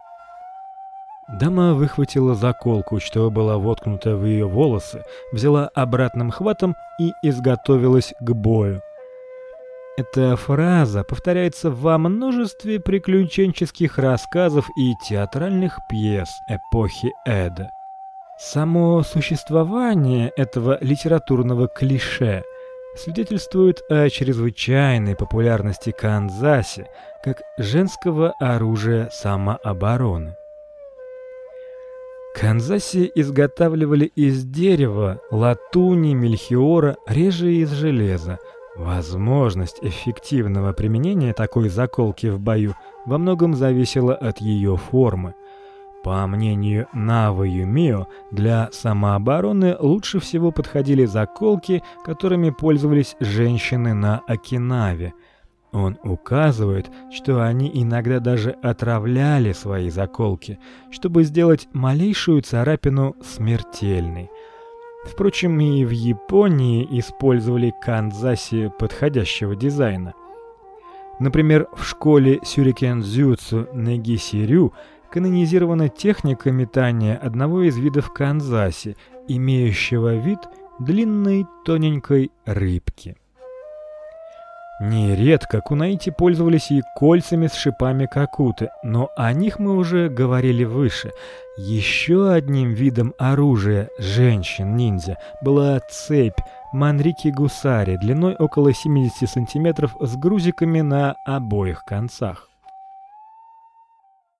Дама выхватила заколку, что была воткнута в ее волосы, взяла обратным хватом и изготовилась к бою. Эта фраза повторяется во множестве приключенческих рассказов и театральных пьес эпохи Эда. Само существование этого литературного клише свидетельствует о чрезвычайной популярности канзаси как женского оружия самообороны. Канзаси изготавливали из дерева, латуни, мельхиора, реже из железа. Возможность эффективного применения такой заколки в бою во многом зависела от ее формы. По мнению Навы Юмио, для самообороны лучше всего подходили заколки, которыми пользовались женщины на Окинаве – он указывает, что они иногда даже отравляли свои заколки, чтобы сделать малейшую царапину смертельной. Впрочем, и в Японии использовали канзаси подходящего дизайна. Например, в школе сюрикен-дзюцу Негисирю канонизирована техника метания одного из видов канзаси, имеющего вид длинной тоненькой рыбки. Нередко кунаити пользовались и кольцами с шипами какуты, но о них мы уже говорили выше. Еще одним видом оружия женщин-ниндзя была цепь манрики гусари длиной около 70 сантиметров с грузиками на обоих концах.